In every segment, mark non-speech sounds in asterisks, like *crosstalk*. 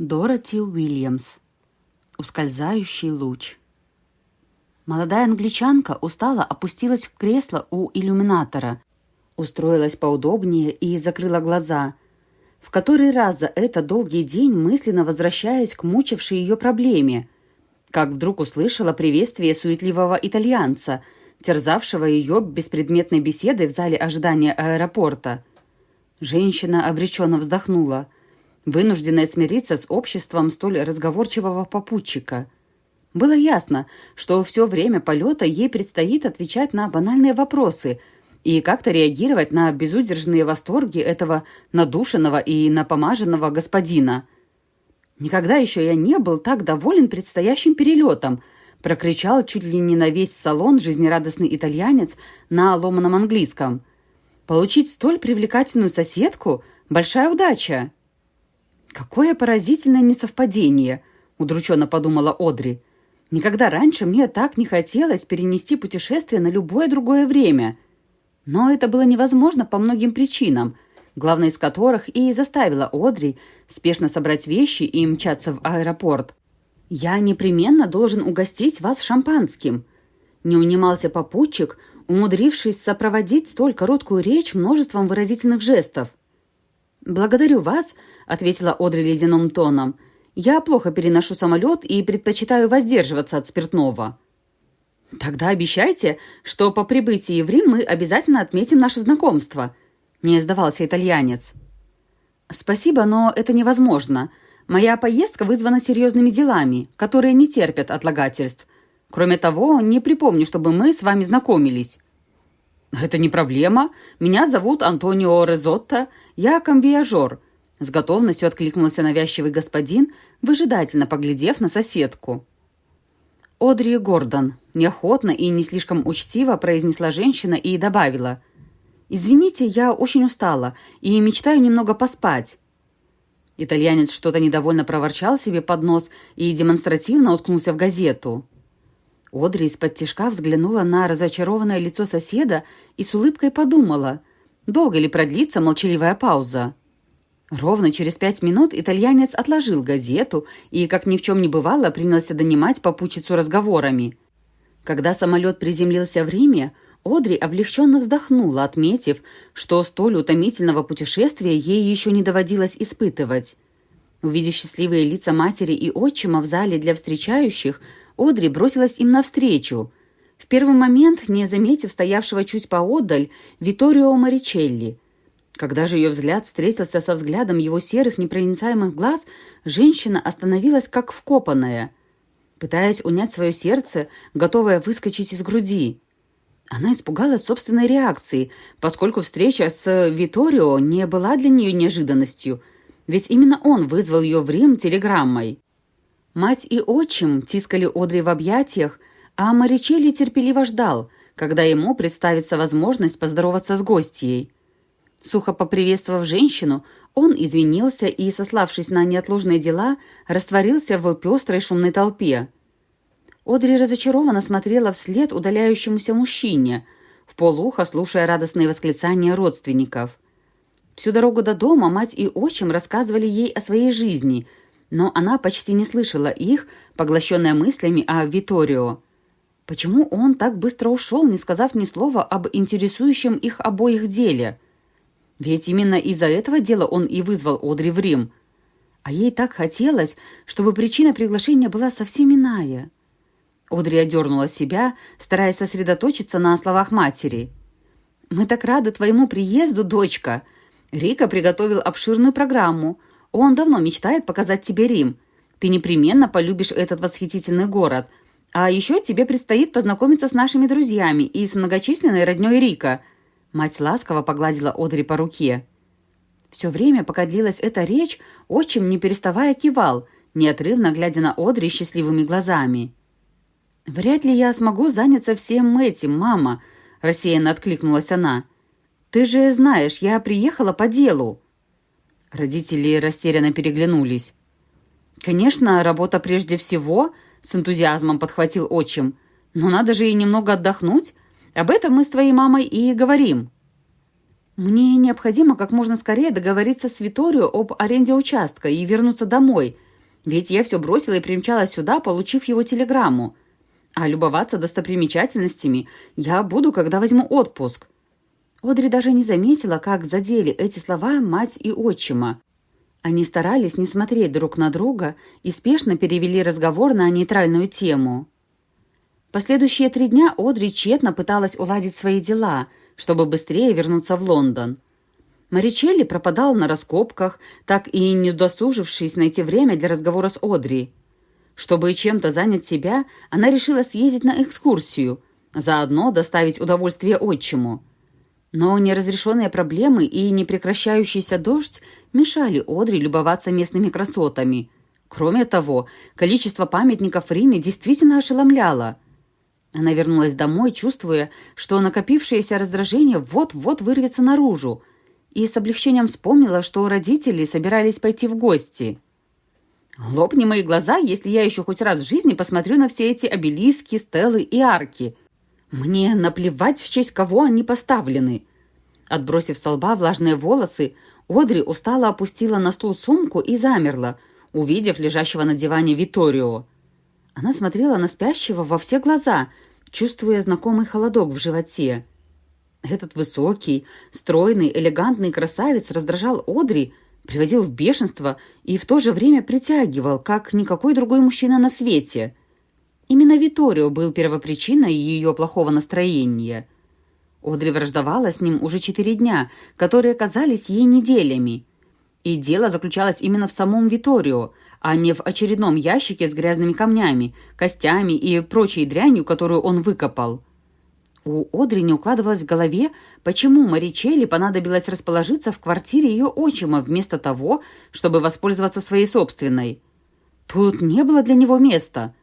Дороти Уильямс. Ускользающий луч. Молодая англичанка устало опустилась в кресло у иллюминатора, устроилась поудобнее и закрыла глаза. В который раз за этот долгий день, мысленно возвращаясь к мучившей ее проблеме, как вдруг услышала приветствие суетливого итальянца, терзавшего ее беспредметной беседой в зале ожидания аэропорта. Женщина обреченно вздохнула – вынужденная смириться с обществом столь разговорчивого попутчика. Было ясно, что все время полета ей предстоит отвечать на банальные вопросы и как-то реагировать на безудержные восторги этого надушенного и напомаженного господина. «Никогда еще я не был так доволен предстоящим перелетом», прокричал чуть ли не на весь салон жизнерадостный итальянец на ломаном английском. «Получить столь привлекательную соседку – большая удача!» «Какое поразительное несовпадение!» – удрученно подумала Одри. «Никогда раньше мне так не хотелось перенести путешествие на любое другое время. Но это было невозможно по многим причинам, главной из которых и заставила Одри спешно собрать вещи и мчаться в аэропорт. «Я непременно должен угостить вас шампанским», – не унимался попутчик, умудрившись сопроводить столь короткую речь множеством выразительных жестов. «Благодарю вас», — ответила Одри ледяным тоном. «Я плохо переношу самолет и предпочитаю воздерживаться от спиртного». «Тогда обещайте, что по прибытии в Рим мы обязательно отметим наше знакомство», — не сдавался итальянец. «Спасибо, но это невозможно. Моя поездка вызвана серьезными делами, которые не терпят отлагательств. Кроме того, не припомню, чтобы мы с вами знакомились». «Это не проблема. Меня зовут Антонио Резотто. Я комвиажер», — с готовностью откликнулся навязчивый господин, выжидательно поглядев на соседку. «Одри Гордон», — неохотно и не слишком учтиво произнесла женщина и добавила. «Извините, я очень устала и мечтаю немного поспать». Итальянец что-то недовольно проворчал себе под нос и демонстративно уткнулся в газету. Одри из-под тишка взглянула на разочарованное лицо соседа и с улыбкой подумала, долго ли продлится молчаливая пауза. Ровно через пять минут итальянец отложил газету и, как ни в чем не бывало, принялся донимать попутчицу разговорами. Когда самолет приземлился в Риме, Одри облегченно вздохнула, отметив, что столь утомительного путешествия ей еще не доводилось испытывать. Увидев счастливые лица матери и отчима в зале для встречающих, Одри бросилась им навстречу. В первый момент, не заметив стоявшего чуть поодаль, Виторио Маричелли. Когда же ее взгляд встретился со взглядом его серых непроницаемых глаз, женщина остановилась как вкопанная, пытаясь унять свое сердце, готовое выскочить из груди. Она испугалась собственной реакции, поскольку встреча с Виторио не была для нее неожиданностью, ведь именно он вызвал ее в Рим телеграммой. Мать и отчим тискали Одри в объятиях, а Маричелли терпеливо ждал, когда ему представится возможность поздороваться с гостьей. Сухо поприветствовав женщину, он извинился и, сославшись на неотложные дела, растворился в пестрой шумной толпе. Одри разочарованно смотрела вслед удаляющемуся мужчине, в полухо слушая радостные восклицания родственников. Всю дорогу до дома мать и отчим рассказывали ей о своей жизни – но она почти не слышала их, поглощенная мыслями о Виторио. Почему он так быстро ушел, не сказав ни слова об интересующем их обоих деле? Ведь именно из-за этого дела он и вызвал Одри в Рим. А ей так хотелось, чтобы причина приглашения была совсем иная. Одри одернула себя, стараясь сосредоточиться на словах матери. «Мы так рады твоему приезду, дочка!» Рика приготовил обширную программу – он давно мечтает показать тебе Рим. Ты непременно полюбишь этот восхитительный город. А еще тебе предстоит познакомиться с нашими друзьями и с многочисленной родней Рика». Мать ласково погладила Одри по руке. Все время, пока длилась эта речь, отчим, не переставая, кивал, неотрывно глядя на Одри счастливыми глазами. «Вряд ли я смогу заняться всем этим, мама», – рассеянно откликнулась она. «Ты же знаешь, я приехала по делу». Родители растерянно переглянулись. «Конечно, работа прежде всего», — с энтузиазмом подхватил отчим. «Но надо же и немного отдохнуть. Об этом мы с твоей мамой и говорим». «Мне необходимо как можно скорее договориться с Виторио об аренде участка и вернуться домой», Ведь я все бросила и примчалась сюда, получив его телеграмму. А любоваться достопримечательностями я буду, когда возьму отпуск». Одри даже не заметила, как задели эти слова мать и отчима. Они старались не смотреть друг на друга и спешно перевели разговор на нейтральную тему. Последующие три дня Одри тщетно пыталась уладить свои дела, чтобы быстрее вернуться в Лондон. Маричелли пропадал на раскопках, так и не удосужившись найти время для разговора с Одри. Чтобы чем-то занять себя, она решила съездить на экскурсию, заодно доставить удовольствие отчиму. Но неразрешенные проблемы и непрекращающийся дождь мешали Одри любоваться местными красотами. Кроме того, количество памятников в Риме действительно ошеломляло. Она вернулась домой, чувствуя, что накопившееся раздражение вот-вот вырвется наружу, и с облегчением вспомнила, что родители собирались пойти в гости. «Лопни мои глаза, если я еще хоть раз в жизни посмотрю на все эти обелиски, стелы и арки. Мне наплевать, в честь кого они поставлены». Отбросив со лба влажные волосы, Одри устало опустила на стул сумку и замерла, увидев лежащего на диване Виторио. Она смотрела на спящего во все глаза, чувствуя знакомый холодок в животе. Этот высокий, стройный, элегантный красавец раздражал Одри, приводил в бешенство и в то же время притягивал, как никакой другой мужчина на свете. Именно Виторио был первопричиной ее плохого настроения – Одри враждовала с ним уже четыре дня, которые казались ей неделями. И дело заключалось именно в самом Виторио, а не в очередном ящике с грязными камнями, костями и прочей дрянью, которую он выкопал. У Одри не укладывалось в голове, почему Маричелли понадобилось расположиться в квартире ее отчима вместо того, чтобы воспользоваться своей собственной. Тут не было для него места.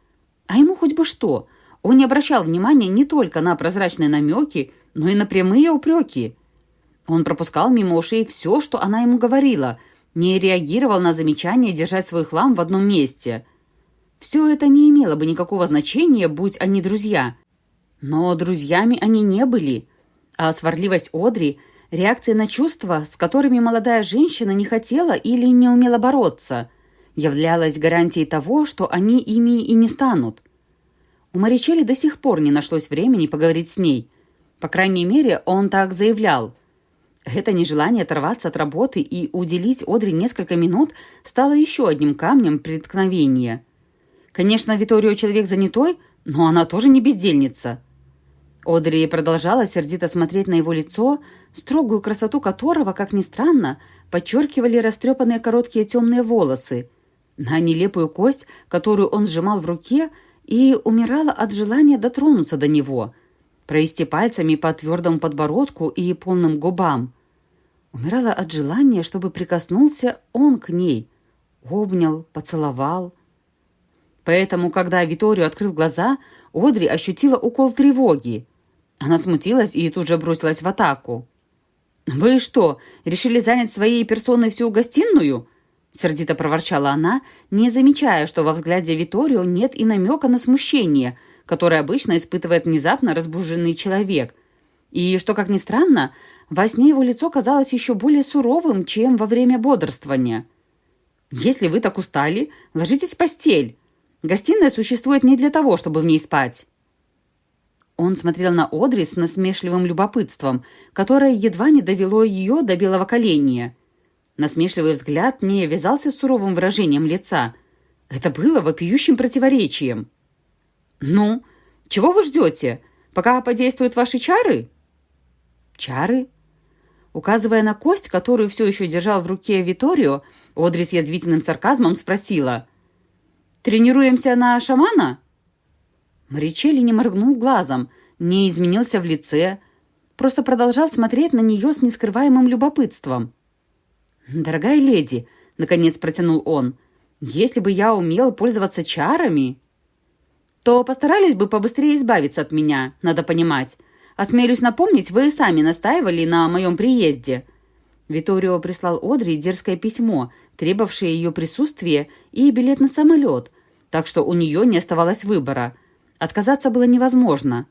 А ему хоть бы что. Он не обращал внимания не только на прозрачные намеки, но и на прямые упреки. Он пропускал мимо ушей все, что она ему говорила, не реагировал на замечание держать свой хлам в одном месте. Все это не имело бы никакого значения, будь они друзья. Но друзьями они не были. А сварливость Одри – реакция на чувства, с которыми молодая женщина не хотела или не умела бороться, являлась гарантией того, что они ими и не станут. У Маричели до сих пор не нашлось времени поговорить с ней – по крайней мере, он так заявлял. Это нежелание оторваться от работы и уделить Одри несколько минут стало еще одним камнем преткновения. Конечно, Виторио человек занятой, но она тоже не бездельница. Одри продолжала сердито смотреть на его лицо, строгую красоту которого, как ни странно, подчеркивали растрепанные короткие темные волосы, на нелепую кость, которую он сжимал в руке, и умирала от желания дотронуться до него – провести пальцами по твердому подбородку и полным губам. Умирала от желания, чтобы прикоснулся он к ней, обнял, поцеловал. Поэтому, когда Виторио открыл глаза, Одри ощутила укол тревоги. Она смутилась и тут же бросилась в атаку. «Вы что, решили занять своей персоной всю гостиную?» Сердито проворчала она, не замечая, что во взгляде Виторио нет и намека на смущение, который обычно испытывает внезапно разбуженный человек. И, что как ни странно, во сне его лицо казалось еще более суровым, чем во время бодрствования. «Если вы так устали, ложитесь в постель. Гостиная существует не для того, чтобы в ней спать». Он смотрел на Одри с насмешливым любопытством, которое едва не довело ее до белого коленя. Насмешливый взгляд не вязался с суровым выражением лица. Это было вопиющим противоречием. «Ну, чего вы ждете? Пока подействуют ваши чары?» «Чары?» Указывая на кость, которую все еще держал в руке Виторио, Одри с язвительным сарказмом спросила. «Тренируемся на шамана?» Маричелли не моргнул глазом, не изменился в лице, просто продолжал смотреть на нее с нескрываемым любопытством. «Дорогая леди», — наконец протянул он, — «если бы я умел пользоваться чарами...» то постарались бы побыстрее избавиться от меня, надо понимать. Осмелюсь напомнить, вы сами настаивали на моем приезде». Виторио прислал Одри дерзкое письмо, требовавшее ее присутствия и билет на самолет, так что у нее не оставалось выбора. Отказаться было невозможно.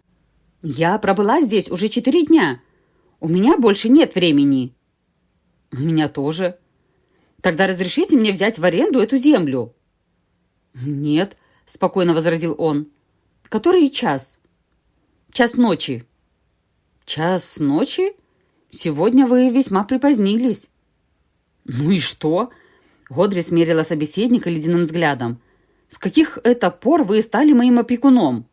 «Я пробыла здесь уже четыре дня. У меня больше нет времени». «У меня тоже». «Тогда разрешите мне взять в аренду эту землю». «Нет», — спокойно возразил он. «Который час?» «Час ночи». «Час ночи? Сегодня вы весьма припозднились». «Ну и что?» Годри смерила собеседника ледяным взглядом. «С каких это пор вы стали моим опекуном?»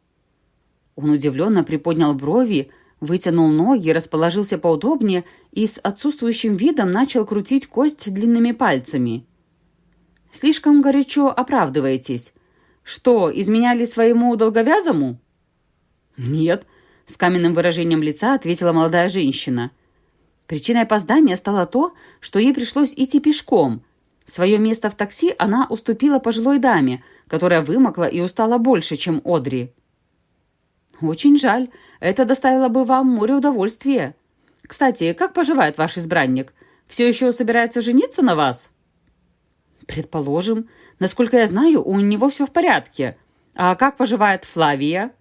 Он удивленно приподнял брови, вытянул ноги, расположился поудобнее и с отсутствующим видом начал крутить кость длинными пальцами. «Слишком горячо оправдываетесь. Что, изменяли своему долговязому?» «Нет», — с каменным выражением лица ответила молодая женщина. Причиной опоздания стало то, что ей пришлось идти пешком. Свое место в такси она уступила пожилой даме, которая вымокла и устала больше, чем Одри. «Очень жаль. Это доставило бы вам море удовольствия. Кстати, как поживает ваш избранник? Все еще собирается жениться на вас?» «Предположим. Насколько я знаю, у него все в порядке. А как поживает Флавия?»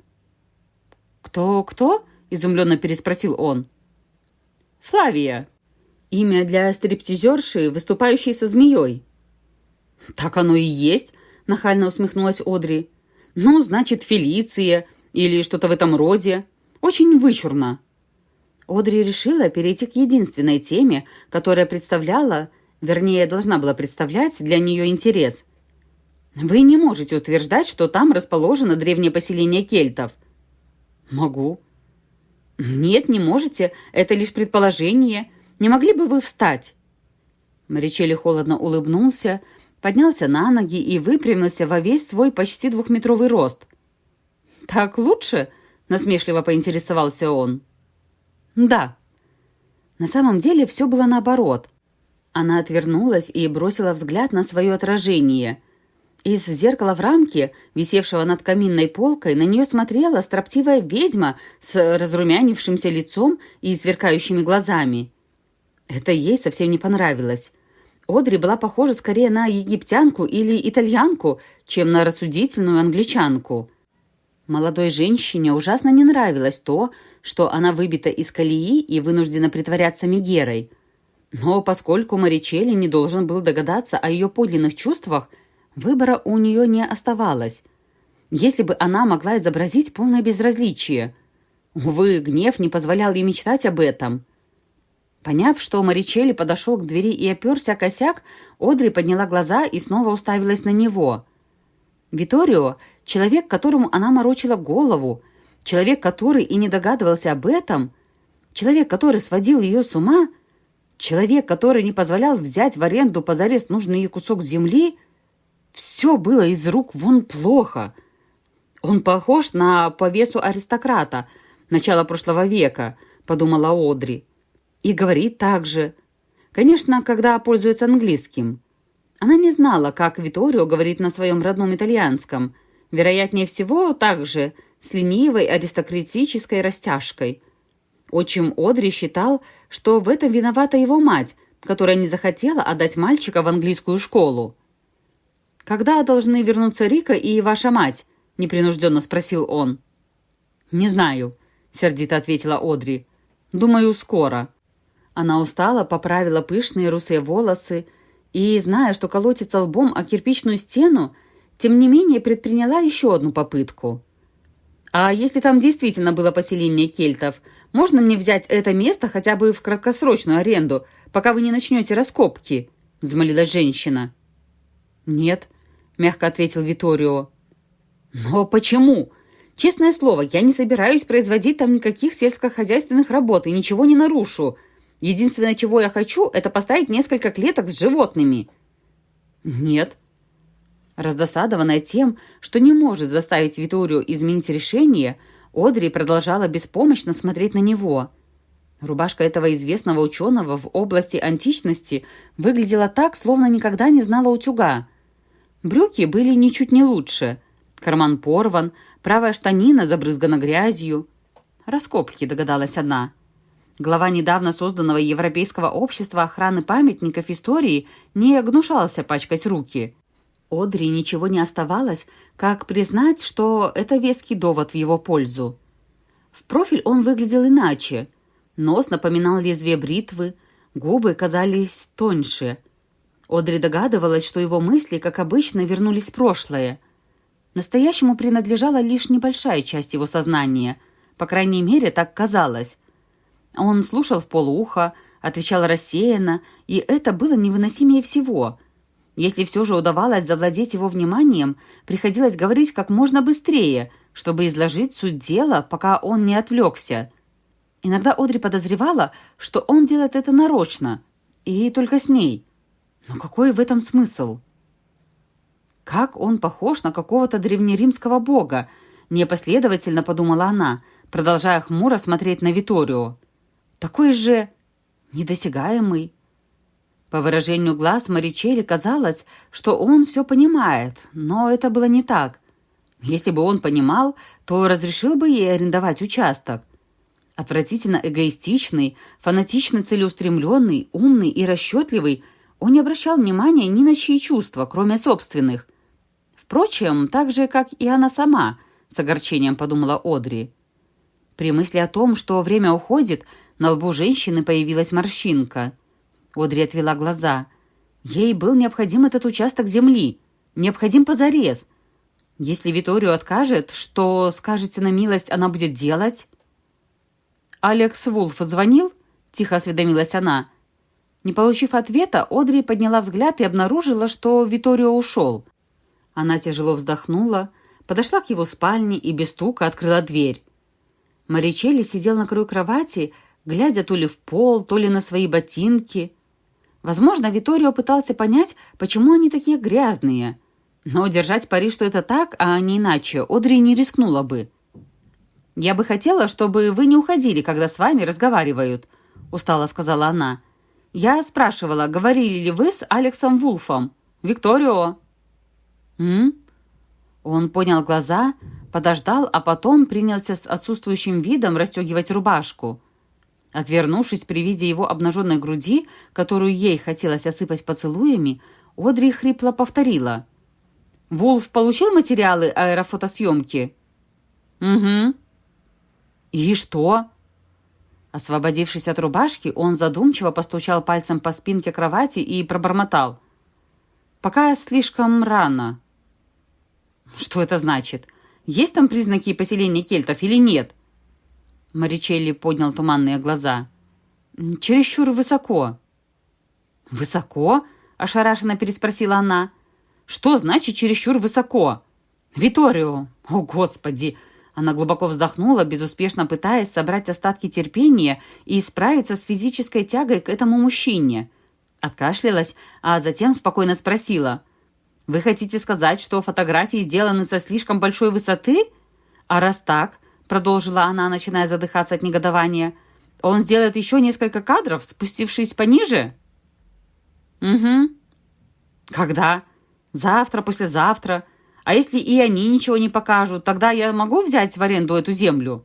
«Кто-кто?» — изумленно переспросил он. «Флавия. Имя для стриптизерши, выступающей со змеей». «Так оно и есть», — нахально усмехнулась Одри. «Ну, значит, Фелиция или что-то в этом роде. Очень вычурно». Одри решила перейти к единственной теме, которая представляла, вернее, должна была представлять для нее интерес. «Вы не можете утверждать, что там расположено древнее поселение кельтов». «Могу». «Нет, не можете. Это лишь предположение. Не могли бы вы встать?» Маричелли холодно улыбнулся, поднялся на ноги и выпрямился во весь свой почти двухметровый рост. «Так лучше?» — насмешливо поинтересовался он. «Да». На самом деле все было наоборот. Она отвернулась и бросила взгляд на свое отражение. Из зеркала в рамке, висевшего над каминной полкой, на нее смотрела строптивая ведьма с разрумянившимся лицом и сверкающими глазами. Это ей совсем не понравилось. Одри была похожа скорее на египтянку или итальянку, чем на рассудительную англичанку. Молодой женщине ужасно не нравилось то, что она выбита из колеи и вынуждена притворяться Мегерой. Но поскольку Маричелли не должен был догадаться о ее подлинных чувствах, выбора у нее не оставалось. Если бы она могла изобразить полное безразличие. Увы, гнев не позволял ей мечтать об этом. Поняв, что Маричелли подошел к двери и оперся косяк, Одри подняла глаза и снова уставилась на него. Виторио — человек, которому она морочила голову, человек, который и не догадывался об этом, человек, который сводил ее с ума, человек, который не позволял взять в аренду позарез нужный ей кусок земли, все было из рук вон плохо. Он похож на повесу аристократа начала прошлого века, подумала Одри. И говорит так же. Конечно, когда пользуется английским. Она не знала, как Виторио говорит на своем родном итальянском. Вероятнее всего, также с ленивой аристократической растяжкой. Отчим Одри считал, что в этом виновата его мать, которая не захотела отдать мальчика в английскую школу. «Когда должны вернуться Рика и ваша мать?» — непринужденно спросил он. «Не знаю», — сердито ответила Одри. «Думаю, скоро». Она устала, поправила пышные русые волосы и, зная, что колотится лбом о кирпичную стену, тем не менее предприняла еще одну попытку. «А если там действительно было поселение кельтов, можно мне взять это место хотя бы в краткосрочную аренду, пока вы не начнете раскопки?» – взмолилась женщина. «Нет», – мягко ответил Виторио. «Но почему? Честное слово, я не собираюсь производить там никаких сельскохозяйственных работ и ничего не нарушу. Единственное, чего я хочу, это поставить несколько клеток с животными». «Нет». Раздосадованная тем, что не может заставить Виторию изменить решение, Одри продолжала беспомощно смотреть на него. Рубашка этого известного ученого в области античности выглядела так, словно никогда не знала утюга. Брюки были ничуть не лучше. Карман порван, правая штанина забрызгана грязью. «Раскопки», — догадалась она. Глава недавно созданного Европейского общества охраны памятников истории не гнушался пачкать руки. Одри ничего не оставалось, как признать, что это веский довод в его пользу. В профиль он выглядел иначе. Нос напоминал лезвие бритвы, губы казались тоньше. Одри догадывалась, что его мысли, как обычно, вернулись в прошлое – Настоящему принадлежала лишь небольшая часть его сознания. По крайней мере, так казалось. Он слушал в полуухо, отвечал рассеянно, и это было невыносимее всего. Если все же удавалось завладеть его вниманием, приходилось говорить как можно быстрее, чтобы изложить суть дела, пока он не отвлекся. Иногда Одри подозревала, что он делает это нарочно, и только с ней. Но какой в этом смысл? Как он похож на какого-то древнеримского бога, непоследовательно подумала она, продолжая хмуро смотреть на Виторио. Такой же недосягаемый. По выражению глаз Маричели казалось, что он все понимает, но это было не так. Если бы он понимал, то разрешил бы ей арендовать участок. Отвратительно эгоистичный, фанатично целеустремленный, умный и расчетливый, он не обращал внимания ни на чьи чувства, кроме собственных. Впрочем, так же, как и она сама, с огорчением подумала Одри. При мысли о том, что время уходит, на лбу женщины появилась морщинка. Одри отвела глаза. Ей был необходим этот участок земли. Необходим позарез. Если Виторию откажет, что, скажете на милость, она будет делать? «Алекс Вулф звонил?» — тихо осведомилась она. Не получив ответа, Одри подняла взгляд и обнаружила, что Виторио ушел. Она тяжело вздохнула, подошла к его спальне и без стука открыла дверь. Маричелли сидел на краю кровати, глядя то ли в пол, то ли на свои ботинки. Возможно, Виторио пытался понять, почему они такие грязные. Но держать пари, что это так, а не иначе, Одри не рискнула бы. «Я бы хотела, чтобы вы не уходили, когда с вами разговаривают», — устало сказала она. Я спрашивала, говорили ли вы с Алексом Вулфом? Викторио?» «М?» Он понял глаза, подождал, а потом принялся с отсутствующим видом расстегивать рубашку. Отвернувшись при виде его обнаженной груди, которую ей хотелось осыпать поцелуями, Одри хрипло повторила. «Вулф получил материалы аэрофотосъемки?» «Угу». «И что?» Освободившись от рубашки, он задумчиво постучал пальцем по спинке кровати и пробормотал. «Пока слишком рано». «Что это значит? Есть там признаки поселения кельтов или нет?» Маричелли поднял туманные глаза. «Чересчур высоко». «Высоко?» — ошарашенно переспросила она. «Что значит чересчур высоко?» «Виторио! О, Господи!» Она глубоко вздохнула, безуспешно пытаясь собрать остатки терпения и справиться с физической тягой к этому мужчине. Откашлялась, а затем спокойно спросила. «Вы хотите сказать, что фотографии сделаны со слишком большой высоты? А раз так, — продолжила она, начиная задыхаться от негодования, — он сделает еще несколько кадров, спустившись пониже?» «Угу». «Когда?» «Завтра, послезавтра. А если и они ничего не покажут, тогда я могу взять в аренду эту землю?»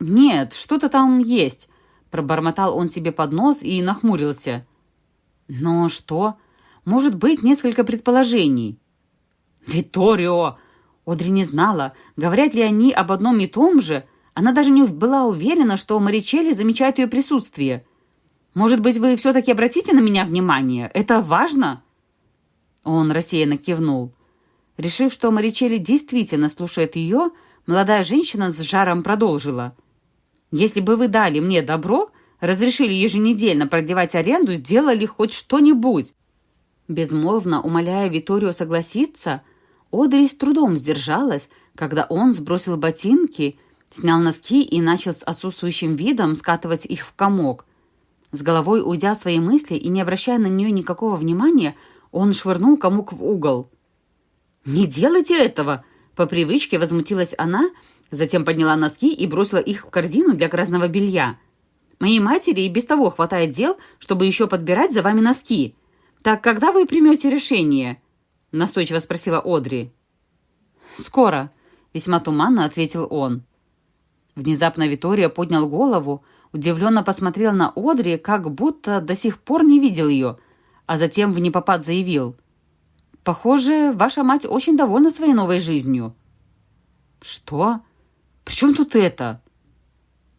«Нет, что-то там есть», — пробормотал он себе под нос и нахмурился. «Но что? Может быть, несколько предположений». «Виторио!» Одри не знала, говорят ли они об одном и том же. Она даже не была уверена, что Маричелли замечает ее присутствие. «Может быть, вы все-таки обратите на меня внимание? Это важно?» Он рассеянно кивнул. Решив, что Маричелли действительно слушает ее, молодая женщина с жаром продолжила. «Если бы вы дали мне добро, разрешили еженедельно продлевать аренду, сделали хоть что-нибудь». Безмолвно умоляя Виторию согласиться, Одри с трудом сдержалась, когда он сбросил ботинки, снял носки и начал с отсутствующим видом скатывать их в комок. С головой уйдя в свои мысли и не обращая на нее никакого внимания, он швырнул комок в угол. «Не делайте этого!» По привычке возмутилась она, затем подняла носки и бросила их в корзину для грязного белья. «Моей матери и без того хватает дел, чтобы еще подбирать за вами носки. Так когда вы примете решение?» Настойчиво спросила Одри. «Скоро», — весьма туманно ответил он. Внезапно Витория поднял голову, удивленно посмотрел на Одри, как будто до сих пор не видел ее, а затем в непопад заявил — Похоже, ваша мать очень довольна своей новой жизнью». «Что? При чем тут это?»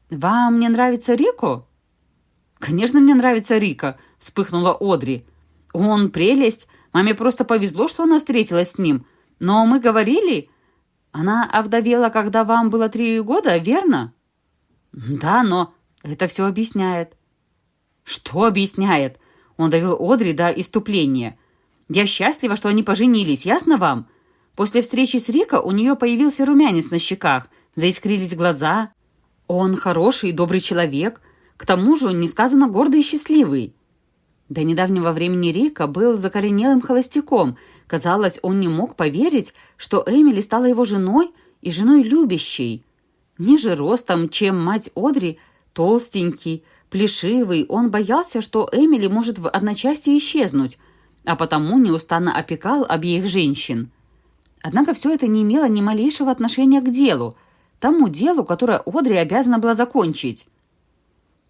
«Вам не нравится Рико?» «Конечно, мне нравится Рика», — вспыхнула Одри. «Он прелесть. Маме просто повезло, что она встретилась с ним. Но мы говорили... Она овдовела, когда вам было три года, верно? Да, но это все объясняет. Что объясняет? Он довел Одри до иступления. Я счастлива, что они поженились, ясно вам? После встречи с Рико у нее появился румянец на щеках, заискрились глаза. Он хороший и добрый человек, к тому же несказанно гордый и счастливый. До недавнего времени Рика был закоренелым холостяком. Казалось, он не мог поверить, что Эмили стала его женой и женой любящей. Ниже ростом, чем мать Одри, толстенький, плешивый, он боялся, что Эмили может в одночасье исчезнуть, а потому неустанно опекал обеих женщин. Однако все это не имело ни малейшего отношения к делу, тому делу, которое Одри обязана была закончить.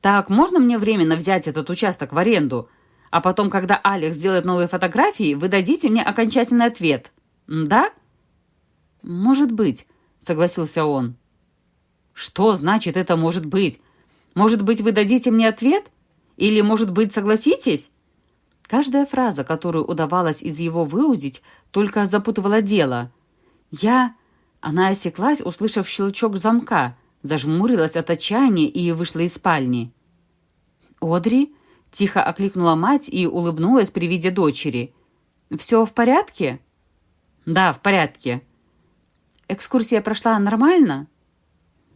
«Так, можно мне временно взять этот участок в аренду?» А потом, когда Алекс сделает новые фотографии, вы дадите мне окончательный ответ. Да? Может быть, согласился он. Что значит это может быть? Может быть, вы дадите мне ответ? Или, может быть, согласитесь? Каждая фраза, которую удавалось из его выудить, только запутывала дело. Я... Она осеклась, услышав щелчок замка, зажмурилась от отчаяния и вышла из спальни. «Одри?» Тихо окликнула мать и улыбнулась при виде дочери. «Все в порядке?» «Да, в порядке». «Экскурсия прошла нормально?»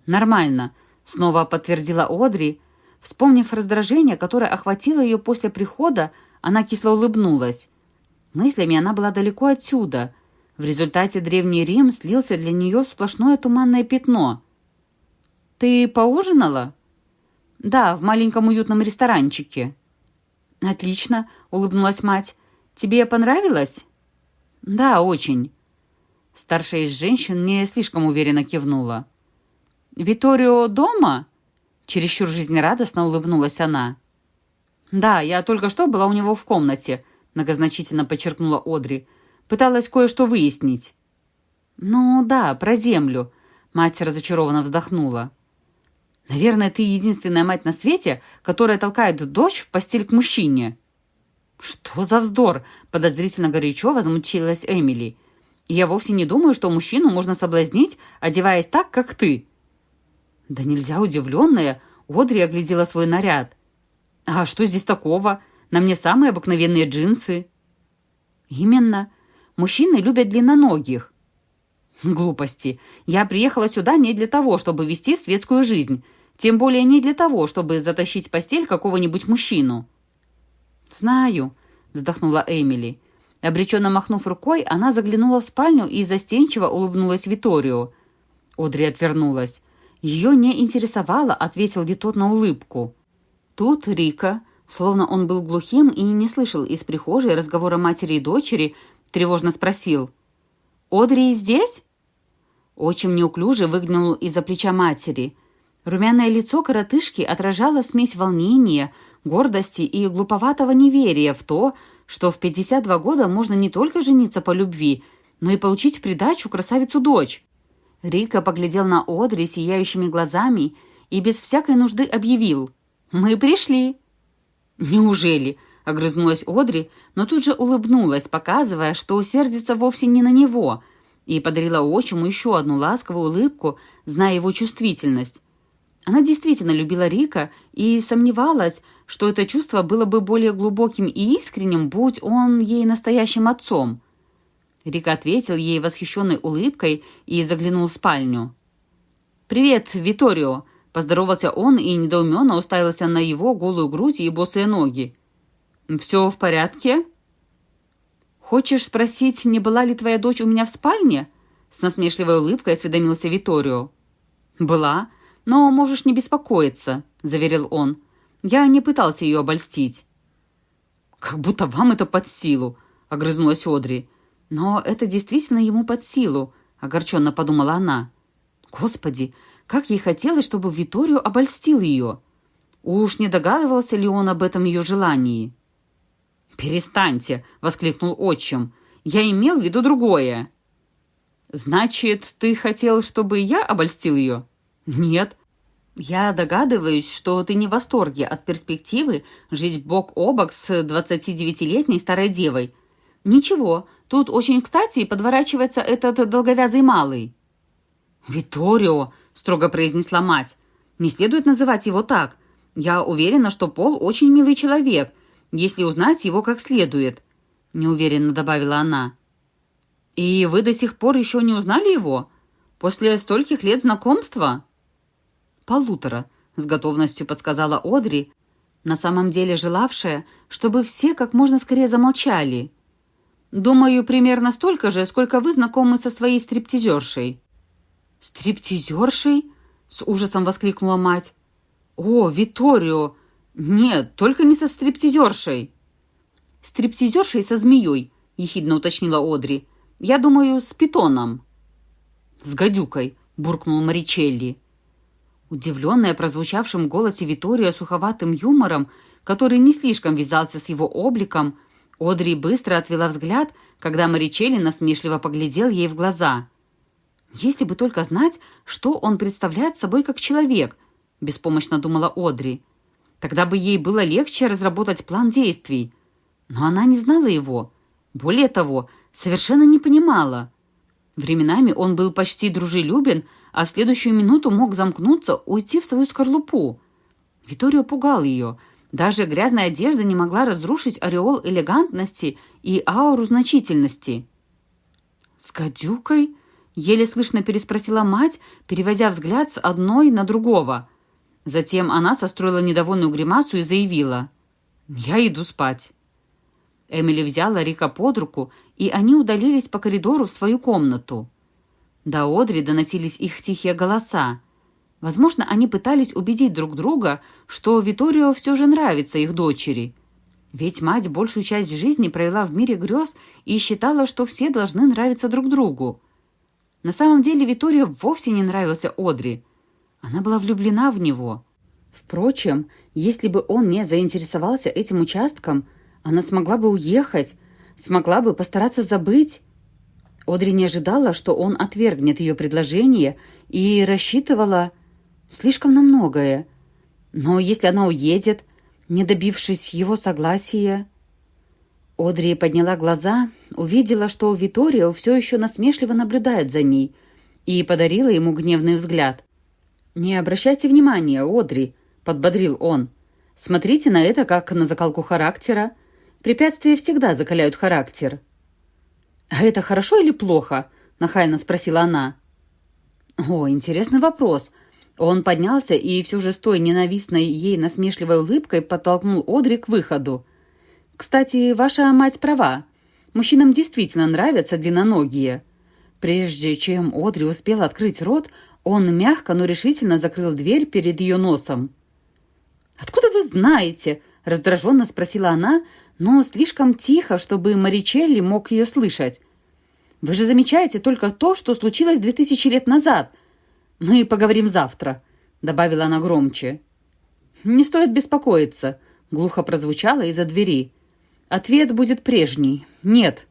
«Нормально», — снова подтвердила Одри. Вспомнив раздражение, которое охватило ее после прихода, она кисло улыбнулась. Мыслями она была далеко отсюда. В результате Древний Рим слился для нее в сплошное туманное пятно. «Ты поужинала?» «Да, в маленьком уютном ресторанчике». «Отлично», — улыбнулась мать. «Тебе понравилось?» «Да, очень». Старшая из женщин не слишком уверенно кивнула. «Виторио дома?» Чересчур жизнерадостно улыбнулась она. «Да, я только что была у него в комнате», — многозначительно подчеркнула Одри. «Пыталась кое-что выяснить». «Ну да, про землю», — мать разочарованно вздохнула. Наверное, ты единственная мать на свете, которая толкает дочь в постель к мужчине». «Что за вздор?» – подозрительно горячо возмутилась Эмили. «Я вовсе не думаю, что мужчину можно соблазнить, одеваясь так, как ты». Да нельзя удивленная, Одри оглядела свой наряд. «А что здесь такого? На мне самые обыкновенные джинсы». «Именно. Мужчины любят длинноногих». «Глупости. Я приехала сюда не для того, чтобы вести светскую жизнь. Тем более не для того, чтобы затащить в постель какого-нибудь мужчину». «Знаю», — вздохнула Эмили. Обреченно махнув рукой, она заглянула в спальню и застенчиво улыбнулась Виторию. Одри отвернулась. Ее не интересовало, ответил ли на улыбку. Тут Рика, словно он был глухим и не слышал из прихожей разговора матери и дочери, тревожно спросил. «Одри здесь?» Отчим неуклюже выглянул из-за плеча матери. Румяное лицо коротышки отражало смесь волнения, гордости и глуповатого неверия в то, что в 52 года можно не только жениться по любви, но и получить в придачу красавицу-дочь. Рика поглядел на Одри сияющими глазами и без всякой нужды объявил «Мы пришли». «Неужели?» — огрызнулась Одри, но тут же улыбнулась, показывая, что сердится вовсе не на него, и подарила отчиму еще одну ласковую улыбку, зная его чувствительность. Она действительно любила Рика и сомневалась, что это чувство было бы более глубоким и искренним, будь он ей настоящим отцом. Рик ответил ей восхищенной улыбкой и заглянул в спальню. «Привет, Виторио!» – поздоровался он и недоуменно уставился на его голую грудь и босые ноги. «Все в порядке?» «Хочешь спросить, не была ли твоя дочь у меня в спальне?» С насмешливой улыбкой осведомился Виторио. «Была, «Но можешь не беспокоиться», — заверил он. «Я не пытался ее обольстить». «Как будто вам это под силу», — огрызнулась Одри. «Но это действительно ему под силу», — огорченно подумала она. «Господи, как ей хотелось, чтобы Виторию обольстил ее! Уж не догадывался ли он об этом ее желании?» «Перестаньте!» — воскликнул отчим. «Я имел в виду другое». «Значит, ты хотел, чтобы я обольстил ее?» «Нет». «Я догадываюсь, что ты не в восторге от перспективы жить бок о бок с 29-летней старой девой. «Ничего, тут очень кстати подворачивается этот долговязый малый». «Виторио!» — строго произнесла мать. «Не следует называть его так. Я уверена, что Пол очень милый человек, если узнать его как следует», — неуверенно добавила она. «И вы до сих пор еще не узнали его? После стольких лет знакомства?» «Полутора», — с готовностью подсказала Одри, на самом деле желавшая, чтобы все как можно скорее замолчали. «Думаю, примерно столько же, сколько вы знакомы со своей стриптизершей». «Стриптизершей?» — с ужасом воскликнула мать. «О, Виторио! Нет, только не со стриптизершей!» «Стриптизершей со змеей», — ехидно уточнила Одри. «Я думаю, с питоном». «С гадюкой», — буркнул Маричелли. Удивленная прозвучавшим в голосе Виторио суховатым юмором, который не слишком вязался с его обликом, Одри быстро отвела взгляд, когда Маричелли насмешливо поглядел ей в глаза. «Если бы только знать, что он представляет собой как человек», — беспомощно думала Одри. «Тогда бы ей было легче разработать план действий. Но она не знала его. Более того, совершенно не понимала. Временами он был почти дружелюбен, а в следующую минуту мог замкнуться, уйти в свою скорлупу. Виторио пугал ее. Даже грязная одежда не могла разрушить ореол элегантности и ауру значительности. «С гадюкой?» — еле слышно переспросила мать, переводя взгляд с одной на другого. Затем она состроила недовольную гримасу и заявила. «Я иду спать». Эмили взяла Рика под руку, и они удалились по коридору в свою комнату. До Одри доносились их тихие голоса. Возможно, они пытались убедить друг друга, что Виторио все же нравится их дочери. Ведь мать большую часть жизни провела в мире грез и считала, что все должны нравиться друг другу. На самом деле Виторио вовсе не нравился Одри. Она была влюблена в него. Впрочем, если бы он не заинтересовался этим участком, она смогла бы уехать, смогла бы постараться забыть. Одри не ожидала, что он отвергнет ее предложение, и рассчитывала слишком на многое. Но если она уедет, не добившись его согласия... Одри подняла глаза, увидела, что Виторио все еще насмешливо наблюдает за ней, и подарила ему гневный взгляд. «Не обращайте внимания, Одри», — подбодрил он. «Смотрите на это как на закалку характера. Препятствия всегда закаляют характер». «А это хорошо или плохо?» — нахально спросила она. «О, интересный вопрос». Он поднялся и все же с той ненавистной ей насмешливой улыбкой подтолкнул Одри к выходу. «Кстати, ваша мать права. Мужчинам действительно нравятся длинноногие». Прежде чем Одри успела открыть рот, он мягко, но решительно закрыл дверь перед ее носом. «Откуда вы знаете?» — раздраженно спросила она, но слишком тихо, чтобы Маричелли мог ее слышать. «Вы же замечаете только то, что случилось две тысячи лет назад. Мы поговорим завтра», — добавила она громче. «Не стоит беспокоиться», — глухо прозвучало из-за двери. «Ответ будет прежний. Нет».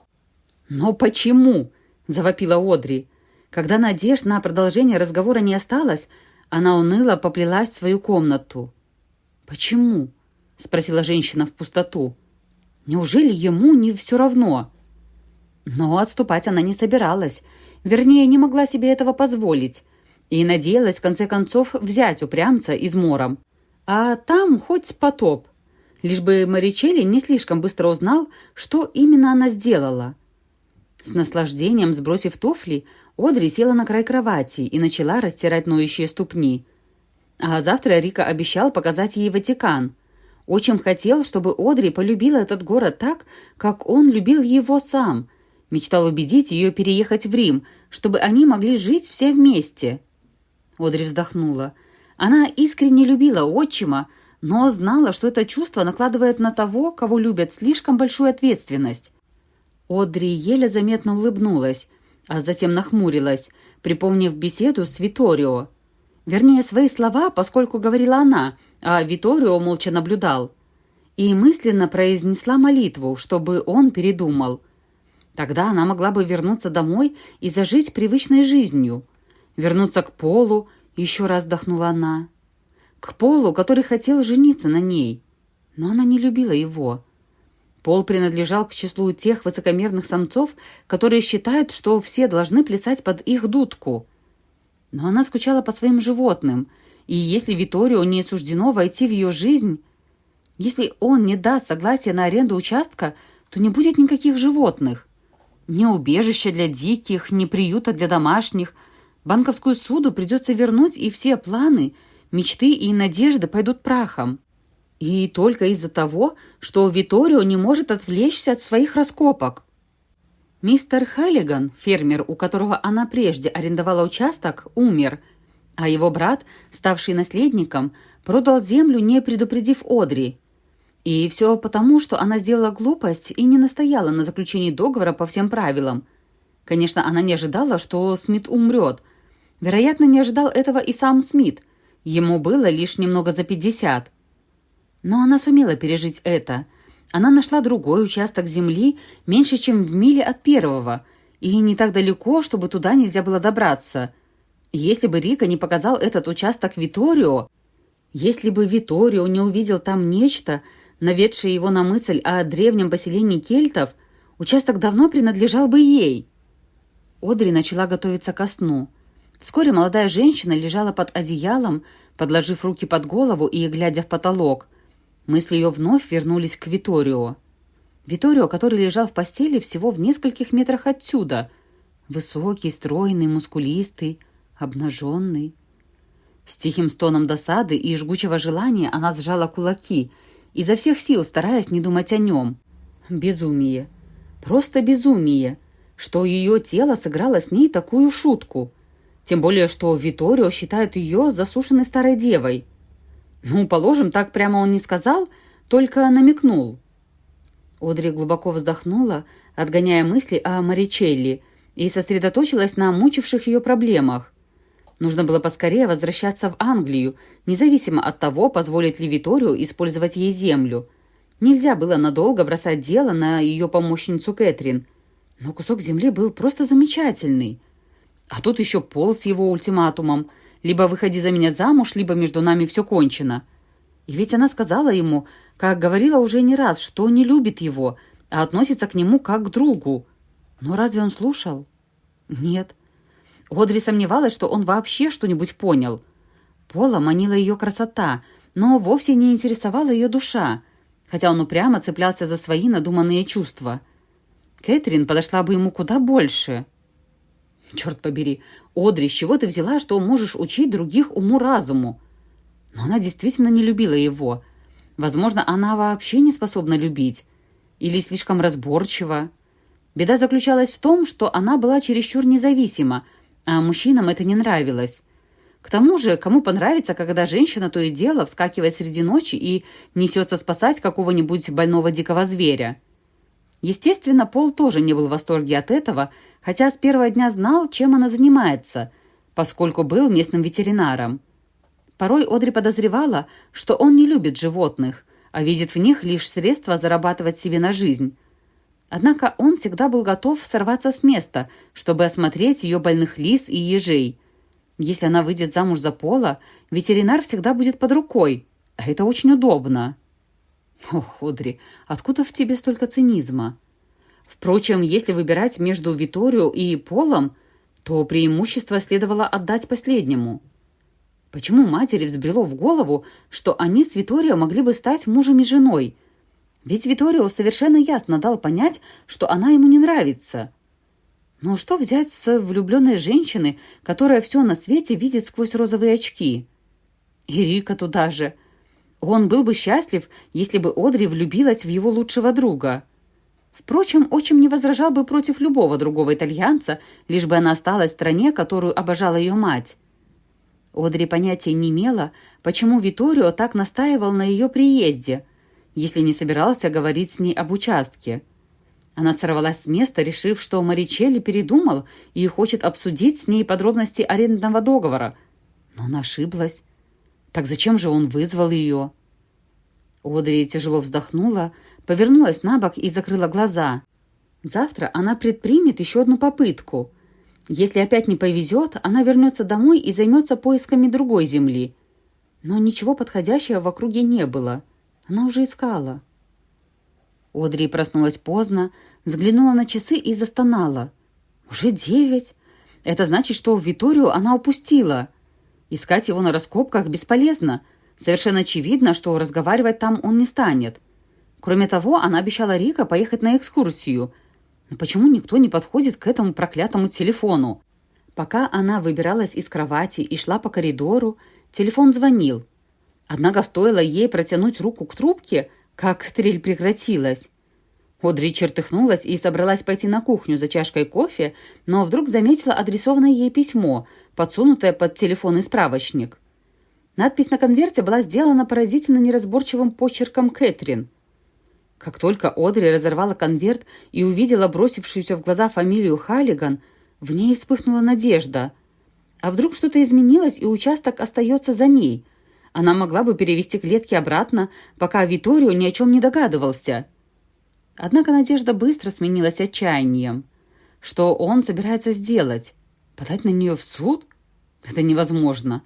«Но почему?» — завопила Одри. Когда надежд на продолжение разговора не осталось, она уныло поплелась в свою комнату. «Почему?» — спросила женщина в пустоту. Неужели ему не все равно? Но отступать она не собиралась. Вернее, не могла себе этого позволить. И надеялась, в конце концов, взять упрямца измором. А там хоть потоп. Лишь бы Маричелли не слишком быстро узнал, что именно она сделала. С наслаждением сбросив туфли, Одри села на край кровати и начала растирать ноющие ступни. А завтра Рика обещал показать ей Ватикан – очень хотел, чтобы Одри полюбила этот город так, как он любил его сам. Мечтал убедить ее переехать в Рим, чтобы они могли жить все вместе. Одри вздохнула. Она искренне любила отчима, но знала, что это чувство накладывает на того, кого любят, слишком большую ответственность. Одри еле заметно улыбнулась, а затем нахмурилась, припомнив беседу с Виторио. Вернее, свои слова, поскольку говорила она – а Виторио молча наблюдал. И мысленно произнесла молитву, чтобы он передумал. Тогда она могла бы вернуться домой и зажить привычной жизнью. Вернуться к Полу, еще раз вдохнула она. К Полу, который хотел жениться на ней. Но она не любила его. Пол принадлежал к числу тех высокомерных самцов, которые считают, что все должны плясать под их дудку. Но она скучала по своим животным, и если Виторио не суждено войти в ее жизнь, если он не даст согласия на аренду участка, то не будет никаких животных. Ни убежища для диких, ни приюта для домашних. Банковскую суду придется вернуть, и все планы, мечты и надежды пойдут прахом. И только из-за того, что Виторио не может отвлечься от своих раскопок. Мистер Хеллиган, фермер, у которого она прежде арендовала участок, умер, а его брат, ставший наследником, продал землю, не предупредив Одри. И все потому, что она сделала глупость и не настояла на заключении договора по всем правилам. Конечно, она не ожидала, что Смит умрет. Вероятно, не ожидал этого и сам Смит. Ему было лишь немного за пятьдесят. Но она сумела пережить это. Она нашла другой участок земли меньше, чем в миле от первого, и не так далеко, чтобы туда нельзя было добраться. Если бы Рика не показал этот участок Виторио, если бы Виторио не увидел там нечто, наведшее его на мысль о древнем поселении кельтов, участок давно принадлежал бы ей. Одри начала готовиться ко сну. Вскоре молодая женщина лежала под одеялом, подложив руки под голову и глядя в потолок. Мысли ее вновь вернулись к Виторио. Виторио, который лежал в постели всего в нескольких метрах отсюда. Высокий, стройный, мускулистый, обнаженный. С тихим стоном досады и жгучего желания она сжала кулаки, изо всех сил стараясь не думать о нем. Безумие. Просто безумие, что ее тело сыграло с ней такую шутку. Тем более, что Виторио считает ее засушенной старой девой. «Ну, положим, так прямо он не сказал, только намекнул». Одри глубоко вздохнула, отгоняя мысли о Маричелли, и сосредоточилась на мучивших ее проблемах. Нужно было поскорее возвращаться в Англию, независимо от того, позволит ли Виторию использовать ей землю. Нельзя было надолго бросать дело на ее помощницу Кэтрин. Но кусок земли был просто замечательный. А тут еще Пол с его ультиматумом – либо выходи за меня замуж, либо между нами все кончено. И ведь она сказала ему, как говорила уже не раз, что не любит его, а относится к нему как к другу. Но разве он слушал? Нет. Одри сомневалась, что он вообще что-нибудь понял. Пола манила ее красота, но вовсе не интересовала ее душа, хотя он упрямо цеплялся за свои надуманные чувства. Кэтрин подошла бы ему куда больше. Черт побери, Одри, с чего ты взяла, что можешь учить других уму-разуму? Но она действительно не любила его. Возможно, она вообще не способна любить. Или слишком разборчива. Беда заключалась в том, что она была чересчур независима, а мужчинам это не нравилось. К тому же, кому понравится, когда женщина то и дело вскакивает среди ночи и несется спасать какого-нибудь больного дикого зверя? Естественно, Пол тоже не был в восторге от этого, хотя с первого дня знал, чем она занимается, поскольку был местным ветеринаром. Порой Одри подозревала, что он не любит животных, а видит в них лишь средства зарабатывать себе на жизнь. Однако он всегда был готов сорваться с места, чтобы осмотреть ее больных лис и ежей. Если она выйдет замуж за Пола, ветеринар всегда будет под рукой, а это очень удобно. Ох, Одри, откуда в тебе столько цинизма? Впрочем, если выбирать между Виторио и Полом, то преимущество следовало отдать последнему. Почему матери взбрело в голову, что они с Виторио могли бы стать мужем и женой? Ведь Виторио совершенно ясно дал понять, что она ему не нравится. Но что взять с влюбленной женщины, которая все на свете видит сквозь розовые очки? И Рика туда же – он был бы счастлив, если бы Одри влюбилась в его лучшего друга. Впрочем, отчим не возражал бы против любого другого итальянца, лишь бы она осталась в стране, которую обожала ее мать. Одри понятия не имела, почему Виторио так настаивал на ее приезде, если не собирался говорить с ней об участке. Она сорвалась с места, решив, что Маричелли передумал и хочет обсудить с ней подробности арендного договора. Но она ошиблась. Так зачем же он вызвал ее? Одри тяжело вздохнула, повернулась на бок и закрыла глаза. Завтра она предпримет еще одну попытку. Если опять не повезет, она вернется домой и займется поисками другой земли. Но ничего подходящего в округе не было. Она уже искала. Одри проснулась поздно, взглянула на часы и застонала. «Уже девять? Это значит, что Виторию она упустила. Искать его на раскопках бесполезно. Совершенно очевидно, что разговаривать там он не станет. Кроме того, она обещала Рика поехать на экскурсию. Но почему никто не подходит к этому проклятому телефону? Пока она выбиралась из кровати и шла по коридору, телефон звонил. Однако стоило ей протянуть руку к трубке, как трель прекратилась. Одри чертыхнулась и собралась пойти на кухню за чашкой кофе, но вдруг заметила адресованное ей письмо, подсунутое под телефонный справочник. Надпись на конверте была сделана поразительно неразборчивым почерком Кэтрин. Как только Одри разорвала конверт и увидела бросившуюся в глаза фамилию Халлиган, в ней вспыхнула надежда. А вдруг что-то изменилось, и участок остается за ней? Она могла бы перевести клетки обратно, пока Виторио ни о чем не догадывался. Однако надежда быстро сменилась отчаянием. Что он собирается сделать? Подать на нее в суд? Это невозможно.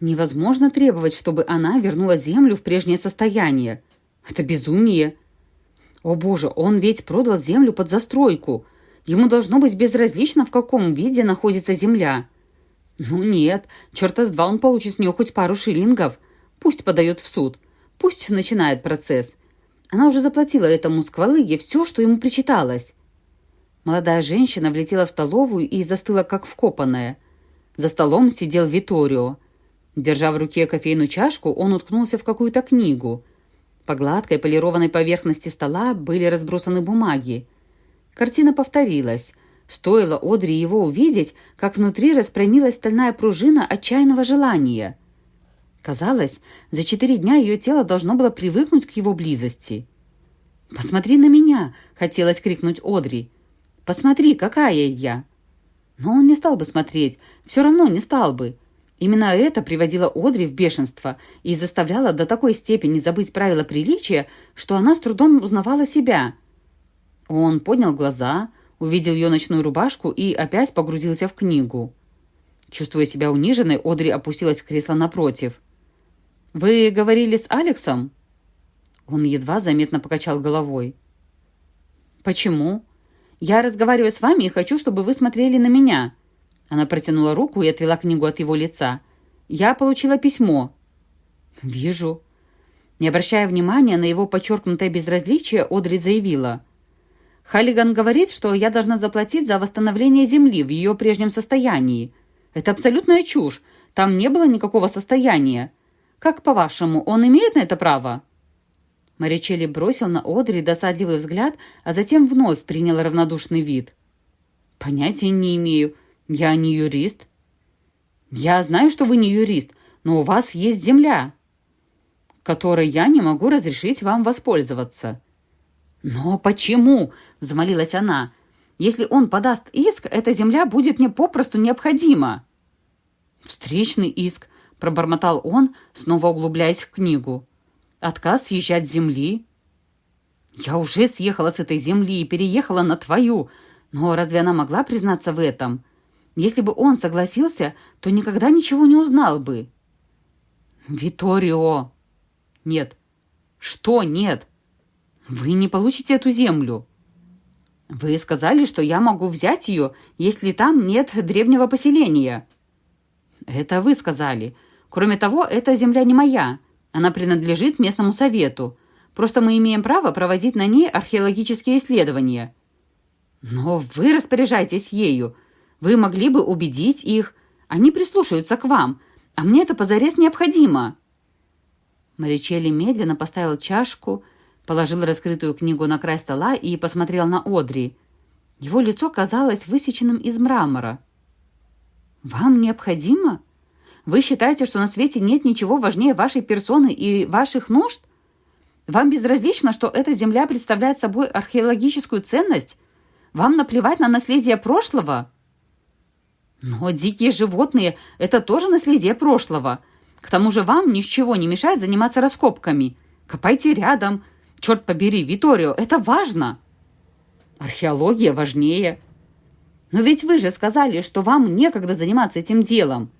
Невозможно требовать, чтобы она вернула землю в прежнее состояние. Это безумие. О боже, он ведь продал землю под застройку. Ему должно быть безразлично, в каком виде находится земля. Ну нет, черта с два он получит с нее хоть пару шиллингов. Пусть подает в суд. Пусть начинает процесс. Она уже заплатила этому сквалыге все, что ему причиталось. Молодая женщина влетела в столовую и застыла, как вкопанная. За столом сидел Виторио. Держа в руке кофейную чашку, он уткнулся в какую-то книгу. По гладкой полированной поверхности стола были разбросаны бумаги. Картина повторилась. Стоило Одри его увидеть, как внутри распрямилась стальная пружина отчаянного желания. Казалось, за четыре дня ее тело должно было привыкнуть к его близости. «Посмотри на меня!» — хотелось крикнуть Одри. «Посмотри, какая я!» Но он не стал бы смотреть, все равно не стал бы. Именно это приводило Одри в бешенство и заставляло до такой степени забыть правила приличия, что она с трудом узнавала себя. Он поднял глаза, увидел ее ночную рубашку и опять погрузился в книгу. Чувствуя себя униженной, Одри опустилась в кресло напротив. «Вы говорили с Алексом?» Он едва заметно покачал головой. «Почему?» «Я разговариваю с вами и хочу, чтобы вы смотрели на меня». Она протянула руку и отвела книгу от его лица. «Я получила письмо». «Вижу». Не обращая внимания на его подчеркнутое безразличие, Одри заявила. «Халлиган говорит, что я должна заплатить за восстановление земли в ее прежнем состоянии. Это абсолютная чушь. Там не было никакого состояния. Как, по-вашему, он имеет на это право?» Маричелли бросил на Одри досадливый взгляд, а затем вновь принял равнодушный вид. «Понятия не имею. Я не юрист». «Я знаю, что вы не юрист, но у вас есть земля, которой я не могу разрешить вам воспользоваться». «Но почему?» – взмолилась она. «Если он подаст иск, эта земля будет мне попросту необходима». «Встречный иск», – пробормотал он, снова углубляясь в книгу. Отказ съезжать с земли. Я уже съехала с этой земли и переехала на твою. Но разве она могла признаться в этом? Если бы он согласился, то никогда ничего не узнал бы. Виторио! Нет. Что нет? Вы не получите эту землю. Вы сказали, что я могу взять ее, если там нет древнего поселения. Это вы сказали. Кроме того, эта земля не моя. Она принадлежит местному совету. Просто мы имеем право проводить на ней археологические исследования. Но вы распоряжаетесь ею. Вы могли бы убедить их. Они прислушаются к вам. А мне это позарез необходимо. Маричелли медленно поставил чашку, положил раскрытую книгу на край стола и посмотрел на Одри. Его лицо казалось высеченным из мрамора. «Вам необходимо?» Вы считаете, что на свете нет ничего важнее вашей персоны и ваших нужд? Вам безразлично, что эта земля представляет собой археологическую ценность? Вам наплевать на наследие прошлого? Но дикие животные – это тоже наследие прошлого. К тому же вам ничего не мешает заниматься раскопками. Копайте рядом. Черт побери, Виторио, это важно. Археология важнее. Но ведь вы же сказали, что вам некогда заниматься этим делом.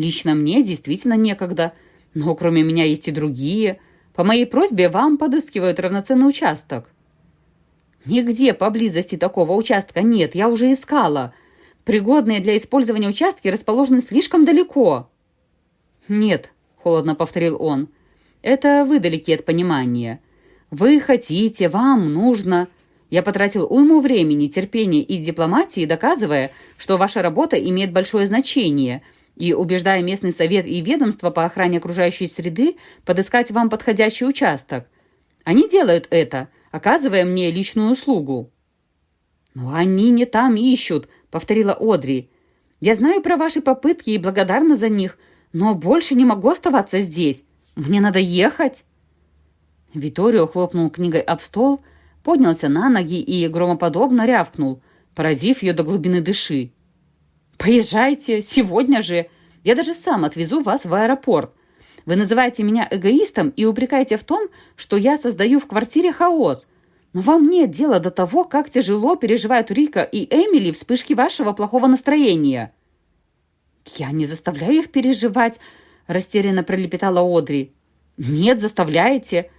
Лично мне действительно некогда, но кроме меня есть и другие. По моей просьбе вам подыскивают равноценный участок». «Нигде поблизости такого участка нет, я уже искала. Пригодные для использования участки расположены слишком далеко». «Нет», — холодно повторил он, — «это вы далеки от понимания. Вы хотите, вам нужно...» Я потратил уйму времени, терпения и дипломатии, доказывая, что ваша работа имеет большое значение, и убеждая местный совет и ведомство по охране окружающей среды подыскать вам подходящий участок. Они делают это, оказывая мне личную услугу». «Но они не там ищут», — повторила Одри. «Я знаю про ваши попытки и благодарна за них, но больше не могу оставаться здесь. Мне надо ехать». Виторио хлопнул книгой об стол, поднялся на ноги и громоподобно рявкнул, поразив ее до глубины дыши. «Поезжайте, сегодня же! Я даже сам отвезу вас в аэропорт. Вы называете меня эгоистом и упрекаете в том, что я создаю в квартире хаос. Но вам нет дела до того, как тяжело переживают Рика и Эмили вспышки вашего плохого настроения». «Я не заставляю их переживать», — растерянно пролепетала Одри. «Нет, заставляете.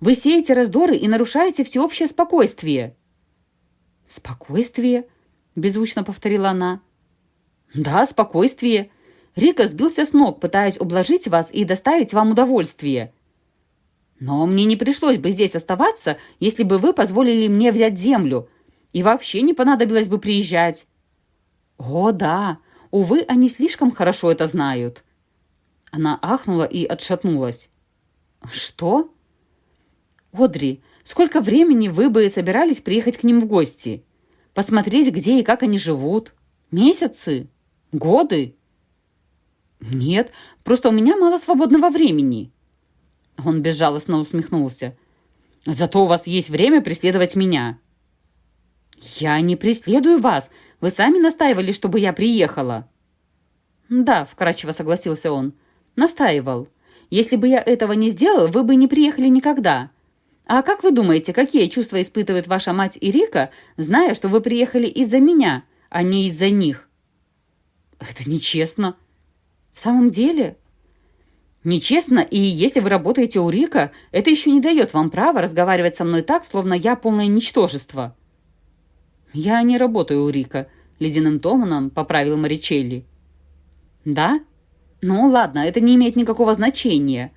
Вы сеете раздоры и нарушаете всеобщее спокойствие». «Спокойствие?» — беззвучно повторила она. «Да, спокойствие. Рика сбился с ног, пытаясь ублажить вас и доставить вам удовольствие. Но мне не пришлось бы здесь оставаться, если бы вы позволили мне взять землю, и вообще не понадобилось бы приезжать». «О, да, увы, они слишком хорошо это знают». Она ахнула и отшатнулась. «Что?» «Одри, сколько времени вы бы собирались приехать к ним в гости? Посмотреть, где и как они живут? Месяцы? Годы?» «Нет, просто у меня мало свободного времени». Он безжалостно усмехнулся. «Зато у вас есть время преследовать меня». «Я не преследую вас. Вы сами настаивали, чтобы я приехала». «Да», — вкратчиво согласился он. «Настаивал. Если бы я этого не сделал, вы бы не приехали никогда. А как вы думаете, какие чувства испытывает ваша мать и Рика, зная, что вы приехали из-за меня, а не из-за них?» «Это нечестно». «В самом деле?» «Нечестно, и если вы работаете у Рика, это еще не дает вам права разговаривать со мной так, словно я полное ничтожество». «Я не работаю у Рика», — ледяным тоном поправил Маричелли. «Да? Ну, ладно, это не имеет никакого значения».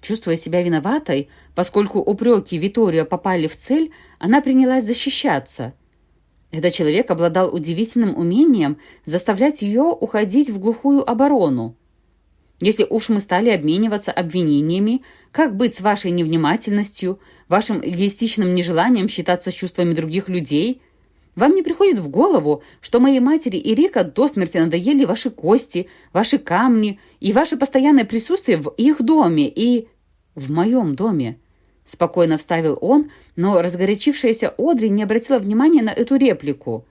Чувствуя себя виноватой, поскольку упреки Витория попали в цель, она принялась защищаться. Этот человек обладал удивительным умением заставлять ее уходить в глухую оборону. Если уж мы стали обмениваться обвинениями, как быть с вашей невнимательностью, вашим эгоистичным нежеланием считаться чувствами других людей? Вам не приходит в голову, что моей матери и Рика до смерти надоели ваши кости, ваши камни и ваше постоянное присутствие в их доме и... в моем доме?» Спокойно вставил он, но разгорячившаяся Одри не обратила внимания на эту реплику.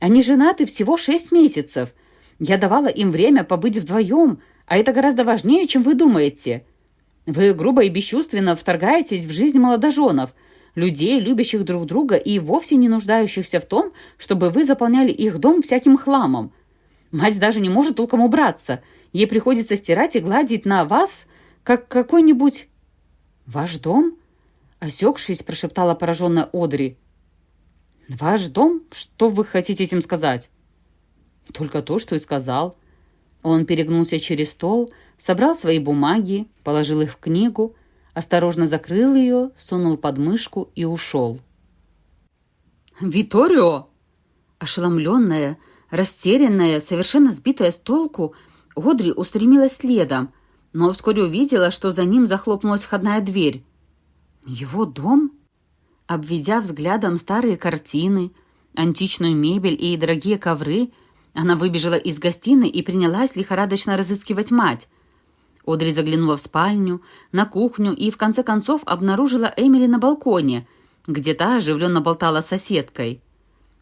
«Они женаты всего шесть месяцев. Я давала им время побыть вдвоем, а это гораздо важнее, чем вы думаете. Вы грубо и бесчувственно вторгаетесь в жизнь молодоженов, людей, любящих друг друга и вовсе не нуждающихся в том, чтобы вы заполняли их дом всяким хламом. Мать даже не может толком убраться. Ей приходится стирать и гладить на вас, как какой-нибудь... «Ваш дом?» Осекшись, прошептала пораженная Одри. «Ваш дом? Что вы хотите этим сказать?» «Только то, что и сказал. Он перегнулся через стол, собрал свои бумаги, положил их в книгу, осторожно закрыл ее, сунул под мышку и ушел. «Виторио!» Ошеломленная, растерянная, совершенно сбитая с толку, Одри устремилась следом, но вскоре увидела, что за ним захлопнулась входная дверь. «Его дом?» Обведя взглядом старые картины, античную мебель и дорогие ковры, она выбежала из гостиной и принялась лихорадочно разыскивать мать. Одри заглянула в спальню, на кухню и, в конце концов, обнаружила Эмили на балконе, где та оживленно болтала с соседкой.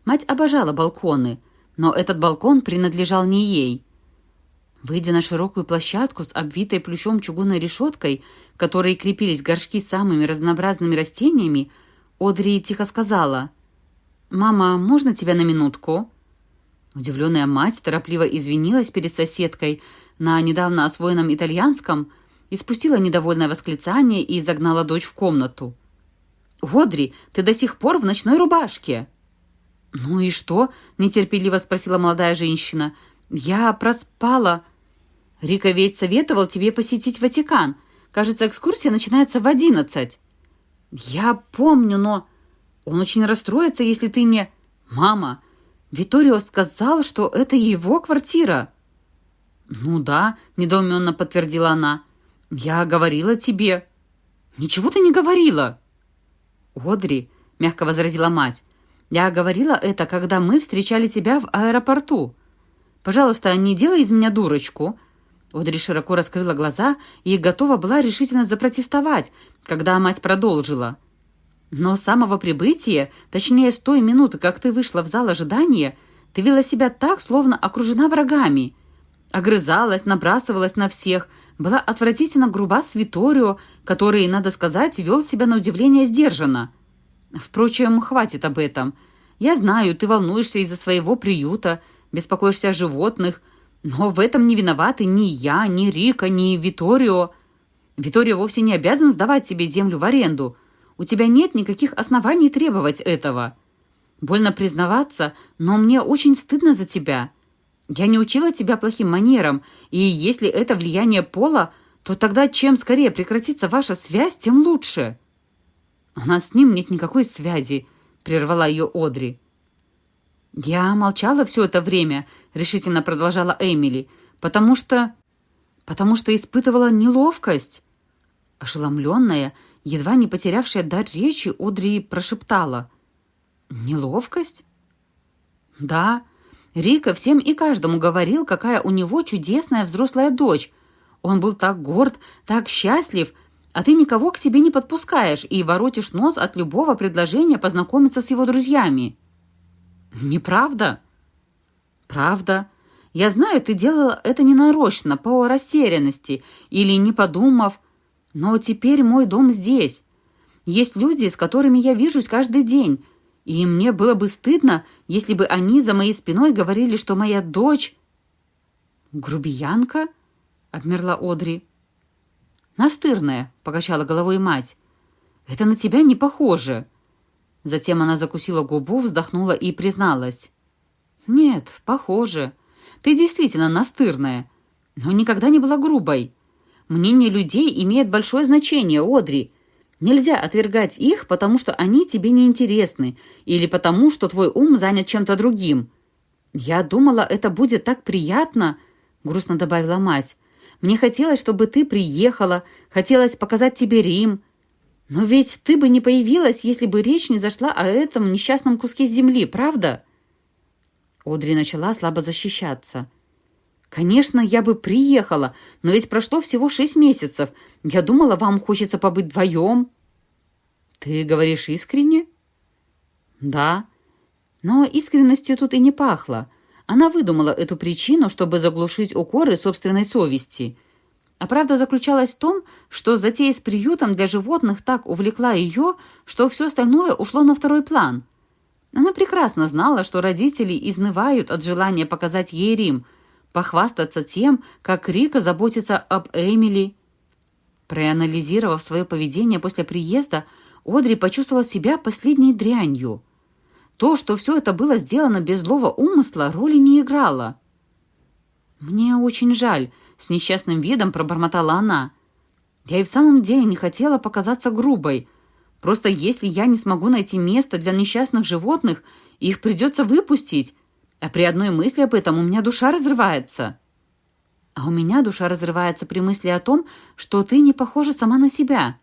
Мать обожала балконы, но этот балкон принадлежал не ей. Выйдя на широкую площадку с обвитой плющом чугунной решеткой, которой крепились горшки с самыми разнообразными растениями, Одри тихо сказала, «Мама, можно тебя на минутку?» Удивленная мать торопливо извинилась перед соседкой на недавно освоенном итальянском, испустила недовольное восклицание и загнала дочь в комнату. «Одри, ты до сих пор в ночной рубашке!» «Ну и что?» — нетерпеливо спросила молодая женщина. «Я проспала...» «Рика ведь советовал тебе посетить Ватикан. Кажется, экскурсия начинается в одиннадцать». «Я помню, но...» «Он очень расстроится, если ты не...» «Мама, Виторио сказал, что это его квартира». «Ну да», — недоуменно подтвердила она. «Я говорила тебе». «Ничего ты не говорила». «Одри», — мягко возразила мать, «я говорила это, когда мы встречали тебя в аэропорту. Пожалуйста, не делай из меня дурочку». Одри широко раскрыла глаза и готова была решительно запротестовать, когда мать продолжила. «Но с самого прибытия, точнее, с той минуты, как ты вышла в зал ожидания, ты вела себя так, словно окружена врагами. Огрызалась, набрасывалась на всех, была отвратительно груба с Виторио, который, надо сказать, вел себя на удивление сдержанно. Впрочем, хватит об этом. Я знаю, ты волнуешься из-за своего приюта, беспокоишься о животных, но в этом не виноваты ни я, ни Рика, ни Виторио. Виторио вовсе не обязан сдавать тебе землю в аренду. У тебя нет никаких оснований требовать этого. Больно признаваться, но мне очень стыдно за тебя. Я не учила тебя плохим манерам, и если это влияние пола, то тогда чем скорее прекратится ваша связь, тем лучше». «У нас с ним нет никакой связи», — прервала ее Одри. «Я молчала все это время», — решительно продолжала Эмили, «потому что... потому что испытывала неловкость». Ошеломленная, едва не потерявшая дар речи, Одри прошептала. «Неловкость?» «Да, Рика всем и каждому говорил, какая у него чудесная взрослая дочь. Он был так горд, так счастлив, а ты никого к себе не подпускаешь и воротишь нос от любого предложения познакомиться с его друзьями. Неправда? Правда. Я знаю, ты делала это ненарочно, по растерянности или не подумав. Но теперь мой дом здесь. Есть люди, с которыми я вижусь каждый день, и мне было бы стыдно, если бы они за моей спиной говорили, что моя дочь... «Грубиянка?» — обмерла Одри. «Настырная», — покачала головой мать. «Это на тебя не похоже». Затем она закусила губу, вздохнула и призналась. «Нет, похоже. Ты действительно настырная, но никогда не была грубой. Мнение людей имеет большое значение, Одри. Нельзя отвергать их, потому что они тебе не интересны или потому, что твой ум занят чем-то другим. Я думала, это будет так приятно, грустно добавила мать. Мне хотелось, чтобы ты приехала, хотелось показать тебе Рим. Но ведь ты бы не появилась, если бы речь не зашла о этом несчастном куске земли, правда? Одри начала слабо защищаться. «Конечно, я бы приехала, но ведь прошло всего шесть месяцев. Я думала, вам хочется побыть вдвоем». «Ты говоришь искренне?» «Да». Но искренностью тут и не пахло. Она выдумала эту причину, чтобы заглушить укоры собственной совести. А правда заключалась в том, что затея с приютом для животных так увлекла ее, что все остальное ушло на второй план. Она прекрасно знала, что родители изнывают от желания показать ей Рим – похвастаться тем, как Рика заботится об Эмили. Проанализировав свое поведение после приезда, Одри почувствовала себя последней дрянью. То, что все это было сделано без злого умысла, роли не играло. «Мне очень жаль», — с несчастным видом пробормотала она. «Я и в самом деле не хотела показаться грубой. Просто если я не смогу найти место для несчастных животных, их придется выпустить, а при одной мысли об этом у меня душа разрывается. А у меня душа разрывается при мысли о том, что ты не похожа сама на себя.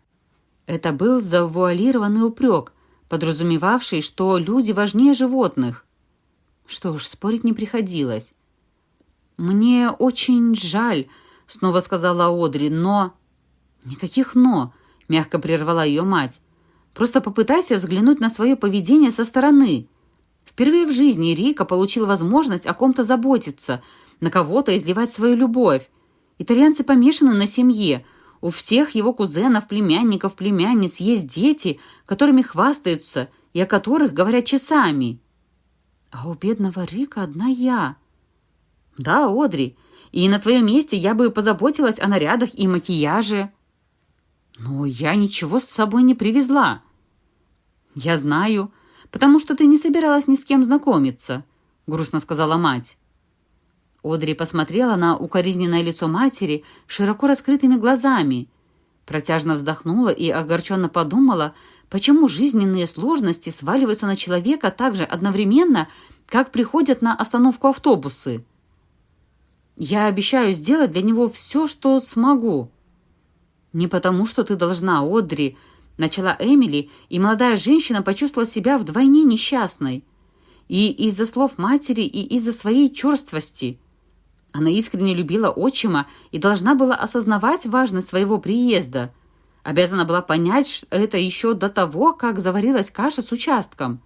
Это был завуалированный упрек, подразумевавший, что люди важнее животных. Что ж, спорить не приходилось. «Мне очень жаль», — снова сказала Одри, — «но...» «Никаких «но», — мягко прервала ее мать. «Просто попытайся взглянуть на свое поведение со стороны. Впервые в жизни Рика получил возможность о ком-то заботиться, на кого-то изливать свою любовь. Итальянцы помешаны на семье. У всех его кузенов, племянников, племянниц есть дети, которыми хвастаются и о которых говорят часами. А у бедного Рика одна я. Да, Одри, И на твоем месте я бы позаботилась о нарядах и макияже. Но я ничего с собой не привезла. Я знаю, потому что ты не собиралась ни с кем знакомиться, грустно сказала мать. Одри посмотрела на укоризненное лицо матери широко раскрытыми глазами, протяжно вздохнула и огорченно подумала, почему жизненные сложности сваливаются на человека так же одновременно, как приходят на остановку автобусы. Я обещаю сделать для него все, что смогу». «Не потому, что ты должна, Одри», — начала Эмили, и молодая женщина почувствовала себя вдвойне несчастной. И из-за слов матери, и из-за своей черствости. Она искренне любила отчима и должна была осознавать важность своего приезда. Обязана была понять это еще до того, как заварилась каша с участком.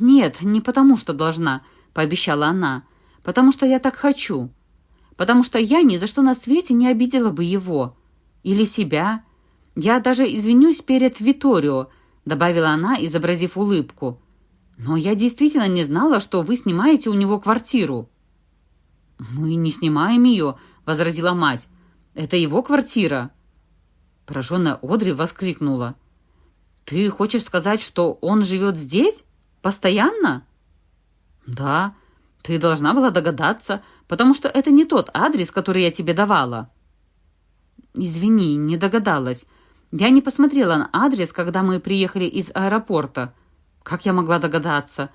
«Нет, не потому, что должна», — пообещала она потому что я так хочу, потому что я ни за что на свете не обидела бы его или себя. Я даже извинюсь перед Виторио», — добавила она, изобразив улыбку. «Но я действительно не знала, что вы снимаете у него квартиру». «Мы не снимаем ее», — возразила мать. «Это его квартира». Пораженная Одри воскликнула. «Ты хочешь сказать, что он живет здесь? Постоянно?» «Да, ты должна была догадаться, потому что это не тот адрес, который я тебе давала». «Извини, не догадалась. Я не посмотрела на адрес, когда мы приехали из аэропорта. Как я могла догадаться?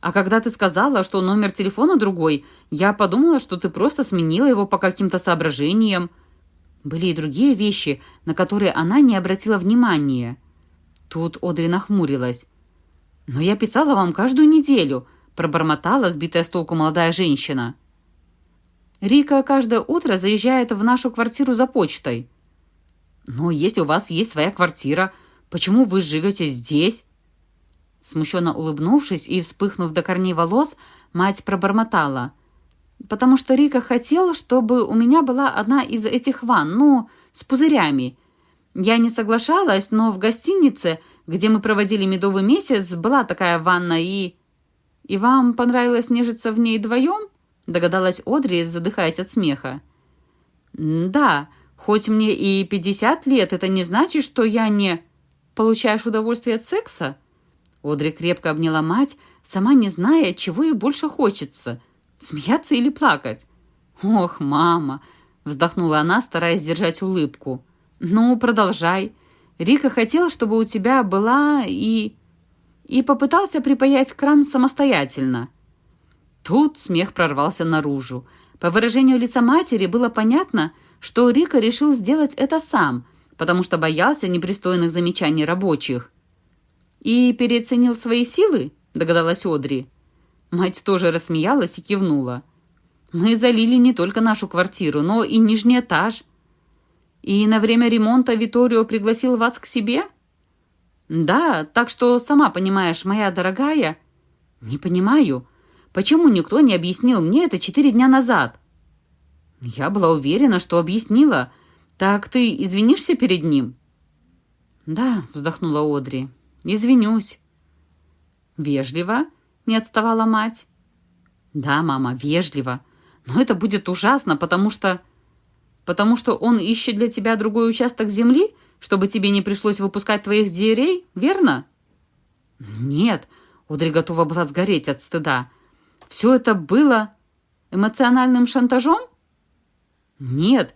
А когда ты сказала, что номер телефона другой, я подумала, что ты просто сменила его по каким-то соображениям. Были и другие вещи, на которые она не обратила внимания». Тут Одри нахмурилась. «Но я писала вам каждую неделю пробормотала сбитая с толку молодая женщина. «Рика каждое утро заезжает в нашу квартиру за почтой». «Но если у вас есть своя квартира, почему вы живете здесь?» Смущенно улыбнувшись и вспыхнув до корней волос, мать пробормотала. «Потому что Рика хотел, чтобы у меня была одна из этих ванн, ну, с пузырями. Я не соглашалась, но в гостинице, где мы проводили медовый месяц, была такая ванна и...» «И вам понравилось нежиться в ней вдвоем?» — догадалась Одри, задыхаясь от смеха. «Да, хоть мне и пятьдесят лет, это не значит, что я не...» «Получаешь удовольствие от секса?» Одри крепко обняла мать, сама не зная, чего ей больше хочется — смеяться или плакать. «Ох, мама!» — вздохнула она, стараясь сдержать улыбку. «Ну, продолжай. Рика хотела, чтобы у тебя была и...» и попытался припаять кран самостоятельно. Тут смех прорвался наружу. По выражению лица матери было понятно, что Рика решил сделать это сам, потому что боялся непристойных замечаний рабочих. «И переоценил свои силы?» – догадалась Одри. Мать тоже рассмеялась и кивнула. «Мы залили не только нашу квартиру, но и нижний этаж. И на время ремонта Виторио пригласил вас к себе?» «Да, так что, сама понимаешь, моя дорогая...» «Не понимаю, почему никто не объяснил мне это четыре дня назад?» «Я была уверена, что объяснила. Так ты извинишься перед ним?» «Да», — вздохнула Одри, — «извинюсь». «Вежливо?» — не отставала мать. «Да, мама, вежливо. Но это будет ужасно, потому что...» «Потому что он ищет для тебя другой участок земли?» Чтобы тебе не пришлось выпускать твоих дерей, верно?» «Нет», — Одри готова была сгореть от стыда. «Все это было эмоциональным шантажом?» «Нет,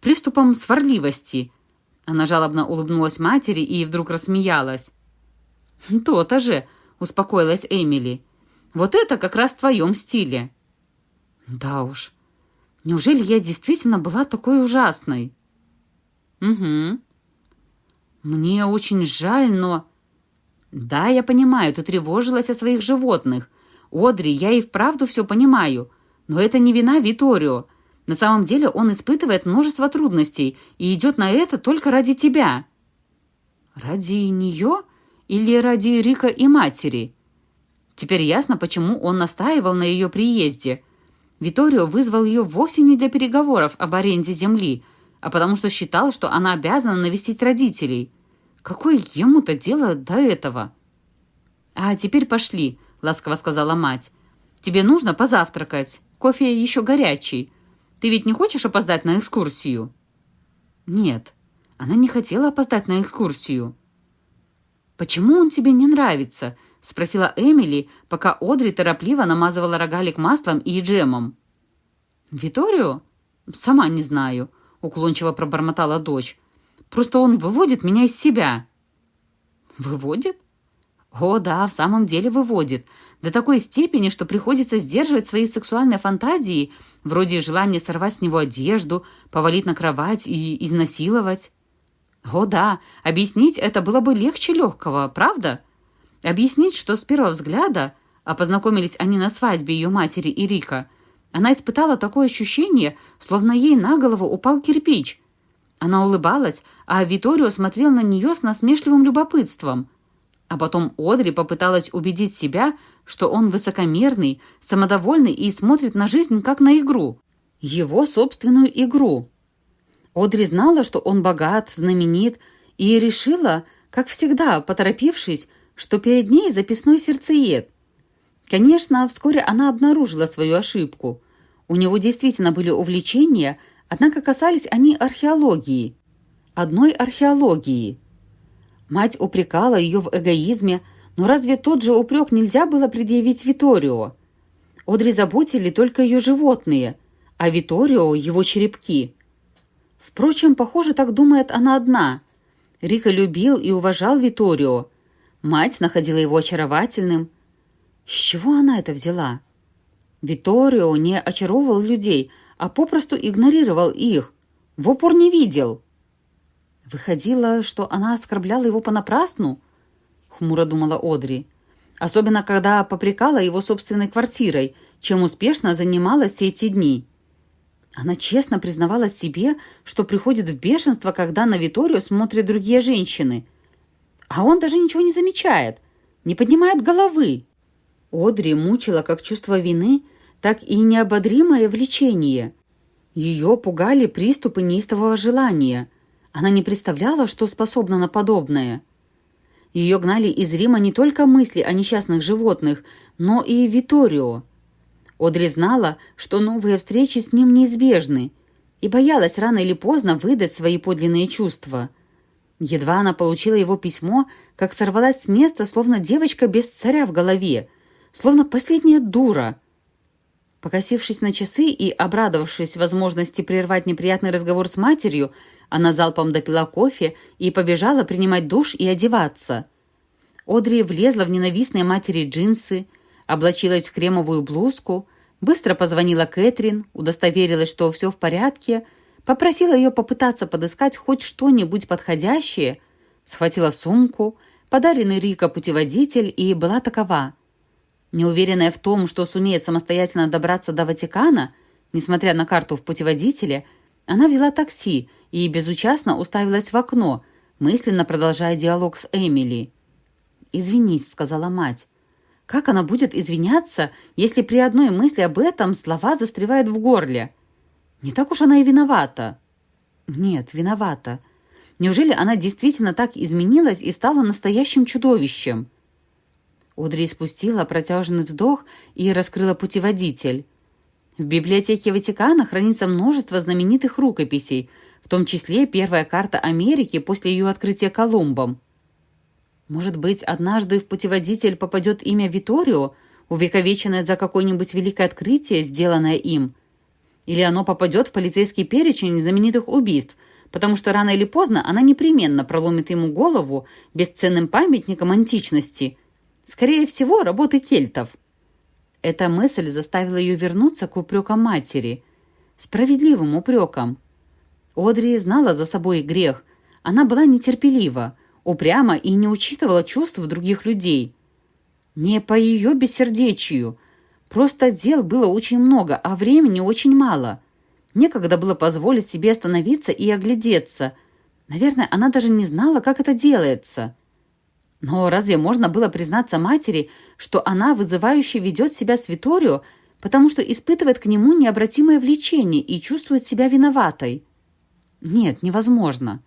приступом сварливости». Она жалобно улыбнулась матери и вдруг рассмеялась. «То-то же», — успокоилась Эмили. «Вот это как раз в твоем стиле». «Да уж. Неужели я действительно была такой ужасной?» «Угу», «Мне очень жаль, но...» «Да, я понимаю, ты тревожилась о своих животных. Одри, я и вправду все понимаю. Но это не вина Виторио. На самом деле он испытывает множество трудностей и идет на это только ради тебя». «Ради нее или ради Рика и матери?» Теперь ясно, почему он настаивал на ее приезде. Виторио вызвал ее вовсе не для переговоров об аренде земли, а потому что считал, что она обязана навестить родителей. Какое ему-то дело до этого? «А теперь пошли», — ласково сказала мать. «Тебе нужно позавтракать. Кофе еще горячий. Ты ведь не хочешь опоздать на экскурсию?» «Нет, она не хотела опоздать на экскурсию». «Почему он тебе не нравится?» — спросила Эмили, пока Одри торопливо намазывала рогалик маслом и джемом. «Виторио? Сама не знаю», — уклончиво пробормотала дочь. «Просто он выводит меня из себя». «Выводит?» «О, да, в самом деле выводит. До такой степени, что приходится сдерживать свои сексуальные фантазии, вроде желания сорвать с него одежду, повалить на кровать и изнасиловать». «О, да, объяснить это было бы легче легкого, правда?» Объяснить, что с первого взгляда, а познакомились они на свадьбе ее матери и Рика, она испытала такое ощущение, словно ей на голову упал кирпич. Она улыбалась, а Виторио смотрел на нее с насмешливым любопытством. А потом Одри попыталась убедить себя, что он высокомерный, самодовольный и смотрит на жизнь как на игру. Его собственную игру. Одри знала, что он богат, знаменит, и решила, как всегда, поторопившись, что перед ней записной сердцеед. Конечно, вскоре она обнаружила свою ошибку. У него действительно были увлечения, однако касались они археологии. Одной археологии. Мать упрекала ее в эгоизме, но разве тот же упрек нельзя было предъявить Виторио? Одри заботили только ее животные, а Виторио – его черепки. Впрочем, похоже, так думает она одна. Рика любил и уважал Виторио, Мать находила его очаровательным. С чего она это взяла? Виторио не очаровывал людей, а попросту игнорировал их. В упор не видел. Выходило, что она оскорбляла его понапрасну? Хмуро думала Одри. Особенно, когда попрекала его собственной квартирой, чем успешно занималась все эти дни. Она честно признавала себе, что приходит в бешенство, когда на Виторию смотрят другие женщины – а он даже ничего не замечает, не поднимает головы. Одри мучила как чувство вины, так и неободримое влечение. Ее пугали приступы неистового желания. Она не представляла, что способна на подобное. Ее гнали из Рима не только мысли о несчастных животных, но и Виторио. Одри знала, что новые встречи с ним неизбежны, и боялась рано или поздно выдать свои подлинные чувства – Едва она получила его письмо, как сорвалась с места, словно девочка без царя в голове, словно последняя дура. Покосившись на часы и обрадовавшись возможности прервать неприятный разговор с матерью, она залпом допила кофе и побежала принимать душ и одеваться. Одри влезла в ненавистные матери джинсы, облачилась в кремовую блузку, быстро позвонила Кэтрин, удостоверилась, что все в порядке — Попросила ее попытаться подыскать хоть что-нибудь подходящее, схватила сумку, подаренный Рика путеводитель и была такова. Неуверенная в том, что сумеет самостоятельно добраться до Ватикана, несмотря на карту в путеводителе, она взяла такси и безучастно уставилась в окно, мысленно продолжая диалог с Эмили. «Извинись», — сказала мать. «Как она будет извиняться, если при одной мысли об этом слова застревают в горле?» Не так уж она и виновата. Нет, виновата. Неужели она действительно так изменилась и стала настоящим чудовищем? Одри спустила протяжный вздох и раскрыла путеводитель. В библиотеке Ватикана хранится множество знаменитых рукописей, в том числе первая карта Америки после ее открытия Колумбом. Может быть, однажды в путеводитель попадет имя Виторио, увековеченное за какое-нибудь великое открытие, сделанное им – или оно попадет в полицейский перечень знаменитых убийств, потому что рано или поздно она непременно проломит ему голову бесценным памятником античности. Скорее всего, работы кельтов. Эта мысль заставила ее вернуться к упрекам матери. Справедливым упрекам. Одри знала за собой грех. Она была нетерпелива, упряма и не учитывала чувств других людей. Не по ее бессердечию – Просто дел было очень много, а времени очень мало. Некогда было позволить себе остановиться и оглядеться. Наверное, она даже не знала, как это делается. Но разве можно было признаться матери, что она вызывающе ведет себя с Виторио, потому что испытывает к нему необратимое влечение и чувствует себя виноватой? Нет, невозможно.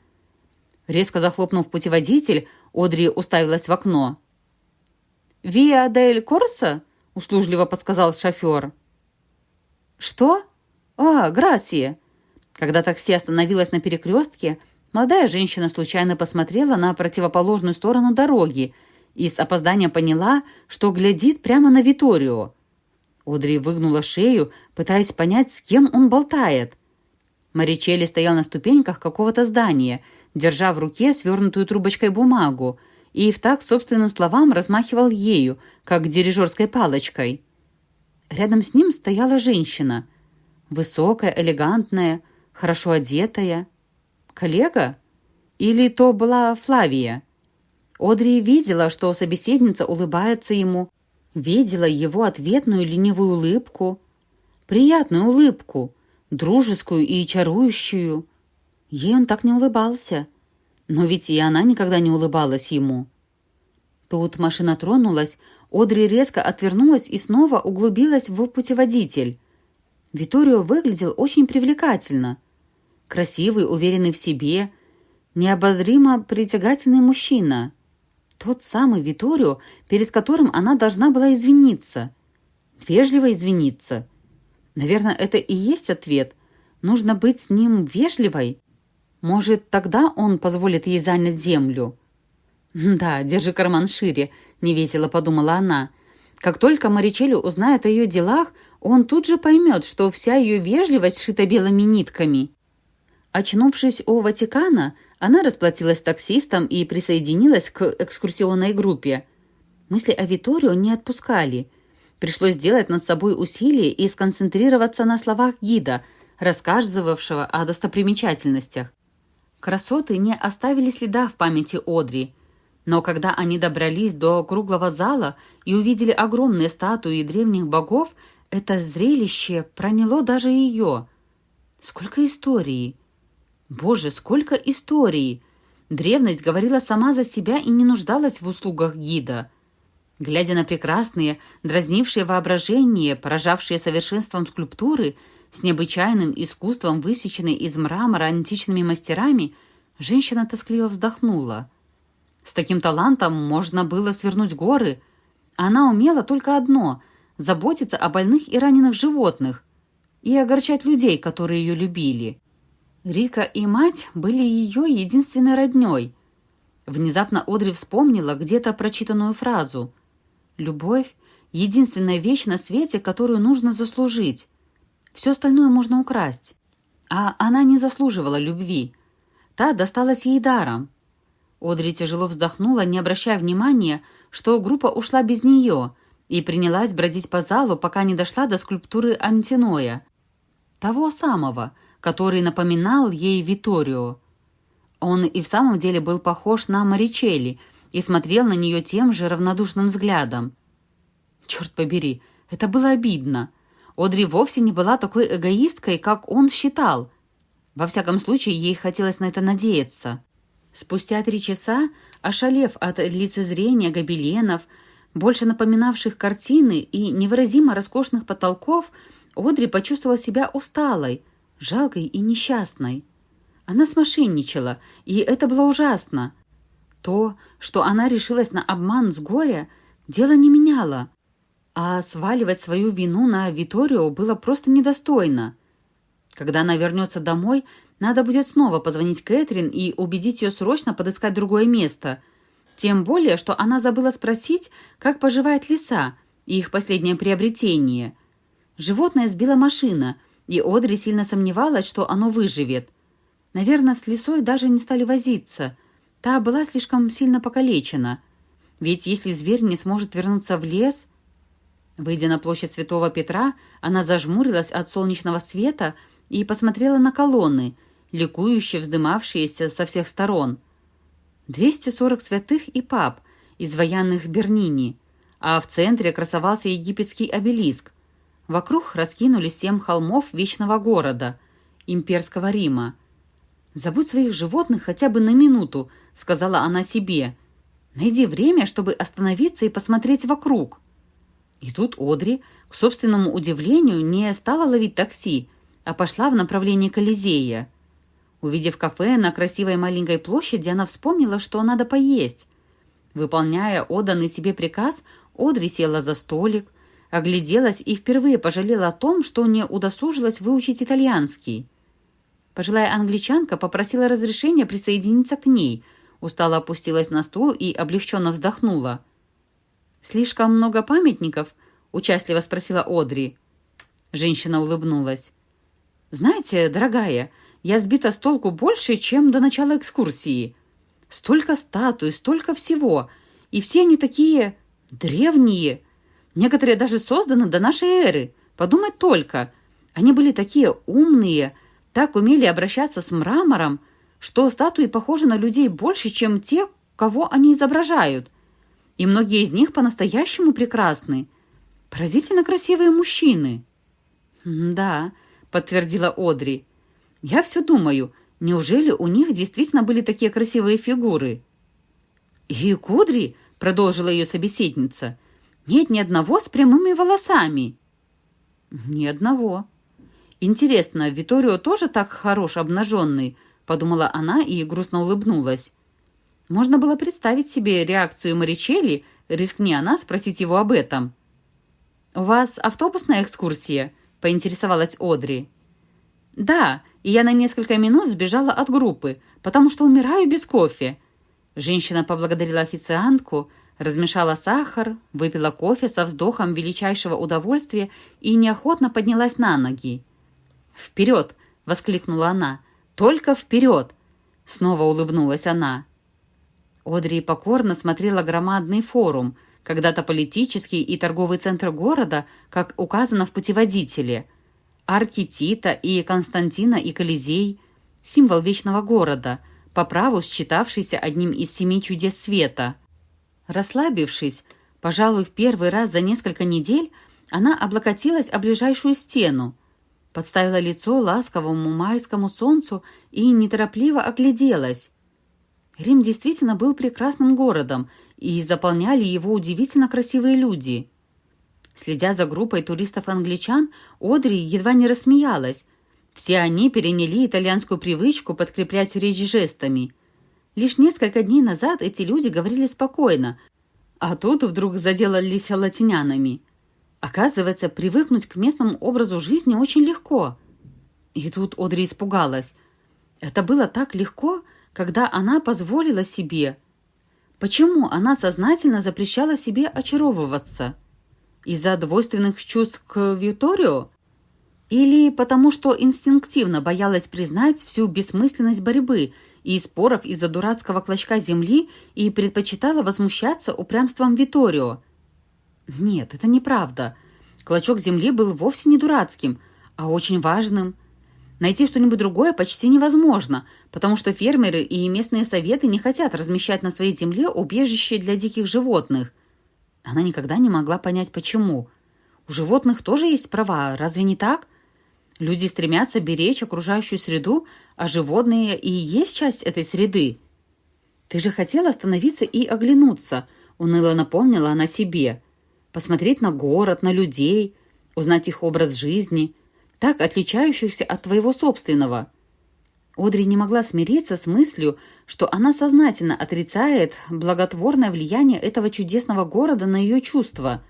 Резко захлопнув путеводитель, Одри уставилась в окно. «Виа дель Корса?» услужливо подсказал шофер. «Что?» «А, Грасия!» Когда такси остановилось на перекрестке, молодая женщина случайно посмотрела на противоположную сторону дороги и с опозданием поняла, что глядит прямо на Виторио. Одри выгнула шею, пытаясь понять, с кем он болтает. Маричелли стоял на ступеньках какого-то здания, держа в руке свернутую трубочкой бумагу, и в так собственным словам размахивал ею, как дирижерской палочкой. Рядом с ним стояла женщина. Высокая, элегантная, хорошо одетая. Коллега? Или то была Флавия? Одри видела, что собеседница улыбается ему, видела его ответную ленивую улыбку, приятную улыбку, дружескую и чарующую. Ей он так не улыбался. Но ведь и она никогда не улыбалась ему. Тут машина тронулась, Одри резко отвернулась и снова углубилась в путеводитель. Виторио выглядел очень привлекательно. Красивый, уверенный в себе, неободримо притягательный мужчина. Тот самый Виторио, перед которым она должна была извиниться. Вежливо извиниться. Наверное, это и есть ответ. Нужно быть с ним вежливой. Может, тогда он позволит ей занять землю? «Да, держи карман шире», — невесело подумала она. «Как только Маричелли узнает о ее делах, он тут же поймет, что вся ее вежливость шита белыми нитками». Очнувшись у Ватикана, она расплатилась таксистом и присоединилась к экскурсионной группе. Мысли о Виторио не отпускали. Пришлось сделать над собой усилие и сконцентрироваться на словах гида, рассказывавшего о достопримечательностях. Красоты не оставили следа в памяти Одри – но когда они добрались до круглого зала и увидели огромные статуи древних богов, это зрелище проняло даже ее. Сколько истории! Боже, сколько историй! Древность говорила сама за себя и не нуждалась в услугах гида. Глядя на прекрасные, дразнившие воображение, поражавшие совершенством скульптуры, с необычайным искусством, высеченной из мрамора античными мастерами, женщина тоскливо вздохнула – с таким талантом можно было свернуть горы. Она умела только одно – заботиться о больных и раненых животных и огорчать людей, которые ее любили. Рика и мать были ее единственной родней. Внезапно Одри вспомнила где-то прочитанную фразу «Любовь – единственная вещь на свете, которую нужно заслужить. Все остальное можно украсть». А она не заслуживала любви. Та досталась ей даром – Одри тяжело вздохнула, не обращая внимания, что группа ушла без нее, и принялась бродить по залу, пока не дошла до скульптуры Антиноя. Того самого, который напоминал ей Виторио. Он и в самом деле был похож на Маричелли и смотрел на нее тем же равнодушным взглядом. Черт побери, это было обидно. Одри вовсе не была такой эгоисткой, как он считал. Во всяком случае, ей хотелось на это надеяться. Спустя три часа, ошалев от лицезрения гобеленов, больше напоминавших картины и невыразимо роскошных потолков, Одри почувствовала себя усталой, жалкой и несчастной. Она смошенничала, и это было ужасно. То, что она решилась на обман с горя, дело не меняло, а сваливать свою вину на Виторио было просто недостойно. Когда она вернется домой, надо будет снова позвонить Кэтрин и убедить ее срочно подыскать другое место. Тем более, что она забыла спросить, как поживает лиса и их последнее приобретение. Животное сбила машина, и Одри сильно сомневалась, что оно выживет. Наверное, с лисой даже не стали возиться. Та была слишком сильно покалечена. Ведь если зверь не сможет вернуться в лес... Выйдя на площадь Святого Петра, она зажмурилась от солнечного света и посмотрела на колонны, ликующе вздымавшиеся со всех сторон. 240 святых и пап, изваянных Бернини, а в центре красовался египетский обелиск. Вокруг раскинулись семь холмов вечного города, имперского Рима. «Забудь своих животных хотя бы на минуту», — сказала она себе. «Найди время, чтобы остановиться и посмотреть вокруг». И тут Одри, к собственному удивлению, не стала ловить такси, а пошла в направлении Колизея. Увидев кафе на красивой маленькой площади, она вспомнила, что надо поесть. Выполняя отданный себе приказ, Одри села за столик, огляделась и впервые пожалела о том, что не удосужилась выучить итальянский. Пожилая англичанка попросила разрешения присоединиться к ней, устало опустилась на стул и облегченно вздохнула. «Слишком много памятников?» — участливо спросила Одри. Женщина улыбнулась. «Знаете, дорогая, я сбита с толку больше, чем до начала экскурсии. Столько статуй, столько всего, и все они такие древние. Некоторые даже созданы до нашей эры. Подумать только. Они были такие умные, так умели обращаться с мрамором, что статуи похожи на людей больше, чем те, кого они изображают. И многие из них по-настоящему прекрасны. Поразительно красивые мужчины. «Да», — подтвердила Одри. «Я все думаю, неужели у них действительно были такие красивые фигуры?» «И кудри», — продолжила ее собеседница, — «нет ни одного с прямыми волосами». «Ни одного». «Интересно, Виторио тоже так хорош обнаженный?» — подумала она и грустно улыбнулась. Можно было представить себе реакцию Маричелли, рискни она спросить его об этом. «У вас автобусная экскурсия?» — поинтересовалась Одри. «Да, и я на несколько минут сбежала от группы, потому что умираю без кофе». Женщина поблагодарила официантку, размешала сахар, выпила кофе со вздохом величайшего удовольствия и неохотно поднялась на ноги. «Вперед!» — воскликнула она. «Только вперед!» Снова улыбнулась она. Одри покорно смотрела громадный форум, когда-то политический и торговый центр города, как указано в путеводителе. Арки Тита и Константина и Колизей – символ вечного города, по праву считавшийся одним из семи чудес света. Расслабившись, пожалуй, в первый раз за несколько недель, она облокотилась о ближайшую стену, подставила лицо ласковому майскому солнцу и неторопливо огляделась. Рим действительно был прекрасным городом, и заполняли его удивительно красивые люди. Следя за группой туристов-англичан, Одри едва не рассмеялась. Все они переняли итальянскую привычку подкреплять речь жестами. Лишь несколько дней назад эти люди говорили спокойно, а тут вдруг заделались латинянами. Оказывается, привыкнуть к местному образу жизни очень легко. И тут Одри испугалась. Это было так легко, когда она позволила себе. Почему она сознательно запрещала себе очаровываться? Из-за двойственных чувств к Виторио? Или потому что инстинктивно боялась признать всю бессмысленность борьбы и споров из-за дурацкого клочка земли и предпочитала возмущаться упрямством Виторио? Нет, это неправда. Клочок земли был вовсе не дурацким, а очень важным – Найти что-нибудь другое почти невозможно, потому что фермеры и местные советы не хотят размещать на своей земле убежище для диких животных. Она никогда не могла понять, почему. У животных тоже есть права, разве не так? Люди стремятся беречь окружающую среду, а животные и есть часть этой среды. «Ты же хотела остановиться и оглянуться», — уныло напомнила она себе. «Посмотреть на город, на людей, узнать их образ жизни» так отличающихся от твоего собственного. Одри не могла смириться с мыслью, что она сознательно отрицает благотворное влияние этого чудесного города на ее чувства.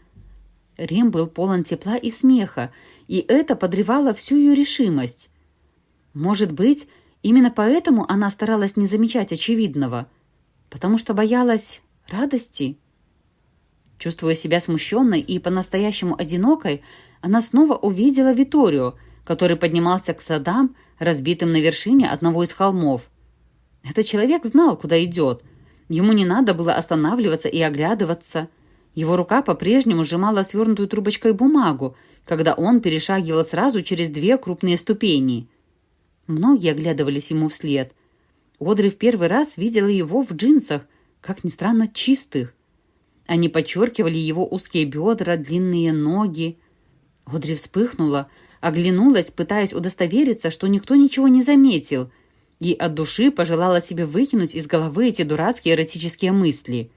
Рим был полон тепла и смеха, и это подрывало всю ее решимость. Может быть, именно поэтому она старалась не замечать очевидного, потому что боялась радости. Чувствуя себя смущенной и по-настоящему одинокой, она снова увидела Виторио, который поднимался к садам, разбитым на вершине одного из холмов. Этот человек знал, куда идет. Ему не надо было останавливаться и оглядываться. Его рука по-прежнему сжимала свернутую трубочкой бумагу, когда он перешагивал сразу через две крупные ступени. Многие оглядывались ему вслед. Одри в первый раз видела его в джинсах, как ни странно, чистых. Они подчеркивали его узкие бедра, длинные ноги. Одри вспыхнула, оглянулась, пытаясь удостовериться, что никто ничего не заметил, и от души пожелала себе выкинуть из головы эти дурацкие эротические мысли.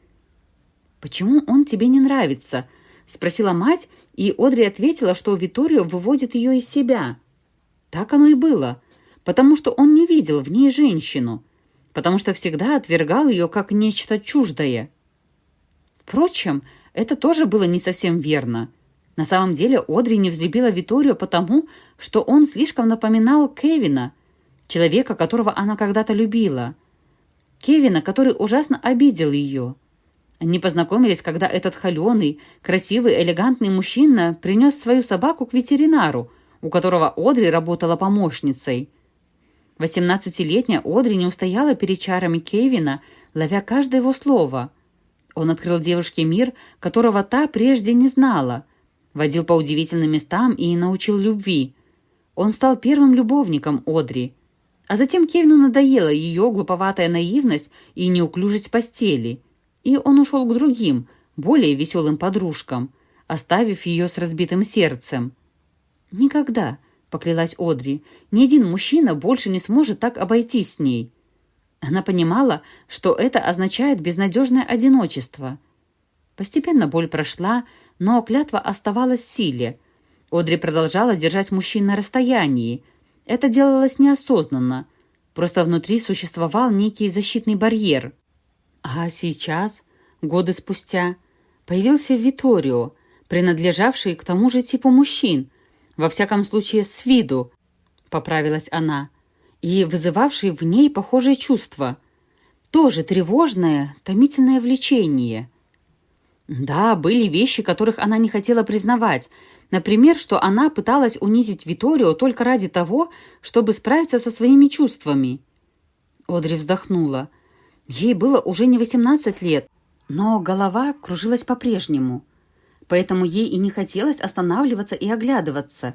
«Почему он тебе не нравится?» — спросила мать, и Одри ответила, что Виторио выводит ее из себя. Так оно и было, потому что он не видел в ней женщину, потому что всегда отвергал ее как нечто чуждое. Впрочем, это тоже было не совсем верно — На самом деле Одри не взлюбила Виторио потому, что он слишком напоминал Кевина, человека, которого она когда-то любила. Кевина, который ужасно обидел ее. Они познакомились, когда этот холеный, красивый, элегантный мужчина принес свою собаку к ветеринару, у которого Одри работала помощницей. Восемнадцатилетняя Одри не устояла перед чарами Кевина, ловя каждое его слово. Он открыл девушке мир, которого та прежде не знала, водил по удивительным местам и научил любви. Он стал первым любовником Одри. А затем Кевину надоела ее глуповатая наивность и неуклюжесть постели, и он ушел к другим, более веселым подружкам, оставив ее с разбитым сердцем. «Никогда», — поклялась Одри, — «ни один мужчина больше не сможет так обойтись с ней». Она понимала, что это означает безнадежное одиночество. Постепенно боль прошла, но клятва оставалась в силе. Одри продолжала держать мужчин на расстоянии. Это делалось неосознанно. Просто внутри существовал некий защитный барьер. А сейчас, годы спустя, появился Виторио, принадлежавший к тому же типу мужчин, во всяком случае с виду, поправилась она, и вызывавший в ней похожее чувство. Тоже тревожное, томительное влечение. Да, были вещи, которых она не хотела признавать. Например, что она пыталась унизить Виторио только ради того, чтобы справиться со своими чувствами. Одри вздохнула. Ей было уже не 18 лет, но голова кружилась по-прежнему поэтому ей и не хотелось останавливаться и оглядываться.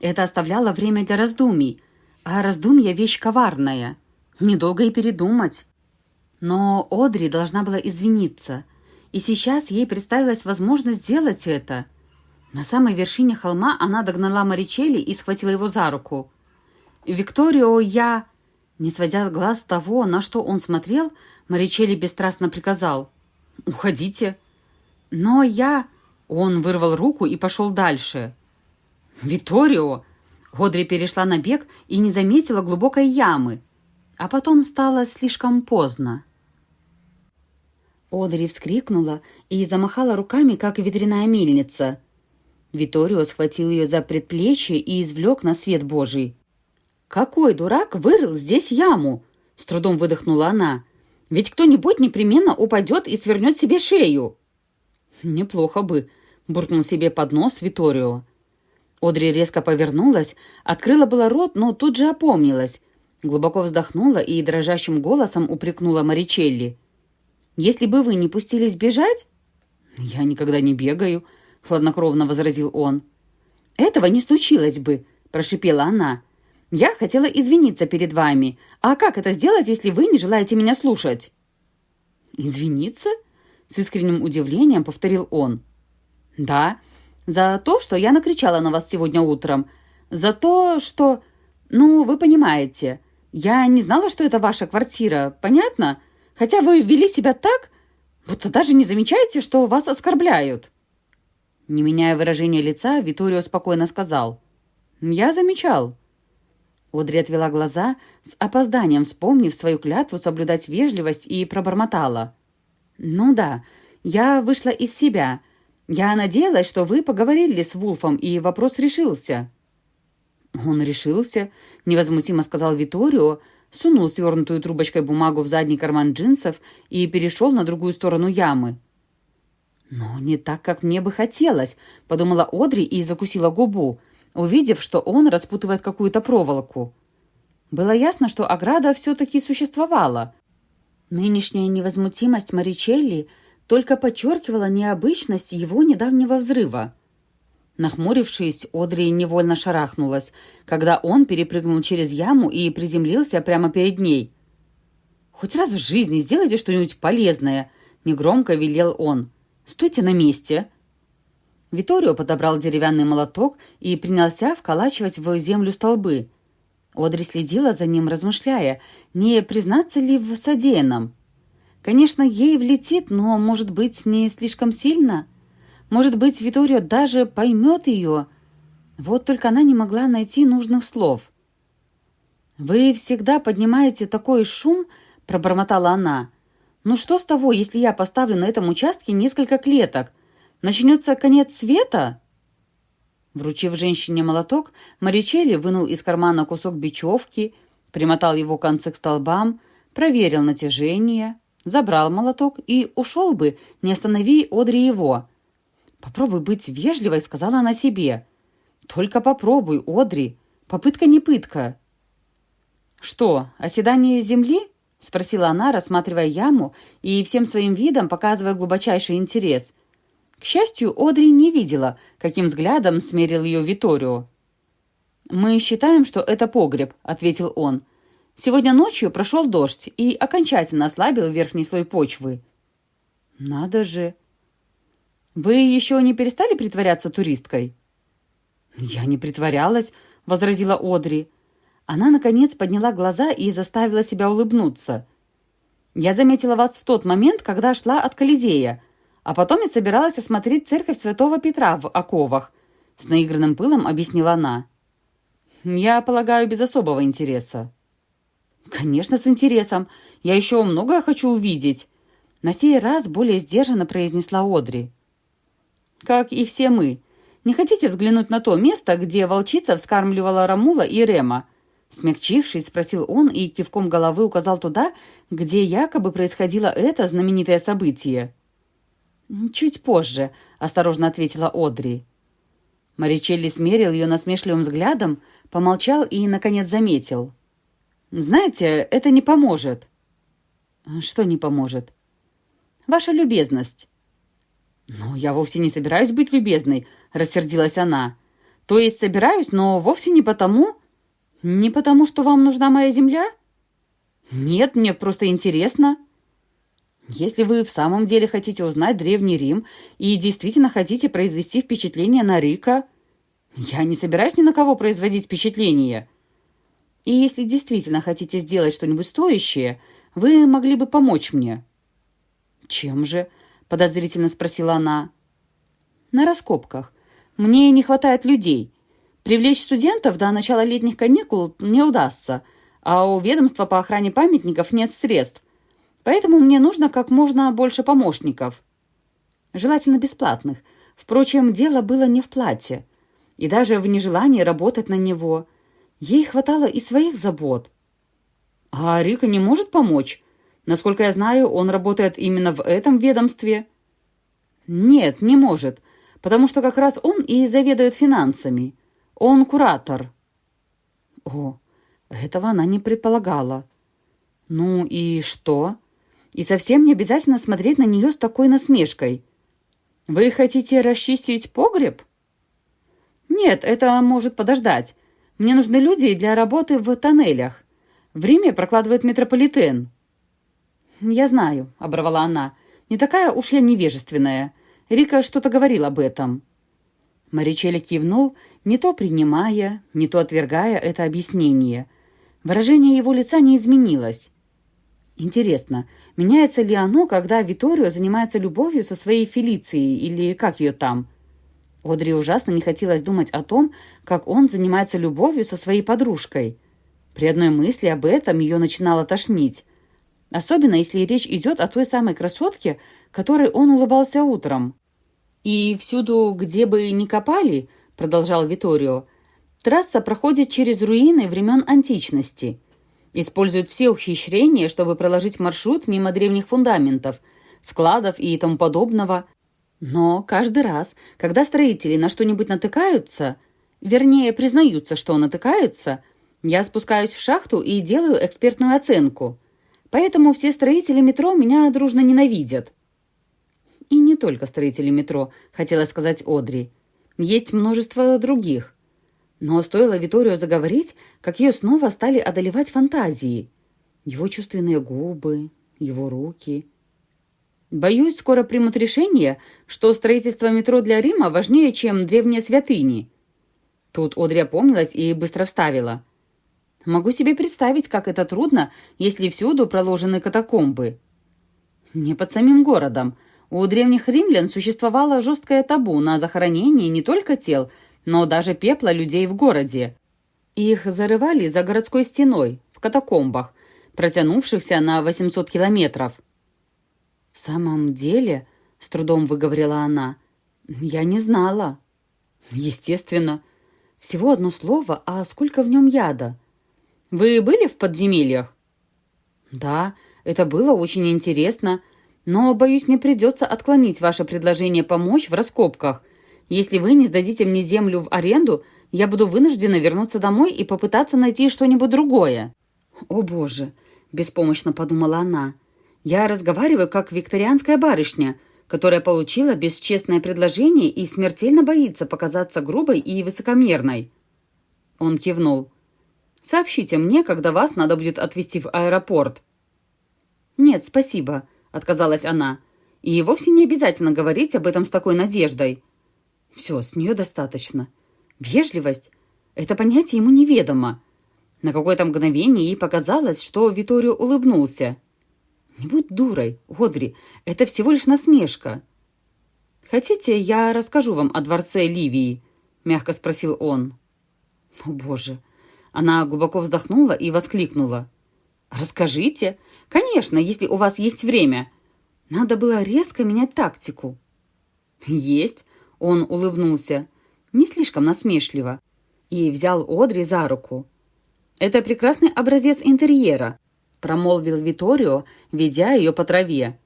Это оставляло время для раздумий, а раздумья — вещь коварная. Недолго и передумать. Но Одри должна была извиниться, и сейчас ей представилась возможность сделать это. На самой вершине холма она догнала Маричелли и схватила его за руку. «Викторио, я...» Не сводя глаз того, на что он смотрел, Маричелли бесстрастно приказал. «Уходите». «Но я...» Он вырвал руку и пошел дальше. «Виторио!» Одри перешла на бег и не заметила глубокой ямы. А потом стало слишком поздно. Одри вскрикнула и замахала руками, как ветряная мельница. Виторио схватил ее за предплечье и извлек на свет Божий. «Какой дурак вырыл здесь яму?» — с трудом выдохнула она. «Ведь кто-нибудь непременно упадет и свернет себе шею». «Неплохо бы», буркнул себе под нос Виторио. Одри резко повернулась, открыла было рот, но тут же опомнилась. Глубоко вздохнула и дрожащим голосом упрекнула Маричелли. «Если бы вы не пустились бежать...» «Я никогда не бегаю», — хладнокровно возразил он. «Этого не случилось бы», — прошипела она. «Я хотела извиниться перед вами. А как это сделать, если вы не желаете меня слушать?» «Извиниться?» — с искренним удивлением повторил он. «Да, за то, что я накричала на вас сегодня утром. За то, что... Ну, вы понимаете. Я не знала, что это ваша квартира, понятно? Хотя вы вели себя так, будто даже не замечаете, что вас оскорбляют». Не меняя выражения лица, Виторио спокойно сказал. «Я замечал». Одри отвела глаза, с опозданием вспомнив свою клятву соблюдать вежливость, и пробормотала. «Ну да, я вышла из себя. Я надеялась, что вы поговорили с Вулфом, и вопрос решился». «Он решился», — невозмутимо сказал Виторио, сунул свернутую трубочкой бумагу в задний карман джинсов и перешел на другую сторону ямы. «Но не так, как мне бы хотелось», — подумала Одри и закусила губу, увидев, что он распутывает какую-то проволоку. Было ясно, что ограда все-таки существовала. Нынешняя невозмутимость Маричелли — только подчеркивала необычность его недавнего взрыва. Нахмурившись, Одри невольно шарахнулась, когда он перепрыгнул через яму и приземлился прямо перед ней. «Хоть раз в жизни сделайте что-нибудь полезное», — негромко велел он. «Стойте на месте». Виторио подобрал деревянный молоток и принялся вколачивать в землю столбы. Одри следила за ним, размышляя, не признаться ли в содеянном. Конечно, ей влетит, но, может быть, не слишком сильно. Может быть, Виторио даже поймет ее. Вот только она не могла найти нужных слов. «Вы всегда поднимаете такой шум?» – пробормотала она. «Ну что с того, если я поставлю на этом участке несколько клеток? Начнется конец света?» Вручив женщине молоток, Маричелли вынул из кармана кусок бечевки, примотал его концы к столбам, проверил натяжение, забрал молоток и ушел бы, не останови Одри его. «Попробуй быть вежливой», — сказала она себе. «Только попробуй, Одри. Попытка не пытка». «Что, оседание земли?» — спросила она, рассматривая яму и всем своим видом показывая глубочайший интерес. К счастью, Одри не видела, каким взглядом смерил ее Виторио. «Мы считаем, что это погреб», — ответил он. «Сегодня ночью прошел дождь и окончательно ослабил верхний слой почвы». «Надо же!» «Вы еще не перестали притворяться туристкой?» «Я не притворялась», — возразила Одри. Она, наконец, подняла глаза и заставила себя улыбнуться. «Я заметила вас в тот момент, когда шла от Колизея, а потом я собиралась осмотреть церковь Святого Петра в Оковах», — с наигранным пылом объяснила она. «Я полагаю, без особого интереса». «Конечно, с интересом. Я еще многое хочу увидеть», — на сей раз более сдержанно произнесла Одри как и все мы. Не хотите взглянуть на то место, где волчица вскармливала Рамула и Рема?» Смягчившись, спросил он и кивком головы указал туда, где якобы происходило это знаменитое событие. «Чуть позже», — осторожно ответила Одри. Маричелли смерил ее насмешливым взглядом, помолчал и, наконец, заметил. «Знаете, это не поможет». «Что не поможет?» «Ваша любезность. «Ну, я вовсе не собираюсь быть любезной», — рассердилась она. «То есть собираюсь, но вовсе не потому...» «Не потому, что вам нужна моя земля?» «Нет, мне просто интересно». «Если вы в самом деле хотите узнать Древний Рим и действительно хотите произвести впечатление на Рика...» «Я не собираюсь ни на кого производить впечатление». «И если действительно хотите сделать что-нибудь стоящее, вы могли бы помочь мне». «Чем же?» — подозрительно спросила она. «На раскопках. Мне не хватает людей. Привлечь студентов до начала летних каникул не удастся, а у ведомства по охране памятников нет средств. Поэтому мне нужно как можно больше помощников. Желательно бесплатных. Впрочем, дело было не в платье. И даже в нежелании работать на него. Ей хватало и своих забот. А Рика не может помочь?» Насколько я знаю, он работает именно в этом ведомстве». «Нет, не может, потому что как раз он и заведует финансами. Он куратор». «О, этого она не предполагала». «Ну и что?» «И совсем не обязательно смотреть на нее с такой насмешкой». «Вы хотите расчистить погреб?» «Нет, это может подождать. Мне нужны люди для работы в тоннелях. В Риме прокладывает метрополитен». «Я знаю», — оборвала она. «Не такая уж я невежественная. Рика что-то говорил об этом». Маричелли кивнул, не то принимая, не то отвергая это объяснение. Выражение его лица не изменилось. Интересно, меняется ли оно, когда Виторио занимается любовью со своей Фелицией, или как ее там? Одри ужасно не хотелось думать о том, как он занимается любовью со своей подружкой. При одной мысли об этом ее начинало тошнить. Особенно, если речь идет о той самой красотке, которой он улыбался утром. «И всюду, где бы ни копали», — продолжал Виторио, «трасса проходит через руины времен античности. Используют все ухищрения, чтобы проложить маршрут мимо древних фундаментов, складов и тому подобного. Но каждый раз, когда строители на что-нибудь натыкаются, вернее, признаются, что натыкаются, я спускаюсь в шахту и делаю экспертную оценку». Поэтому все строители метро меня дружно ненавидят. И не только строители метро, хотела сказать Одри. Есть множество других. Но стоило Виторио заговорить, как ее снова стали одолевать фантазии. Его чувственные губы, его руки. Боюсь, скоро примут решение, что строительство метро для Рима важнее, чем древние святыни. Тут Одри опомнилась и быстро вставила. Могу себе представить, как это трудно, если всюду проложены катакомбы. Не под самим городом. У древних римлян существовало жесткое табу на захоронение не только тел, но даже пепла людей в городе. Их зарывали за городской стеной, в катакомбах, протянувшихся на 800 километров. «В самом деле», — с трудом выговорила она, — «я не знала». Естественно. Всего одно слово, а сколько в нем яда? Вы были в подземельях? Да, это было очень интересно, но, боюсь, мне придется отклонить ваше предложение помочь в раскопках. Если вы не сдадите мне землю в аренду, я буду вынуждена вернуться домой и попытаться найти что-нибудь другое. О, боже, беспомощно подумала она. Я разговариваю как викторианская барышня — которая получила бесчестное предложение и смертельно боится показаться грубой и высокомерной. Он кивнул. «Сообщите мне, когда вас надо будет отвезти в аэропорт». «Нет, спасибо», — отказалась она. «И вовсе не обязательно говорить об этом с такой надеждой». «Все, с нее достаточно. Вежливость — это понятие ему неведомо». На какое-то мгновение ей показалось, что Виторио улыбнулся. «Не будь дурой, Одри, это всего лишь насмешка». «Хотите, я расскажу вам о дворце Ливии?» — мягко спросил он. «О, Боже!» Она глубоко вздохнула и воскликнула. «Расскажите. Конечно, если у вас есть время. Надо было резко менять тактику». «Есть», — он улыбнулся, не слишком насмешливо, и взял Одри за руку. «Это прекрасный образец интерьера. — промолвил Виторио, ведя ее по траве.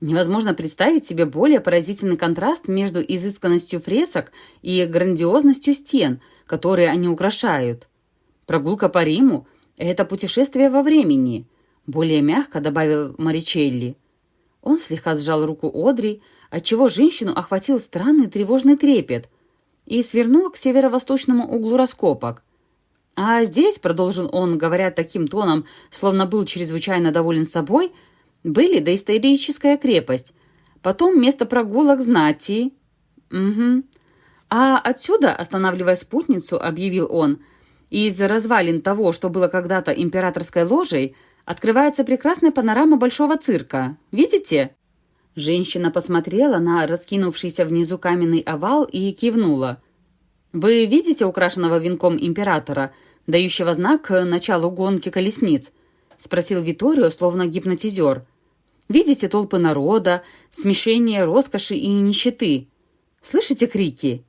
Невозможно представить себе более поразительный контраст между изысканностью фресок и грандиозностью стен, которые они украшают. Прогулка по Риму — это путешествие во времени, более мягко добавил Маричелли. Он слегка сжал руку Одри, отчего женщину охватил странный тревожный трепет, и свернул к северо-восточному углу раскопок — а здесь, продолжил он, говоря таким тоном, словно был чрезвычайно доволен собой, были доисторическая крепость, потом место прогулок знати. Угу. А отсюда, останавливая спутницу, объявил он, из развалин того, что было когда-то императорской ложей, открывается прекрасная панорама большого цирка. Видите? Женщина посмотрела на раскинувшийся внизу каменный овал и кивнула. «Вы видите украшенного венком императора, дающего знак началу гонки колесниц?» — спросил Виторио, словно гипнотизер. «Видите толпы народа, смешение роскоши и нищеты? Слышите крики?»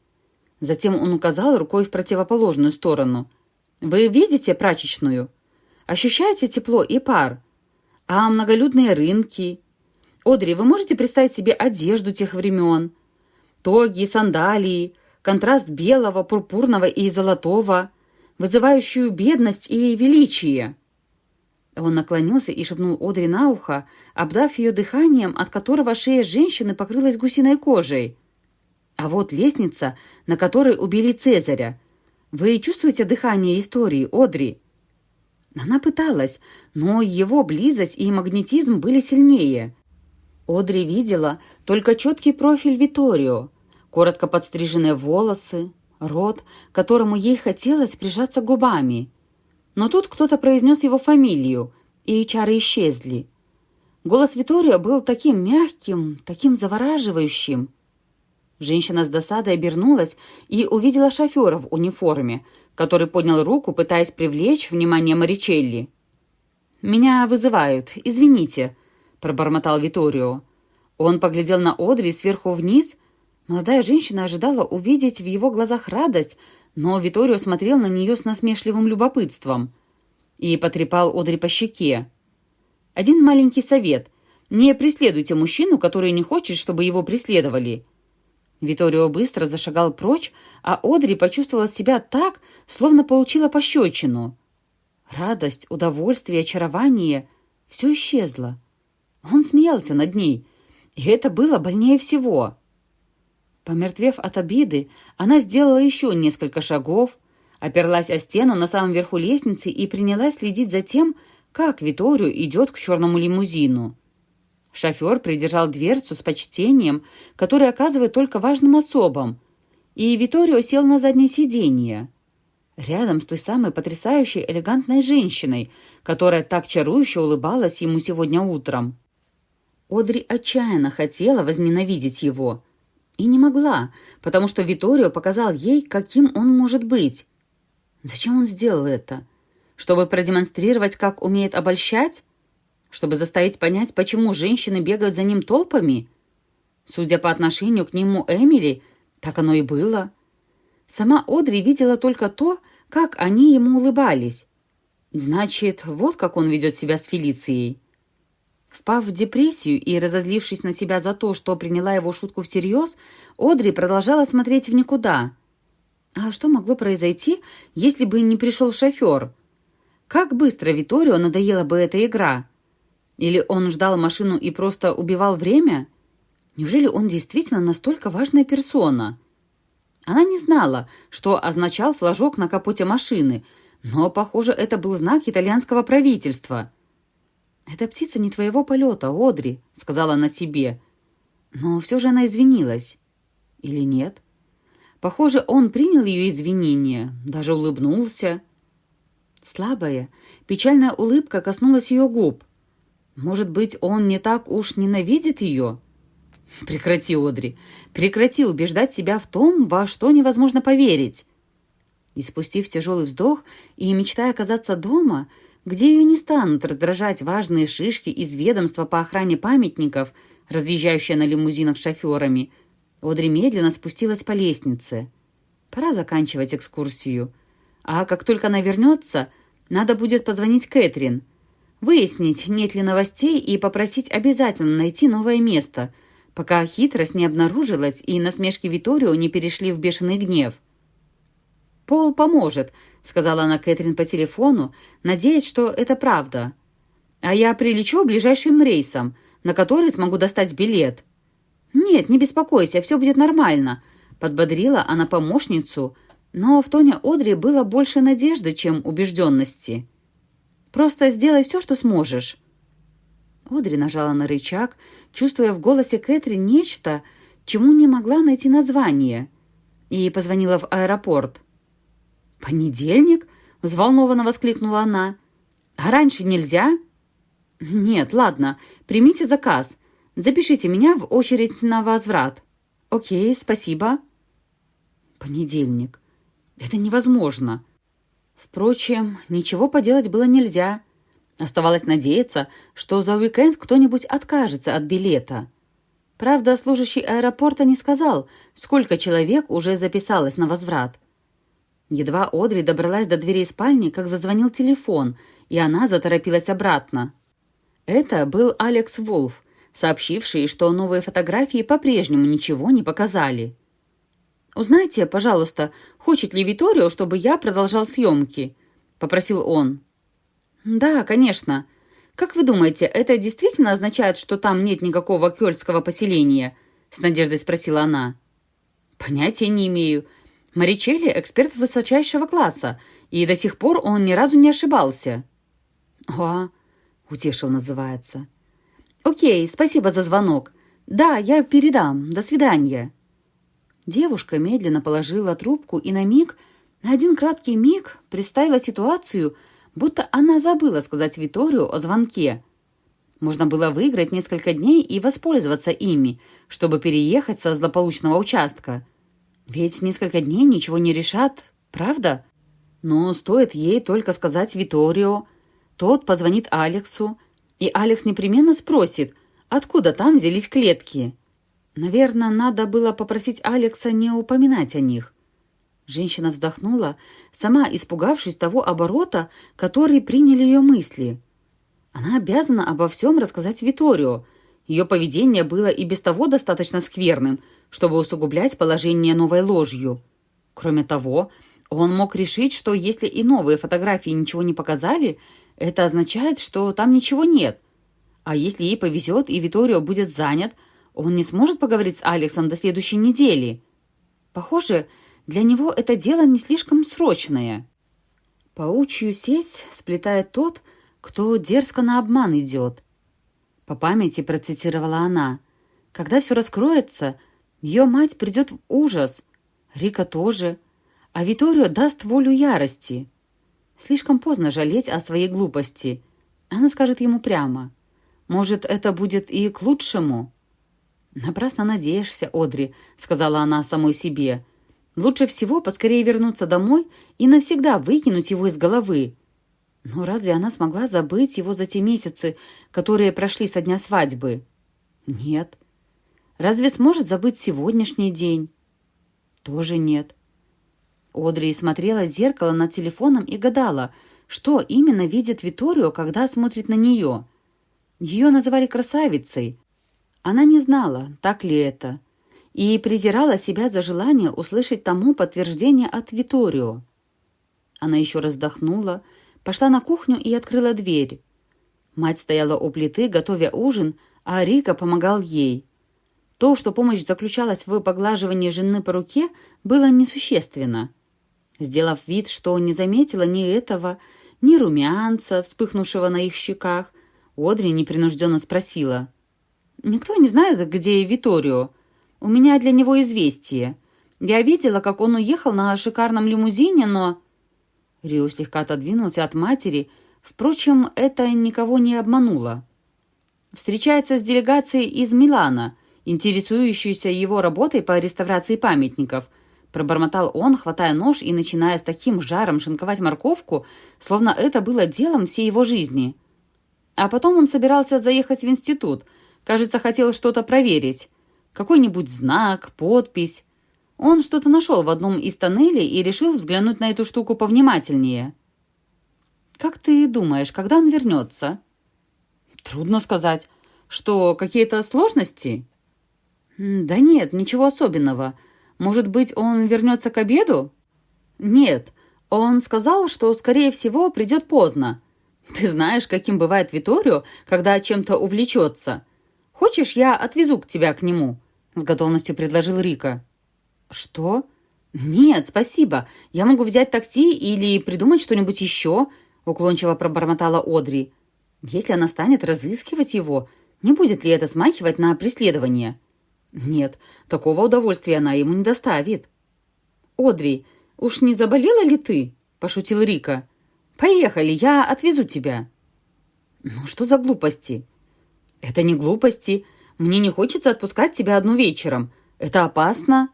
Затем он указал рукой в противоположную сторону. «Вы видите прачечную? Ощущаете тепло и пар? А многолюдные рынки? Одри, вы можете представить себе одежду тех времен? Тоги, сандалии — контраст белого, пурпурного и золотого, вызывающую бедность и величие. Он наклонился и шепнул Одри на ухо, обдав ее дыханием, от которого шея женщины покрылась гусиной кожей. «А вот лестница, на которой убили Цезаря. Вы чувствуете дыхание истории, Одри?» Она пыталась, но его близость и магнетизм были сильнее. Одри видела только четкий профиль Виторио, коротко подстриженные волосы, рот, которому ей хотелось прижаться губами. Но тут кто-то произнес его фамилию, и чары исчезли. Голос Виторио был таким мягким, таким завораживающим. Женщина с досадой обернулась и увидела шофера в униформе, который поднял руку, пытаясь привлечь внимание Маричелли. «Меня вызывают, извините», — пробормотал Виторио. Он поглядел на Одри сверху вниз Молодая женщина ожидала увидеть в его глазах радость, но Виторио смотрел на нее с насмешливым любопытством и потрепал Одри по щеке. «Один маленький совет. Не преследуйте мужчину, который не хочет, чтобы его преследовали». Виторио быстро зашагал прочь, а Одри почувствовала себя так, словно получила пощечину. Радость, удовольствие, очарование — все исчезло. Он смеялся над ней, и это было больнее всего. Помертвев от обиды, она сделала еще несколько шагов, оперлась о стену на самом верху лестницы и принялась следить за тем, как Виторию идет к черному лимузину. Шофер придержал дверцу с почтением, которое оказывает только важным особам, и Виторио сел на заднее сиденье. Рядом с той самой потрясающей элегантной женщиной, которая так чарующе улыбалась ему сегодня утром. Одри отчаянно хотела возненавидеть его — и не могла, потому что Виторио показал ей, каким он может быть. Зачем он сделал это? Чтобы продемонстрировать, как умеет обольщать? Чтобы заставить понять, почему женщины бегают за ним толпами? Судя по отношению к нему Эмили, так оно и было. Сама Одри видела только то, как они ему улыбались. Значит, вот как он ведет себя с Фелицией. Впав в депрессию и разозлившись на себя за то, что приняла его шутку всерьез, Одри продолжала смотреть в никуда. А что могло произойти, если бы не пришел шофер? Как быстро Виторио надоела бы эта игра? Или он ждал машину и просто убивал время? Неужели он действительно настолько важная персона? Она не знала, что означал флажок на капоте машины, но, похоже, это был знак итальянского правительства – «Эта птица не твоего полета, Одри», — сказала она себе. Но все же она извинилась. Или нет? Похоже, он принял ее извинения, даже улыбнулся. Слабая, печальная улыбка коснулась ее губ. Может быть, он не так уж ненавидит ее? Прекрати, Одри, прекрати убеждать себя в том, во что невозможно поверить. И спустив тяжелый вздох и мечтая оказаться дома, где ее не станут раздражать важные шишки из ведомства по охране памятников, разъезжающие на лимузинах шоферами. Одри медленно спустилась по лестнице. Пора заканчивать экскурсию. А как только она вернется, надо будет позвонить Кэтрин, выяснить, нет ли новостей и попросить обязательно найти новое место, пока хитрость не обнаружилась и насмешки Виторио не перешли в бешеный гнев. «Пол поможет», — сказала она Кэтрин по телефону, надеясь, что это правда. «А я прилечу ближайшим рейсом, на который смогу достать билет». «Нет, не беспокойся, все будет нормально», — подбодрила она помощницу, но в тоне Одри было больше надежды, чем убежденности. «Просто сделай все, что сможешь». Одри нажала на рычаг, чувствуя в голосе Кэтрин нечто, чему не могла найти название, и позвонила в аэропорт. «Понедельник?» — взволнованно воскликнула она. «А раньше нельзя?» «Нет, ладно, примите заказ. Запишите меня в очередь на возврат». «Окей, спасибо». «Понедельник. Это невозможно». Впрочем, ничего поделать было нельзя. Оставалось надеяться, что за уикенд кто-нибудь откажется от билета. Правда, служащий аэропорта не сказал, сколько человек уже записалось на возврат. Едва Одри добралась до дверей спальни, как зазвонил телефон, и она заторопилась обратно. Это был Алекс Волф, сообщивший, что новые фотографии по-прежнему ничего не показали. «Узнайте, пожалуйста, хочет ли Виторио, чтобы я продолжал съемки?» — попросил он. «Да, конечно. Как вы думаете, это действительно означает, что там нет никакого кёльского поселения?» — с надеждой спросила она. «Понятия не имею. Маричелли – эксперт высочайшего класса, и до сих пор он ни разу не ошибался». «А, утешил называется. «Окей, спасибо за звонок. Да, я передам. До свидания». Девушка медленно положила трубку и на миг, на один краткий миг, представила ситуацию, будто она забыла сказать Виторию о звонке. Можно было выиграть несколько дней и воспользоваться ими, чтобы переехать со злополучного участка – ведь несколько дней ничего не решат, правда? Но стоит ей только сказать Виторио, тот позвонит Алексу, и Алекс непременно спросит, откуда там взялись клетки. Наверное, надо было попросить Алекса не упоминать о них. Женщина вздохнула, сама испугавшись того оборота, который приняли ее мысли. Она обязана обо всем рассказать Виторио. Ее поведение было и без того достаточно скверным – чтобы усугублять положение новой ложью. Кроме того, он мог решить, что если и новые фотографии ничего не показали, это означает, что там ничего нет. А если ей повезет и Виторио будет занят, он не сможет поговорить с Алексом до следующей недели. Похоже, для него это дело не слишком срочное. Паучью сеть сплетает тот, кто дерзко на обман идет. По памяти процитировала она. Когда все раскроется, ее мать придет в ужас. Рика тоже. А Виторио даст волю ярости. Слишком поздно жалеть о своей глупости. Она скажет ему прямо. Может, это будет и к лучшему? «Напрасно надеешься, Одри», — сказала она самой себе. «Лучше всего поскорее вернуться домой и навсегда выкинуть его из головы». Но разве она смогла забыть его за те месяцы, которые прошли со дня свадьбы? Нет. Разве сможет забыть сегодняшний день? Тоже нет. Одри смотрела в зеркало над телефоном и гадала, что именно видит Виторио, когда смотрит на нее. Ее называли красавицей. Она не знала, так ли это, и презирала себя за желание услышать тому подтверждение от Виторио. Она еще раз вздохнула, пошла на кухню и открыла дверь. Мать стояла у плиты, готовя ужин, а Рика помогал ей. То, что помощь заключалась в поглаживании жены по руке, было несущественно. Сделав вид, что не заметила ни этого, ни румянца, вспыхнувшего на их щеках, Одри непринужденно спросила. «Никто не знает, где Виторио. У меня для него известие. Я видела, как он уехал на шикарном лимузине, но...» Рио слегка отодвинулся от матери, впрочем, это никого не обмануло. «Встречается с делегацией из Милана», интересующейся его работой по реставрации памятников – Пробормотал он, хватая нож и начиная с таким жаром шинковать морковку, словно это было делом всей его жизни. А потом он собирался заехать в институт. Кажется, хотел что-то проверить. Какой-нибудь знак, подпись. Он что-то нашел в одном из тоннелей и решил взглянуть на эту штуку повнимательнее. «Как ты думаешь, когда он вернется?» «Трудно сказать. Что, какие-то сложности?» «Да нет, ничего особенного. Может быть, он вернется к обеду?» «Нет, он сказал, что, скорее всего, придет поздно. Ты знаешь, каким бывает Виторио, когда чем-то увлечется. Хочешь, я отвезу к тебя к нему?» — с готовностью предложил Рика. «Что?» «Нет, спасибо. Я могу взять такси или придумать что-нибудь еще», — уклончиво пробормотала Одри. «Если она станет разыскивать его, не будет ли это смахивать на преследование?» Нет, такого удовольствия она ему не доставит. «Одри, уж не заболела ли ты?» – пошутил Рика. «Поехали, я отвезу тебя». «Ну что за глупости?» «Это не глупости. Мне не хочется отпускать тебя одну вечером. Это опасно».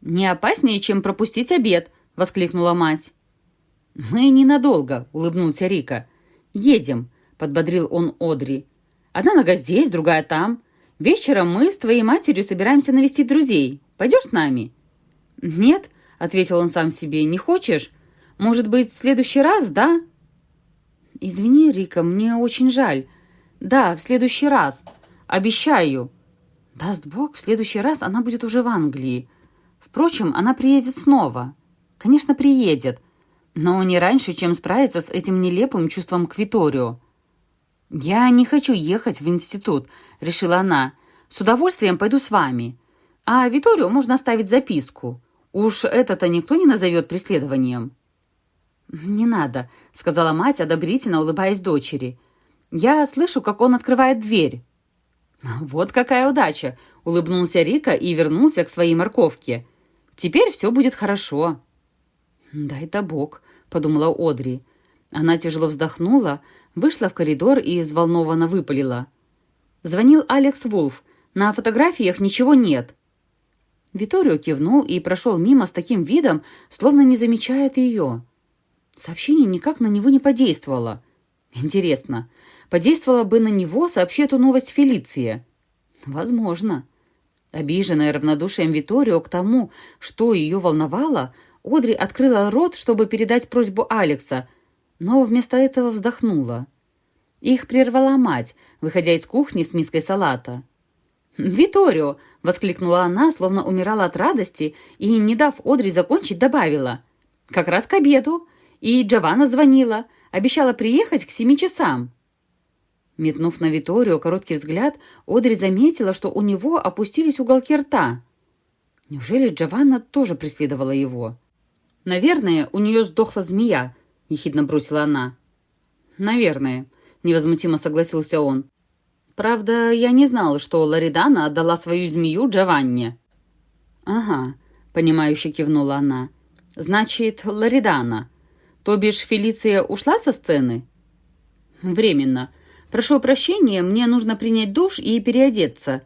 «Не опаснее, чем пропустить обед», — воскликнула мать. «Мы ненадолго», — улыбнулся Рика. «Едем», — подбодрил он Одри. «Одна нога здесь, другая там. Вечером мы с твоей матерью собираемся навестить друзей. Пойдешь с нами?» «Нет», — ответил он сам себе, — «не хочешь? Может быть, в следующий раз, да?» «Извини, Рика, мне очень жаль. Да, в следующий раз. Обещаю». Даст Бог, в следующий раз она будет уже в Англии. Впрочем, она приедет снова. Конечно, приедет. Но не раньше, чем справиться с этим нелепым чувством к Виторио. «Я не хочу ехать в институт», — решила она. «С удовольствием пойду с вами. А Виторио можно оставить записку. Уж это-то никто не назовет преследованием». «Не надо», — сказала мать, одобрительно улыбаясь дочери. «Я слышу, как он открывает дверь». «Вот какая удача!» — улыбнулся Рика и вернулся к своей морковке. «Теперь все будет хорошо». «Дай-то Бог», — подумала Одри. Она тяжело вздохнула, Вышла в коридор и взволнованно выпалила. «Звонил Алекс Вулф. На фотографиях ничего нет». Виторио кивнул и прошел мимо с таким видом, словно не замечает ее. Сообщение никак на него не подействовало. Интересно, подействовало бы на него, сообщи эту новость Фелиция? Возможно. Обиженная равнодушием Виторио к тому, что ее волновало, Одри открыла рот, чтобы передать просьбу Алекса, но вместо этого вздохнула. Их прервала мать, выходя из кухни с миской салата. «Виторио!» — воскликнула она, словно умирала от радости, и, не дав Одри закончить, добавила. «Как раз к обеду. И Джованна звонила. Обещала приехать к семи часам». Метнув на Виторио короткий взгляд, Одри заметила, что у него опустились уголки рта. Неужели Джованна тоже преследовала его? Наверное, у нее сдохла змея, — ехидно бросила она. «Наверное», — невозмутимо согласился он. «Правда, я не знала, что Лоридана отдала свою змею Джованне». «Ага», — понимающе кивнула она. «Значит, Лоридана. То бишь Фелиция ушла со сцены?» «Временно. Прошу прощения, мне нужно принять душ и переодеться.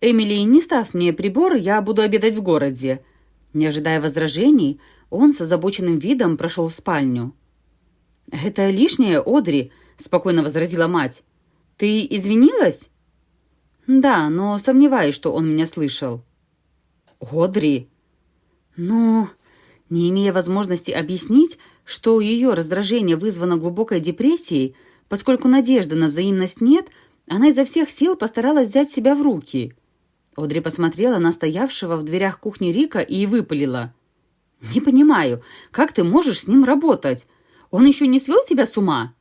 Эмили, не ставь мне прибор, я буду обедать в городе». Не ожидая возражений, он с озабоченным видом прошел в спальню. «Это лишнее, Одри», — спокойно возразила мать. «Ты извинилась?» «Да, но сомневаюсь, что он меня слышал». «Одри!» «Ну, Не имея возможности объяснить, что ее раздражение вызвано глубокой депрессией, поскольку надежды на взаимность нет, она изо всех сил постаралась взять себя в руки. Одри посмотрела на стоявшего в дверях кухни Рика и выпалила. «Не понимаю, как ты можешь с ним работать? Он еще не свел тебя с ума?»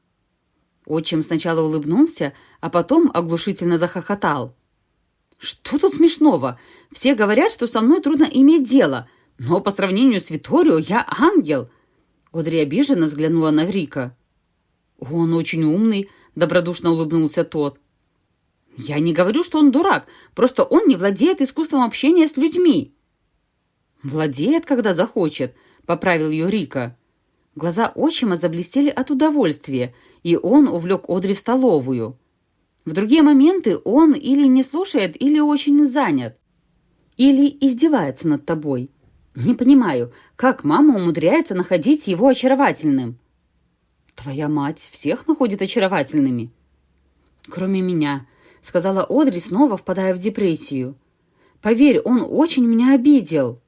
Отчим сначала улыбнулся, а потом оглушительно захохотал. «Что тут смешного? Все говорят, что со мной трудно иметь дело, но по сравнению с Виторио я ангел!» Одри обиженно взглянула на Рика. «Он очень умный», — добродушно улыбнулся тот. «Я не говорю, что он дурак, просто он не владеет искусством общения с людьми». «Владеет, когда захочет», — поправил ее Рика. Глаза отчима заблестели от удовольствия, и он увлек Одри в столовую. В другие моменты он или не слушает, или очень занят. Или издевается над тобой. Не понимаю, как мама умудряется находить его очаровательным. Твоя мать всех находит очаровательными. Кроме меня, сказала Одри, снова впадая в депрессию. Поверь, он очень меня обидел.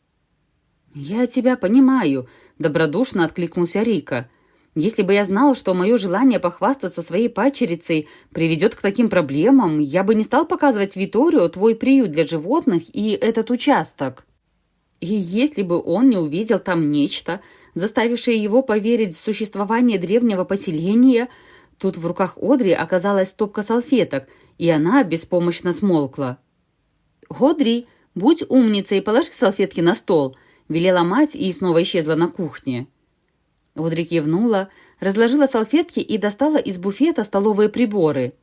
Я тебя понимаю, добродушно откликнулся Рика. Если бы я знал, что мое желание похвастаться своей падчерицей приведет к таким проблемам, я бы не стал показывать Виторио твой приют для животных и этот участок. И если бы он не увидел там нечто, заставившее его поверить в существование древнего поселения, тут в руках Одри оказалась стопка салфеток, и она беспомощно смолкла. «Одри, будь умницей и положи салфетки на стол», — велела мать и снова исчезла на кухне. Одри кивнула, разложила салфетки и достала из буфета столовые приборы.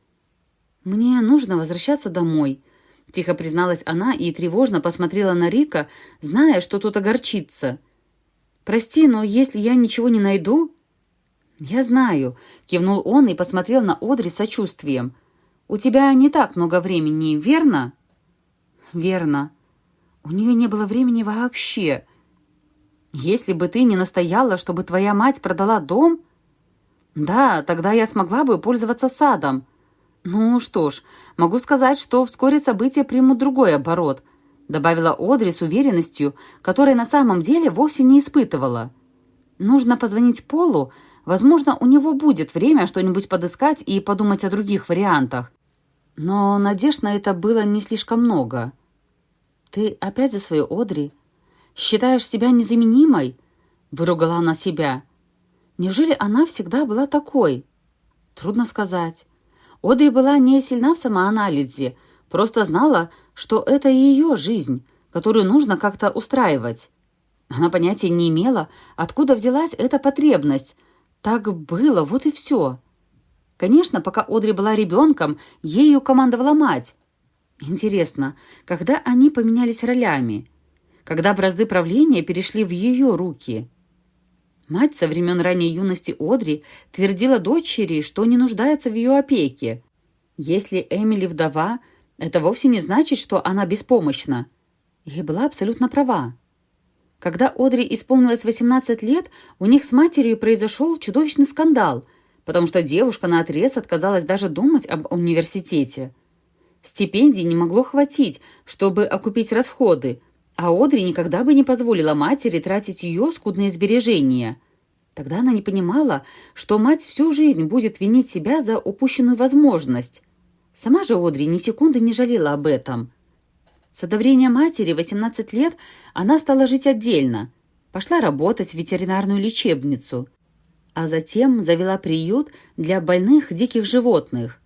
«Мне нужно возвращаться домой», — тихо призналась она и тревожно посмотрела на Рика, зная, что тут огорчится. «Прости, но если я ничего не найду...» «Я знаю», — кивнул он и посмотрел на Одри с сочувствием. «У тебя не так много времени, верно?» «Верно. У нее не было времени вообще. Если бы ты не настояла, чтобы твоя мать продала дом...» «Да, тогда я смогла бы пользоваться садом. Ну что ж, могу сказать, что вскоре события примут другой оборот», добавила Одри с уверенностью, которой на самом деле вовсе не испытывала. «Нужно позвонить Полу, возможно, у него будет время что-нибудь подыскать и подумать о других вариантах. Но надежд на это было не слишком много». «Ты опять за свою Одри? Считаешь себя незаменимой?» — выругала она себя. «Неужели она всегда была такой?» «Трудно сказать. Одри была не сильна в самоанализе, просто знала, что это ее жизнь, которую нужно как-то устраивать. Она понятия не имела, откуда взялась эта потребность. Так было, вот и все. Конечно, пока Одри была ребенком, ею командовала мать. Интересно, когда они поменялись ролями? Когда бразды правления перешли в ее руки? Мать со времен ранней юности Одри твердила дочери, что не нуждается в ее опеке. Если Эмили вдова, это вовсе не значит, что она беспомощна. И была абсолютно права. Когда Одри исполнилось 18 лет, у них с матерью произошел чудовищный скандал, потому что девушка наотрез отказалась даже думать об университете. Стипендий не могло хватить, чтобы окупить расходы, а Одри никогда бы не позволила матери тратить ее скудные сбережения. Тогда она не понимала, что мать всю жизнь будет винить себя за упущенную возможность. Сама же Одри ни секунды не жалела об этом. С одобрения матери 18 лет она стала жить отдельно. Пошла работать в ветеринарную лечебницу. А затем завела приют для больных диких животных.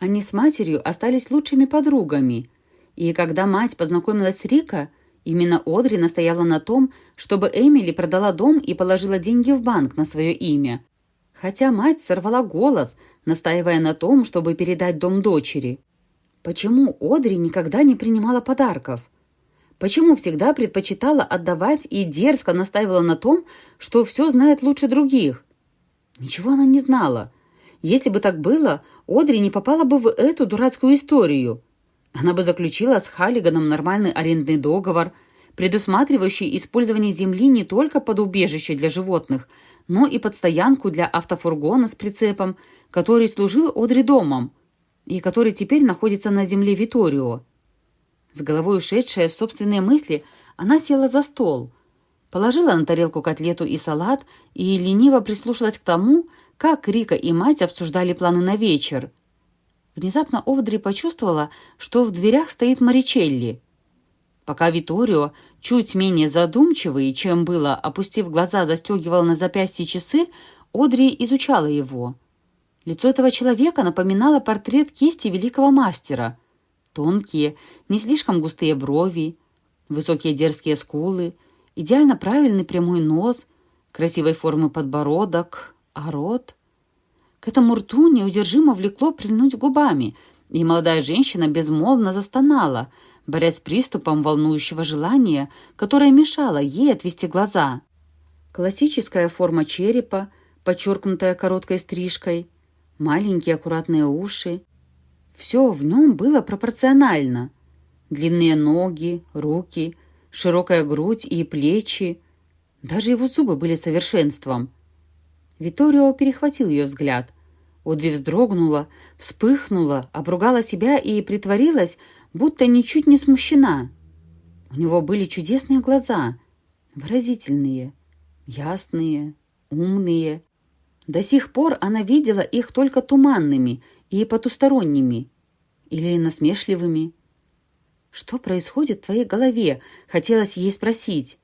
Они с матерью остались лучшими подругами. И когда мать познакомилась с Рика, именно Одри настояла на том, чтобы Эмили продала дом и положила деньги в банк на свое имя. Хотя мать сорвала голос – настаивая на том, чтобы передать дом дочери. Почему Одри никогда не принимала подарков? Почему всегда предпочитала отдавать и дерзко настаивала на том, что все знает лучше других? Ничего она не знала. Если бы так было, Одри не попала бы в эту дурацкую историю. Она бы заключила с Халлиганом нормальный арендный договор, предусматривающий использование земли не только под убежище для животных, но и под стоянку для автофургона с прицепом, который служил Одри домом и который теперь находится на земле Виторио. С головой ушедшая в собственные мысли, она села за стол. Положила на тарелку котлету и салат и лениво прислушалась к тому, как Рика и мать обсуждали планы на вечер. Внезапно Овдри почувствовала, что в дверях стоит Маричелли. Пока Виторио, чуть менее задумчивый, чем было, опустив глаза, застегивал на запястье часы, Одри изучала его. Лицо этого человека напоминало портрет кисти великого мастера. Тонкие, не слишком густые брови, высокие дерзкие скулы, идеально правильный прямой нос, красивой формы подбородок, а рот... К этому рту неудержимо влекло прильнуть губами, и молодая женщина безмолвно застонала, борясь с приступом волнующего желания, которое мешало ей отвести глаза. Классическая форма черепа, подчеркнутая короткой стрижкой, маленькие аккуратные уши. Все в нем было пропорционально. Длинные ноги, руки, широкая грудь и плечи. Даже его зубы были совершенством – Виторио перехватил ее взгляд. Одри вздрогнула, вспыхнула, обругала себя и притворилась, будто ничуть не смущена. У него были чудесные глаза, выразительные, ясные, умные. До сих пор она видела их только туманными и потусторонними, или насмешливыми. «Что происходит в твоей голове?» — хотелось ей спросить.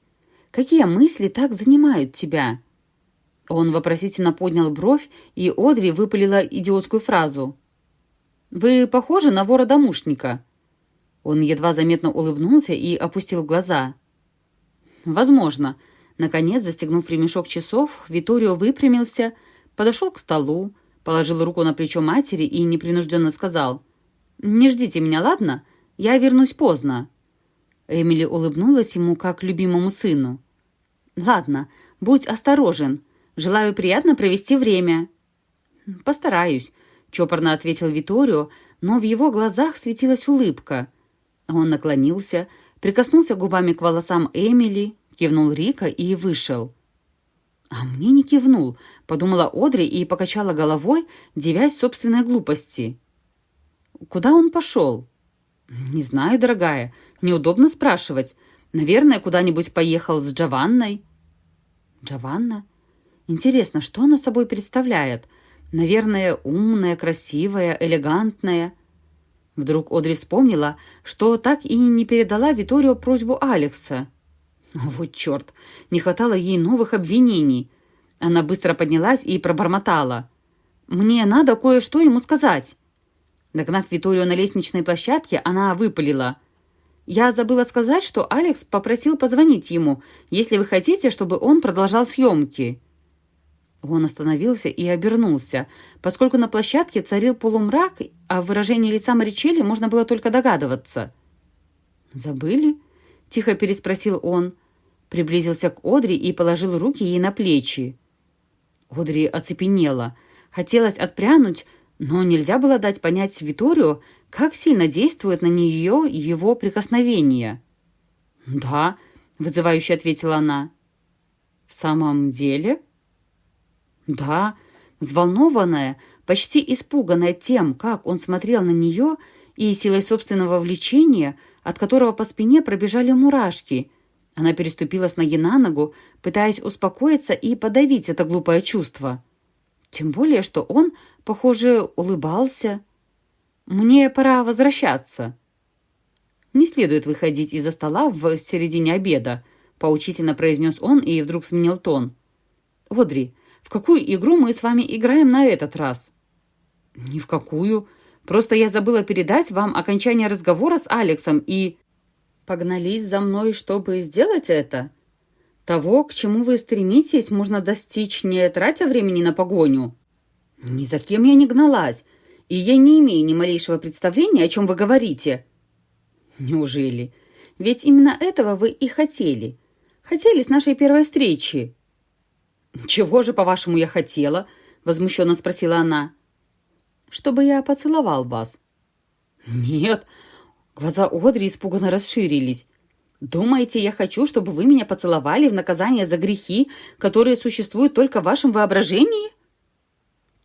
«Какие мысли так занимают тебя?» Он вопросительно поднял бровь, и Одри выпалила идиотскую фразу. «Вы похожи на вора-домушника». Он едва заметно улыбнулся и опустил глаза. «Возможно». Наконец, застегнув ремешок часов, Виторио выпрямился, подошел к столу, положил руку на плечо матери и непринужденно сказал «Не ждите меня, ладно? Я вернусь поздно». Эмили улыбнулась ему, как любимому сыну. «Ладно, будь осторожен», Желаю приятно провести время». «Постараюсь», — чопорно ответил Виторио, но в его глазах светилась улыбка. Он наклонился, прикоснулся губами к волосам Эмили, кивнул Рика и вышел. «А мне не кивнул», — подумала Одри и покачала головой, девясь собственной глупости. «Куда он пошел?» «Не знаю, дорогая. Неудобно спрашивать. Наверное, куда-нибудь поехал с Джованной». «Джованна? Интересно, что она собой представляет? Наверное, умная, красивая, элегантная. Вдруг Одри вспомнила, что так и не передала Виторио просьбу Алекса. Вот черт, не хватало ей новых обвинений. Она быстро поднялась и пробормотала. «Мне надо кое-что ему сказать». Догнав Виторио на лестничной площадке, она выпалила. «Я забыла сказать, что Алекс попросил позвонить ему, если вы хотите, чтобы он продолжал съемки». Он остановился и обернулся, поскольку на площадке царил полумрак, а в выражении лица Маричелли можно было только догадываться. «Забыли?» — тихо переспросил он. Приблизился к Одри и положил руки ей на плечи. Одри оцепенела. Хотелось отпрянуть, но нельзя было дать понять Виторию, как сильно действует на нее его прикосновение. «Да», — вызывающе ответила она. «В самом деле?» Да, взволнованная, почти испуганная тем, как он смотрел на нее, и силой собственного влечения, от которого по спине пробежали мурашки. Она переступила с ноги на ногу, пытаясь успокоиться и подавить это глупое чувство. Тем более, что он, похоже, улыбался. «Мне пора возвращаться». «Не следует выходить из-за стола в середине обеда», — поучительно произнес он и вдруг сменил тон. «Одри, в какую игру мы с вами играем на этот раз?» «Ни в какую. Просто я забыла передать вам окончание разговора с Алексом и...» «Погнались за мной, чтобы сделать это?» «Того, к чему вы стремитесь, можно достичь, не тратя времени на погоню». «Ни за кем я не гналась, и я не имею ни малейшего представления, о чем вы говорите». «Неужели? Ведь именно этого вы и хотели. Хотели с нашей первой встречи». «Чего же, по-вашему, я хотела?» — возмущенно спросила она. «Чтобы я поцеловал вас». «Нет». Глаза Одри испуганно расширились. «Думаете, я хочу, чтобы вы меня поцеловали в наказание за грехи, которые существуют только в вашем воображении?»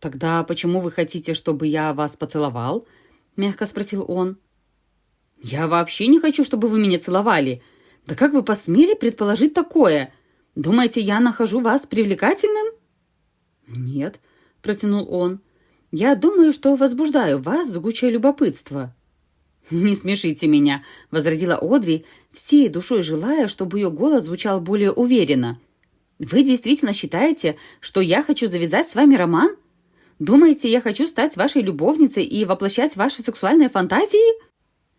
«Тогда почему вы хотите, чтобы я вас поцеловал?» — мягко спросил он. «Я вообще не хочу, чтобы вы меня целовали. Да как вы посмели предположить такое?» Думаете, я нахожу вас привлекательным?» «Нет», — протянул он. «Я думаю, что возбуждаю вас жгучее любопытство». «Не смешите меня», — возразила Одри, всей душой желая, чтобы ее голос звучал более уверенно. «Вы действительно считаете, что я хочу завязать с вами роман? Думаете, я хочу стать вашей любовницей и воплощать ваши сексуальные фантазии?»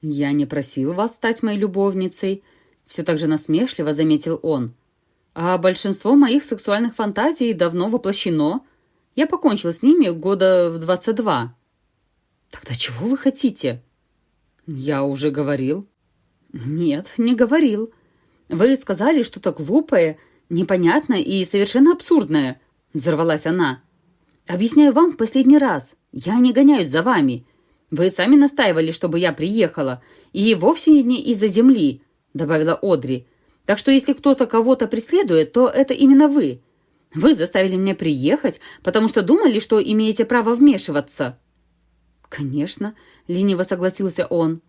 «Я не просил вас стать моей любовницей», — все так же насмешливо заметил он. «А большинство моих сексуальных фантазий давно воплощено. Я покончила с ними года в двадцать два». «Тогда чего вы хотите?» «Я уже говорил». «Нет, не говорил. Вы сказали что-то глупое, непонятное и совершенно абсурдное», — взорвалась она. «Объясняю вам в последний раз. Я не гоняюсь за вами. Вы сами настаивали, чтобы я приехала, и вовсе не из-за земли», — добавила Одри. «Так что если кто-то кого-то преследует, то это именно вы. Вы заставили меня приехать, потому что думали, что имеете право вмешиваться». «Конечно», — лениво согласился он.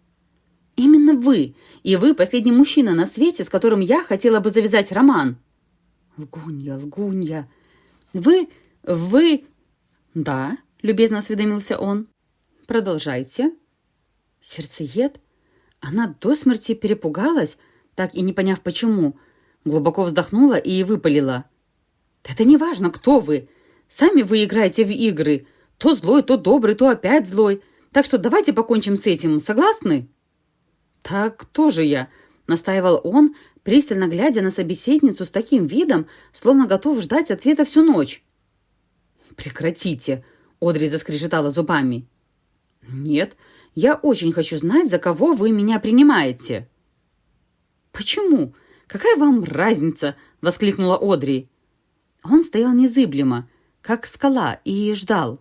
«Именно вы. И вы последний мужчина на свете, с которым я хотела бы завязать роман». «Лгунья, лгунья». «Вы... вы...» «Да», — любезно осведомился он. «Продолжайте». Сердцеед? Она до смерти перепугалась, так и не поняв почему. Глубоко вздохнула и выпалила. «Это не важно, кто вы. Сами вы играете в игры. То злой, то добрый, то опять злой. Так что давайте покончим с этим. Согласны?» «Так кто же я?» — настаивал он, пристально глядя на собеседницу с таким видом, словно готов ждать ответа всю ночь. «Прекратите!» — Одри заскрежетала зубами. «Нет, я очень хочу знать, за кого вы меня принимаете». «Почему? Какая вам разница?» — воскликнула Одри. Он стоял незыблемо, как скала, и ждал.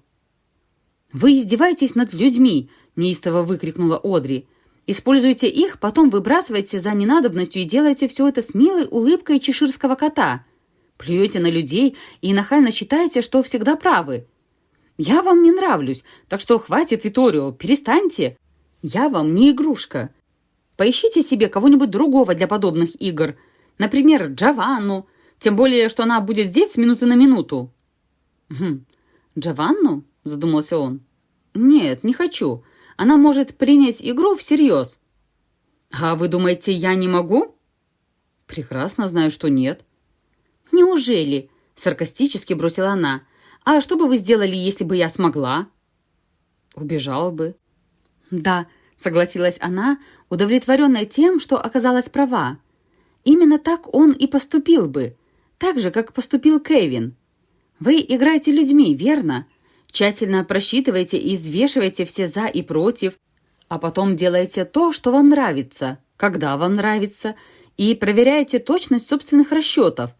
«Вы издеваетесь над людьми!» — неистово выкрикнула Одри. «Используете их, потом выбрасываете за ненадобностью и делаете все это с милой улыбкой чеширского кота. Плюете на людей и нахально считаете, что всегда правы. Я вам не нравлюсь, так что хватит, Виторио, перестаньте. Я вам не игрушка. Поищите себе кого-нибудь другого для подобных игр. Например, Джованну. Тем более, что она будет здесь с минуты на минуту». «Хм, Джованну?» — задумался он. «Нет, не хочу. Она может принять игру всерьез». «А вы думаете, я не могу?» «Прекрасно знаю, что нет». «Неужели?» — саркастически бросила она. «А что бы вы сделали, если бы я смогла?» «Убежал бы». «Да», — согласилась она, удовлетворенная тем, что оказалась права. «Именно так он и поступил бы, так же, как поступил Кевин. Вы играете людьми, верно? Тщательно просчитываете и взвешиваете все «за» и «против», а потом делаете то, что вам нравится, когда вам нравится, и проверяете точность собственных расчетов.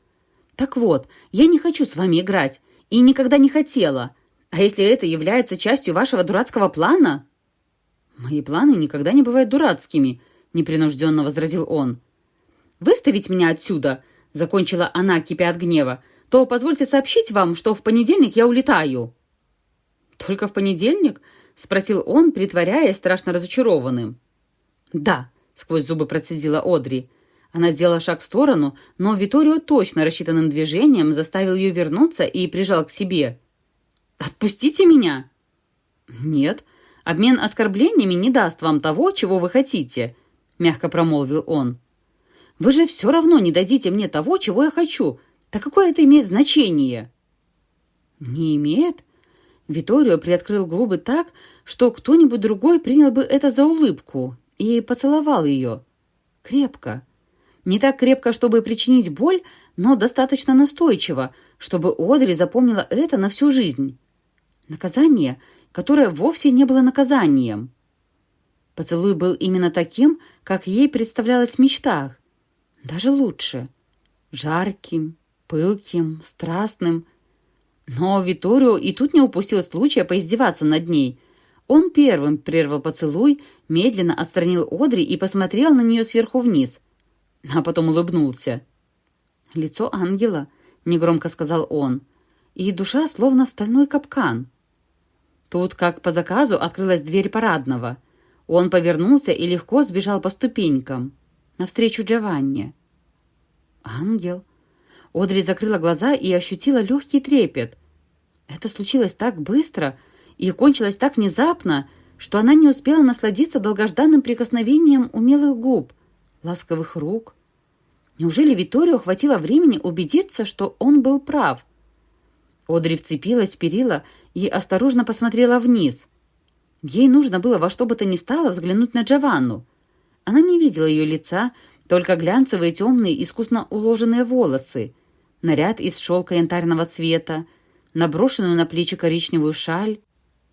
Так вот, я не хочу с вами играть и никогда не хотела. А если это является частью вашего дурацкого плана...» «Мои планы никогда не бывают дурацкими», — непринужденно возразил он. «Выставить меня отсюда», — закончила она, кипя от гнева, «то позвольте сообщить вам, что в понедельник я улетаю». «Только в понедельник?» — спросил он, притворяясь страшно разочарованным. «Да», — сквозь зубы процедила Одри. Она сделала шаг в сторону, но Виторио точно рассчитанным движением заставил ее вернуться и прижал к себе. «Отпустите меня!» «Нет, обмен оскорблениями не даст вам того, чего вы хотите», — мягко промолвил он. «Вы же все равно не дадите мне того, чего я хочу. Так какое это имеет значение?» «Не имеет?» Виторио приоткрыл губы так, что кто-нибудь другой принял бы это за улыбку и поцеловал ее. Крепко. Не так крепко, чтобы причинить боль, но достаточно настойчиво, чтобы Одри запомнила это на всю жизнь. Наказание, которое вовсе не было наказанием. Поцелуй был именно таким, как ей представлялось в мечтах. Даже лучше. Жарким, пылким, страстным. Но Виторио и тут не упустил случая поиздеваться над ней. Он первым прервал поцелуй, медленно отстранил Одри и посмотрел на нее сверху вниз – а потом улыбнулся. «Лицо ангела», — негромко сказал он, — «и душа словно стальной капкан». Тут, как по заказу, открылась дверь парадного. Он повернулся и легко сбежал по ступенькам, навстречу Джованни. «Ангел». Одри закрыла глаза и ощутила легкий трепет. Это случилось так быстро и кончилось так внезапно, что она не успела насладиться долгожданным прикосновением умелых губ, ласковых рук. Неужели Виторио хватило времени убедиться, что он был прав? Одри вцепилась в перила и осторожно посмотрела вниз. Ей нужно было во что бы то ни стало взглянуть на Джованну. Она не видела ее лица, только глянцевые темные искусно уложенные волосы, наряд из шелка янтарного цвета, наброшенную на плечи коричневую шаль,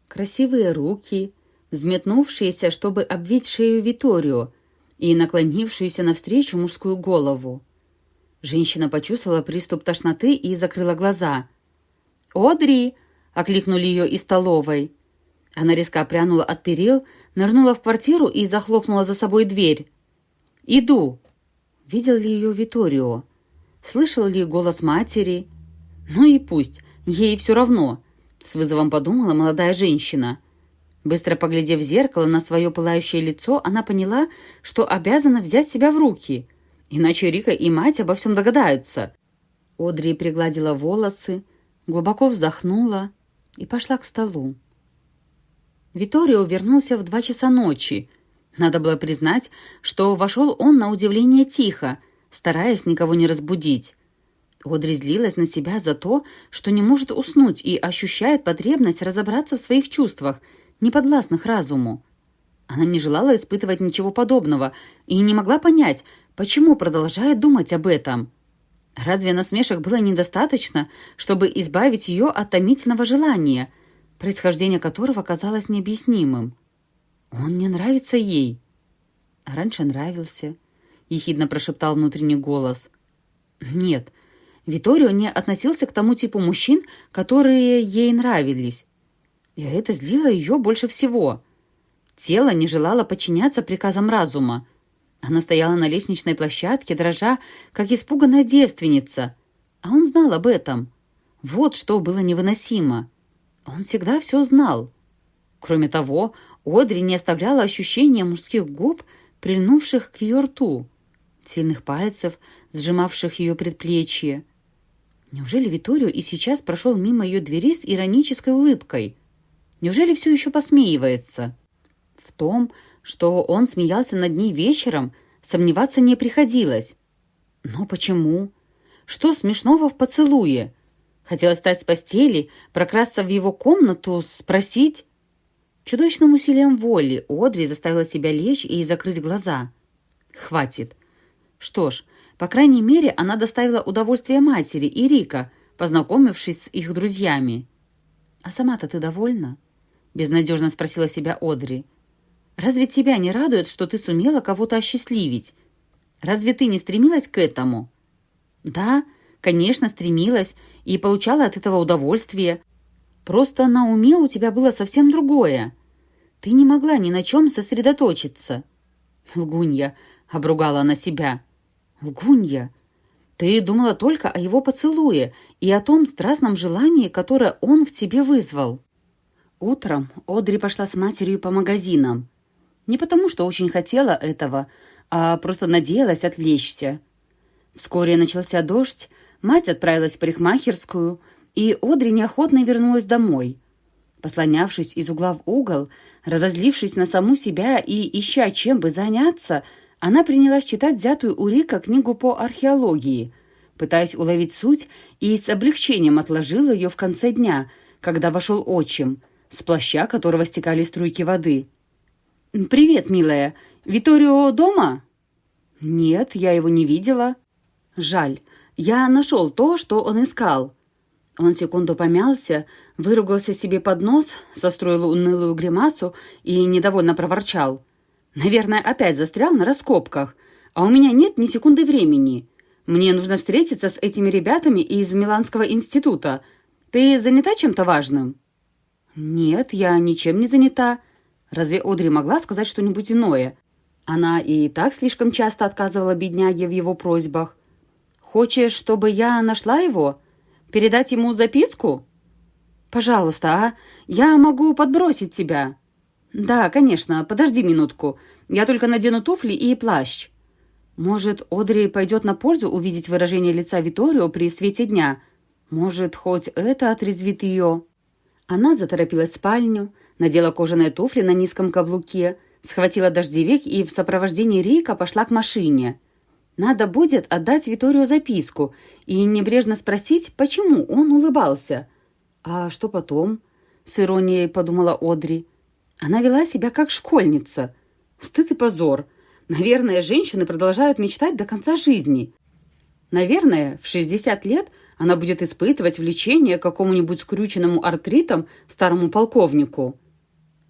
красивые руки, взметнувшиеся, чтобы обвить шею Виторио, и наклонившуюся навстречу мужскую голову. Женщина почувствовала приступ тошноты и закрыла глаза. «Одри!» — окликнули ее из столовой. Она резко опрянула от перил, нырнула в квартиру и захлопнула за собой дверь. «Иду!» Видел ли ее Виторио? Слышал ли голос матери? Ну и пусть, ей все равно, с вызовом подумала молодая женщина. Быстро поглядев в зеркало на свое пылающее лицо, она поняла, что обязана взять себя в руки, иначе Рика и мать обо всем догадаются. Одри пригладила волосы, глубоко вздохнула и пошла к столу. Виторио вернулся в два часа ночи. Надо было признать, что вошел он на удивление тихо, стараясь никого не разбудить. Одри злилась на себя за то, что не может уснуть и ощущает потребность разобраться в своих чувствах, неподвластных разуму. Она не желала испытывать ничего подобного и не могла понять, почему продолжает думать об этом. Разве насмешек было недостаточно, чтобы избавить ее от томительного желания, происхождение которого казалось необъяснимым? Он не нравится ей. А раньше нравился, — ехидно прошептал внутренний голос. Нет, Виторио не относился к тому типу мужчин, которые ей нравились. И это злило ее больше всего. Тело не желало подчиняться приказам разума. Она стояла на лестничной площадке, дрожа, как испуганная девственница. А он знал об этом. Вот что было невыносимо. Он всегда все знал. Кроме того, Одри не оставляла ощущения мужских губ, прильнувших к ее рту, сильных пальцев, сжимавших ее предплечье. Неужели Виторио и сейчас прошел мимо ее двери с иронической улыбкой? Неужели все еще посмеивается? В том, что он смеялся над ней вечером, сомневаться не приходилось. Но почему? Что смешного в поцелуе? Хотела встать с постели, прокрасться в его комнату, спросить... Чудовищным усилием воли Одри заставила себя лечь и закрыть глаза. Хватит. Что ж, по крайней мере, она доставила удовольствие матери и Рика, познакомившись с их друзьями. «А сама-то ты довольна?» — безнадежно спросила себя Одри. «Разве тебя не радует, что ты сумела кого-то осчастливить? Разве ты не стремилась к этому?» «Да, конечно, стремилась и получала от этого удовольствие, Просто на уме у тебя было совсем другое. Ты не могла ни на чем сосредоточиться. Лгунья, — обругала она себя. Лгунья, ты думала только о его поцелуе и о том страстном желании, которое он в тебе вызвал. Утром Одри пошла с матерью по магазинам. Не потому, что очень хотела этого, а просто надеялась отвлечься. Вскоре начался дождь, мать отправилась в парикмахерскую, и Одри неохотно вернулась домой. Послонявшись из угла в угол, разозлившись на саму себя и ища чем бы заняться, она принялась читать взятую у Рика книгу по археологии, пытаясь уловить суть, и с облегчением отложила ее в конце дня, когда вошел отчим, с плаща которого стекали струйки воды. «Привет, милая. Виторио дома?» «Нет, я его не видела». «Жаль. Я нашел то, что он искал». Он секунду помялся, выругался себе под нос, состроил унылую гримасу и недовольно проворчал. «Наверное, опять застрял на раскопках, а у меня нет ни секунды времени. Мне нужно встретиться с этими ребятами из Миланского института. Ты занята чем-то важным?» «Нет, я ничем не занята». Разве Одри могла сказать что-нибудь иное? Она и так слишком часто отказывала бедняге в его просьбах. «Хочешь, чтобы я нашла его?» Передать ему записку? Пожалуйста, а? Я могу подбросить тебя. Да, конечно, подожди минутку. Я только надену туфли и плащ. Может, Одри пойдет на пользу увидеть выражение лица Виторио при свете дня? Может, хоть это отрезвит ее? Она заторопилась в спальню, надела кожаные туфли на низком каблуке, схватила дождевик и в сопровождении Рика пошла к машине. Надо будет отдать Виторио записку и небрежно спросить, почему он улыбался. «А что потом?» — с иронией подумала Одри. Она вела себя как школьница. Стыд и позор — Наверное, женщины продолжают мечтать до конца жизни. Наверное, в 60 лет она будет испытывать влечение к какому-нибудь скрюченному артритом старому полковнику.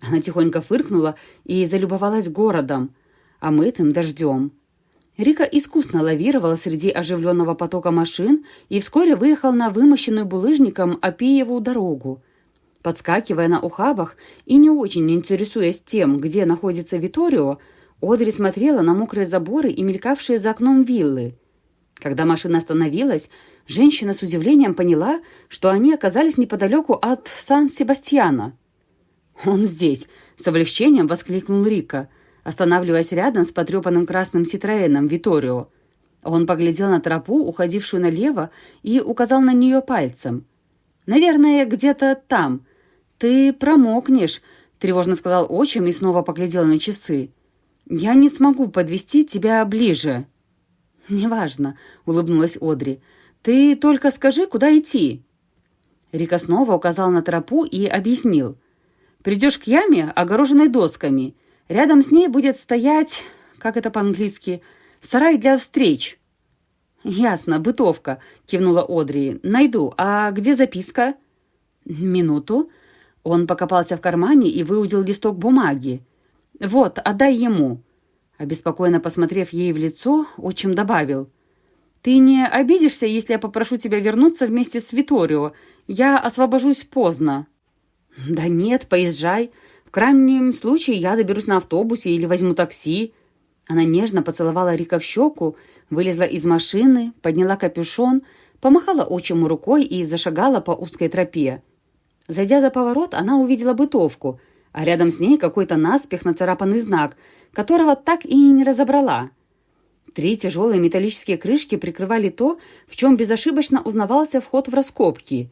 Она тихонько фыркнула и залюбовалась городом, омытым дождем. Рика искусно лавировала среди оживленного потока машин и вскоре выехал на вымощенную булыжником Апиеву дорогу. Подскакивая на ухабах и не очень интересуясь тем, где находится Виторио, Одри смотрела на мокрые заборы и мелькавшие за окном виллы. Когда машина остановилась, женщина с удивлением поняла, что они оказались неподалеку от Сан-Себастьяна. «Он здесь!» — с облегчением воскликнул Рика, останавливаясь рядом с потрепанным красным Ситроэном Виторио. Он поглядел на тропу, уходившую налево, и указал на нее пальцем. «Наверное, где-то там. Ты промокнешь», — тревожно сказал отчим и снова поглядел на часы. «Я не смогу подвести тебя ближе». «Неважно», — улыбнулась Одри. «Ты только скажи, куда идти». Рика снова указал на тропу и объяснил. «Придешь к яме, огороженной досками. Рядом с ней будет стоять, как это по-английски, сарай для встреч». «Ясно, бытовка», — кивнула Одри. «Найду. А где записка?» «Минуту». Он покопался в кармане и выудил листок бумаги. «Вот, отдай ему». Обеспокоенно посмотрев ей в лицо, отчим добавил. «Ты не обидишься, если я попрошу тебя вернуться вместе с Виторио? Я освобожусь поздно». «Да нет, поезжай. В крайнем случае я доберусь на автобусе или возьму такси». Она нежно поцеловала Рика в щеку, вылезла из машины, подняла капюшон, помахала отчиму рукой и зашагала по узкой тропе. Зайдя за поворот, она увидела бытовку — а рядом с ней какой-то наспех нацарапанный знак, которого так и не разобрала. Три тяжелые металлические крышки прикрывали то, в чем безошибочно узнавался вход в раскопки.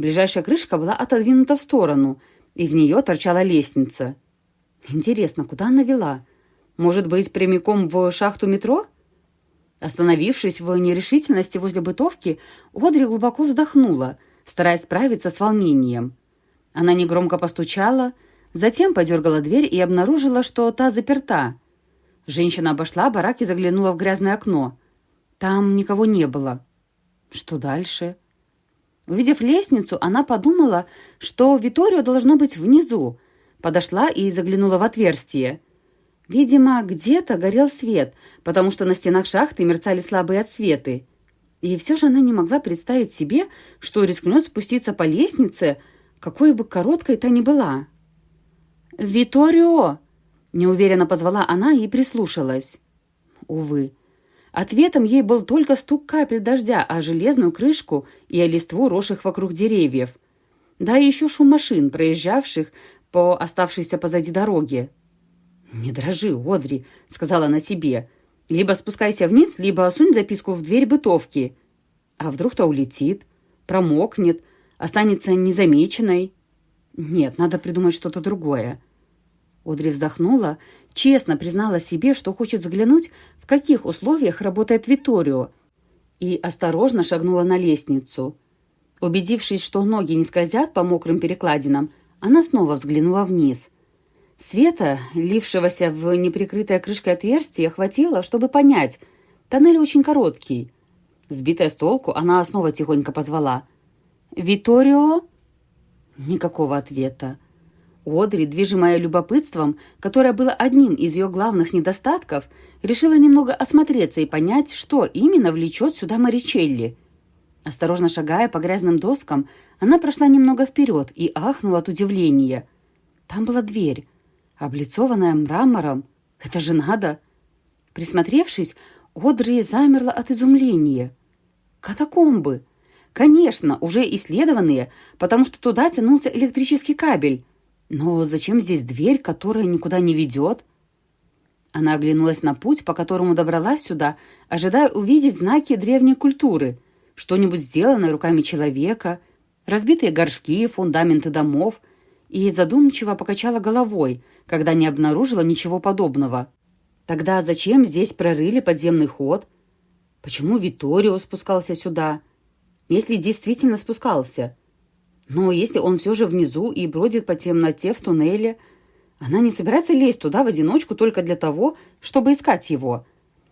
Ближайшая крышка была отодвинута в сторону, из нее торчала лестница. Интересно, куда она вела? Может быть, прямиком в шахту метро? Остановившись в нерешительности возле бытовки, Одри глубоко вздохнула, стараясь справиться с волнением. Она негромко постучала, Затем подергала дверь и обнаружила, что та заперта. Женщина обошла барак и заглянула в грязное окно. Там никого не было. Что дальше? Увидев лестницу, она подумала, что Виторио должно быть внизу. Подошла и заглянула в отверстие. Видимо, где-то горел свет, потому что на стенах шахты мерцали слабые отсветы. И все же она не могла представить себе, что рискнет спуститься по лестнице, какой бы короткой та ни была. «Виторио!» — неуверенно позвала она и прислушалась. Увы. Ответом ей был только стук капель дождя о железную крышку и о листву, росших вокруг деревьев. Да и еще шум машин, проезжавших по оставшейся позади дороге. «Не дрожи, Одри», — сказала она себе. «Либо спускайся вниз, либо сунь записку в дверь бытовки. А вдруг-то улетит, промокнет, останется незамеченной. Нет, надо придумать что-то другое». Одри вздохнула, честно признала себе, что хочет взглянуть, в каких условиях работает Виторио, и осторожно шагнула на лестницу. Убедившись, что ноги не скользят по мокрым перекладинам, она снова взглянула вниз. Света, лившегося в неприкрытое крышкой отверстие, хватило, чтобы понять. Тоннель очень короткий. Сбитая с толку, она снова тихонько позвала. «Виторио?» Никакого ответа. Одри, движимая любопытством, которое было одним из ее главных недостатков, решила немного осмотреться и понять, что именно влечет сюда Маричелли. Осторожно шагая по грязным доскам, она прошла немного вперед и ахнула от удивления. Там была дверь, облицованная мрамором. Это же надо! Присмотревшись, Одри замерла от изумления. Катакомбы! Конечно, уже исследованные, потому что туда тянулся электрический кабель. Но зачем здесь дверь, которая никуда не ведет? Она оглянулась на путь, по которому добралась сюда, ожидая увидеть знаки древней культуры, что-нибудь сделанное руками человека, разбитые горшки, фундаменты домов, и задумчиво покачала головой, когда не обнаружила ничего подобного. Тогда зачем здесь прорыли подземный ход? Почему Виторио спускался сюда? Если действительно спускался. Но если он все же внизу и бродит по темноте в туннеле, она не собирается лезть туда в одиночку только для того, чтобы искать его.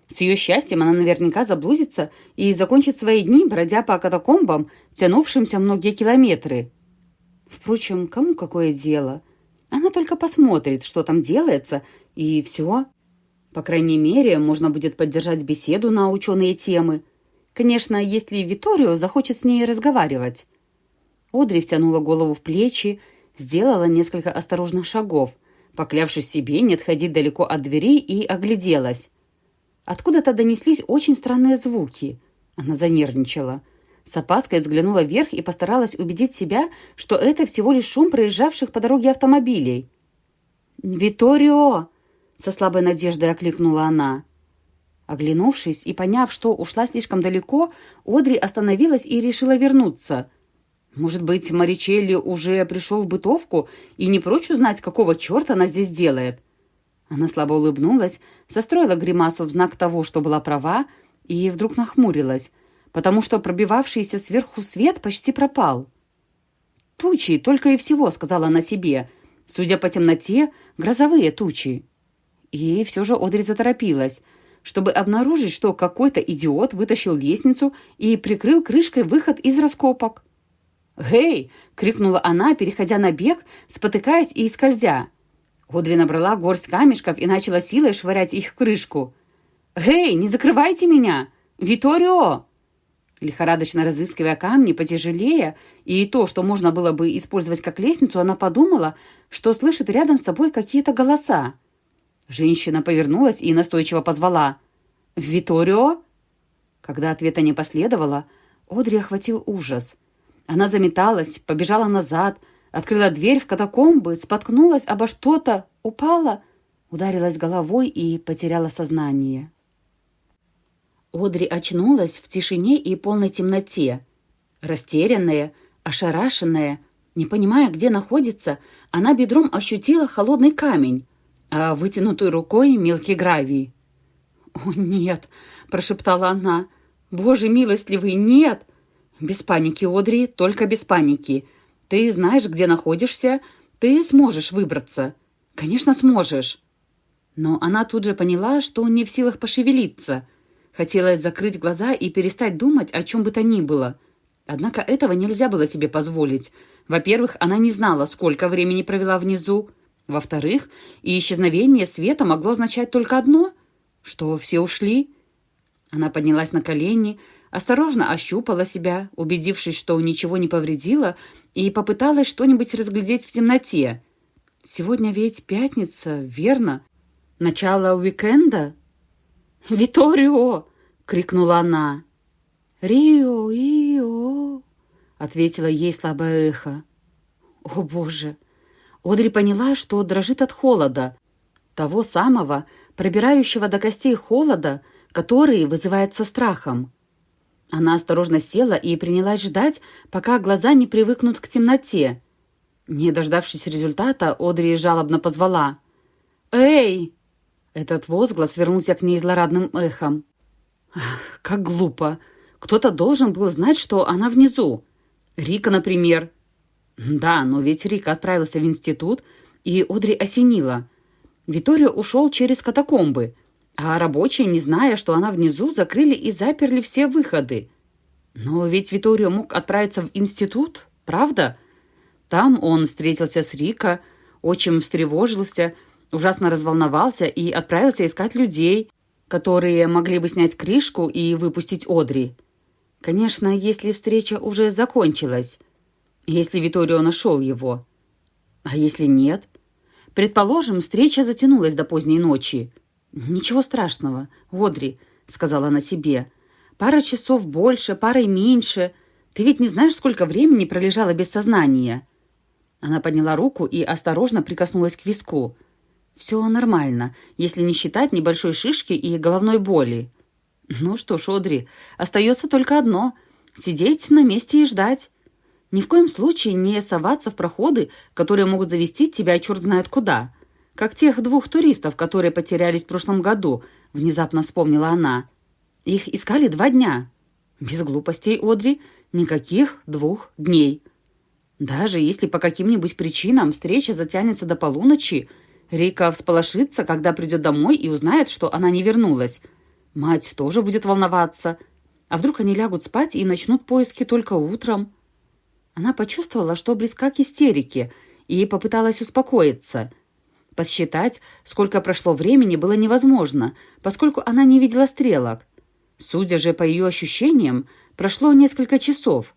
С ее счастьем она наверняка заблудится и закончит свои дни, бродя по катакомбам, тянувшимся многие километры. Впрочем, кому какое дело? Она только посмотрит, что там делается, и все. По крайней мере, можно будет поддержать беседу на ученые темы. Конечно, если Виторио захочет с ней разговаривать. Одри втянула голову в плечи, сделала несколько осторожных шагов, поклявшись себе не отходить далеко от двери и огляделась. Откуда-то донеслись очень странные звуки. Она занервничала. С опаской взглянула вверх и постаралась убедить себя, что это всего лишь шум проезжавших по дороге автомобилей. «Виторио!» — со слабой надеждой окликнула она. Оглянувшись и поняв, что ушла слишком далеко, Одри остановилась и решила вернуться. Может быть, Маричелли уже пришел в бытовку и не прочь узнать, какого черта она здесь делает? Она слабо улыбнулась, состроила гримасу в знак того, что была права, и вдруг нахмурилась, потому что пробивавшийся сверху свет почти пропал. «Тучи, только и всего», — сказала она себе. «Судя по темноте, грозовые тучи». И все же Одри заторопилась, чтобы обнаружить, что какой-то идиот вытащил лестницу и прикрыл крышкой выход из раскопок. «Гей!» — крикнула она, переходя на бег, спотыкаясь и скользя. Одри набрала горсть камешков и начала силой швырять их в крышку. «Гей, не закрывайте меня! Виторио!» Лихорадочно разыскивая камни потяжелее и то, что можно было бы использовать как лестницу, она подумала, что слышит рядом с собой какие-то голоса. Женщина повернулась и настойчиво позвала. «Виторио?» Когда ответа не последовало, Одри охватил ужас. Она заметалась, побежала назад, Открыла дверь в катакомбы, споткнулась обо что-то, упала, ударилась головой и потеряла сознание. Одри очнулась в тишине и полной темноте. Растерянная, ошарашенная, не понимая, где находится, она бедром ощутила холодный камень, а вытянутой рукой мелкий гравий. «О, нет!» – прошептала она. «Боже милостливый, нет!» «Без паники, Одри, только без паники!» Ты знаешь, где находишься, ты сможешь выбраться. Конечно, сможешь. Но она тут же поняла, что не в силах пошевелиться. Хотелось закрыть глаза и перестать думать о чем бы то ни было. Однако этого нельзя было себе позволить. Во-первых, она не знала, сколько времени провела внизу. Во-вторых, и исчезновение света могло означать только одно — что все ушли. Она поднялась на колени, осторожно ощупала себя, убедившись, что ничего не повредила, и попыталась что-нибудь разглядеть в темноте. Сегодня ведь пятница, верно? Начало уикенда? «Виторио!» — крикнула она. «Рио, Ио!» — ответила ей слабое эхо. «О, Боже!» Одри поняла, что дрожит от холода, того самого, пробирающего до костей холода, который вызывается страхом. Она осторожно села и принялась ждать, пока глаза не привыкнут к темноте. Не дождавшись результата, Одри жалобно позвала. «Эй!» Этот возглас вернулся к ней злорадным эхом. Как глупо! Кто-то должен был знать, что она внизу. Рика, например. Да, но ведь Рика отправился в институт, и Одри осенила. Виторио ушел через катакомбы — а рабочие, не зная, что она внизу, закрыли и заперли все выходы. Но ведь Виторио мог отправиться в институт, правда? Там он встретился с Рико, очень встревожился, ужасно разволновался и отправился искать людей, которые могли бы снять крышку и выпустить Одри. Конечно, если встреча уже закончилась, если Виторио нашел его. А если нет? Предположим, встреча затянулась до поздней ночи. «Ничего страшного, Одри», — сказала она себе. «Пара часов больше, парой меньше. Ты ведь не знаешь, сколько времени пролежала без сознания?» Она подняла руку и осторожно прикоснулась к виску. Все нормально, если не считать небольшой шишки и головной боли. Ну что ж, Одри, остается только одно — сидеть на месте и ждать. Ни в коем случае не соваться в проходы, которые могут завести тебя черт знает куда. Как тех двух туристов, которые потерялись в прошлом году, внезапно вспомнила она. Их искали два дня. Без глупостей, Одри, никаких двух дней. Даже если по каким-нибудь причинам встреча затянется до полуночи, Рика всполошится, когда придет домой и узнает, что она не вернулась. Мать тоже будет волноваться. А вдруг они лягут спать и начнут поиски только утром? Она почувствовала, что близка к истерике, и попыталась успокоиться. Подсчитать, сколько прошло времени, было невозможно, поскольку она не видела стрелок. Судя же по ее ощущениям, прошло несколько часов.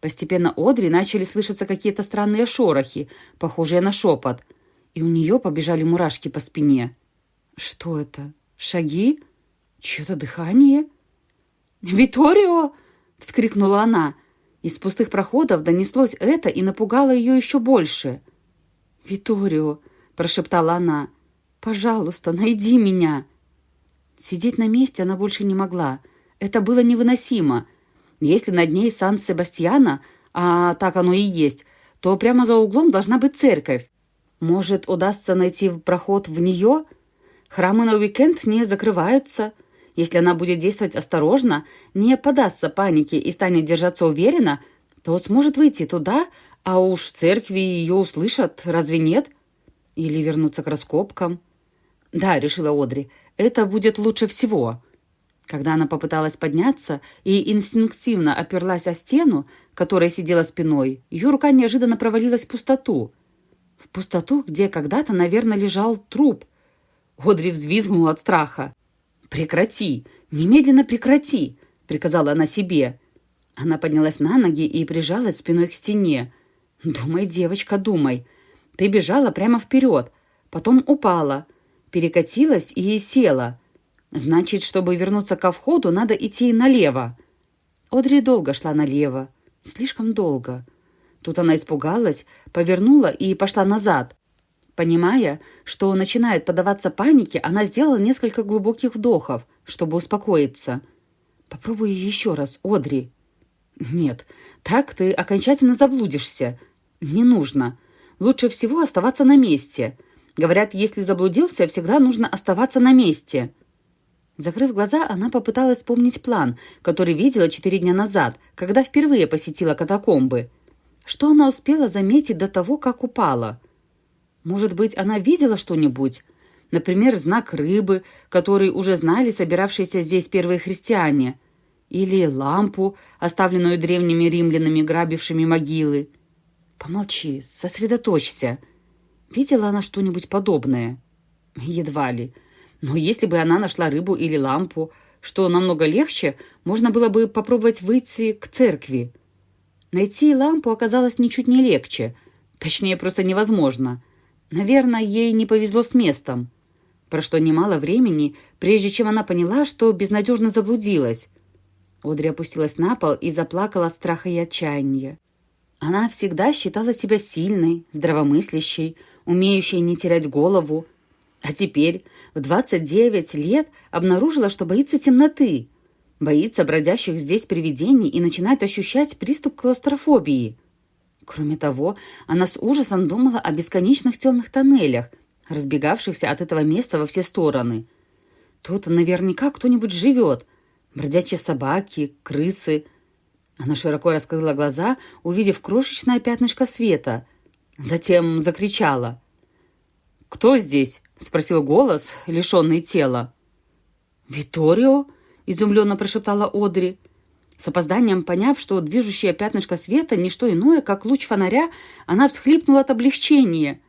Постепенно Одри начали слышаться какие-то странные шорохи, похожие на шепот – и у нее побежали мурашки по спине. Что это? Шаги? Чье-то дыхание? «Виторио!» — вскрикнула она. Из пустых проходов донеслось это и напугало ее еще больше. «Виторио!» — прошептала она. «Пожалуйста, найди меня!» Сидеть на месте она больше не могла. Это было невыносимо. Если над ней Сан-Себастьяна, а так оно и есть, то прямо за углом должна быть церковь. Может, удастся найти проход в нее? Храмы на уикенд не закрываются. Если она будет действовать осторожно, не подастся панике и станет держаться уверенно, то сможет выйти туда, а уж в церкви ее услышат, разве нет? Или вернуться к раскопкам? Да, решила Одри, это будет лучше всего. Когда она попыталась подняться и инстинктивно оперлась о стену, которая сидела спиной, ее рука неожиданно провалилась в пустоту — в пустоту, где когда-то, наверное, лежал труп. Одри взвизгнула от страха. «Прекрати! Немедленно прекрати!» — приказала она себе. Она поднялась на ноги и прижалась спиной к стене. «Думай, девочка, думай. Ты бежала прямо вперед, потом упала, перекатилась и села. Значит, чтобы вернуться ко входу, надо идти налево». Одри долго шла налево. Слишком долго. Тут она испугалась, повернула и пошла назад. Понимая, что начинает подаваться панике, она сделала несколько глубоких вдохов, чтобы успокоиться. «Попробуй еще раз, Одри». «Нет, так ты окончательно заблудишься. Не нужно. Лучше всего оставаться на месте. Говорят, если заблудился, всегда нужно оставаться на месте». Закрыв глаза, она попыталась вспомнить план, который видела четыре дня назад, когда впервые посетила катакомбы – что она успела заметить до того, как упала? Может быть, она видела что-нибудь? Например, знак рыбы, который уже знали собиравшиеся здесь первые христиане. Или лампу, оставленную древними римлянами, грабившими могилы. Помолчи, сосредоточься. Видела она что-нибудь подобное? Едва ли. Но если бы она нашла рыбу или лампу, что намного легче, можно было бы попробовать выйти к церкви. Найти лампу оказалось ничуть не легче. Точнее, просто невозможно. Наверное, ей не повезло с местом. Прошло немало времени, прежде чем она поняла, что безнадежно заблудилась. Одри опустилась на пол и заплакала от страха и отчаяния. Она всегда считала себя сильной, здравомыслящей, умеющей не терять голову. А теперь, в 29 лет, обнаружила, что боится темноты. Боится бродящих здесь привидений и начинает ощущать приступ клаустрофобии. Кроме того, она с ужасом думала о бесконечных темных тоннелях, разбегавшихся от этого места во все стороны. Тут наверняка кто-нибудь живет. Бродячие собаки, крысы. Она широко раскрыла глаза, увидев крошечное пятнышко света. Затем закричала. «Кто здесь?» — спросил голос, лишенный тела. «Виторио?» — изумленно прошептала Одри. С опозданием поняв, что движущее пятнышко света — не что иное, как луч фонаря, она всхлипнула от облегчения.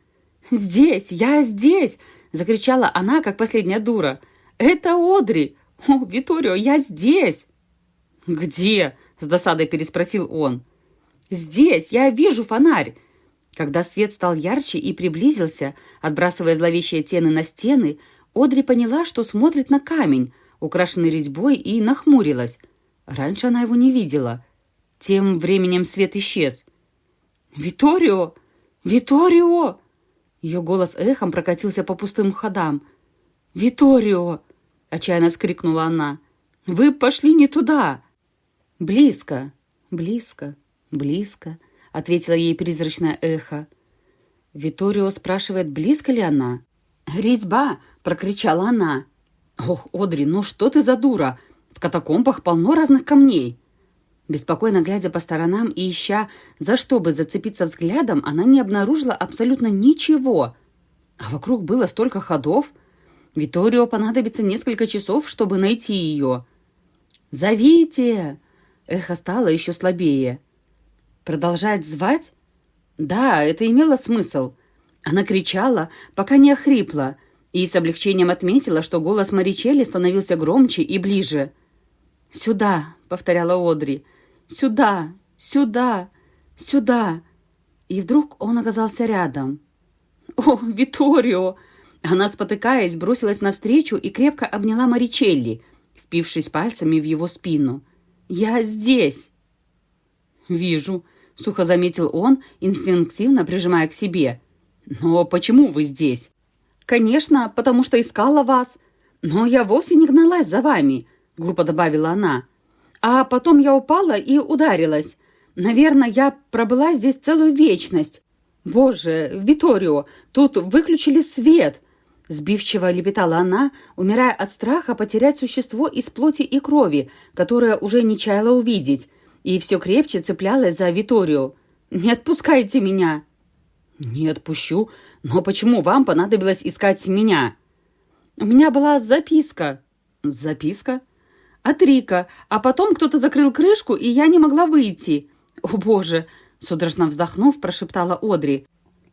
«Здесь! Я здесь!» — закричала она, как последняя дура. «Это Одри! О, Виторио, я здесь!» «Где?» — с досадой переспросил он. «Здесь! Я вижу фонарь!» Когда свет стал ярче и приблизился, отбрасывая зловещие тени на стены, Одри поняла, что смотрит на камень, украшенный резьбой, и нахмурилась. Раньше она его не видела. Тем временем свет исчез. «Виторио! Виторио!» Ее голос эхом прокатился по пустым ходам. «Виторио!» — отчаянно вскрикнула она. «Вы пошли не туда!» «Близко, близко, близко», — ответила ей призрачное эхо. Виторио спрашивает, близко ли она. «Резьба!» — прокричала она. «Ох, Одри, ну что ты за дура! В катакомбах полно разных камней!» Беспокойно глядя по сторонам и ища, за что бы зацепиться взглядом, она не обнаружила абсолютно ничего. А вокруг было столько ходов. Виторио понадобится несколько часов, чтобы найти ее. «Зовите!» Эхо стало еще слабее. «Продолжать звать?» Да, это имело смысл. Она кричала, пока не охрипла, и с облегчением отметила, что голос Маричелли становился громче и ближе. «Сюда!» — повторяла Одри — Сюда! Сюда! Сюда!» И вдруг он оказался рядом. «О, Виторио!» Она, спотыкаясь, бросилась навстречу и крепко обняла Маричелли, впившись пальцами в его спину. «Я здесь!» «Вижу», — сухо заметил он, инстинктивно прижимая к себе. «Но почему вы здесь?» «Конечно, потому что искала вас. Но я вовсе не гналась за вами», — глупо добавила она. А потом я упала и ударилась. Наверное, я пробыла здесь целую вечность. Боже, Виторио, тут выключили свет!» Сбивчиво лепетала она, умирая от страха потерять существо из плоти и крови, которое уже не чаяла увидеть, и все крепче цеплялась за Виторио. «Не отпускайте меня!» «Не отпущу. Но почему вам понадобилось искать меня?» «У меня была записка». «Записка?» от Рика, а потом кто-то закрыл крышку, и я не могла выйти. О, боже!» — судорожно вздохнув, прошептала Одри.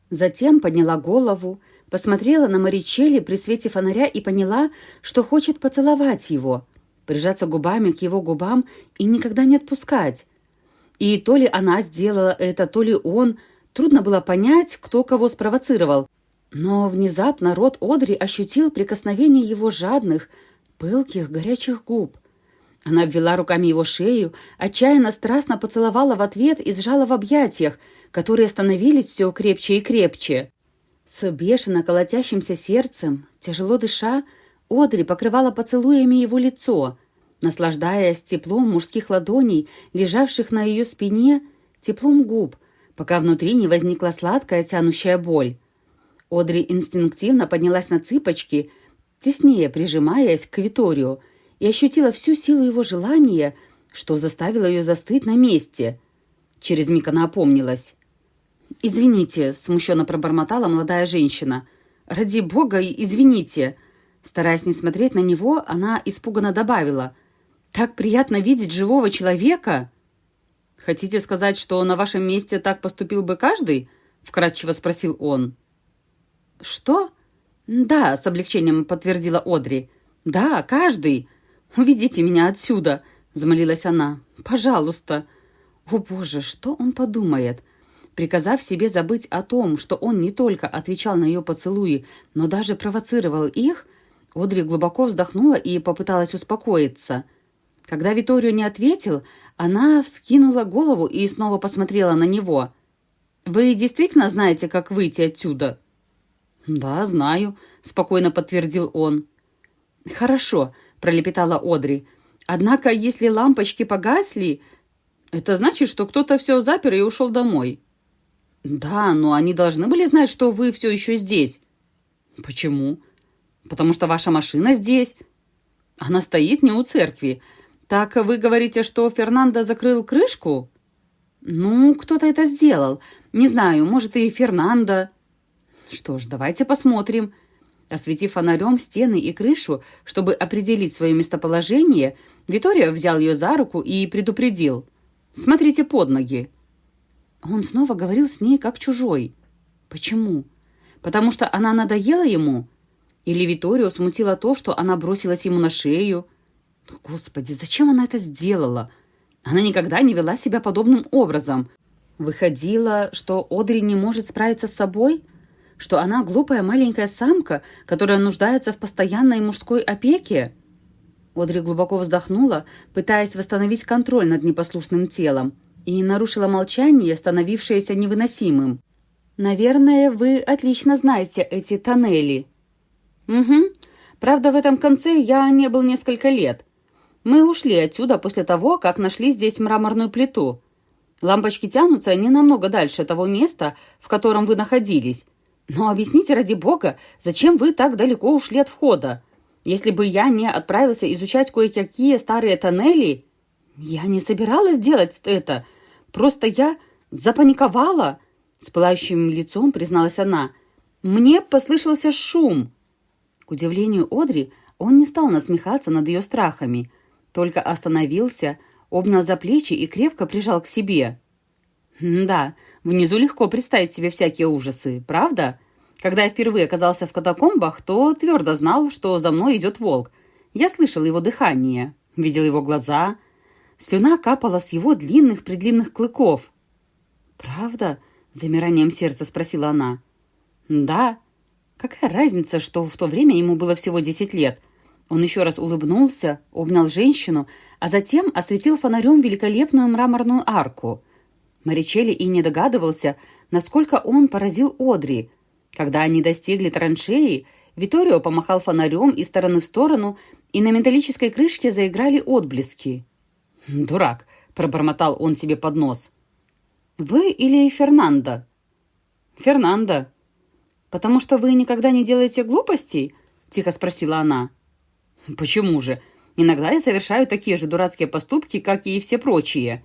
Затем подняла голову, посмотрела на Маричелли при свете фонаря и поняла, что хочет поцеловать его, прижаться губами к его губам и никогда не отпускать. И то ли она сделала это, то ли он, трудно было понять, кто кого спровоцировал. Но внезапно рот Одри ощутил прикосновение его жадных, пылких, горячих губ. Она обвела руками его шею, отчаянно страстно поцеловала в ответ и сжала в объятиях, которые становились все крепче и крепче. С бешено колотящимся сердцем, тяжело дыша, Одри покрывала поцелуями его лицо, наслаждаясь теплом мужских ладоней, лежавших на ее спине, теплом губ, пока внутри не возникла сладкая тянущая боль. Одри инстинктивно поднялась на цыпочки, теснее прижимаясь к Виторию, и ощутила всю силу его желания, что заставило ее застыть на месте. Через миг она опомнилась. «Извините», — смущенно пробормотала молодая женщина. «Ради бога, извините». Стараясь не смотреть на него, она испуганно добавила. «Так приятно видеть живого человека!» «Хотите сказать, что на вашем месте так поступил бы каждый?» — вкратчиво спросил он. «Что?» «Да», — с облегчением подтвердила Одри. «Да, каждый. «Уведите меня отсюда!» — взмолилась она. «Пожалуйста!» О боже, что он подумает? Приказав себе забыть о том, что он не только отвечал на ее поцелуи, но даже провоцировал их, Одри глубоко вздохнула и попыталась успокоиться. Когда Виторио не ответил, она вскинула голову и снова посмотрела на него. «Вы действительно знаете, как выйти отсюда?» «Да, знаю», — спокойно подтвердил он. «Хорошо пролепетала Одри. «Однако, если лампочки погасли, это значит, что кто-то все запер и ушел домой». «Да, но они должны были знать, что вы все еще здесь». «Почему?» «Потому что ваша машина здесь. Она стоит не у церкви. Так вы говорите, что Фернандо закрыл крышку?» «Ну, кто-то это сделал. Не знаю, может, и Фернандо». «Что ж, давайте посмотрим». Осветив фонарем стены и крышу, чтобы определить свое местоположение, Витория взял ее за руку и предупредил. «Смотрите под ноги». Он снова говорил с ней как чужой. Почему? Потому что она надоела ему? Или Виторию смутило то, что она бросилась ему на шею? Господи, зачем она это сделала? Она никогда не вела себя подобным образом. Выходило, что Одри не может справиться с собой – что она глупая маленькая самка, которая нуждается в постоянной мужской опеке? Одри глубоко вздохнула, пытаясь восстановить контроль над непослушным телом, и нарушила молчание, становившееся невыносимым. Наверное, вы отлично знаете эти тоннели. Угу. Правда, в этом конце я не был несколько лет. Мы ушли отсюда после того, как нашли здесь мраморную плиту. Лампочки тянутся не намного дальше того места, в котором вы находились. Но объясните ради бога, зачем вы так далеко ушли от входа? Если бы я не отправился изучать кое-какие старые тоннели... Я не собиралась делать это. Просто я запаниковала. С пылающим лицом призналась она. Мне послышался шум. К удивлению Одри, он не стал насмехаться над ее страхами, только остановился, обнял за плечи и крепко прижал к себе. «Да, внизу легко представить себе всякие ужасы, правда? Когда я впервые оказался в катакомбах, то твердо знал, что за мной идет волк. Я слышал его дыхание, видел его глаза. Слюна капала с его длинных-предлинных клыков. «Правда?» — замиранием сердца спросила она. «Да. Какая разница, что в то время ему было всего десять лет?» Он еще раз улыбнулся, обнял женщину, а затем осветил фонарем великолепную мраморную арку. Маричелли и не догадывался, насколько он поразил Одри. Когда они достигли траншеи, Виторио помахал фонарем из стороны в сторону, и на металлической крышке заиграли отблески. «Дурак!» — пробормотал он себе под нос. «Вы или Фернандо?» «Фернандо». «Потому что вы никогда не делаете глупостей?» — тихо спросила она. «Почему же? Иногда я совершаю такие же дурацкие поступки, как и все прочие».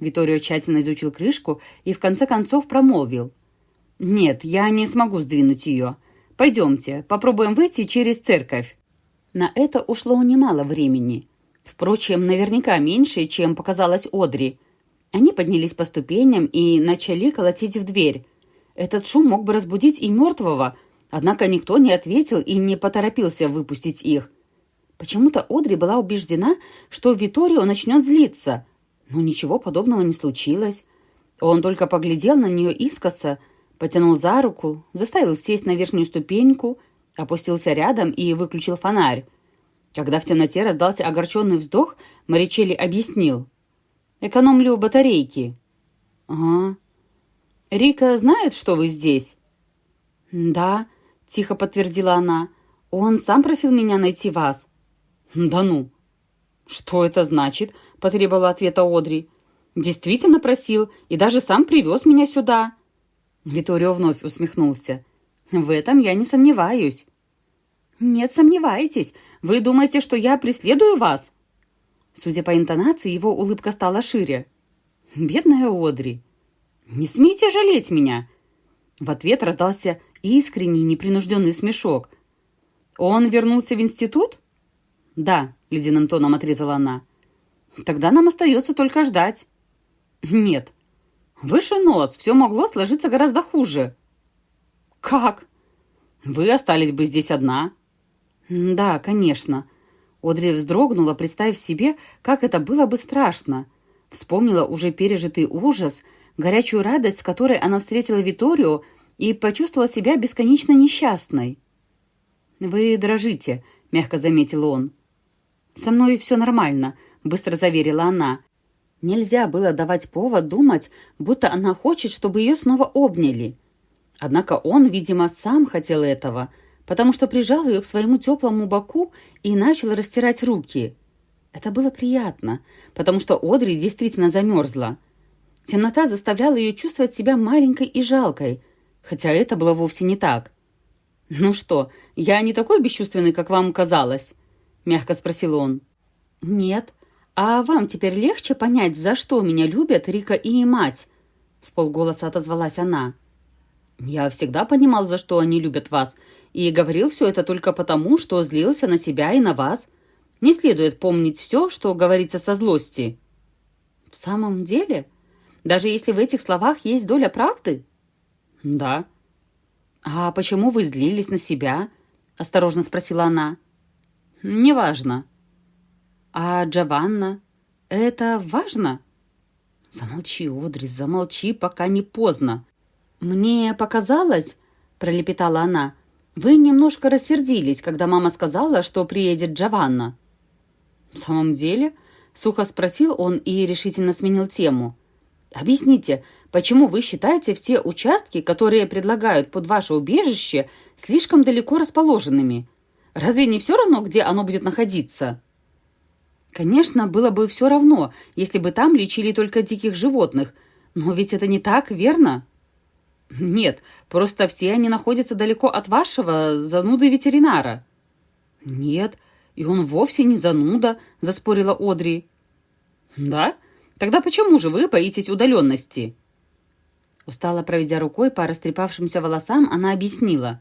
Виторио тщательно изучил крышку и в конце концов промолвил. «Нет, я не смогу сдвинуть ее. Пойдемте, попробуем выйти через церковь». На это ушло немало времени. Впрочем, наверняка меньше, чем показалось Одри. Они поднялись по ступеням и начали колотить в дверь. Этот шум мог бы разбудить и мертвого, однако никто не ответил и не поторопился выпустить их. Почему-то Одри была убеждена, что Виторио начнет злиться, но ничего подобного не случилось. Он только поглядел на нее искоса, потянул за руку, заставил сесть на верхнюю ступеньку, опустился рядом и выключил фонарь. Когда в темноте раздался огорченный вздох, Маричелли объяснил. «Экономлю батарейки». «Ага». «Рика знает, что вы здесь?» «Да», — тихо подтвердила она. «Он сам просил меня найти вас». «Да ну!» «Что это значит?» — потребовала ответа Одри. «Действительно просил и даже сам привез меня сюда». Виторио вновь усмехнулся. «В этом я не сомневаюсь». «Нет, сомневаетесь. Вы думаете, что я преследую вас?» Судя по интонации, его улыбка стала шире. «Бедная Одри! Не смейте жалеть меня!» В ответ раздался искренний, непринужденный смешок. «Он вернулся в институт?» «Да», — ледяным тоном отрезала она. «Тогда нам остается только ждать». «Нет. Выше нос. Все могло сложиться гораздо хуже». «Как?» «Вы остались бы здесь одна». «Да, конечно». Одри вздрогнула, представив себе, как это было бы страшно. Вспомнила уже пережитый ужас, горячую радость, с которой она встретила Виторию, и почувствовала себя бесконечно несчастной. «Вы дрожите», — мягко заметил он. «Со мной все нормально», — быстро заверила она. Нельзя было давать повод думать, будто она хочет, чтобы ее снова обняли. Однако он, видимо, сам хотел этого, потому что прижал ее к своему теплому боку и начал растирать руки. Это было приятно, потому что Одри действительно замерзла. Темнота заставляла ее чувствовать себя маленькой и жалкой, хотя это было вовсе не так. «Ну что, я не такой бесчувственный, как вам казалось?» — мягко спросил он. «Нет. А вам теперь легче понять, за что меня любят Рика и мать?» В полголоса отозвалась она. «Я всегда понимал, за что они любят вас, и говорил все это только потому, что злился на себя и на вас. Не следует помнить все, что говорится со злости». «В самом деле? Даже если в этих словах есть доля правды?» «Да». «А почему вы злились на себя?» — осторожно спросила она. «Неважно». «А Джованна? Это важно?» «Замолчи, Одри, замолчи, пока не поздно». «Мне показалось», — пролепетала она, — «вы немножко рассердились, когда мама сказала, что приедет Джованна». «В самом деле?» — сухо спросил он и решительно сменил тему. Объясните, почему вы считаете все участки, которые предлагают под ваше убежище, слишком далеко расположенными? Разве не все равно, где оно будет находиться?» Конечно, было бы все равно, если бы там лечили только диких животных. Но ведь это не так, верно? Нет, просто все они находятся далеко от вашего зануды ветеринара. Нет, и он вовсе не зануда, заспорила Одри. Да? Тогда почему же вы боитесь удаленности? Устало проведя рукой по растрепавшимся волосам, она объяснила.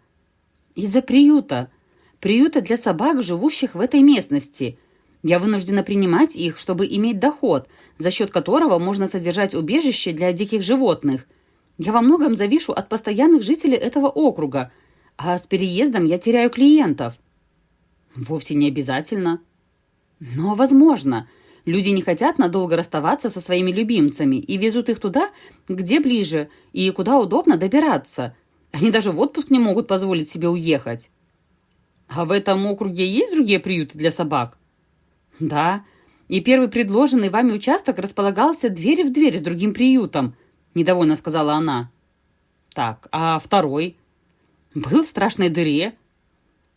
Из-за приюта. Приюта для собак, живущих в этой местности – я вынуждена принимать их, чтобы иметь доход, за счет которого можно содержать убежище для диких животных. Я во многом завишу от постоянных жителей этого округа, а с переездом я теряю клиентов. Вовсе не обязательно. Но возможно. Люди не хотят надолго расставаться со своими любимцами и везут их туда, где ближе и куда удобно добираться. Они даже в отпуск не могут позволить себе уехать. А в этом округе есть другие приюты для собак? «Да, и первый предложенный вами участок располагался дверь в дверь с другим приютом», — недовольно сказала она. «Так, а второй?» «Был в страшной дыре».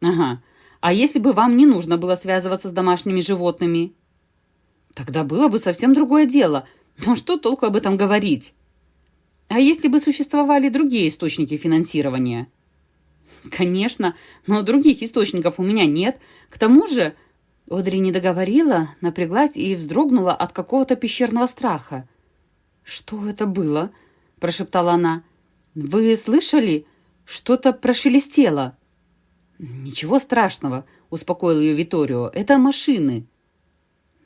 «Ага. А если бы вам не нужно было связываться с домашними животными?» «Тогда было бы совсем другое дело. Но что толку об этом говорить?» «А если бы существовали другие источники финансирования?» «Конечно, но других источников у меня нет. К тому же Одри не договорила, напряглась и вздрогнула от какого-то пещерного страха. «Что это было?» – прошептала она. «Вы слышали? Что-то прошелестело». «Ничего страшного», – успокоил ее Виторио. «Это машины».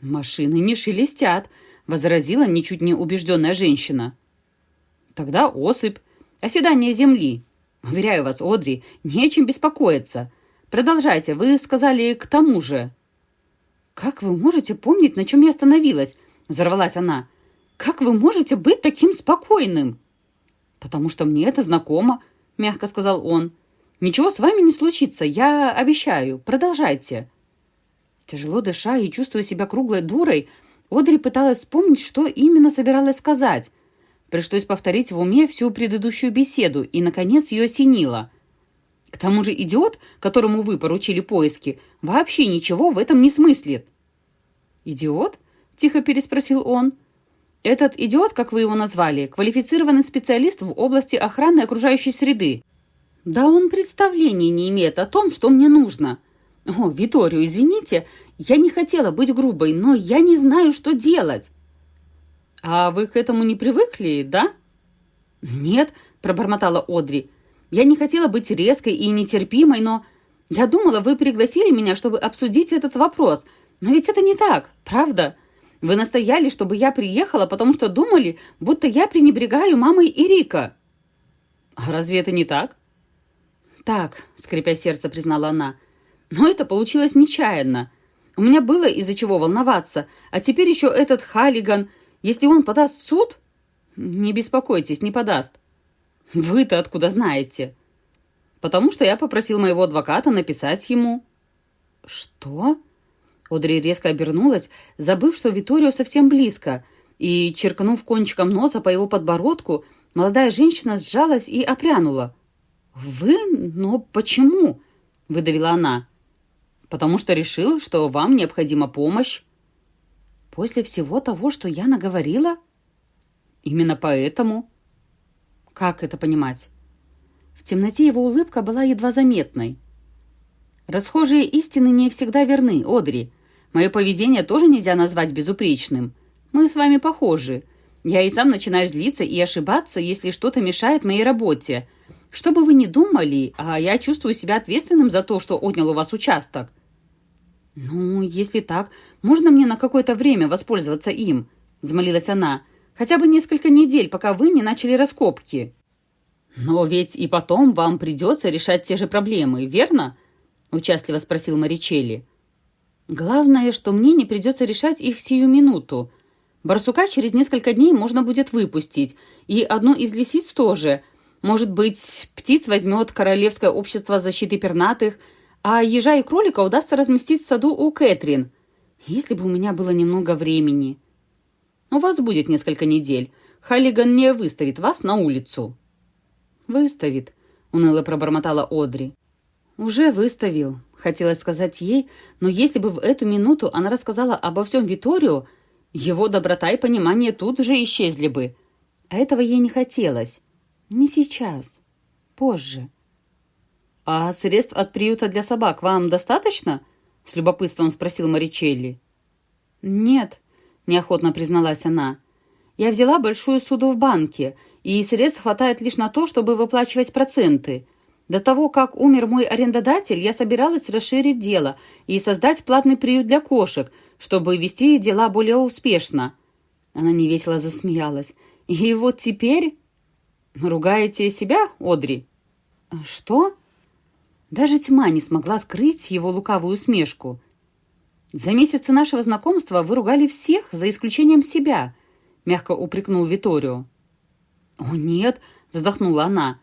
«Машины не шелестят», – возразила ничуть не убежденная женщина. «Тогда осыпь, оседание земли. Уверяю вас, Одри, не о чем беспокоиться. Продолжайте, вы сказали «к тому же». «Как вы можете помнить, на чем я остановилась?» — взорвалась она. «Как вы можете быть таким спокойным?» «Потому что мне это знакомо», — мягко сказал он. «Ничего с вами не случится, я обещаю. Продолжайте». Тяжело дыша и чувствуя себя круглой дурой, Одри пыталась вспомнить, что именно собиралась сказать. Пришлось повторить в уме всю предыдущую беседу, и, наконец, ее осенило. К тому же идиот, которому вы поручили поиски, вообще ничего в этом не смыслит». «Идиот?» – тихо переспросил он. «Этот идиот, как вы его назвали, квалифицированный специалист в области охраны окружающей среды. Да он представления не имеет о том, что мне нужно. О, Виторио, извините, я не хотела быть грубой, но я не знаю, что делать». «А вы к этому не привыкли, да?» «Нет», – пробормотала Одри. «Я не хотела быть резкой и нетерпимой, но я думала, вы пригласили меня, чтобы обсудить этот вопрос. Но ведь это не так, правда? Вы настояли, чтобы я приехала, потому что думали, будто я пренебрегаю мамой и Рика. А разве это не так? Так, скрипя сердце, признала она. Но это получилось нечаянно. У меня было из-за чего волноваться. А теперь еще этот Халиган. Если он подаст в суд... Не беспокойтесь, не подаст. Вы-то откуда знаете? потому что я попросил моего адвоката написать ему». «Что?» Одри резко обернулась, забыв, что Виторио совсем близко, и, черкнув кончиком носа по его подбородку, молодая женщина сжалась и опрянула. «Вы? Но почему?» — выдавила она. «Потому что решил, что вам необходима помощь». «После всего того, что я наговорила?» «Именно поэтому». «Как это понимать?» В темноте его улыбка была едва заметной. «Расхожие истины не всегда верны, Одри. Мое поведение тоже нельзя назвать безупречным. Мы с вами похожи. Я и сам начинаю злиться и ошибаться, если что-то мешает моей работе. Что бы вы ни думали, а я чувствую себя ответственным за то, что отнял у вас участок». «Ну, если так, можно мне на какое-то время воспользоваться им?» — взмолилась она. «Хотя бы несколько недель, пока вы не начали раскопки». «Но ведь и потом вам придется решать те же проблемы, верно?» – участливо спросил Маричелли. «Главное, что мне не придется решать их сию минуту. Барсука через несколько дней можно будет выпустить, и одну из лисиц тоже. Может быть, птиц возьмет Королевское общество защиты пернатых, а ежа и кролика удастся разместить в саду у Кэтрин. Если бы у меня было немного времени». «У вас будет несколько недель. Халлиган не выставит вас на улицу». «Выставит», — уныло пробормотала Одри. «Уже выставил», — хотелось сказать ей, но если бы в эту минуту она рассказала обо всем Виторио, его доброта и понимание тут же исчезли бы. А этого ей не хотелось. Не сейчас. Позже. «А средств от приюта для собак вам достаточно?» — с любопытством спросил Маричелли. «Нет», — неохотно призналась она. «Я взяла большую суду в банке, и средств хватает лишь на то, чтобы выплачивать проценты. До того, как умер мой арендодатель, я собиралась расширить дело и создать платный приют для кошек, чтобы вести дела более успешно». Она невесело засмеялась. «И вот теперь...» «Ругаете себя, Одри?» «Что?» Даже тьма не смогла скрыть его лукавую усмешку. «За месяцы нашего знакомства вы ругали всех, за исключением себя», — мягко упрекнул Виторио. «О, нет», — вздохнула она.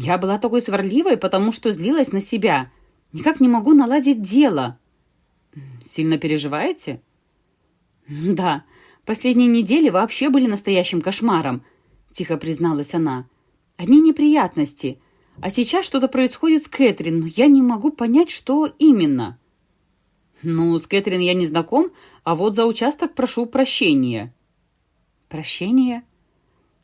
«Я была такой сварливой, потому что злилась на себя. Никак не могу наладить дело». «Сильно переживаете?» «Да, последние недели вообще были настоящим кошмаром», — тихо призналась она. «Одни неприятности. А сейчас что-то происходит с Кэтрин, но я не могу понять, что именно». «Ну, с Кэтрин я не знаком, а вот за участок прошу прощения». «Прощения?»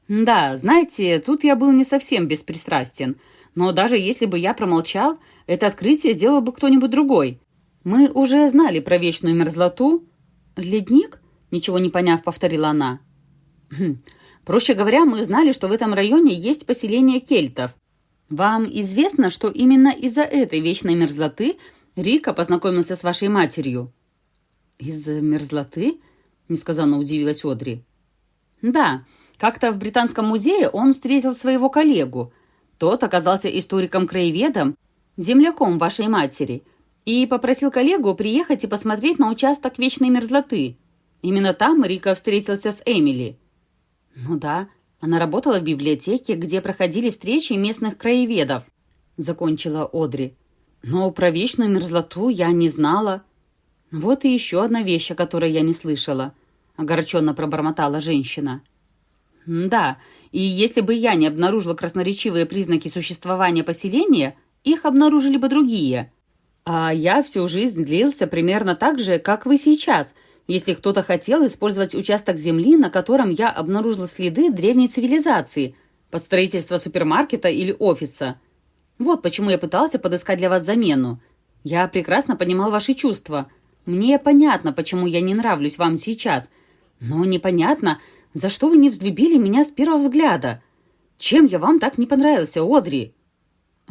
«Да, знаете, тут я был не совсем беспристрастен, но даже если бы я промолчал, это открытие сделал бы кто-нибудь другой. Мы уже знали про вечную мерзлоту». «Ледник?» — ничего не поняв, повторила она. «Хм. «Проще говоря, мы знали, что в этом районе есть поселение кельтов. Вам известно, что именно из-за этой вечной мерзлоты Рика познакомился с вашей матерью». «Из-за мерзлоты?» — несказанно удивилась Одри. «Да, как-то в Британском музее он встретил своего коллегу. Тот оказался историком-краеведом, земляком вашей матери, и попросил коллегу приехать и посмотреть на участок вечной мерзлоты. Именно там Рика встретился с Эмили». «Ну да, она работала в библиотеке, где проходили встречи местных краеведов», — закончила Одри. Но про вечную мерзлоту я не знала. Вот и еще одна вещь, о которой я не слышала, — огорченно пробормотала женщина. Да, и если бы я не обнаружила красноречивые признаки существования поселения, их обнаружили бы другие. А я всю жизнь длился примерно так же, как вы сейчас, если кто-то хотел использовать участок земли, на котором я обнаружила следы древней цивилизации, под строительство супермаркета или офиса. Вот почему я пытался подыскать для вас замену. Я прекрасно понимал ваши чувства. Мне понятно, почему я не нравлюсь вам сейчас. Но непонятно, за что вы не взлюбили меня с первого взгляда. Чем я вам так не понравился, Одри?»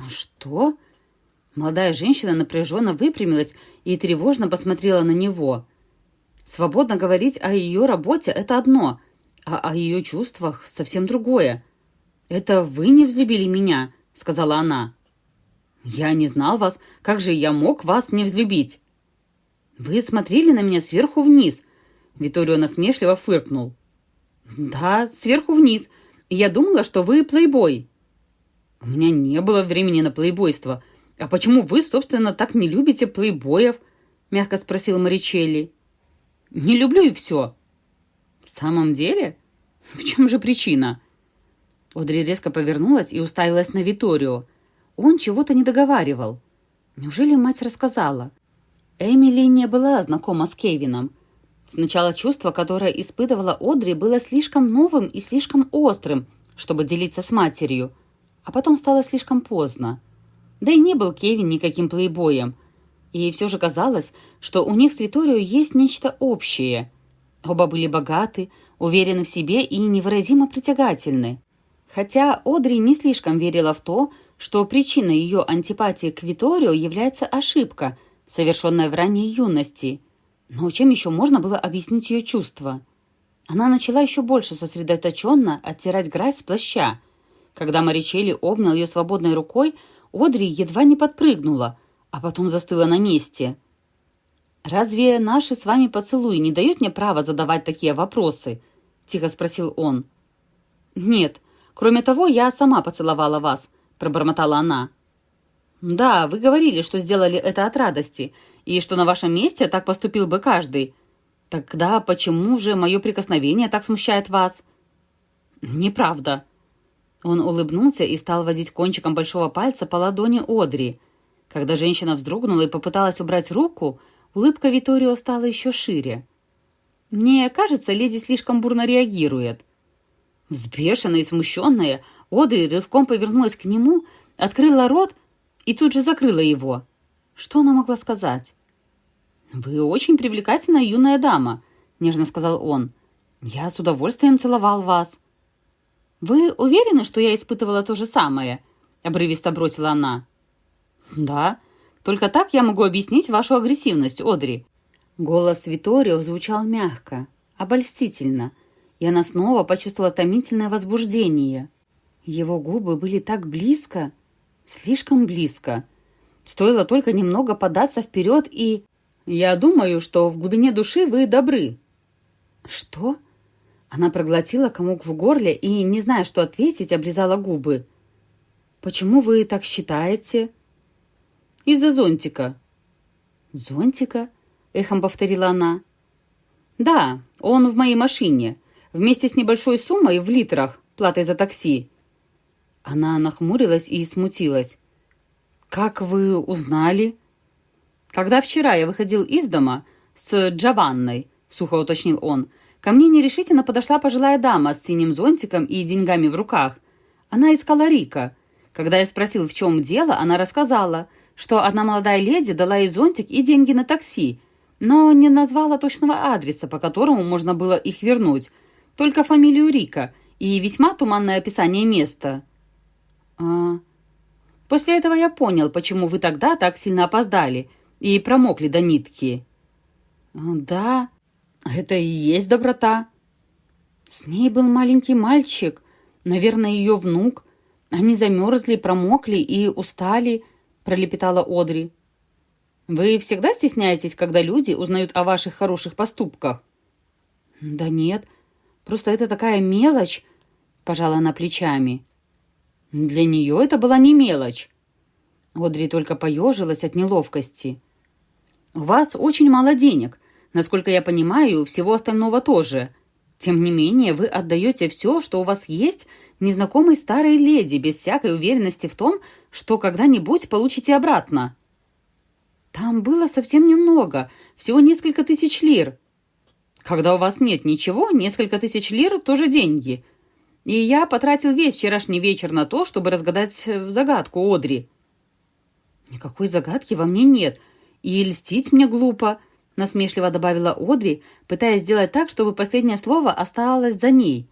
«Что?» Молодая женщина напряженно выпрямилась и тревожно посмотрела на него. Свободно говорить о ее работе – это одно, а о ее чувствах – совсем другое. «Это вы не взлюбили меня?» — сказала она. «Я не знал вас. Как же я мог вас не взлюбить?» «Вы смотрели на меня сверху вниз», — Виторио насмешливо фыркнул. «Да, сверху вниз. Я думала, что вы плейбой». «У меня не было времени на плейбойство. А почему вы, собственно, так не любите плейбоев?» — мягко спросил Маричелли. «Не люблю и все». «В самом деле? В чем же причина?» Одри резко повернулась и уставилась на Виторио. Он чего-то не договаривал. Неужели мать рассказала? Эмили не была знакома с Кевином. Сначала чувство, которое испытывала Одри, было слишком новым и слишком острым, чтобы делиться с матерью, а потом стало слишком поздно. Да и не был Кевин никаким плейбоем. И все же казалось, что у них с Виторио есть нечто общее. Оба были богаты, уверены в себе и невыразимо притягательны. Хотя Одри не слишком верила в то, что причиной ее антипатии к Виторио является ошибка, совершенная в ранней юности. Но чем еще можно было объяснить ее чувства? Она начала еще больше сосредоточенно оттирать грязь с плаща. Когда Маричелли обнял ее свободной рукой, Одри едва не подпрыгнула, а потом застыла на месте. «Разве наши с вами поцелуи не дают мне права задавать такие вопросы?» — тихо спросил он. «Нет, Кроме того, я сама поцеловала вас», — пробормотала она. «Да, вы говорили, что сделали это от радости, и что на вашем месте так поступил бы каждый. Тогда почему же мое прикосновение так смущает вас?» «Неправда». Он улыбнулся и стал водить кончиком большого пальца по ладони Одри. Когда женщина вздрогнула и попыталась убрать руку, улыбка Виторио стала еще шире. «Мне кажется, леди слишком бурно реагирует». Взбешенная и смущенная, Одри рывком повернулась к нему, открыла рот и тут же закрыла его. Что она могла сказать? «Вы очень привлекательная юная дама», — нежно сказал он. «Я с удовольствием целовал вас». «Вы уверены, что я испытывала то же самое?» — обрывисто бросила она. «Да, только так я могу объяснить вашу агрессивность, Одри». Голос Виторио звучал мягко, обольстительно, и она снова почувствовала томительное возбуждение. Его губы были так близко, слишком близко. Стоило только немного податься вперед и... «Я думаю, что в глубине души вы добры». «Что?» Она проглотила комок в горле и, не зная, что ответить, облизала губы. «Почему вы так считаете?» «Из-за зонтика». «Зонтика?» — эхом повторила она. «Да, он в моей машине, вместе с небольшой суммой в литрах, платой за такси». Она нахмурилась и смутилась. «Как вы узнали?» «Когда вчера я выходил из дома с Джованной», — сухо уточнил он, «ко мне нерешительно подошла пожилая дама с синим зонтиком и деньгами в руках. Она искала Рика. Когда я спросил, в чем дело, она рассказала, что одна молодая леди дала ей зонтик и деньги на такси, но не назвала точного адреса, по которому можно было их вернуть, только фамилию Рика и весьма туманное описание места». «А...» После этого я понял, почему вы тогда так сильно опоздали и промокли до нитки». «Да, это и есть доброта». С ней был маленький мальчик, наверное, ее внук. Они замерзли, промокли и устали, пролепетала Одри. «Вы всегда стесняетесь, когда люди узнают о ваших хороших поступках?» «Да нет, просто это такая мелочь», — пожала она плечами. Для нее это была не мелочь. Одри только поежилась от неловкости. «У вас очень мало денег. Насколько я понимаю, всего остального тоже. Тем не менее, вы отдаете все, что у вас есть, незнакомой старой леди, без всякой уверенности в том, что когда-нибудь получите обратно». «Там было совсем немного, всего несколько тысяч лир». «Когда у вас нет ничего, несколько тысяч лир – тоже деньги», и я потратил весь вчерашний вечер на то, чтобы разгадать э, загадку Одри. Никакой загадки во мне нет, и льстить мне глупо, насмешливо добавила Одри, пытаясь сделать так, чтобы последнее слово осталось за ней.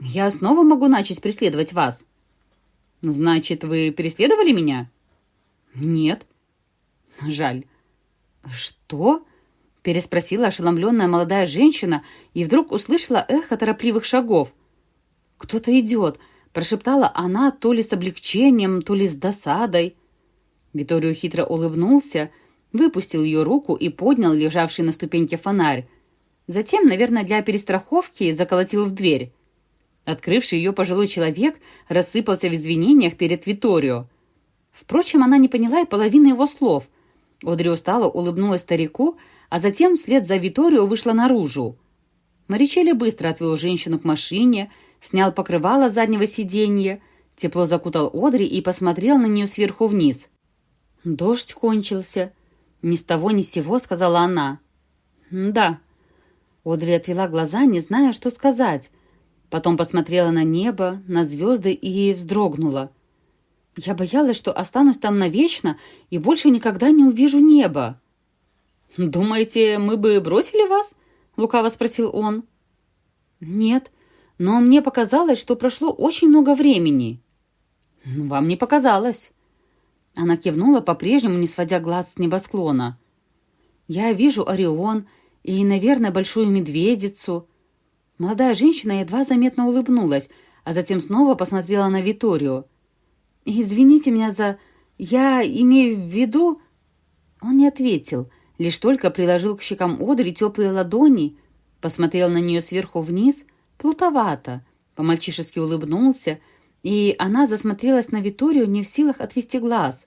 Я снова могу начать преследовать вас. Значит, вы преследовали меня? Нет. Жаль. Что? переспросила ошеломленная молодая женщина и вдруг услышала эхо торопливых шагов. «Кто-то идет!» – прошептала она то ли с облегчением, то ли с досадой. Виторио хитро улыбнулся, выпустил ее руку и поднял лежавший на ступеньке фонарь. Затем, наверное, для перестраховки, заколотил в дверь. Открывший ее пожилой человек рассыпался в извинениях перед Виторио. Впрочем, она не поняла и половины его слов. Одри устало улыбнулась старику, а затем вслед за Виторио вышла наружу. Маричелли быстро отвел женщину к машине, снял покрывало заднего сиденья, тепло закутал Одри и посмотрел на нее сверху вниз. «Дождь кончился», — ни с того ни с сего сказала она. «Да». Одри отвела глаза, не зная, что сказать. Потом посмотрела на небо, на звезды и вздрогнула. «Я боялась, что останусь там навечно и больше никогда не увижу неба». «Думаете, мы бы бросили вас?» — лукаво спросил он. «Нет, но мне показалось, что прошло очень много времени». «Вам не показалось». Она кивнула, по-прежнему не сводя глаз с небосклона. «Я вижу Орион и, наверное, большую медведицу». Молодая женщина едва заметно улыбнулась, а затем снова посмотрела на Виторию. «Извините меня за... Я имею в виду...» Он не ответил, лишь только приложил к щекам Одри теплые ладони, посмотрел на нее сверху вниз, плутовато, по-мальчишески улыбнулся, и она засмотрелась на Виторию не в силах отвести глаз.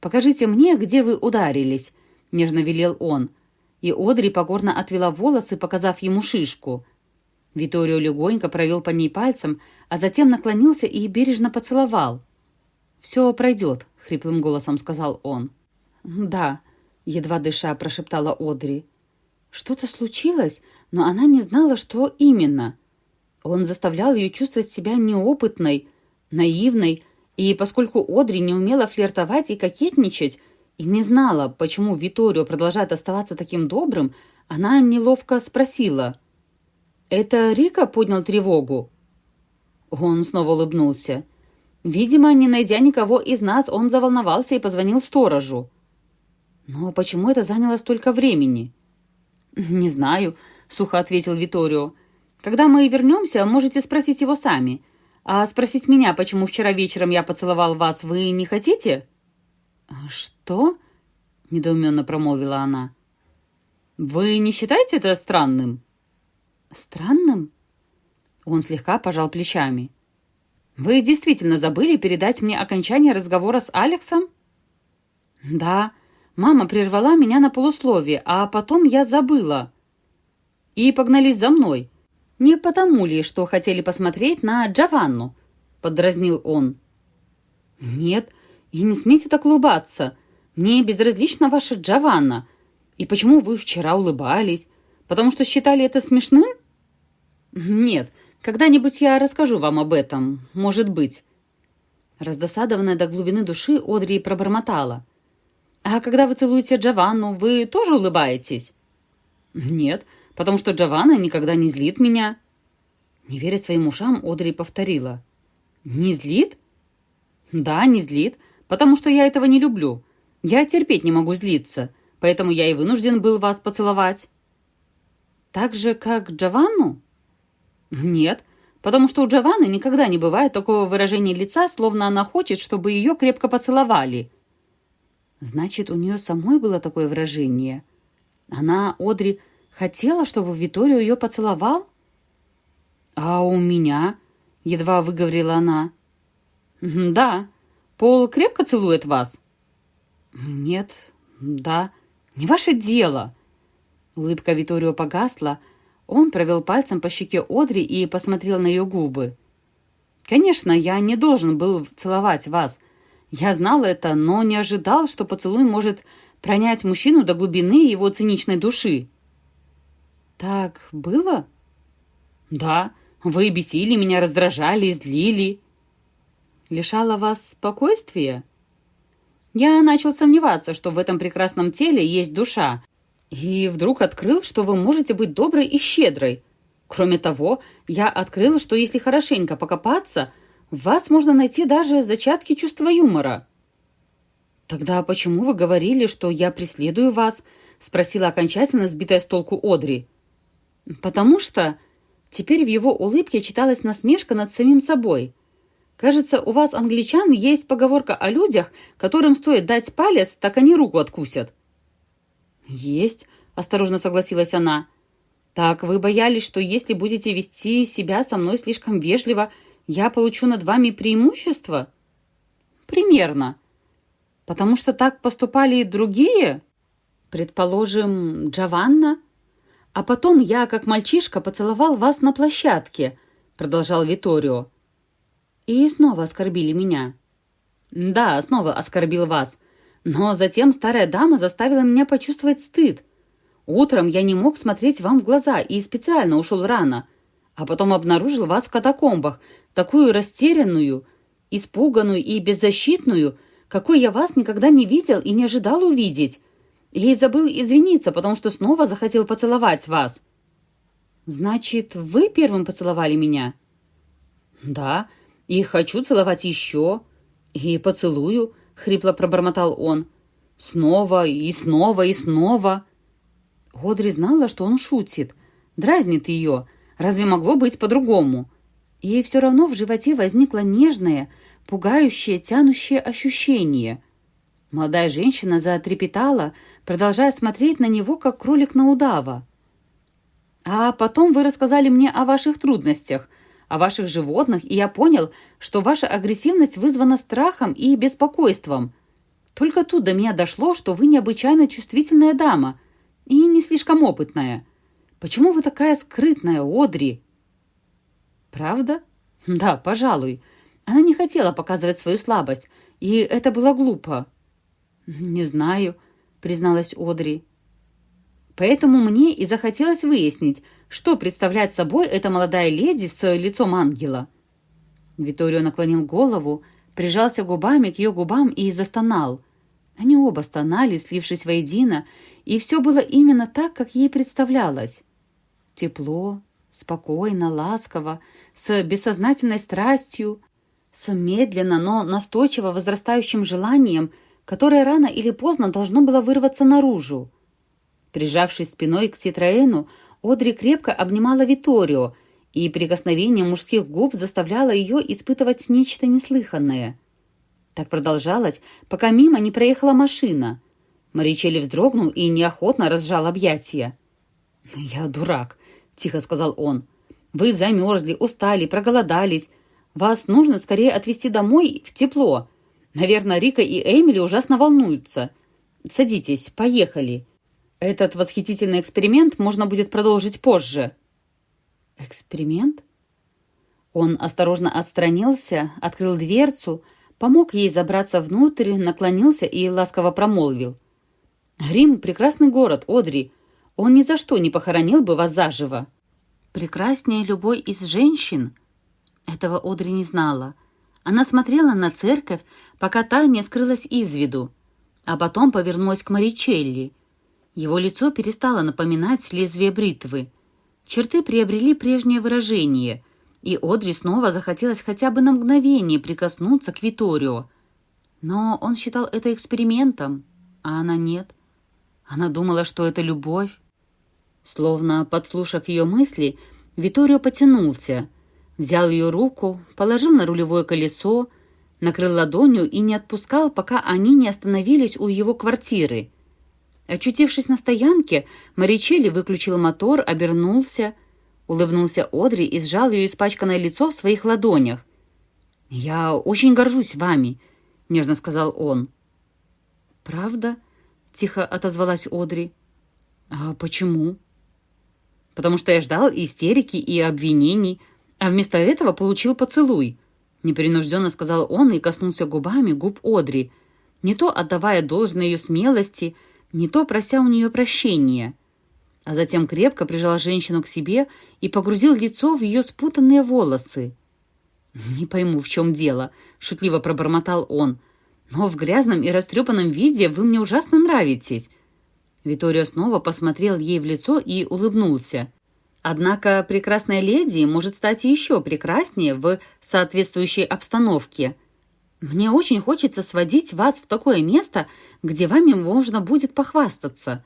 «Покажите мне, где вы ударились», — нежно велел он, и Одри покорно отвела волосы, показав ему шишку. Виторио легонько провел по ней пальцем, а затем наклонился и бережно поцеловал. «Все пройдет», — хриплым голосом сказал он. «Да», — едва дыша прошептала Одри. Что-то случилось, но она не знала, что именно. Он заставлял ее чувствовать себя неопытной, наивной, и поскольку Одри не умела флиртовать и кокетничать, и не знала, почему Виторио продолжает оставаться таким добрым, она неловко спросила. «Это Рика поднял тревогу?» Он снова улыбнулся. Видимо, не найдя никого из нас, он заволновался и позвонил сторожу. «Но почему это заняло столько времени?» «Не знаю», — сухо ответил Виторио. «Когда мы вернемся, можете спросить его сами. А спросить меня, почему вчера вечером я поцеловал вас, вы не хотите?» «Что?» — недоуменно промолвила она. «Вы не считаете это странным?» «Странным?» Он слегка пожал плечами. «Вы действительно забыли передать мне окончание разговора с Алексом?» «Да. Мама прервала меня на полусловие, а потом я забыла». «И погнались за мной. Не потому ли, что хотели посмотреть на Джованну?» — подразнил он. «Нет, и не смейте так улыбаться. Мне безразлична ваша Джованна. И почему вы вчера улыбались? Потому что считали это смешным?» «Нет, когда-нибудь я расскажу вам об этом, может быть». Раздосадованная до глубины души, Одри пробормотала. «А когда вы целуете Джованну, вы тоже улыбаетесь?» «Нет, потому что Джованна никогда не злит меня». Не веря своим ушам, Одри повторила. «Не злит?» «Да, не злит, потому что я этого не люблю. Я терпеть не могу злиться, поэтому я и вынужден был вас поцеловать». «Так же, как Джованну?» «Нет, потому что у Джованны никогда не бывает такого выражения лица, словно она хочет, чтобы ее крепко поцеловали». «Значит, у нее самой было такое выражение. Она, Одри, хотела, чтобы Виторио ее поцеловал?» «А у меня?» — едва выговорила она. «Да. Пол крепко целует вас?» «Нет. Да. Не ваше дело». Улыбка Виторио погасла, — он провел пальцем по щеке Одри и посмотрел на ее губы. «Конечно, я не должен был целовать вас. Я знал это, но не ожидал, что поцелуй может пронять мужчину до глубины его циничной души». «Так было?» «Да, вы бесили меня, раздражали, злили». «Лишала вас спокойствия?» «Я начал сомневаться, что в этом прекрасном теле есть душа, и вдруг открыл, что вы можете быть доброй и щедрой. Кроме того, я открыл, что если хорошенько покопаться, в вас можно найти даже зачатки чувства юмора. «Тогда почему вы говорили, что я преследую вас?» — спросила окончательно сбитая с толку Одри. «Потому что...» Теперь в его улыбке читалась насмешка над самим собой. «Кажется, у вас, англичан, есть поговорка о людях, которым стоит дать палец, так они руку откусят. «Есть», — осторожно согласилась она. «Так вы боялись, что если будете вести себя со мной слишком вежливо, я получу над вами преимущество?» «Примерно. Потому что так поступали и другие? Предположим, Джованна? А потом я, как мальчишка, поцеловал вас на площадке», — продолжал Виторио. «И снова оскорбили меня». «Да, снова оскорбил вас», но затем старая дама заставила меня почувствовать стыд. Утром я не мог смотреть вам в глаза и специально ушел рано, а потом обнаружил вас в катакомбах, такую растерянную, испуганную и беззащитную, какой я вас никогда не видел и не ожидал увидеть. И забыл извиниться, потому что снова захотел поцеловать вас. Значит, вы первым поцеловали меня? Да, и хочу целовать еще. И поцелую, — хрипло пробормотал он. «Снова и снова и снова!» Одри знала, что он шутит, дразнит ее. Разве могло быть по-другому? И все равно в животе возникло нежное, пугающее, тянущее ощущение. Молодая женщина затрепетала, продолжая смотреть на него, как кролик на удава. «А потом вы рассказали мне о ваших трудностях о ваших животных, и я понял, что ваша агрессивность вызвана страхом и беспокойством. Только тут до меня дошло, что вы необычайно чувствительная дама и не слишком опытная. Почему вы такая скрытная, Одри?» «Правда?» «Да, пожалуй. Она не хотела показывать свою слабость, и это было глупо». «Не знаю», — призналась Одри. «Поэтому мне и захотелось выяснить, что представляет собой эта молодая леди с лицом ангела». Виторио наклонил голову, прижался губами к ее губам и застонал. Они оба стонали, слившись воедино, и все было именно так, как ей представлялось. Тепло, спокойно, ласково, с бессознательной страстью, с медленно, но настойчиво возрастающим желанием, которое рано или поздно должно было вырваться наружу. Прижавшись спиной к Титроэну, Одри крепко обнимала Виторио, и прикосновение мужских губ заставляло ее испытывать нечто неслыханное. Так продолжалось, пока мимо не проехала машина. Маричелли вздрогнул и неохотно разжал объятия. «Я дурак», — тихо сказал он. «Вы замерзли, устали, проголодались. Вас нужно скорее отвезти домой в тепло. Наверное, Рика и Эмили ужасно волнуются. Садитесь, поехали. Этот восхитительный эксперимент можно будет продолжить позже». «Эксперимент?» Он осторожно отстранился, открыл дверцу, помог ей забраться внутрь, наклонился и ласково промолвил. «Рим — прекрасный город, Одри. Он ни за что не похоронил бы вас заживо». «Прекраснее любой из женщин?» Этого Одри не знала. Она смотрела на церковь, пока та не скрылась из виду, а потом повернулась к Маричелли. Его лицо перестало напоминать лезвие бритвы. Черты приобрели прежнее выражение, и Одри снова захотелось хотя бы на мгновение прикоснуться к Виторио. Но он считал это экспериментом, а она нет. Она думала, что это любовь. Словно подслушав ее мысли, Виторио потянулся, взял ее руку, положил на рулевое колесо, накрыл ладонью и не отпускал, пока они не остановились у его квартиры. Очутившись на стоянке, Маричелли выключил мотор, обернулся, улыбнулся Одри и сжал ее испачканное лицо в своих ладонях. «Я очень горжусь вами», — нежно сказал он. «Правда?» — тихо отозвалась Одри. «А почему?» «Потому что я ждал истерики и обвинений, а вместо этого получил поцелуй», — непринужденно сказал он и коснулся губами губ Одри, не то отдавая должное ее смелости, не то прося у нее прощения. А затем крепко прижал женщину к себе и погрузил лицо в ее спутанные волосы. «Не пойму, в чем дело», — шутливо пробормотал он. «Но в грязном и растрепанном виде вы мне ужасно нравитесь». Виторио снова посмотрел ей в лицо и улыбнулся. Однако прекрасная леди может стать еще прекраснее в соответствующей обстановке. Мне очень хочется сводить вас в такое место, где вами можно будет похвастаться.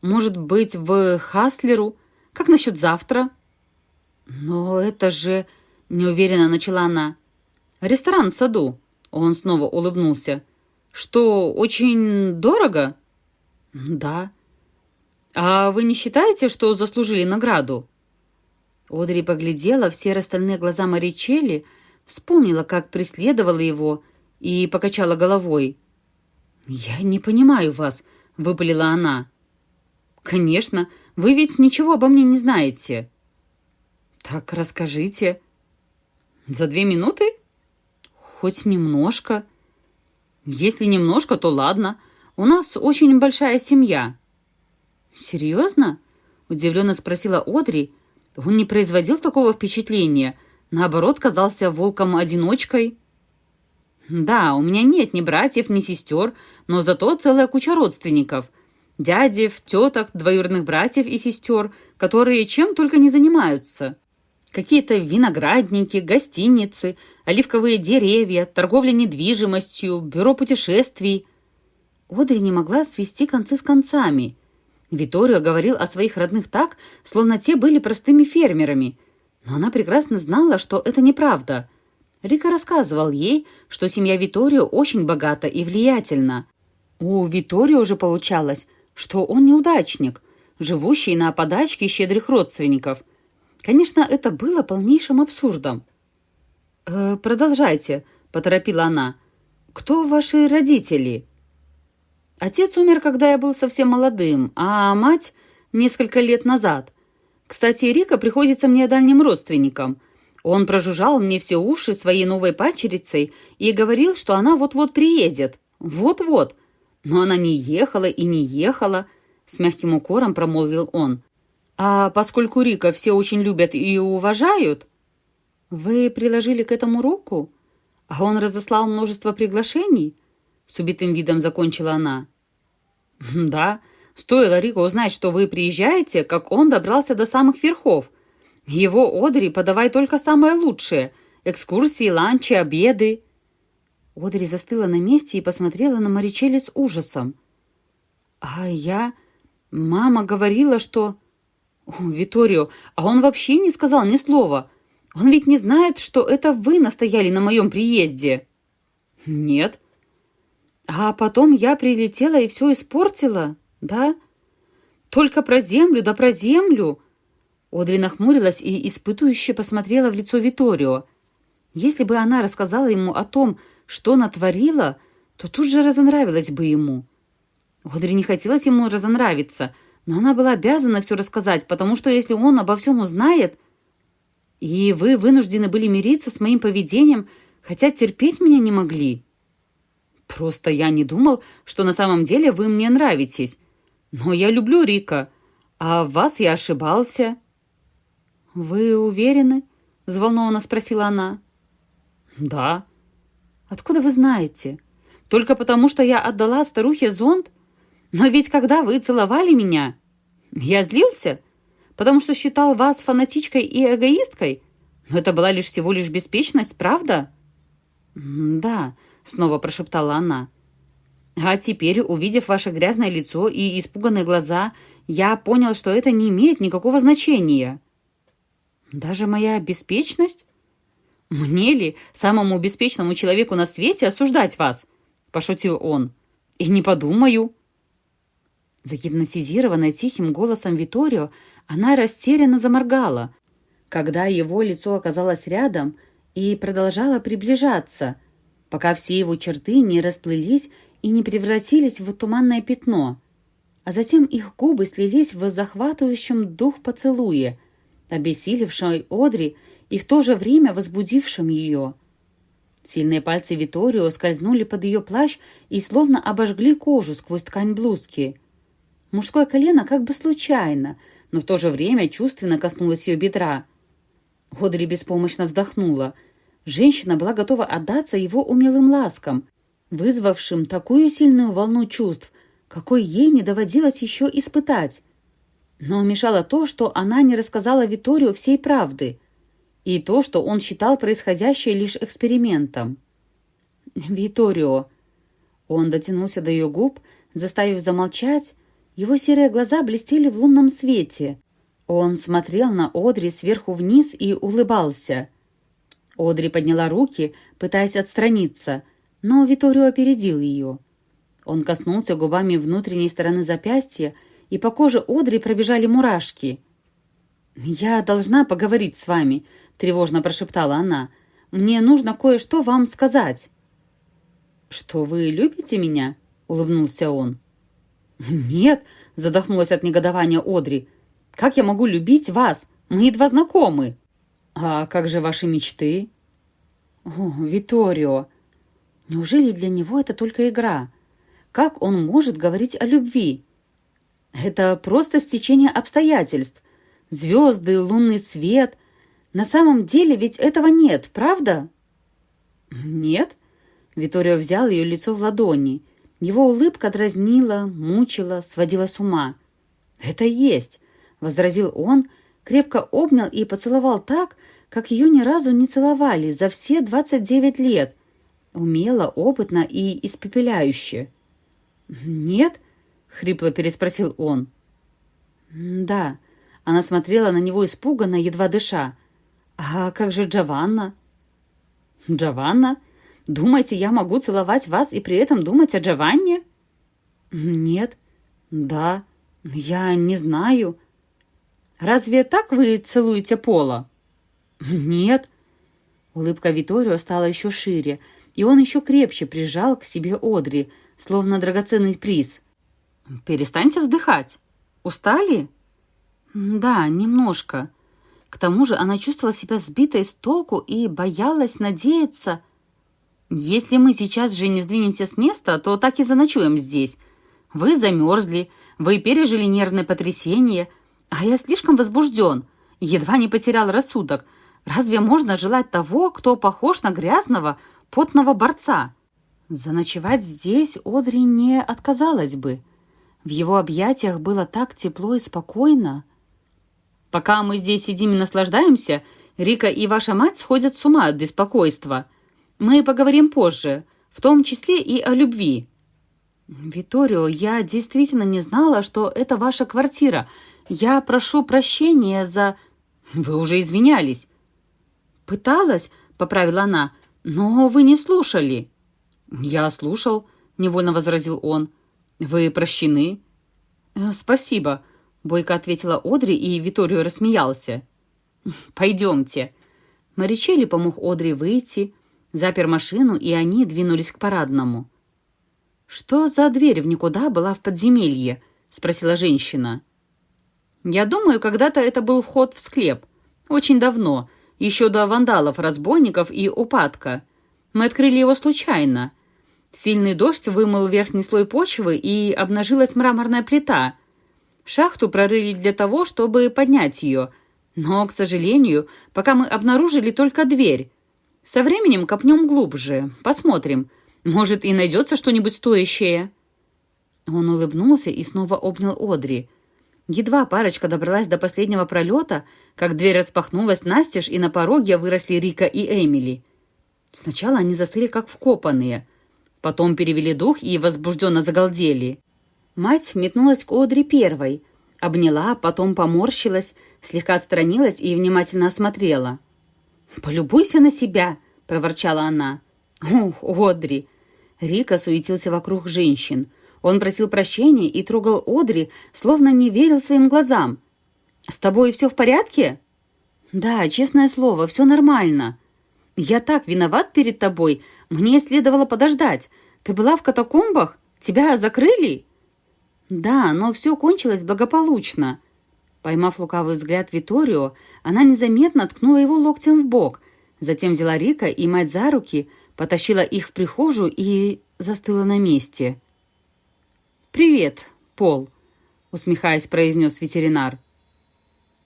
Может быть, в Хаслеру? Как насчет завтра?» «Но это же...» — неуверенно начала она. «Ресторан в саду». Он снова улыбнулся. «Что, очень дорого?» «Да». «А вы не считаете, что заслужили награду?» Одри поглядела в серо-стальные глаза Маричелли, вспомнила, как преследовала его, и покачала головой. «Я не понимаю вас», — выпалила она. «Конечно, вы ведь ничего обо мне не знаете». «Так расскажите». «За две минуты?» «Хоть немножко». «Если немножко, то ладно. У нас очень большая семья». «Серьезно?» — удивленно спросила Одри. Он не производил такого впечатления. Наоборот, казался волком-одиночкой. «Да, у меня нет ни братьев, ни сестер, но зато целая куча родственников. Дядев, теток, двоюродных братьев и сестер, которые чем только не занимаются. Какие-то виноградники, гостиницы, оливковые деревья, торговля недвижимостью, бюро путешествий». Одри не могла свести концы с концами. Виторио говорил о своих родных так, словно те были простыми фермерами. Но она прекрасно знала, что это неправда – Рика рассказывал ей, что семья Виторио очень богата и влиятельна. У Виторио же получалось, что он неудачник, живущий на подачке щедрых родственников. Конечно, это было полнейшим абсурдом. «Э, «Продолжайте», — поторопила она. «Кто ваши родители?» «Отец умер, когда я был совсем молодым, а мать — несколько лет назад. Кстати, Рика приходится мне дальним родственником. Он прожужжал мне все уши своей новой падчерицей и говорил, что она вот-вот приедет. Вот-вот. Но она не ехала и не ехала, с мягким укором промолвил он. А поскольку Рика все очень любят и уважают... Вы приложили к этому руку? А он разослал множество приглашений? С убитым видом закончила она. Да, стоило Рико узнать, что вы приезжаете, как он добрался до самых верхов. Его Одри подавай только самое лучшее. Экскурсии, ланчи, обеды. Одри застыла на месте и посмотрела на Маричелли с ужасом. «А я... Мама говорила, что...» О, «Виторио, а он вообще не сказал ни слова. Он ведь не знает, что это вы настояли на моем приезде». «Нет». «А потом я прилетела и все испортила, да? Только про землю, да про землю!» Одри нахмурилась и испытующе посмотрела в лицо Виторио. Если бы она рассказала ему о том, что натворила, то тут же разонравилась бы ему. Одри не хотелось ему разонравиться, но она была обязана все рассказать, потому что если он обо всем узнает... И вы вынуждены были мириться с моим поведением, хотя терпеть меня не могли. Просто я не думал, что на самом деле вы мне нравитесь. Но я люблю Рика, а в вас я ошибался». «Вы уверены?» — взволнованно спросила она. «Да». «Откуда вы знаете? Только потому, что я отдала старухе зонт? Но ведь когда вы целовали меня, я злился, потому что считал вас фанатичкой и эгоисткой. Но это была лишь всего лишь беспечность, правда?» «Да», — снова прошептала она. «А теперь, увидев ваше грязное лицо и испуганные глаза, я понял, что это не имеет никакого значения». Даже моя беспечность? Мне ли, самому беспечному человеку на свете, осуждать вас? Пошутил он. И не подумаю. Загипнотизированная тихим голосом Виторио, она растерянно заморгала, когда его лицо оказалось рядом и продолжало приближаться, пока все его черты не расплылись и не превратились в туманное пятно, а затем их губы слились в захватывающем дух поцелуе — обессилевшей Одри и в то же время возбудившим ее. Сильные пальцы Виторио скользнули под ее плащ и словно обожгли кожу сквозь ткань блузки. Мужское колено как бы случайно, но в то же время чувственно коснулось ее бедра. Одри беспомощно вздохнула. Женщина была готова отдаться его умелым ласкам, вызвавшим такую сильную волну чувств, какой ей не доводилось еще испытать. Но мешало то, что она не рассказала Виторию всей правды, и то, что он считал происходящее лишь экспериментом. «Виторио!» Он дотянулся до ее губ, заставив замолчать. Его серые глаза блестели в лунном свете. Он смотрел на Одри сверху вниз и улыбался. Одри подняла руки, пытаясь отстраниться, но Виторио опередил ее. Он коснулся губами внутренней стороны запястья, и по коже Одри пробежали мурашки. «Я должна поговорить с вами», — тревожно прошептала она. «Мне нужно кое-что вам сказать». «Что вы любите меня?» — улыбнулся он. «Нет», — задохнулась от негодования Одри. «Как я могу любить вас? Мы едва знакомы». «А как же ваши мечты?» «О, Виторио! Неужели для него это только игра? Как он может говорить о любви?» Это просто стечение обстоятельств. Звезды, лунный свет. На самом деле ведь этого нет, правда? Нет. Виторио взял ее лицо в ладони. Его улыбка дразнила, мучила, сводила с ума. «Это есть», — возразил он, крепко обнял и поцеловал так, как ее ни разу не целовали за все двадцать девять лет. Умело, опытно и испепеляюще. «Нет», — хрипло переспросил он. «Да». Она смотрела на него испуганно, едва дыша. «А как же Джованна?» «Джованна? Думаете, я могу целовать вас и при этом думать о Джованне?» «Нет». «Да. Я не знаю». «Разве так вы целуете Пола?» «Нет». Улыбка Виторио стала еще шире, и он еще крепче прижал к себе Одри, словно драгоценный приз. «Перестаньте вздыхать. Устали?» «Да, немножко. К тому же она чувствовала себя сбитой с толку и боялась надеяться. «Если мы сейчас же не сдвинемся с места, то так и заночуем здесь. Вы замерзли, вы пережили нервное потрясение, а я слишком возбужден, едва не потерял рассудок. Разве можно желать того, кто похож на грязного, потного борца?» Заночевать здесь Одри не отказалась бы. В его объятиях было так тепло и спокойно. «Пока мы здесь сидим и наслаждаемся, Рика и ваша мать сходят с ума от беспокойства. Мы поговорим позже, в том числе и о любви». «Виторио, я действительно не знала, что это ваша квартира. Я прошу прощения за...» «Вы уже извинялись». «Пыталась», — поправила она, — «но вы не слушали». «Я слушал», — невольно возразил он. «Вы прощены?» «Э, «Спасибо», — бойко ответила Одри, и Виторио рассмеялся. «Пойдемте». Маричелли помог Одри выйти, запер машину, и они двинулись к парадному. «Что за дверь в никуда была в подземелье?» — спросила женщина. «Я думаю, когда-то это был вход в склеп. Очень давно, еще до вандалов, разбойников и упадка. Мы открыли его случайно. Сильный дождь вымыл верхний слой почвы, и обнажилась мраморная плита. Шахту прорыли для того, чтобы поднять ее. Но, к сожалению, пока мы обнаружили только дверь. Со временем копнем глубже, посмотрим. Может, и найдется что-нибудь стоящее». Он улыбнулся и снова обнял Одри. Едва парочка добралась до последнего пролета, как дверь распахнулась настежь, и на пороге выросли Рика и Эмили. Сначала они застыли как вкопанные — Потом перевели дух и возбужденно загалдели. Мать метнулась к Одри первой, обняла, потом поморщилась, слегка отстранилась и внимательно осмотрела. «Полюбуйся на себя!» — проворчала она. «Ух, Одри!» Рика суетился вокруг женщин. Он просил прощения и трогал Одри, словно не верил своим глазам. «С тобой все в порядке?» «Да, честное слово, все нормально». «Я так виноват перед тобой. Мне следовало подождать. Ты была в катакомбах? Тебя закрыли?» «Да, но все кончилось благополучно». Поймав лукавый взгляд Виторио, она незаметно ткнула его локтем в бок, затем взяла Рика и мать за руки, потащила их в прихожую и застыла на месте. «Привет, Пол», — усмехаясь, произнес ветеринар.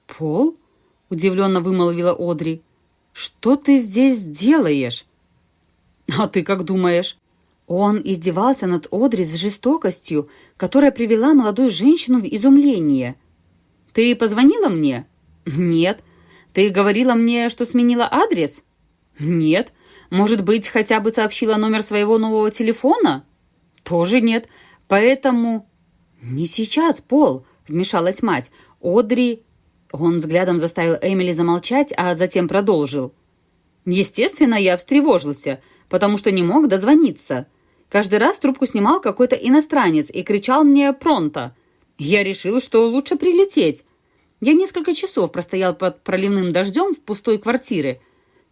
«Пол?» — удивленно вымолвила Одри. «Что ты здесь делаешь?» «А ты как думаешь?» Он издевался над Одри с жестокостью, которая привела молодую женщину в изумление. «Ты позвонила мне?» «Нет». «Ты говорила мне, что сменила адрес?» «Нет». «Может быть, хотя бы сообщила номер своего нового телефона?» «Тоже нет. Поэтому...» «Не сейчас, Пол», — вмешалась мать. «Одри...» Он взглядом заставил Эмили замолчать, а затем продолжил. «Естественно, я встревожился, потому что не мог дозвониться. Каждый раз трубку снимал какой-то иностранец и кричал мне «пронто». Я решил, что лучше прилететь. Я несколько часов простоял под проливным дождем в пустой квартире.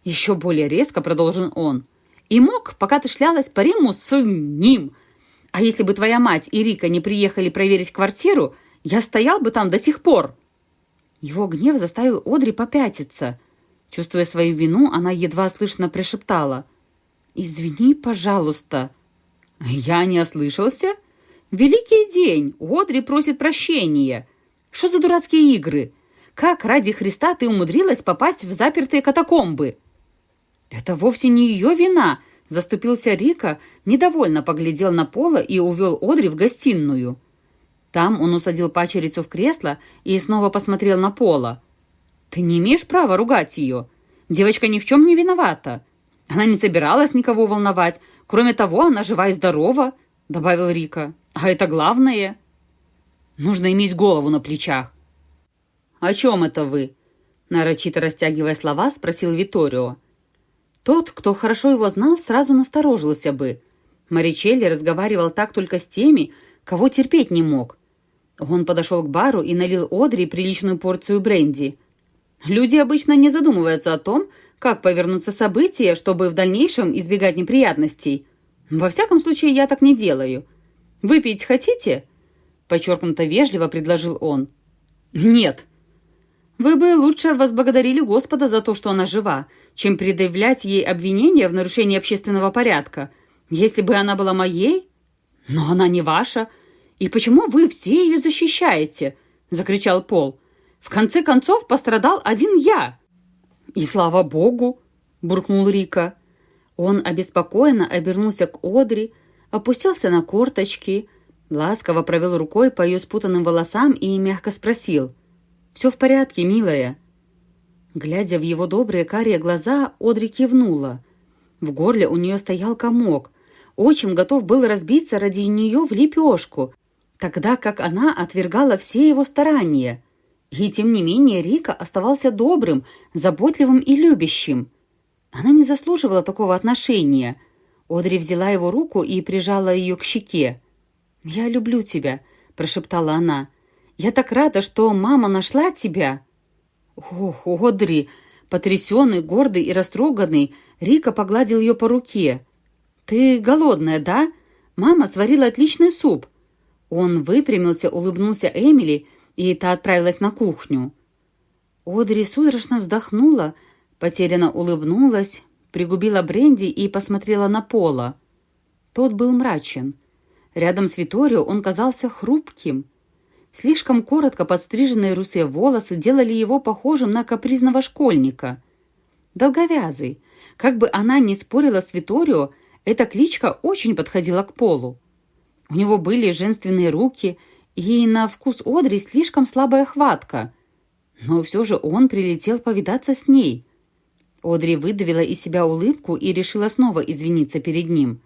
Еще более резко продолжил он. И мог, пока ты шлялась по Риму с ним. А если бы твоя мать и Рика не приехали проверить квартиру, я стоял бы там до сих пор. Его гнев заставил Одри попятиться. Чувствуя свою вину, она едва слышно прошептала. «Извини, пожалуйста». «Я не ослышался?» «Великий день! Одри просит прощения!» «Что за дурацкие игры? Как ради Христа ты умудрилась попасть в запертые катакомбы?» «Это вовсе не ее вина!» Заступился Рика, недовольно поглядел на Пола и увел Одри в гостиную. Там он усадил пачерицу в кресло и снова посмотрел на Пола. «Ты не имеешь права ругать ее. Девочка ни в чем не виновата. Она не собиралась никого волновать. Кроме того, она жива и здорова», — добавил Рика. «А это главное». «Нужно иметь голову на плечах». «О чем это вы?» Нарочито растягивая слова, спросил Виторио. Тот, кто хорошо его знал, сразу насторожился бы. Маричелли разговаривал так только с теми, кого терпеть не мог. Он подошел к бару и налил Одри приличную порцию бренди. Люди обычно не задумываются о том, как повернутся события, чтобы в дальнейшем избегать неприятностей. Во всяком случае, я так не делаю. Выпить хотите?» Подчеркнуто вежливо предложил он. «Нет». Вы бы лучше возблагодарили Господа за то, что она жива, чем предъявлять ей обвинения в нарушении общественного порядка. Если бы она была моей... Но она не ваша. И почему вы все ее защищаете?» — закричал Пол. «В конце концов пострадал один я». «И слава богу!» — буркнул Рика. Он обеспокоенно обернулся к Одри, опустился на корточки, ласково провел рукой по ее спутанным волосам и мягко спросил — «Все в порядке, милая». Глядя в его добрые карие глаза, Одри кивнула. В горле у нее стоял комок. Отчим готов был разбиться ради нее в лепешку, тогда как она отвергала все его старания. И тем не менее Рика оставался добрым, заботливым и любящим. Она не заслуживала такого отношения. Одри взяла его руку и прижала ее к щеке. «Я люблю тебя», — прошептала она. Я так рада, что мама нашла тебя!» «Ох, Одри!» Потрясенный, гордый и растроганный, Рика погладил ее по руке. «Ты голодная, да? Мама сварила отличный суп». Он выпрямился, улыбнулся Эмили, и та отправилась на кухню. Одри судорожно вздохнула, потерянно улыбнулась, пригубила бренди и посмотрела на Пола. Тот был мрачен. Рядом с Виторио он казался хрупким. Слишком коротко подстриженные русые волосы делали его похожим на капризного школьника. Долговязый. Как бы она ни спорила с Виторио, эта кличка очень подходила к полу. У него были женственные руки и на вкус Одри слишком слабая хватка. Но все же он прилетел повидаться с ней. Одри выдавила из себя улыбку и решила снова извиниться перед ним.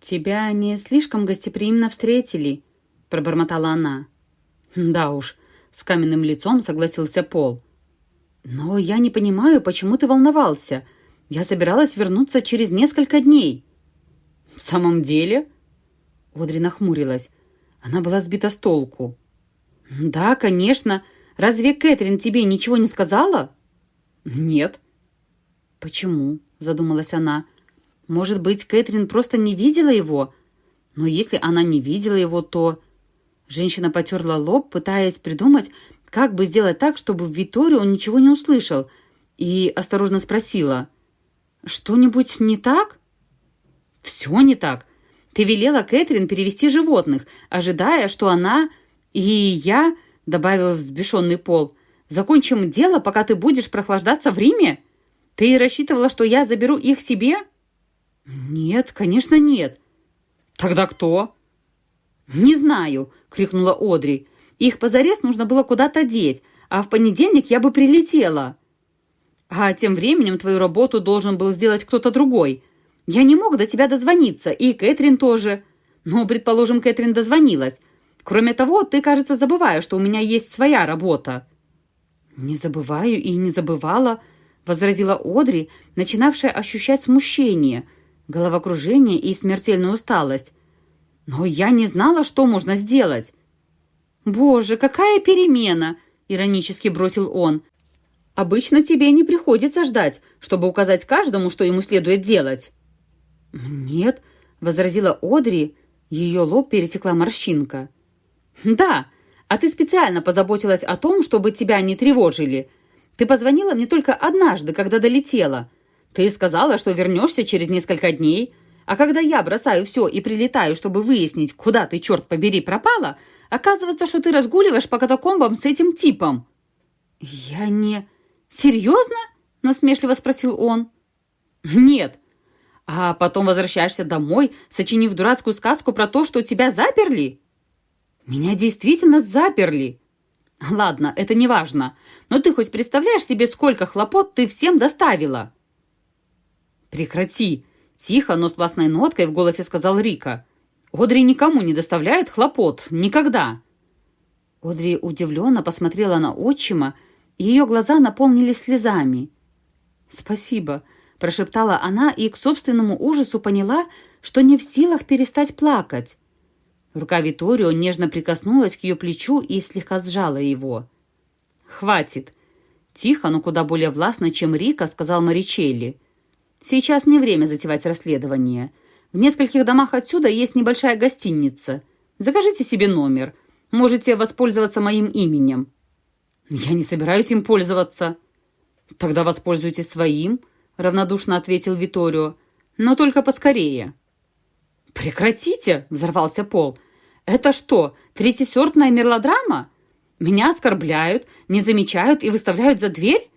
«Тебя не слишком гостеприимно встретили», — пробормотала она. «Да уж», — с каменным лицом согласился Пол. «Но я не понимаю, почему ты волновался. Я собиралась вернуться через несколько дней». «В самом деле?» Одри нахмурилась. Она была сбита с толку. «Да, конечно. Разве Кэтрин тебе ничего не сказала?» «Нет». «Почему?» — задумалась она. «Может быть, Кэтрин просто не видела его? Но если она не видела его, то...» Женщина потерла лоб, пытаясь придумать, как бы сделать так, чтобы в Виторию он ничего не услышал, и осторожно спросила. «Что-нибудь не так?» «Все не так. Ты велела Кэтрин перевести животных, ожидая, что она и я, — добавил взбешенный Пол, — закончим дело, пока ты будешь прохлаждаться в Риме? Ты рассчитывала, что я заберу их себе?» «Нет, конечно, нет». «Тогда кто?» «Не знаю», — крикнула Одри. «Их позарез нужно было куда-то деть, а в понедельник я бы прилетела». «А тем временем твою работу должен был сделать кто-то другой. Я не мог до тебя дозвониться, и Кэтрин тоже. Ну, предположим, Кэтрин дозвонилась. Кроме того, ты, кажется, забываешь, что у меня есть своя работа». «Не забываю и не забывала», — возразила Одри, начинавшая ощущать смущение, головокружение и смертельную усталость. Но я не знала, что можно сделать. «Боже, какая перемена!» — иронически бросил он. «Обычно тебе не приходится ждать, чтобы указать каждому, что ему следует делать». «Нет», — возразила Одри, ее лоб пересекла морщинка. «Да, а ты специально позаботилась о том, чтобы тебя не тревожили. Ты позвонила мне только однажды, когда долетела. Ты сказала, что вернешься через несколько дней, а когда я бросаю все и прилетаю, чтобы выяснить, куда ты, черт побери, пропала, оказывается, что ты разгуливаешь по катакомбам с этим типом». «Я не...» «Серьезно?» — насмешливо спросил он. «Нет. А потом возвращаешься домой, сочинив дурацкую сказку про то, что тебя заперли?» «Меня действительно заперли». «Ладно, это не важно. Но ты хоть представляешь себе, сколько хлопот ты всем доставила?» «Прекрати!» Тихо, но с властной ноткой в голосе сказал Рика. «Одри никому не доставляет хлопот. Никогда!» Одри удивленно посмотрела на отчима, и ее глаза наполнились слезами. «Спасибо», — прошептала она и к собственному ужасу поняла, что не в силах перестать плакать. Рука Виторио нежно прикоснулась к ее плечу и слегка сжала его. «Хватит!» Тихо, но куда более властно, чем Рика, сказал Маричелли. Сейчас не время затевать расследование. В нескольких домах отсюда есть небольшая гостиница. Закажите себе номер. Можете воспользоваться моим именем». Я не собираюсь им пользоваться. Тогда воспользуйтесь своим, равнодушно ответил Виторио. Но только поскорее. Прекратите, взорвался Пол. Это что, третьесортная мерлодрама? Меня оскорбляют, не замечают и выставляют за дверь?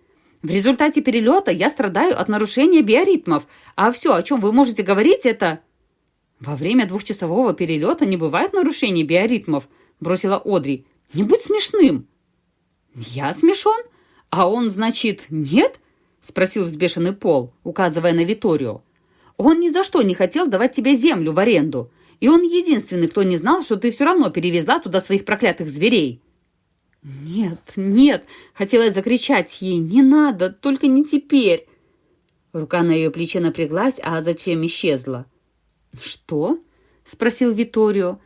В результате перелета я страдаю от нарушения биоритмов, а все, о чем вы можете говорить, это... Во время двухчасового перелета не бывает нарушений биоритмов, бросила Одри. Не будь смешным. Я смешон? А он, значит, нет? Спросил взбешенный Пол, указывая на Виторию. Он ни за что не хотел давать тебе землю в аренду. И он единственный, кто не знал, что ты все равно перевезла туда своих проклятых зверей. «Нет, нет!» — хотелось закричать ей. «Не надо, только не теперь!» Рука на ее плече напряглась, а затем исчезла. «Что?» — спросил Виторио.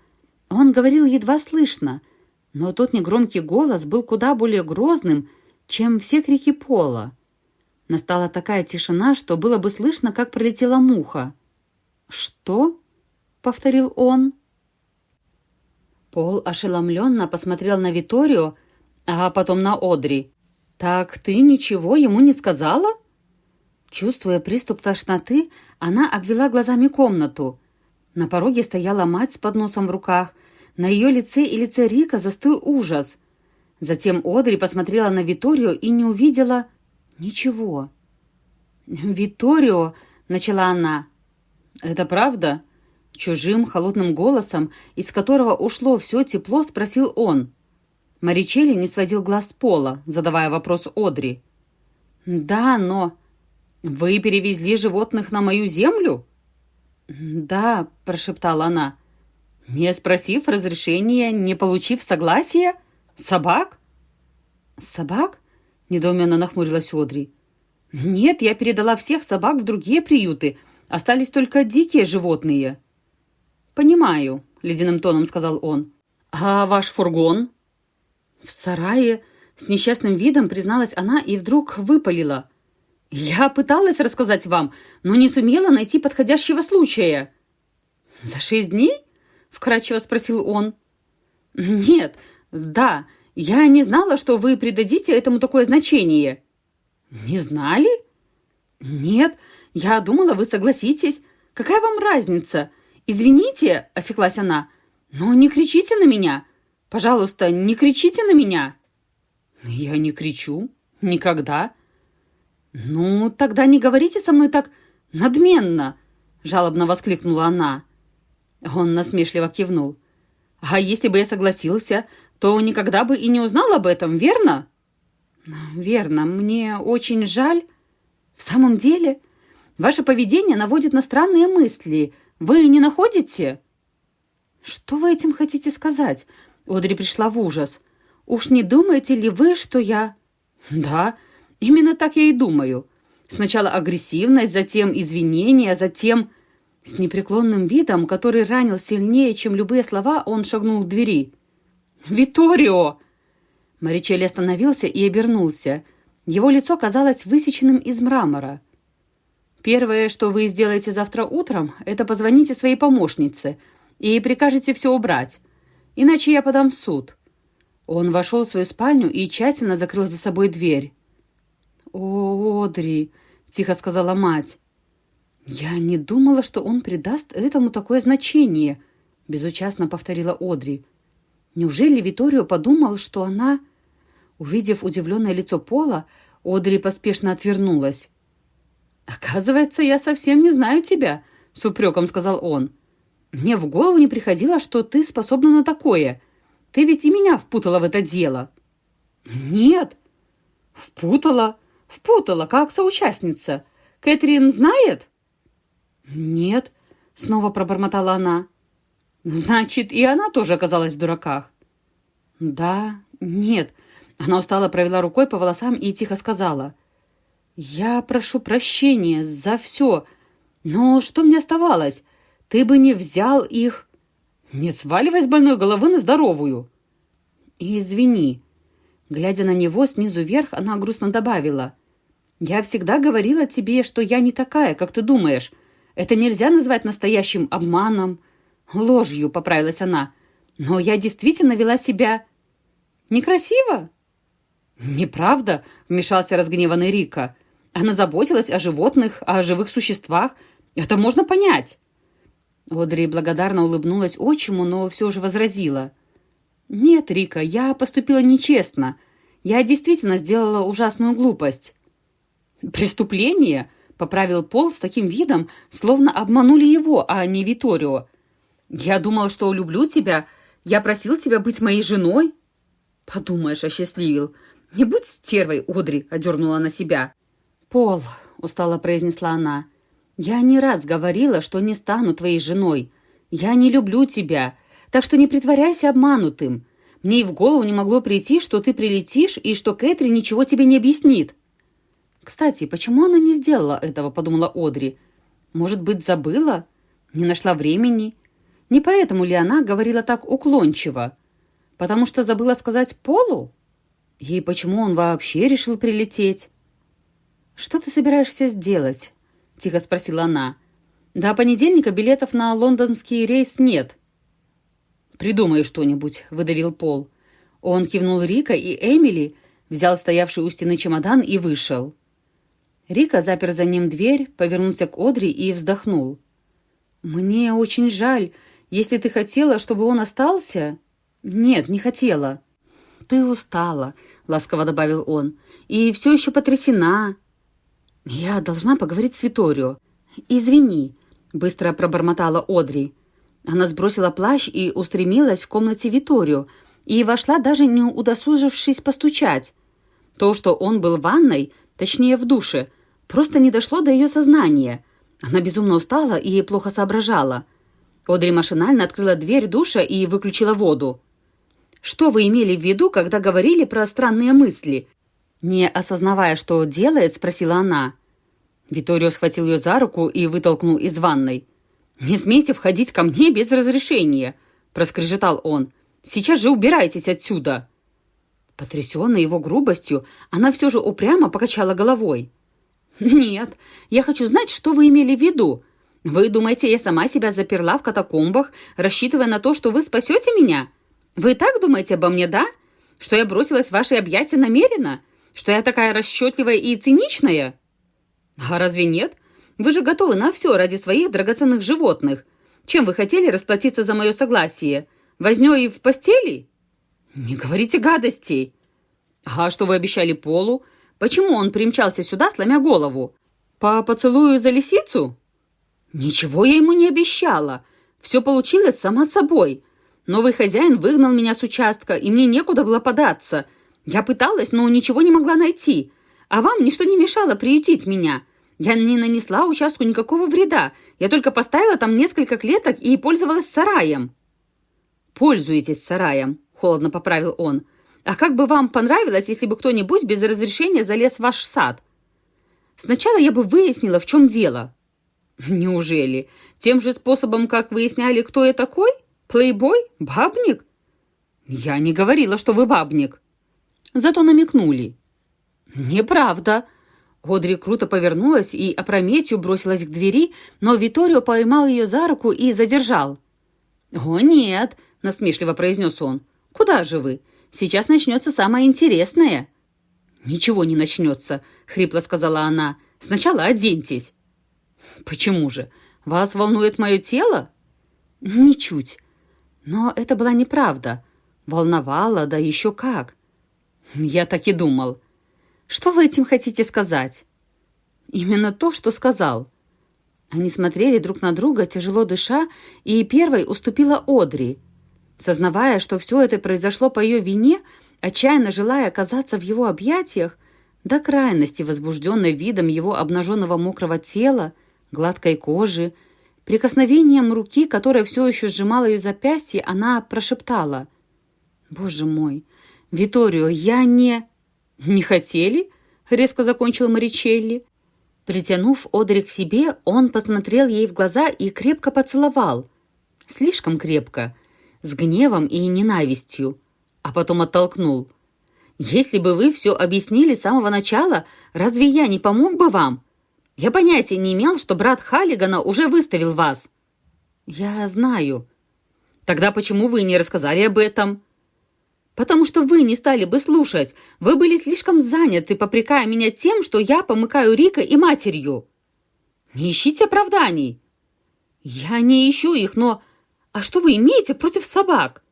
Он говорил едва слышно, но тот негромкий голос был куда более грозным, чем все крики пола. Настала такая тишина, что было бы слышно, как пролетела муха. «Что?» — повторил он. Пол ошеломленно посмотрел на Виторио, а потом на Одри. «Так ты ничего ему не сказала?» Чувствуя приступ тошноты, она обвела глазами комнату. На пороге стояла мать с подносом в руках. На ее лице и лице Рика застыл ужас. Затем Одри посмотрела на Виторио и не увидела ничего. «Виторио!» — начала она. «Это правда?» Чужим, холодным голосом, из которого ушло все тепло, спросил он. Маричелли не сводил глаз с пола, задавая вопрос Одри. «Да, но...» «Вы перевезли животных на мою землю?» «Да», — прошептала она. «Не спросив разрешения, не получив согласия? Собак?» «Собак?» — недоуменно нахмурилась Одри. «Нет, я передала всех собак в другие приюты. Остались только дикие животные». «Понимаю», — ледяным тоном сказал он. «А ваш фургон?» В сарае с несчастным видом призналась она и вдруг выпалила. «Я пыталась рассказать вам, но не сумела найти подходящего случая». «За шесть дней?» — вкратчиво спросил он. «Нет, да, я не знала, что вы придадите этому такое значение». «Не знали?» «Нет, я думала, вы согласитесь. Какая вам разница? Извините», — осеклась она, — «но не кричите на меня. Пожалуйста, не кричите на меня!» «Я не кричу. Никогда». «Ну, тогда не говорите со мной так надменно!» — жалобно воскликнула она. Он насмешливо кивнул. «А если бы я согласился, то никогда бы и не узнал об этом, верно?» «Верно. Мне очень жаль. В самом деле, ваше поведение наводит на странные мысли. Вы не находите?» «Что вы этим хотите сказать?» Одри пришла в ужас. «Уж не думаете ли вы, что я...» «Да, именно так я и думаю. Сначала агрессивность, затем извинения, затем...» С непреклонным видом, который ранил сильнее, чем любые слова, он шагнул к двери. «Виторио!» Маричелли остановился и обернулся. Его лицо казалось высеченным из мрамора. «Первое, что вы сделаете завтра утром, это позвоните своей помощнице и прикажете все убрать иначе я подам в суд». Он вошел в свою спальню и тщательно закрыл за собой дверь. «О, Одри!» — тихо сказала мать. «Я не думала, что он придаст этому такое значение», — безучастно повторила Одри. «Неужели Виторио подумал, что она...» Увидев удивленное лицо Пола, Одри поспешно отвернулась. «Оказывается, я совсем не знаю тебя», — с упреком сказал он. Мне в голову не приходило, что ты способна на такое. Ты ведь и меня впутала в это дело». «Нет». «Впутала? Впутала, как соучастница. Кэтрин знает?» «Нет», — снова пробормотала она. «Значит, и она тоже оказалась в дураках?» «Да, нет». Она устало провела рукой по волосам и тихо сказала. «Я прошу прощения за все, но что мне оставалось? Ты бы не взял их. Не сваливай с больной головы на здоровую. И извини. Глядя на него снизу вверх, она грустно добавила. Я всегда говорила тебе, что я не такая, как ты думаешь. Это нельзя назвать настоящим обманом. Ложью, поправилась она. Но я действительно вела себя... Некрасиво? «Неправда?» — вмешался разгневанный Рика. «Она заботилась о животных, о живых существах. Это можно понять». Одри благодарно улыбнулась отчиму, но все же возразила. «Нет, Рика, я поступила нечестно. Я действительно сделала ужасную глупость». «Преступление?» — поправил Пол с таким видом, словно обманули его, а не Виторио. «Я думал, что люблю тебя. Я просил тебя быть моей женой». «Подумаешь, осчастливил. Не будь стервой, Одри», — одернула на себя. «Пол», — устало произнесла она, — «я не раз говорила, что не стану твоей женой. Я не люблю тебя, так что не притворяйся обманутым. Мне и в голову не могло прийти, что ты прилетишь и что Кэтри ничего тебе не объяснит». «Кстати, почему она не сделала этого?» — подумала Одри. «Может быть, забыла? Не нашла времени? Не поэтому ли она говорила так уклончиво? Потому что забыла сказать Полу? И почему он вообще решил прилететь?» «Что ты собираешься сделать?» — тихо спросила она. «До понедельника билетов на лондонский рейс нет». «Придумай что-нибудь», — выдавил Пол. Он кивнул Рика и Эмили, взял стоявший у стены чемодан и вышел. Рика запер за ним дверь, повернулся к Одри и вздохнул. «Мне очень жаль. Если ты хотела, чтобы он остался...» «Нет, не хотела». «Ты устала», — ласково добавил он, — «и все еще потрясена». «Я должна поговорить с Виторио. Извини», — быстро пробормотала Одри. Она сбросила плащ и устремилась в комнате Виторио, и вошла, даже не удосужившись постучать. То, что он был в ванной, точнее в душе, просто не дошло до ее сознания. Она безумно устала и плохо соображала. Одри машинально открыла дверь душа и выключила воду. «Что вы имели в виду, когда говорили про странные мысли?» Не осознавая, что делает, спросила она. Виторио схватил ее за руку и вытолкнул из ванной. «Не смейте входить ко мне без разрешения!» – проскрежетал он. «Сейчас же убирайтесь отсюда!» Потрясенная его грубостью, она все же упрямо покачала головой. «Нет, я хочу знать, что вы имели в виду. Вы думаете, я сама себя заперла в катакомбах, рассчитывая на то, что вы спасете меня? Вы так думаете обо мне, да? Что я бросилась в ваши объятия намеренно? Что я такая расчетливая и циничная?» «А разве нет? Вы же готовы на все ради своих драгоценных животных. Чем вы хотели расплатиться за мое согласие? Вознёй в постели?» «Не говорите гадостей!» «А что вы обещали Полу? Почему он примчался сюда, сломя голову? По поцелую за лисицу? Ничего я ему не обещала. Все получилось само собой. Новый хозяин выгнал меня с участка, и мне некуда было податься. Я пыталась, но ничего не могла найти. А вам ничто не мешало приютить меня. Я не нанесла участку никакого вреда. Я только поставила там несколько клеток и пользовалась сараем. «Пользуетесь сараем», — холодно поправил он. А как бы вам понравилось, если бы кто-нибудь без разрешения залез в ваш сад? Сначала я бы выяснила, в чем дело. Неужели? Тем же способом, как выясняли, кто я такой? Плейбой? Бабник? Я не говорила, что вы бабник. Зато намекнули. Неправда. Одри круто повернулась и опрометью бросилась к двери, но Виторио поймал ее за руку и задержал. «О, нет!» — насмешливо произнес он. «Куда же вы? Сейчас начнется самое интересное». «Ничего не начнется», — хрипло сказала она. «Сначала оденьтесь». «Почему же? Вас волнует мое тело?» «Ничуть. Но это была неправда. Волновало, да еще как». «Я так и думал». «Что вы этим хотите сказать?» «Именно то, что сказал». Они смотрели друг на друга, тяжело дыша, и первой уступила Одри — Сознавая, что все это произошло по ее вине, отчаянно желая оказаться в его объятиях, до крайности возбужденной видом его обнаженного мокрого тела, гладкой кожи, прикосновением руки, которая все еще сжимала ее запястье, она прошептала. «Боже мой! Виторио, я не...» «Не хотели?» — резко закончил Маричелли. Притянув Одри к себе, он посмотрел ей в глаза и крепко поцеловал. Слишком крепко — с гневом и ненавистью, а потом оттолкнул. «Если бы вы все объяснили с самого начала, разве я не помог бы вам? Я понятия не имел, что брат Халлигана уже выставил вас». «Я знаю». «Тогда почему вы не рассказали об этом?» Потому что вы не стали бы слушать. Вы были слишком заняты, попрекая меня тем, что я помыкаю Рика и матерью. Не ищите оправданий. Я не ищу их, но... А что вы имеете против собак?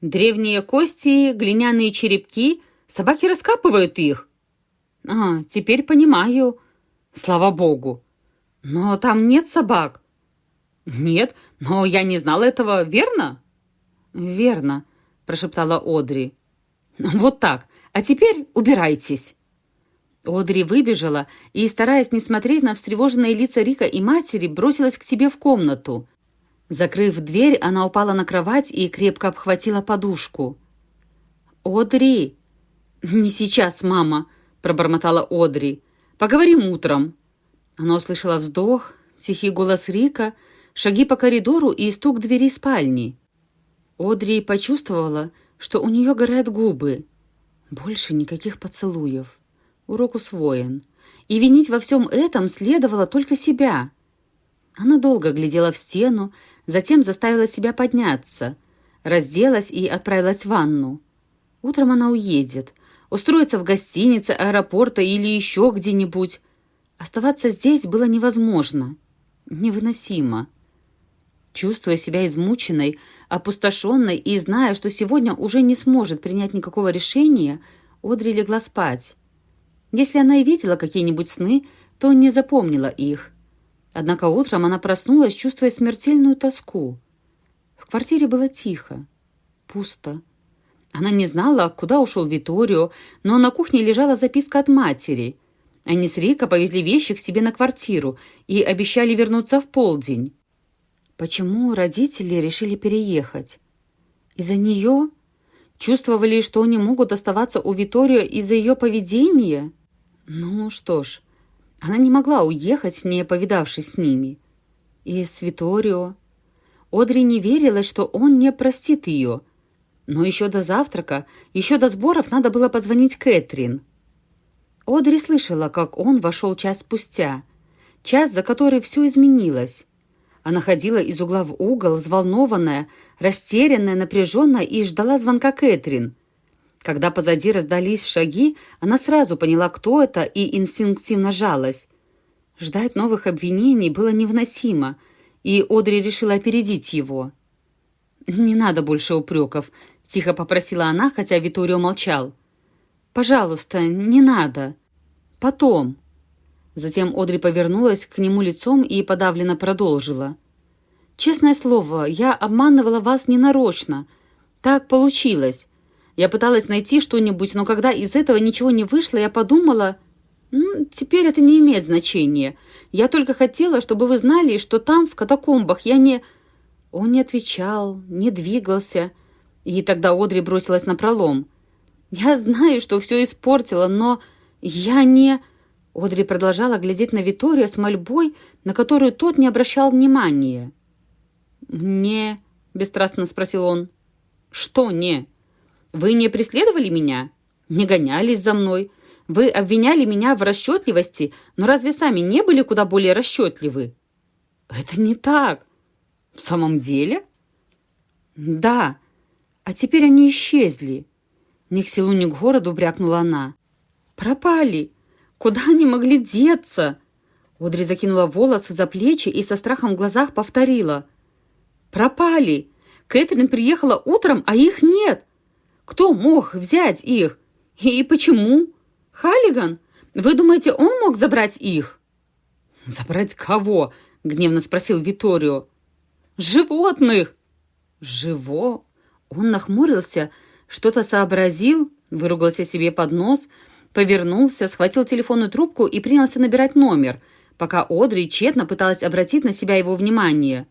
Древние кости, глиняные черепки, собаки раскапывают их. А, теперь понимаю. Слава богу. Но там нет собак. Нет, но я не знала этого, верно? Верно прошептала Одри. «Вот так. А теперь убирайтесь». Одри выбежала и, стараясь не смотреть на встревоженные лица Рика и матери, бросилась к себе в комнату. Закрыв дверь, она упала на кровать и крепко обхватила подушку. «Одри!» «Не сейчас, мама!» — пробормотала Одри. «Поговорим утром!» Она услышала вздох, тихий голос Рика, шаги по коридору и стук двери спальни. Одри почувствовала, что у нее горят губы. Больше никаких поцелуев. Урок усвоен. И винить во всем этом следовало только себя. Она долго глядела в стену, затем заставила себя подняться, разделась и отправилась в ванну. Утром она уедет, устроится в гостинице, аэропорта или еще где-нибудь. Оставаться здесь было невозможно, невыносимо. Чувствуя себя измученной, опустошенной и зная, что сегодня уже не сможет принять никакого решения, Одри легла спать. Если она и видела какие-нибудь сны, то не запомнила их. Однако утром она проснулась, чувствуя смертельную тоску. В квартире было тихо, пусто. Она не знала, куда ушел Виторио, но на кухне лежала записка от матери. Они с Рика повезли вещи к себе на квартиру и обещали вернуться в полдень. Почему родители решили переехать? Из-за нее? Чувствовали, что они могут оставаться у Виторио из-за ее поведения? Ну что ж, она не могла уехать, не повидавшись с ними. И с Виторио. Одри не верила, что он не простит ее. Но еще до завтрака, еще до сборов надо было позвонить Кэтрин. Одри слышала, как он вошел час спустя. Час, за который все изменилось. Она ходила из угла в угол, взволнованная, растерянная, напряженная и ждала звонка Кэтрин. Когда позади раздались шаги, она сразу поняла, кто это, и инстинктивно жалась. Ждать новых обвинений было невыносимо, и Одри решила опередить его. «Не надо больше упреков», — тихо попросила она, хотя Виторио молчал. «Пожалуйста, не надо. Потом». Затем Одри повернулась к нему лицом и подавленно продолжила. «Честное слово, я обманывала вас ненарочно. Так получилось. Я пыталась найти что-нибудь, но когда из этого ничего не вышло, я подумала... Ну, теперь это не имеет значения. Я только хотела, чтобы вы знали, что там, в катакомбах, я не...» Он не отвечал, не двигался. И тогда Одри бросилась на пролом. «Я знаю, что все испортила, но я не...» Одри продолжала глядеть на Витория с мольбой, на которую тот не обращал внимания. «Не...» — бесстрастно спросил он. «Что «не»? Вы не преследовали меня? Не гонялись за мной? Вы обвиняли меня в расчетливости, но разве сами не были куда более расчетливы?» «Это не так». «В самом деле?» «Да. А теперь они исчезли». Ни к селу, ни к городу брякнула она. «Пропали. Куда они могли деться?» Одри закинула волосы за плечи и со страхом в глазах повторила. «Пропали! Кэтрин приехала утром, а их нет! Кто мог взять их? И почему? Халлиган? Вы думаете, он мог забрать их?» «Забрать кого?» — гневно спросил Виторио. «Животных!» «Живо?» Он нахмурился, что-то сообразил, выругался себе под нос — повернулся, схватил телефонную трубку и принялся набирать номер, пока Одри тщетно пыталась обратить на себя его внимание.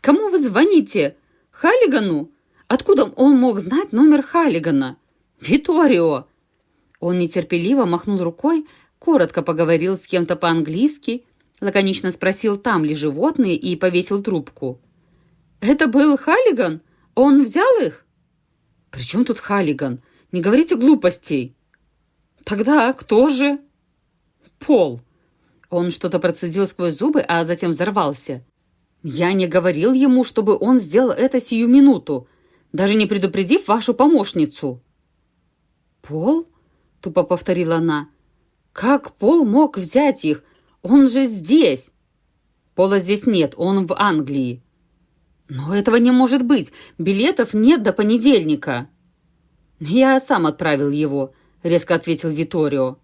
«Кому вы звоните? Халлигану? Откуда он мог знать номер Халлигана? Виторио!» Он нетерпеливо махнул рукой, коротко поговорил с кем-то по-английски, лаконично спросил, там ли животные, и повесил трубку. «Это был Халлиган? Он взял их?» «При чем тут Халлиган? Не говорите глупостей!» «Тогда кто же?» «Пол». Он что-то процедил сквозь зубы, а затем взорвался. «Я не говорил ему, чтобы он сделал это сию минуту. даже не предупредив вашу помощницу». «Пол?» — тупо повторила она. «Как Пол мог взять их? Он же здесь!» «Пола здесь нет, он в Англии». «Но этого не может быть! Билетов нет до понедельника!» «Я сам отправил его», — резко ответил Виторио.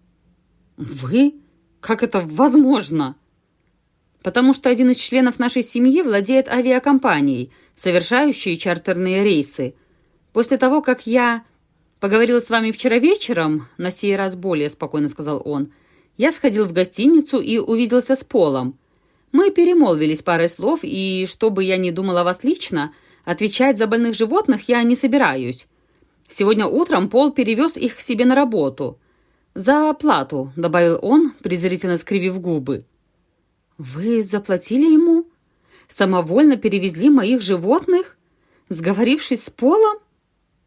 «Вы? Как это возможно?» «Потому что один из членов нашей семьи владеет авиакомпанией, совершающей чартерные рейсы. После того, как я поговорил с вами вчера вечером, на сей раз более спокойно сказал он, я сходил в гостиницу и увиделся с Полом. Мы перемолвились парой слов, и, чтобы я не думала о вас лично, отвечать за больных животных я не собираюсь. Сегодня утром Пол перевез их к себе на работу. «За оплату», — добавил он, презрительно скривив губы. «Вы заплатили ему? Самовольно перевезли моих животных? Сговорившись с Полом?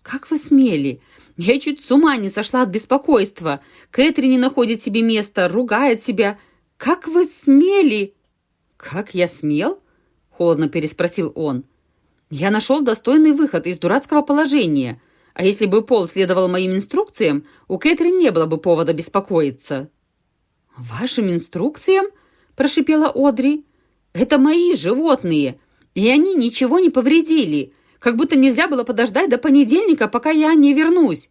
Как вы смели? Я чуть с ума не сошла от беспокойства. Кэтри не находит себе места, ругает себя. Как вы смели?» «Как я смел?» — холодно переспросил он. «Я нашел достойный выход из дурацкого положения. А если бы Пол следовал моим инструкциям, у Кэтрин не было бы повода беспокоиться». «Вашим инструкциям?» – прошипела Одри. «Это мои животные, и они ничего не повредили, как будто нельзя было подождать до понедельника, пока я не вернусь».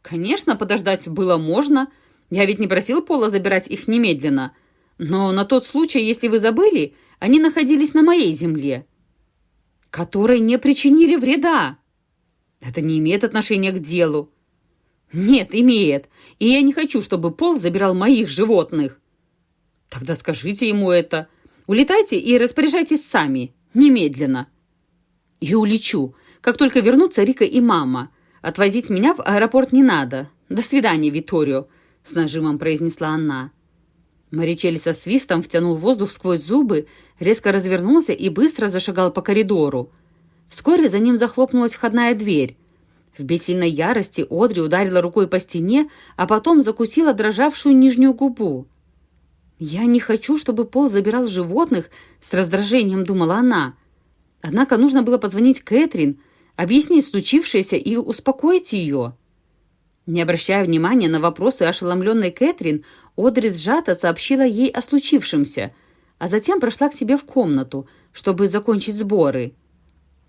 «Конечно, подождать было можно. Я ведь не просил Пола забирать их немедленно. Но на тот случай, если вы забыли, они находились на моей земле, которой не причинили вреда». Это не имеет отношения к делу. Нет, имеет. И я не хочу, чтобы Пол забирал моих животных. Тогда скажите ему это. Улетайте и распоряжайтесь сами. Немедленно. И улечу, как только вернутся Рика и мама. Отвозить меня в аэропорт не надо. До свидания, Виторио, с нажимом произнесла она. Маричель со свистом втянул воздух сквозь зубы, резко развернулся и быстро зашагал по коридору. Вскоре за ним захлопнулась входная дверь. В бессильной ярости Одри ударила рукой по стене, а потом закусила дрожавшую нижнюю губу. «Я не хочу, чтобы Пол забирал животных», — с раздражением думала она. Однако нужно было позвонить Кэтрин, объяснить случившееся и успокоить ее. Не обращая внимания на вопросы ошеломленной Кэтрин, Одри сжато сообщила ей о случившемся, а затем прошла к себе в комнату, чтобы закончить сборы.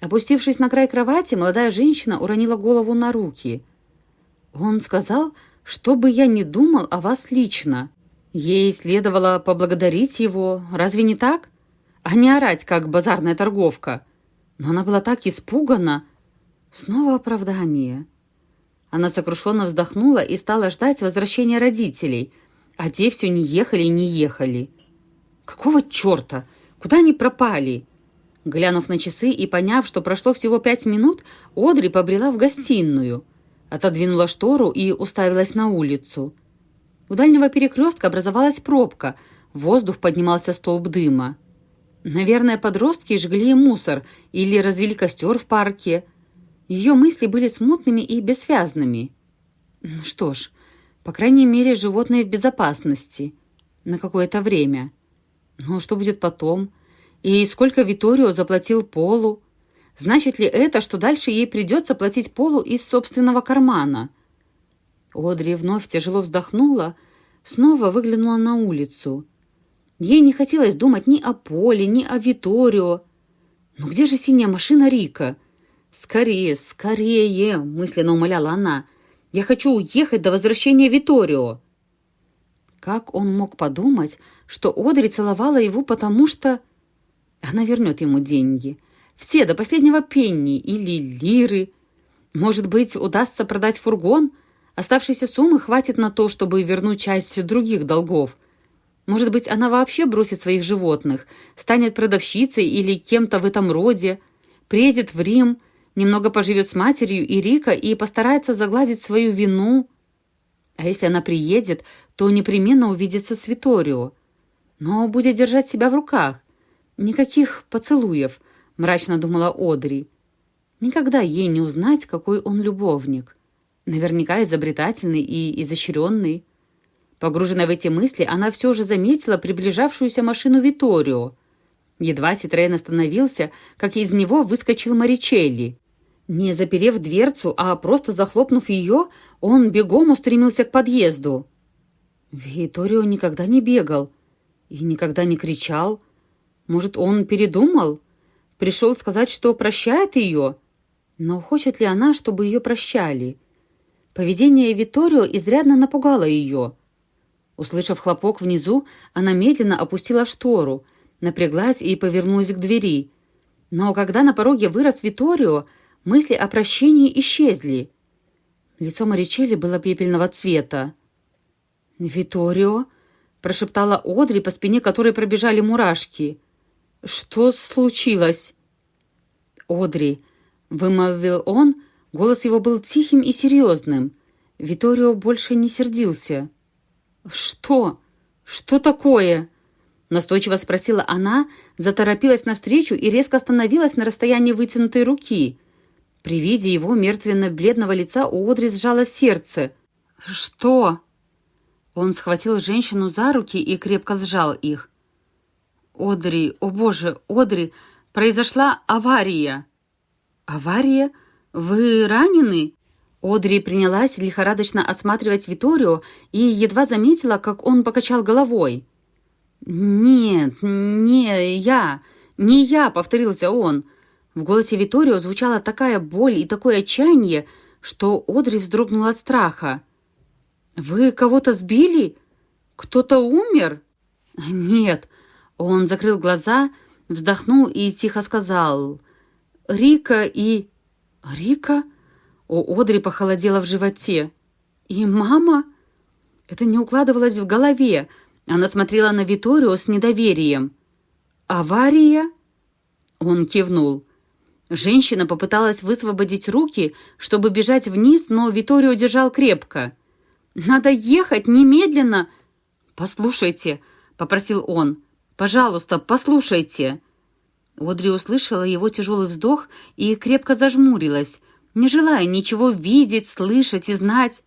Опустившись на край кровати, молодая женщина уронила голову на руки. «Он сказал, чтобы я не думал о вас лично. Ей следовало поблагодарить его, разве не так? А не орать, как базарная торговка. Но она была так испугана. Снова оправдание». Она сокрушенно вздохнула и стала ждать возвращения родителей, а те все не ехали и не ехали. «Какого черта? Куда они пропали?» Глянув на часы и поняв, что прошло всего пять минут, Одри побрела в гостиную. Отодвинула штору и уставилась на улицу. У дальнего перекрестка образовалась пробка, в воздух поднимался столб дыма. Наверное, подростки жгли мусор или развели костер в парке. Ее мысли были смутными и бессвязными. Что ж, по крайней мере, животные в безопасности. На какое-то время. Но что будет потом? — и сколько Виторио заплатил Полу? Значит ли это, что дальше ей придется платить Полу из собственного кармана? Одри вновь тяжело вздохнула, снова выглянула на улицу. Ей не хотелось думать ни о Поле, ни о Виторио. Но где же синяя машина Рика? «Скорее, скорее!» — мысленно умоляла она. «Я хочу уехать до возвращения Виторио!» Как он мог подумать, что Одри целовала его, потому что... Она вернет ему деньги. Все, до последнего пенни или лиры. Может быть, удастся продать фургон? Оставшейся суммы хватит на то, чтобы вернуть часть других долгов. Может быть, она вообще бросит своих животных, станет продавщицей или кем-то в этом роде, приедет в Рим, немного поживет с матерью и Рика и постарается загладить свою вину. А если она приедет, то непременно увидится с Виторио. Но будет держать себя в руках. «Никаких поцелуев», — мрачно думала Одри. «Никогда ей не узнать, какой он любовник. Наверняка изобретательный и изощренный». Погруженная в эти мысли, она все же заметила приближавшуюся машину Виторио. Едва Ситрейн остановился, как из него выскочил Маричелли. Не заперев дверцу, а просто захлопнув ее, он бегом устремился к подъезду. Виторио никогда не бегал и никогда не кричал. Может, он передумал? Пришел сказать, что прощает ее? Но хочет ли она, чтобы ее прощали? Поведение Виторио изрядно напугало ее. Услышав хлопок внизу, она медленно опустила штору, напряглась и повернулась к двери. Но когда на пороге вырос Виторио, мысли о прощении исчезли. Лицо Маричелли было пепельного цвета. «Виторио?» — прошептала Одри, по спине которой пробежали мурашки. «Что случилось?» «Одри», — вымолвил он, голос его был тихим и серьезным. Виторио больше не сердился. «Что? Что такое?» Настойчиво спросила она, заторопилась навстречу и резко остановилась на расстоянии вытянутой руки. При виде его мертвенно-бледного лица у Одри сжало сердце. «Что?» Он схватил женщину за руки и крепко сжал их. «Одри, о боже, Одри, произошла авария!» «Авария? Вы ранены?» Одри принялась лихорадочно осматривать Виторио и едва заметила, как он покачал головой. «Нет, не я, не я», — повторился он. В голосе Виторио звучала такая боль и такое отчаяние, что Одри вздрогнула от страха. «Вы кого-то сбили? Кто-то умер?» «Нет». Он закрыл глаза, вздохнул и тихо сказал. «Рика и...» «Рика?» У Одри похолодело в животе. «И мама?» Это не укладывалось в голове. Она смотрела на Виторио с недоверием. «Авария?» Он кивнул. Женщина попыталась высвободить руки, чтобы бежать вниз, но Виторио держал крепко. «Надо ехать немедленно!» «Послушайте», — попросил он. «Пожалуйста, послушайте». Одри услышала его тяжелый вздох и крепко зажмурилась, не желая ничего видеть, слышать и знать.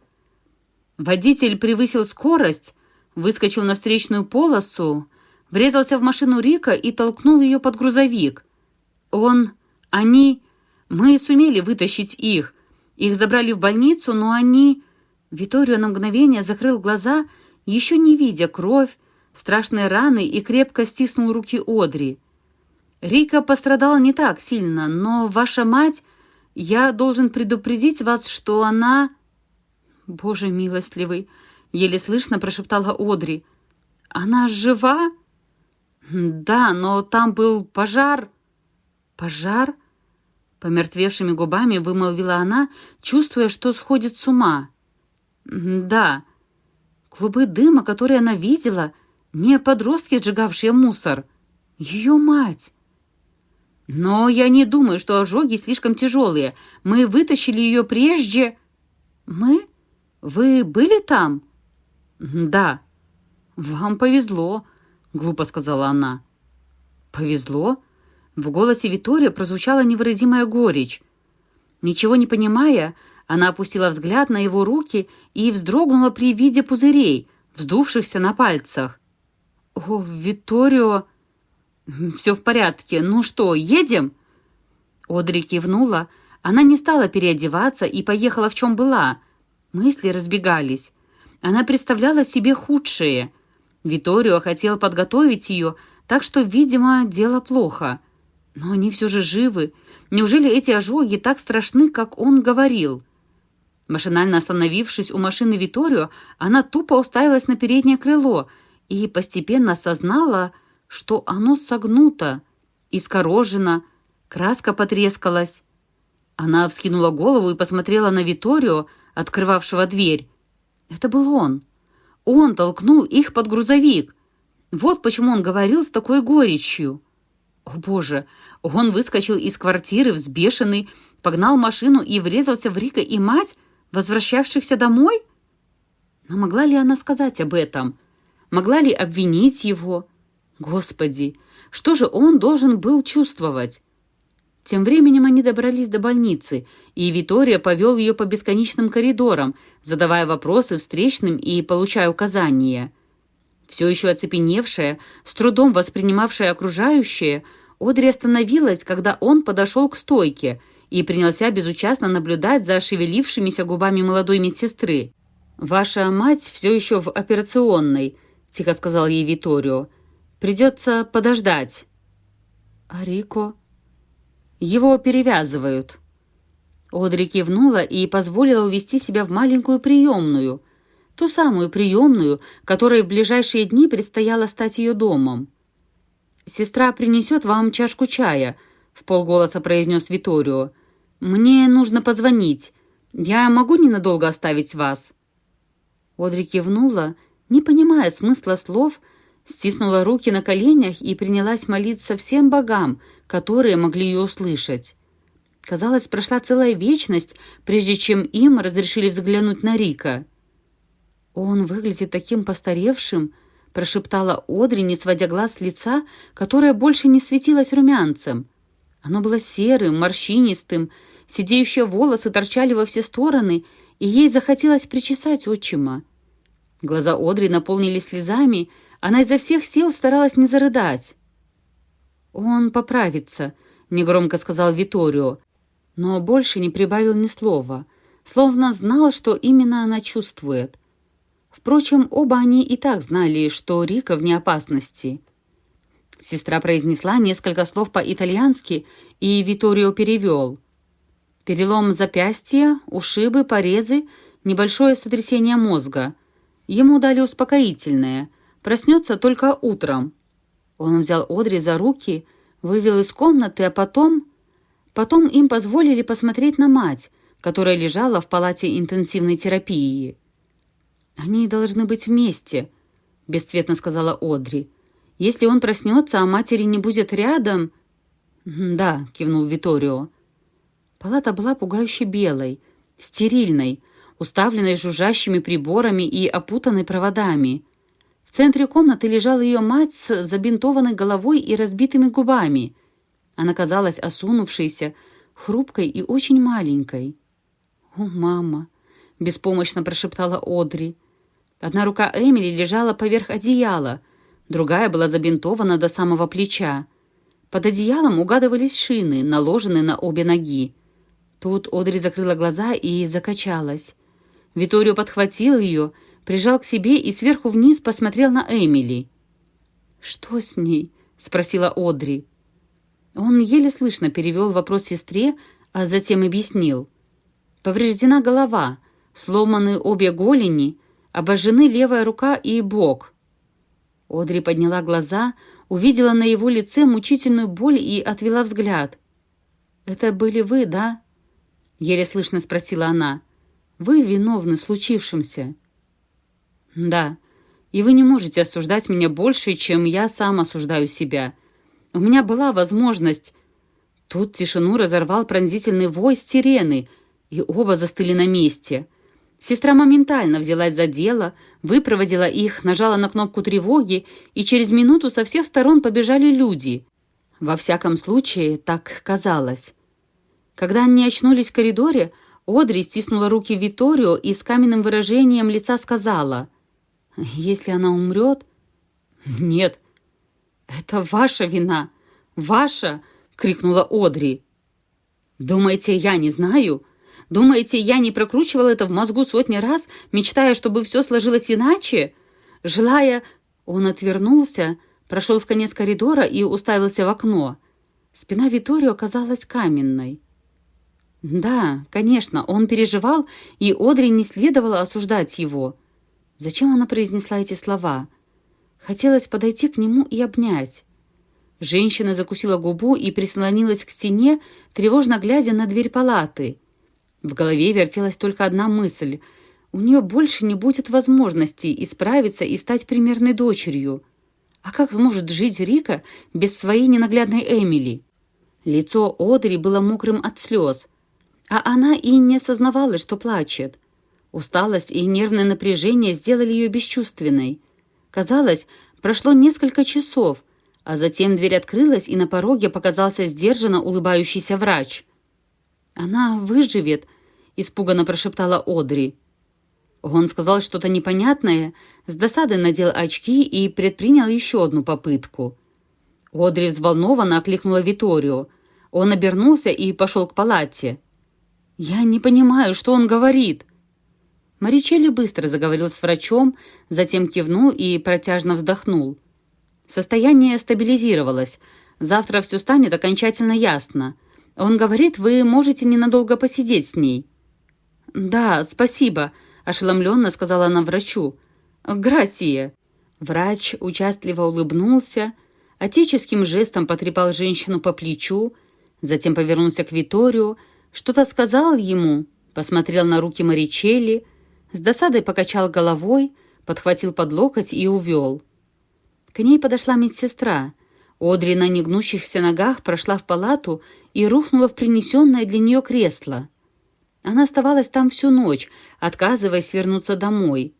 Водитель превысил скорость, выскочил на встречную полосу, врезался в машину Рика и толкнул ее под грузовик. Он, они, мы сумели вытащить их. Их забрали в больницу, но они... Виторио на мгновение закрыл глаза, еще не видя кровь, страшные раны и крепко стиснул руки Одри. Рика пострадала не так сильно, но ваша мать... Я должен предупредить вас, что она...» «Боже милостливый!» — еле слышно прошептала Одри. «Она жива?» «Да, но там был пожар». «Пожар?» Помертвевшими губами вымолвила она, чувствуя, что сходит с ума. «Да». Клубы дыма, которые она видела, не подростки, сжигавшие мусор. Ее мать. «Но я не думаю, что ожоги слишком тяжелые. Мы вытащили ее прежде...» «Мы? Вы были там?» «Да». «Вам повезло», — глупо сказала она. «Повезло?» В голосе Витория прозвучала невыразимая горечь. Ничего не понимая, она опустила взгляд на его руки и вздрогнула при виде пузырей, вздувшихся на пальцах. «О, Виторио!» «Все в порядке. Ну что, едем?» Одри кивнула. Она не стала переодеваться и поехала в чем была. Мысли разбегались. Она представляла себе худшее. Виторио хотел подготовить ее, так что, видимо, дело плохо. Но они все же живы. Неужели эти ожоги так страшны, как он говорил? Машинально остановившись у машины Виторио, она тупо уставилась на переднее крыло и постепенно осознала, что оно согнуто, искорожено, краска потрескалась. Она вскинула голову и посмотрела на Виторио, открывавшего дверь. Это был он. Он толкнул их под грузовик. Вот почему он говорил с такой горечью. О, Боже! Он выскочил из квартиры взбешенный, погнал машину и врезался в Рика и мать, возвращавшихся домой? Но могла ли она сказать об этом? Могла ли обвинить его? Господи, что же он должен был чувствовать? Тем временем они добрались до больницы, и Витория повел ее по бесконечным коридорам, задавая вопросы встречным и получая указания. Все еще оцепеневшая, с трудом воспринимавшая окружающее, Одри остановилась, когда он подошел к стойке и принялся безучастно наблюдать за шевелившимися губами молодой медсестры. «Ваша мать все еще в операционной», — тихо сказал ей Виторио. «Придется подождать». «А Рико?» «Его перевязывают». Одри кивнула и позволила увести себя в маленькую приемную, ту самую приемную, которой в ближайшие дни предстояло стать ее домом. «Сестра принесет вам чашку чая», — в полголоса произнес Виторио. «Мне нужно позвонить. Я могу ненадолго оставить вас?» Одри кивнула, не понимая смысла слов, стиснула руки на коленях и принялась молиться всем богам, которые могли ее услышать. Казалось, прошла целая вечность, прежде чем им разрешили взглянуть на Рика. «Он выглядит таким постаревшим», — прошептала Одри, не сводя глаз с лица, которое больше не светилось румянцем. Оно было серым, морщинистым, сидеющие волосы торчали во все стороны, и ей захотелось причесать отчима. Глаза Одри наполнились слезами, она изо всех сил старалась не зарыдать. «Он поправится», — негромко сказал Виторио, но больше не прибавил ни слова, словно знал, что именно она чувствует. Впрочем, оба они и так знали, что Рика вне опасности. Сестра произнесла несколько слов по-итальянски, и Виторио перевел. Перелом запястья, ушибы, порезы, небольшое сотрясение мозга. Ему дали успокоительное. Проснется только утром. Он взял Одри за руки, вывел из комнаты, а потом... Потом им позволили посмотреть на мать, которая лежала в палате интенсивной терапии. «Они должны быть вместе», — бесцветно сказала Одри. «Если он проснется, а матери не будет рядом...» «Да», — кивнул Виторио. Палата была пугающе белой, стерильной, уставленной жужжащими приборами и опутанной проводами. В центре комнаты лежала ее мать с забинтованной головой и разбитыми губами. Она казалась осунувшейся, хрупкой и очень маленькой. «О, мама!» — беспомощно прошептала Одри. Одна рука Эмили лежала поверх одеяла, другая была забинтована до самого плеча. Под одеялом угадывались шины, наложенные на обе ноги. Тут Одри закрыла глаза и закачалась. Виторио подхватил ее, прижал к себе и сверху вниз посмотрел на Эмили. «Что с ней?» — спросила Одри. Он еле слышно перевел вопрос сестре, а затем объяснил. «Повреждена голова, сломаны обе голени, обожжены левая рука и бок». Одри подняла глаза, увидела на его лице мучительную боль и отвела взгляд. «Это были вы, да?» — еле слышно спросила она. «Вы виновны случившемся». «Да, и вы не можете осуждать меня больше, чем я сам осуждаю себя. У меня была возможность...» Тут тишину разорвал пронзительный вой сирены, и оба застыли на месте. Сестра моментально взялась за дело, выпроводила их, нажала на кнопку тревоги, и через минуту со всех сторон побежали люди. Во всяком случае, так казалось. Когда они очнулись в коридоре, Одри стиснула руки Виторио и с каменным выражением лица сказала, «Если она умрет...» «Нет, это ваша вина! Ваша!» — крикнула Одри. «Думаете, я не знаю? Думаете, я не прокручивала это в мозгу сотни раз, мечтая, чтобы все сложилось иначе? Желая...» Он отвернулся, прошел в конец коридора и уставился в окно. Спина Виторио оказалась каменной. Да, конечно, он переживал, и Одри не следовало осуждать его. Зачем она произнесла эти слова? Хотелось подойти к нему и обнять. Женщина закусила губу и прислонилась к стене, тревожно глядя на дверь палаты. В голове вертелась только одна мысль. У нее больше не будет возможности исправиться и стать примерной дочерью. А как сможет жить Рика без своей ненаглядной Эмили? Лицо Одри было мокрым от слез – а она и не осознавала, что плачет. Усталость и нервное напряжение сделали ее бесчувственной. Казалось, прошло несколько часов, а затем дверь открылась, и на пороге показался сдержанно улыбающийся врач. «Она выживет», — испуганно прошептала Одри. Он сказал что-то непонятное, с досадой надел очки и предпринял еще одну попытку. Одри взволнованно окликнула Виторию. Он обернулся и пошел к палате. «Я не понимаю, что он говорит». Маричелли быстро заговорил с врачом, затем кивнул и протяжно вздохнул. Состояние стабилизировалось. Завтра все станет окончательно ясно. Он говорит, вы можете ненадолго посидеть с ней. «Да, спасибо», — ошеломленно сказала она врачу. «Грасия». Врач участливо улыбнулся, отеческим жестом потрепал женщину по плечу, затем повернулся к Виторию, что-то сказал ему, посмотрел на руки Маричелли, с досадой покачал головой, подхватил под локоть и увел. К ней подошла медсестра. Одри на негнущихся ногах прошла в палату и рухнула в принесенное для нее кресло. Она оставалась там всю ночь, отказываясь вернуться домой.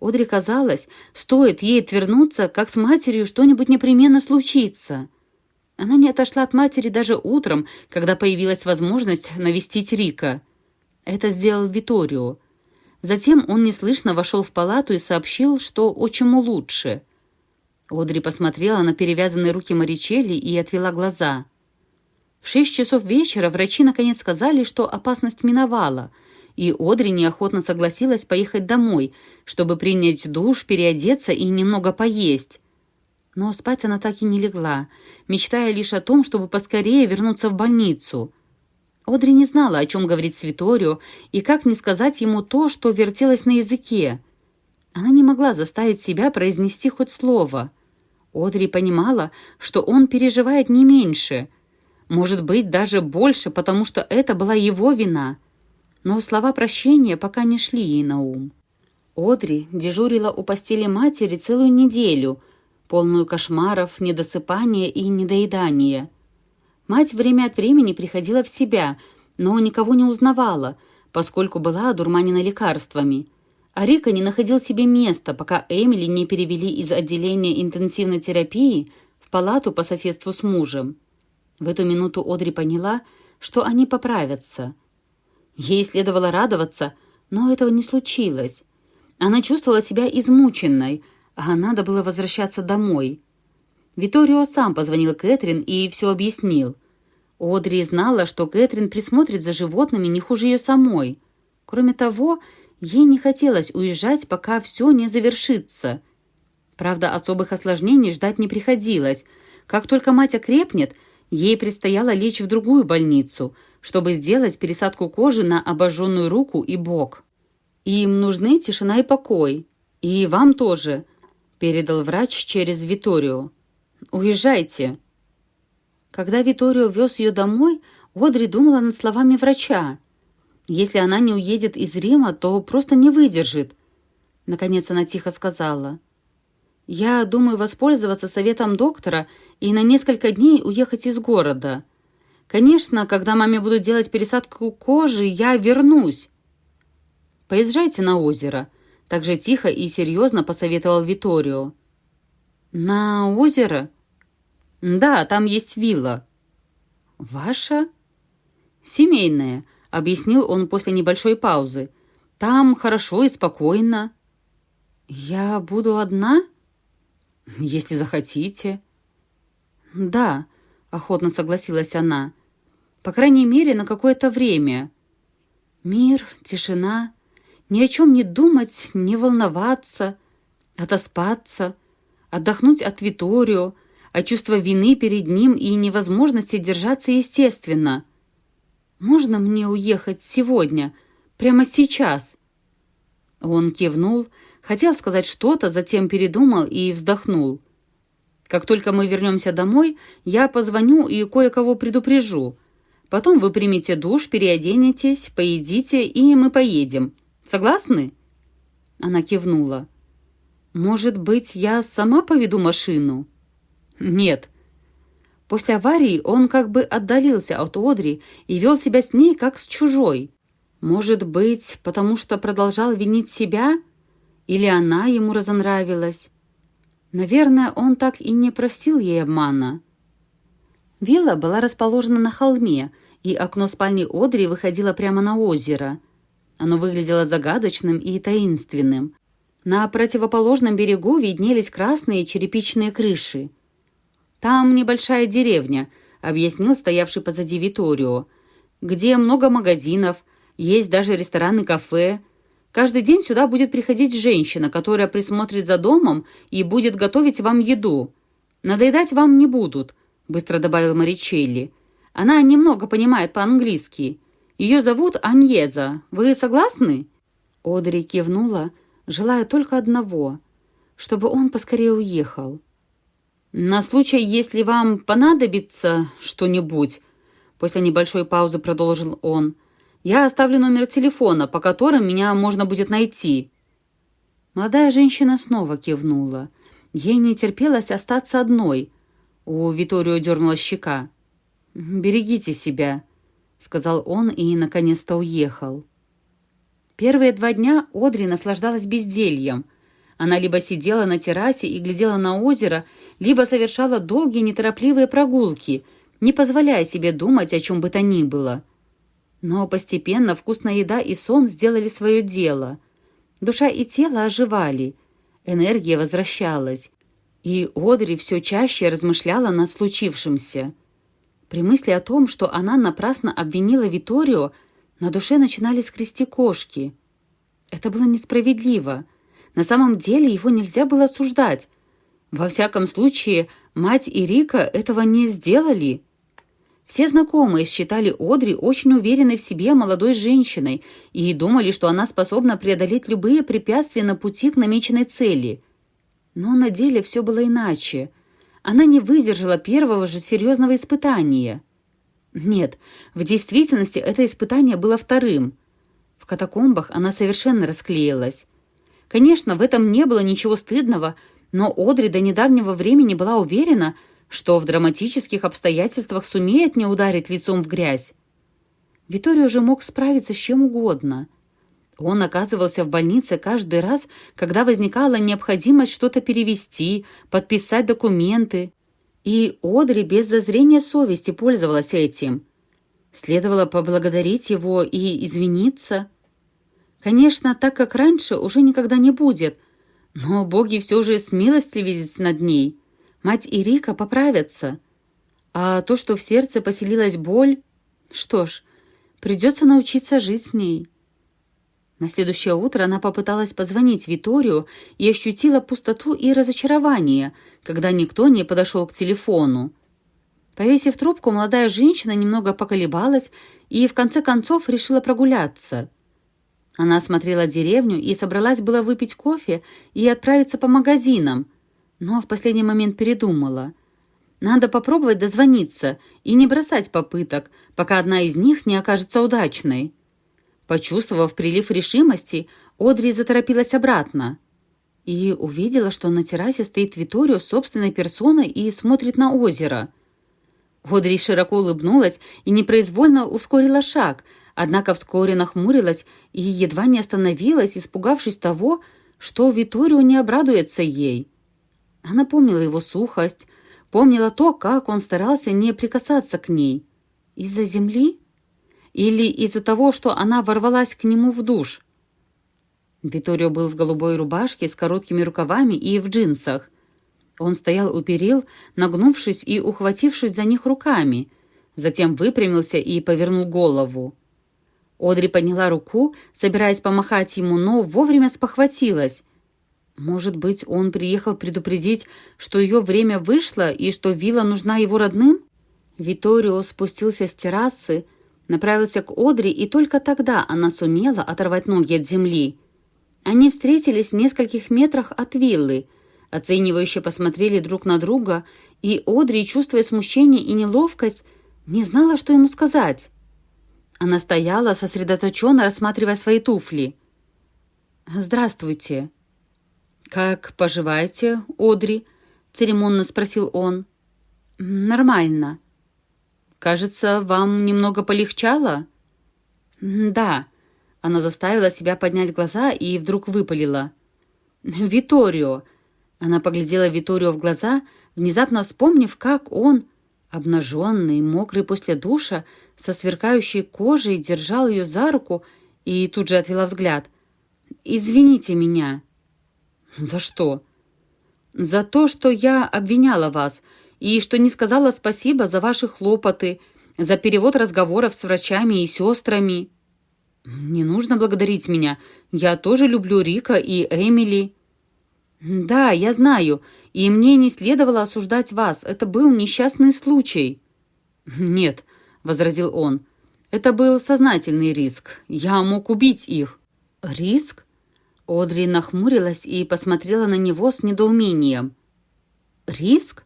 Одри казалось, стоит ей отвернуться, как с матерью что-нибудь непременно случится. Она не отошла от матери даже утром, когда появилась возможность навестить Рика. Это сделал Виторио. Затем он неслышно вошел в палату и сообщил, что отчиму лучше. Одри посмотрела на перевязанные руки Маричелли и отвела глаза. В шесть часов вечера врачи наконец сказали, что опасность миновала, и Одри неохотно согласилась поехать домой, чтобы принять душ, переодеться и немного поесть. Но спать она так и не легла, мечтая лишь о том, чтобы поскорее вернуться в больницу. Одри не знала, о чем говорить Свиторио, и как не сказать ему то, что вертелось на языке. Она не могла заставить себя произнести хоть слово. Одри понимала, что он переживает не меньше. Может быть, даже больше, потому что это была его вина. Но слова прощения пока не шли ей на ум. Одри дежурила у постели матери целую неделю — полную кошмаров, недосыпания и недоедания. Мать время от времени приходила в себя, но никого не узнавала, поскольку была одурманена лекарствами. А Рика не находил себе места, пока Эмили не перевели из отделения интенсивной терапии в палату по соседству с мужем. В эту минуту Одри поняла, что они поправятся. Ей следовало радоваться, но этого не случилось. Она чувствовала себя измученной, а надо было возвращаться домой. Виторио сам позвонил Кэтрин и все объяснил. Одри знала, что Кэтрин присмотрит за животными не хуже ее самой. Кроме того, ей не хотелось уезжать, пока все не завершится. Правда, особых осложнений ждать не приходилось. Как только мать окрепнет, ей предстояло лечь в другую больницу, чтобы сделать пересадку кожи на обожженную руку и бок. Им нужны тишина и покой. И вам тоже передал врач через Виторию. «Уезжайте». Когда Виторио вез ее домой, Одри думала над словами врача. Если она не уедет из Рима, то просто не выдержит. Наконец она тихо сказала. «Я думаю воспользоваться советом доктора и на несколько дней уехать из города. Конечно, когда маме буду делать пересадку кожи, я вернусь». «Поезжайте на озеро», так же тихо и серьезно посоветовал Виторио. «На озеро?» «Да, там есть вилла». «Ваша?» «Семейная», — объяснил он после небольшой паузы. «Там хорошо и спокойно». «Я буду одна?» «Если захотите». «Да», — охотно согласилась она. «По крайней мере, на какое-то время». Мир, тишина, ни о чем не думать, не волноваться, отоспаться, отдохнуть от Виторио, от чувства вины перед ним и невозможности держаться естественно. «Можно мне уехать сегодня, прямо сейчас?» Он кивнул, хотел сказать что-то, затем передумал и вздохнул. «Как только мы вернемся домой, я позвоню и кое-кого предупрежу. Потом вы примете душ, переоденетесь, поедите, и мы поедем. Согласны?» Она кивнула. «Может быть, я сама поведу машину?» «Нет». После аварии он как бы отдалился от Одри и вел себя с ней как с чужой. Может быть, потому что продолжал винить себя? Или она ему разонравилась? Наверное, он так и не простил ей обмана. Вилла была расположена на холме, и окно спальни Одри выходило прямо на озеро – оно выглядело загадочным и таинственным. На противоположном берегу виднелись красные черепичные крыши. «Там небольшая деревня», — объяснил стоявший позади Виторио, где много магазинов, есть даже рестораны кафе. Каждый день сюда будет приходить женщина, которая присмотрит за домом и будет готовить вам еду. Надоедать вам не будут, быстро добавил Маричелли. Она немного понимает по-английски. Ее зовут Аньеза. Вы согласны?» Одри кивнула, желая только одного, чтобы он поскорее уехал. «На случай, если вам понадобится что-нибудь», после небольшой паузы продолжил он, «я оставлю номер телефона, по которым меня можно будет найти». Молодая женщина снова кивнула. Ей не терпелось остаться одной. У Виторио дернула щека. «Берегите себя», — сказал он и, наконец-то, уехал. Первые два дня Одри наслаждалась бездельем. Она либо сидела на террасе и глядела на озеро, либо совершала долгие неторопливые прогулки, не позволяя себе думать о чем бы то ни было. Но постепенно вкусная еда и сон сделали свое дело. Душа и тело оживали, энергия возвращалась, и Одри все чаще размышляла над случившимся – при мысли о том, что она напрасно обвинила Виторио, на душе начинали скрести кошки. Это было несправедливо. На самом деле его нельзя было осуждать. Во всяком случае, мать и Рика этого не сделали. Все знакомые считали Одри очень уверенной в себе молодой женщиной и думали, что она способна преодолеть любые препятствия на пути к намеченной цели. Но на деле все было иначе – она не выдержала первого же серьезного испытания. Нет, в действительности это испытание было вторым. В катакомбах она совершенно расклеилась. Конечно, в этом не было ничего стыдного, но Одри до недавнего времени была уверена, что в драматических обстоятельствах сумеет не ударить лицом в грязь. Виторио же мог справиться с чем угодно. Он оказывался в больнице каждый раз, когда возникала необходимость что-то перевести, подписать документы. И Одри без зазрения совести пользовалась этим. Следовало поблагодарить его и извиниться. Конечно, так как раньше уже никогда не будет, но боги все же смилостливились над ней. Мать и Рика поправятся. А то, что в сердце поселилась боль, что ж, придется научиться жить с ней. На следующее утро она попыталась позвонить Виторию и ощутила пустоту и разочарование, когда никто не подошел к телефону. Повесив трубку, молодая женщина немного поколебалась и в конце концов решила прогуляться. Она осмотрела деревню и собралась было выпить кофе и отправиться по магазинам, но в последний момент передумала. Надо попробовать дозвониться и не бросать попыток, пока одна из них не окажется удачной. Почувствовав прилив решимости, Одри заторопилась обратно и увидела, что на террасе стоит Виторио собственной персоной и смотрит на озеро. Одри широко улыбнулась и непроизвольно ускорила шаг, однако вскоре нахмурилась и едва не остановилась, испугавшись того, что Виторио не обрадуется ей. Она помнила его сухость, помнила то, как он старался не прикасаться к ней. Из-за земли? Или из-за того, что она ворвалась к нему в душ? Виторио был в голубой рубашке с короткими рукавами и в джинсах. Он стоял у перил, нагнувшись и ухватившись за них руками, затем выпрямился и повернул голову. Одри подняла руку, собираясь помахать ему, но вовремя спохватилась. Может быть, он приехал предупредить, что ее время вышло и что вилла нужна его родным? Виторио спустился с террасы, направился к Одри, и только тогда она сумела оторвать ноги от земли. Они встретились в нескольких метрах от виллы, оценивающе посмотрели друг на друга, и Одри, чувствуя смущение и неловкость, не знала, что ему сказать. Она стояла, сосредоточенно рассматривая свои туфли. «Здравствуйте». «Как поживаете, Одри?» — церемонно спросил он. «Нормально», «Кажется, вам немного полегчало?» «Да». Она заставила себя поднять глаза и вдруг выпалила. «Виторио!» Она поглядела Виторио в глаза, внезапно вспомнив, как он, обнаженный, мокрый после душа, со сверкающей кожей, держал ее за руку и тут же отвела взгляд. «Извините меня». «За что?» «За то, что я обвиняла вас и что не сказала спасибо за ваши хлопоты, за перевод разговоров с врачами и сестрами». «Не нужно благодарить меня. Я тоже люблю Рика и Эмили». «Да, я знаю, и мне не следовало осуждать вас. Это был несчастный случай». «Нет», — возразил он, — «это был сознательный риск. Я мог убить их». «Риск?» Одри нахмурилась и посмотрела на него с недоумением. «Риск?»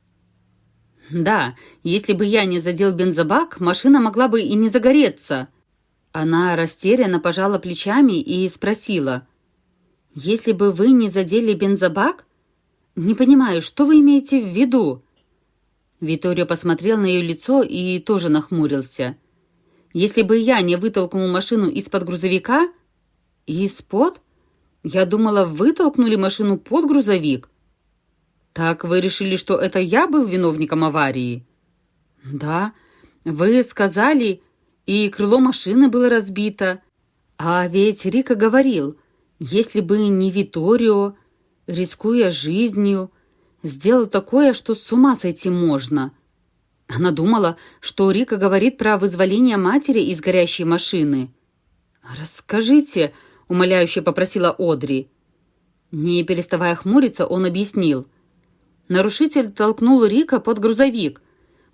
«Да, если бы я не задел бензобак, машина могла бы и не загореться». Она растерянно пожала плечами и спросила. «Если бы вы не задели бензобак? Не понимаю, что вы имеете в виду?» Виторио посмотрел на ее лицо и тоже нахмурился. «Если бы я не вытолкнул машину из-под грузовика...» «Из-под?» «Я думала, вытолкнули машину под грузовик». «Так вы решили, что это я был виновником аварии?» «Да. Вы сказали, и крыло машины было разбито. А ведь Рика говорил, если бы не Виторио, рискуя жизнью, сделал такое, что с ума сойти можно». Она думала, что Рика говорит про вызволение матери из горящей машины. «Расскажите», — умоляюще попросила Одри. Не переставая хмуриться, он объяснил. Нарушитель толкнул Рика под грузовик.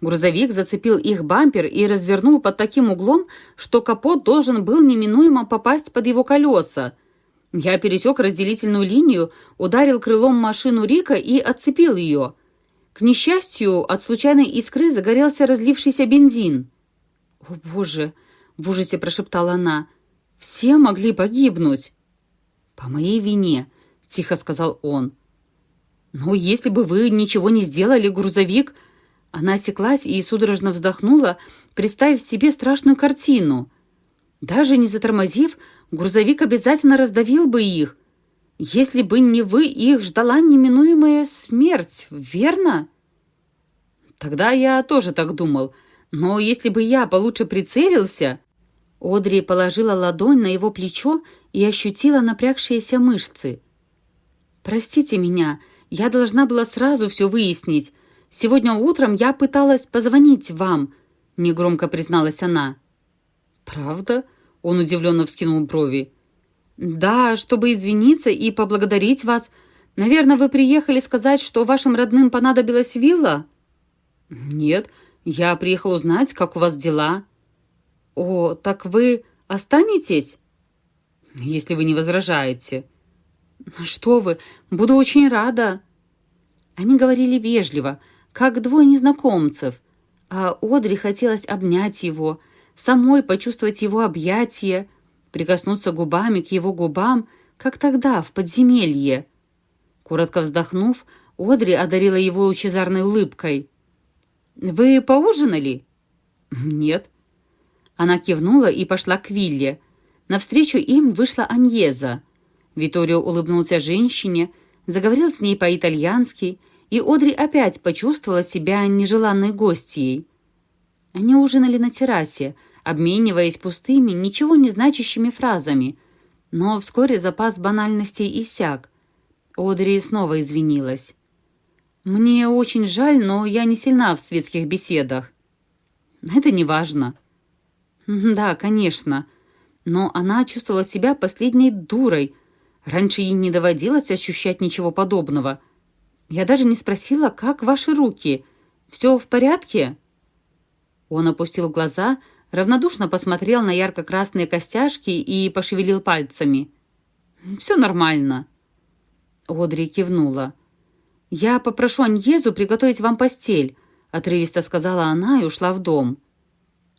Грузовик зацепил их бампер и развернул под таким углом, что капот должен был неминуемо попасть под его колеса. Я пересек разделительную линию, ударил крылом машину Рика и отцепил ее. К несчастью, от случайной искры загорелся разлившийся бензин. «О, Боже!» — в ужасе прошептала она. Все могли погибнуть. По моей вине, тихо сказал он. Но если бы вы ничего не сделали, грузовик... Она осеклась и судорожно вздохнула, представив себе страшную картину. Даже не затормозив, грузовик обязательно раздавил бы их. Если бы не вы, их ждала неминуемая смерть, верно? Тогда я тоже так думал. Но если бы я получше прицелился... Одри положила ладонь на его плечо и ощутила напрягшиеся мышцы. «Простите меня, я должна была сразу все выяснить. Сегодня утром я пыталась позвонить вам», — негромко призналась она. «Правда?» — он удивленно вскинул брови. «Да, чтобы извиниться и поблагодарить вас. Наверное, вы приехали сказать, что вашим родным понадобилась вилла?» «Нет, я приехал узнать, как у вас дела». «О, так вы останетесь?» «Если вы не возражаете». «Что вы, буду очень рада». Они говорили вежливо, как двое незнакомцев, а Одри хотелось обнять его, самой почувствовать его объятие, прикоснуться губами к его губам, как тогда, в подземелье. Коротко вздохнув, Одри одарила его лучезарной улыбкой. «Вы поужинали?» «Нет». Она кивнула и пошла к Вилле. Навстречу им вышла Аньеза. Виторио улыбнулся женщине, заговорил с ней по-итальянски, и Одри опять почувствовала себя нежеланной гостьей. Они ужинали на террасе, обмениваясь пустыми, ничего не значащими фразами. Но вскоре запас банальностей иссяк. Одри снова извинилась. «Мне очень жаль, но я не сильна в светских беседах». «Это не важно», да, конечно. Но она чувствовала себя последней дурой. Раньше ей не доводилось ощущать ничего подобного. Я даже не спросила, как ваши руки. Все в порядке?» Он опустил глаза, равнодушно посмотрел на ярко-красные костяшки и пошевелил пальцами. «Все нормально». Одри кивнула. «Я попрошу Аньезу приготовить вам постель», — отрывисто сказала она и ушла в дом.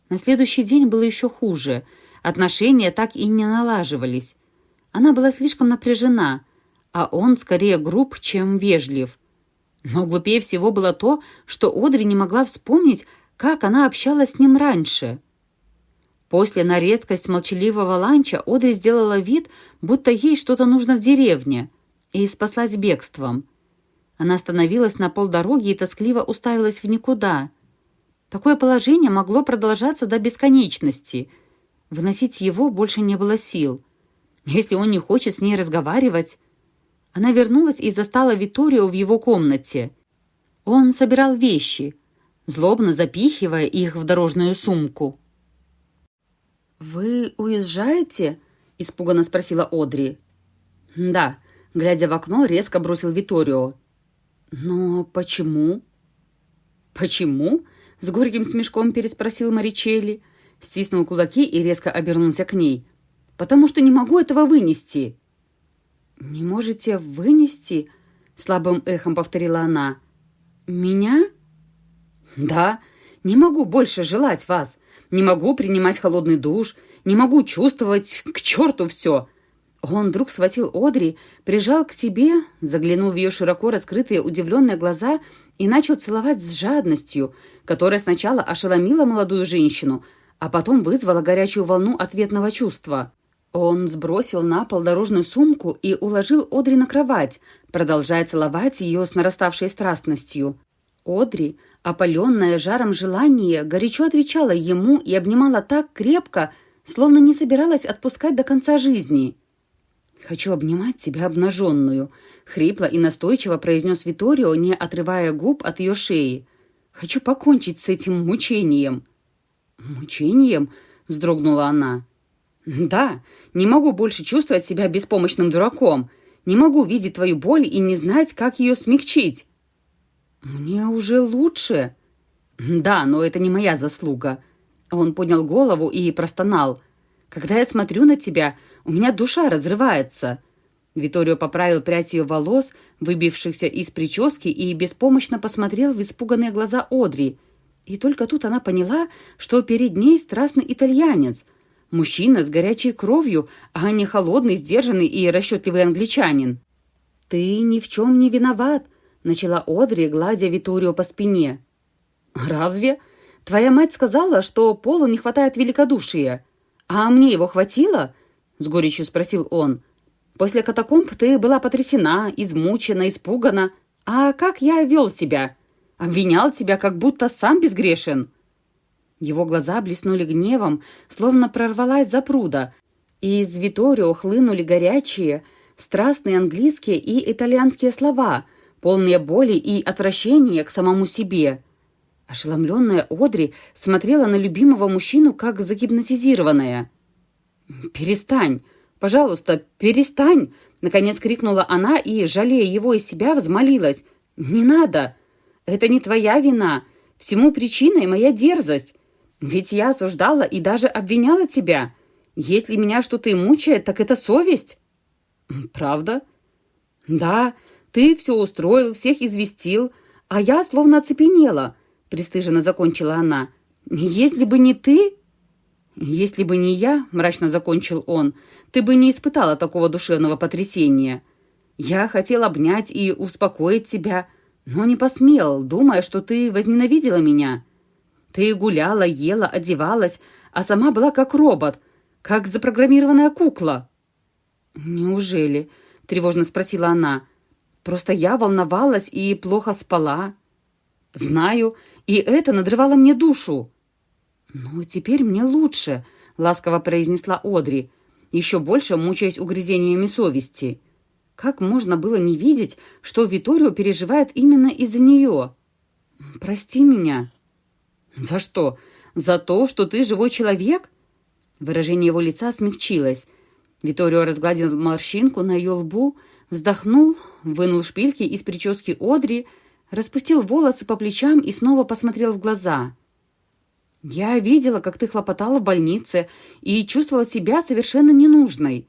На следующий день было еще хуже. Отношения так и не налаживались. Она была слишком напряжена, а он скорее груб, чем вежлив. Но глупее всего было то, что Одри не могла вспомнить, как она общалась с ним раньше. После на редкость молчаливого ланча Одри сделала вид, будто ей что-то нужно в деревне, и спаслась бегством. Она остановилась на полдороги и тоскливо уставилась в никуда. Такое положение могло продолжаться до бесконечности. Выносить его больше не было сил. Если он не хочет с ней разговаривать... Она вернулась и застала Виторио в его комнате. Он собирал вещи, злобно запихивая их в дорожную сумку. «Вы уезжаете?» — испуганно спросила Одри. «Да», — глядя в окно, резко бросил Виторио. «Но почему?» «Почему?» — с горьким смешком переспросил Маричелли, стиснул кулаки и резко обернулся к ней. «Потому что не могу этого вынести». «Не можете вынести?» — слабым эхом повторила она. «Меня?» «Да, не могу больше желать вас. Не могу принимать холодный душ. Не могу чувствовать к черту все». Он вдруг схватил Одри, прижал к себе, заглянул в ее широко раскрытые удивленные глаза и начал целовать с жадностью, которая сначала ошеломила молодую женщину, а потом вызвала горячую волну ответного чувства. Он сбросил на пол дорожную сумку и уложил Одри на кровать, продолжая целовать ее с нараставшей страстностью. Одри, опаленная жаром желания, горячо отвечала ему и обнимала так крепко, словно не собиралась отпускать до конца жизни. «Хочу обнимать тебя обнаженную», — хрипло и настойчиво произнес Виторио, не отрывая губ от ее шеи. «Хочу покончить с этим мучением». «Мучением?» — вздрогнула она. «Да, не могу больше чувствовать себя беспомощным дураком. Не могу видеть твою боль и не знать, как ее смягчить». «Мне уже лучше». «Да, но это не моя заслуга». Он поднял голову и простонал. «Когда я смотрю на тебя, у меня душа разрывается». Виторио поправил прядь ее волос, выбившихся из прически, и беспомощно посмотрел в испуганные глаза Одри. И только тут она поняла, что перед ней страстный итальянец. Мужчина с горячей кровью, а не холодный, сдержанный и расчетливый англичанин. «Ты ни в чем не виноват», начала Одри, гладя Виторио по спине. «Разве? Твоя мать сказала, что Полу не хватает великодушия. А мне его хватило?» — с горечью спросил он. «После катакомб ты была потрясена, измучена, испугана. А как я вел тебя? Обвинял тебя, как будто сам безгрешен». Его глаза блеснули гневом, словно прорвалась запруда, и из Виторио хлынули горячие, страстные английские и итальянские слова — полные боли и отвращения к самому себе. Ошеломленная Одри смотрела на любимого мужчину, как загипнотизированная. «Перестань! Пожалуйста, перестань!» Наконец крикнула она и, жалея его из себя, взмолилась. «Не надо! Это не твоя вина! Всему причиной моя дерзость! Ведь я осуждала и даже обвиняла тебя! Если меня что-то и мучает, так это совесть!» «Правда?» «Да, ты все устроил, всех известил, а я словно оцепенела», — пристыженно закончила она. «Если бы не ты...» «Если бы не я», — мрачно закончил он, — «ты бы не испытала такого душевного потрясения. Я хотел обнять и успокоить тебя, но не посмел, думая, что ты возненавидела меня. Ты гуляла, ела, одевалась, а сама была как робот, как запрограммированная кукла». «Неужели?» — тревожно спросила она. Просто я волновалась и плохо спала. Знаю, и это надрывало мне душу. Но теперь мне лучше, ласково произнесла Одри, еще больше мучаясь угрызениями совести. Как можно было не видеть, что Виторио переживает именно из-за нее? Прости меня. За что? За то, что ты живой человек? Выражение его лица смягчилось. Виторио разгладил морщинку на ее лбу, Вздохнул, вынул шпильки из прически Одри, распустил волосы по плечам и снова посмотрел в глаза. «Я видела, как ты хлопотала в больнице и чувствовала себя совершенно ненужной.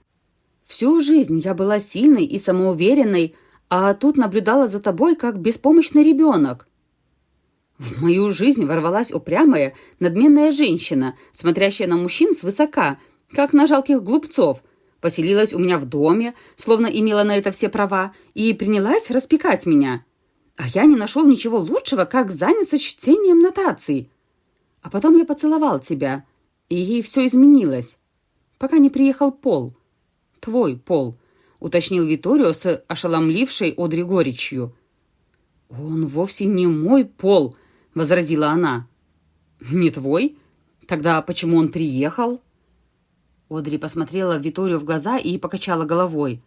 Всю жизнь я была сильной и самоуверенной, а тут наблюдала за тобой, как беспомощный ребенок. В мою жизнь ворвалась упрямая, надменная женщина, смотрящая на мужчин свысока, как на жалких глупцов, поселилась у меня в доме, словно имела на это все права, и принялась распекать меня. А я не нашел ничего лучшего, как заняться чтением нотаций. А потом я поцеловал тебя, и все изменилось, пока не приехал Пол. Твой Пол, уточнил Виторио с ошеломлившей Одри горечью. «Он вовсе не мой Пол», — возразила она. «Не твой? Тогда почему он приехал?» Одри посмотрела Виторию в глаза и покачала головой.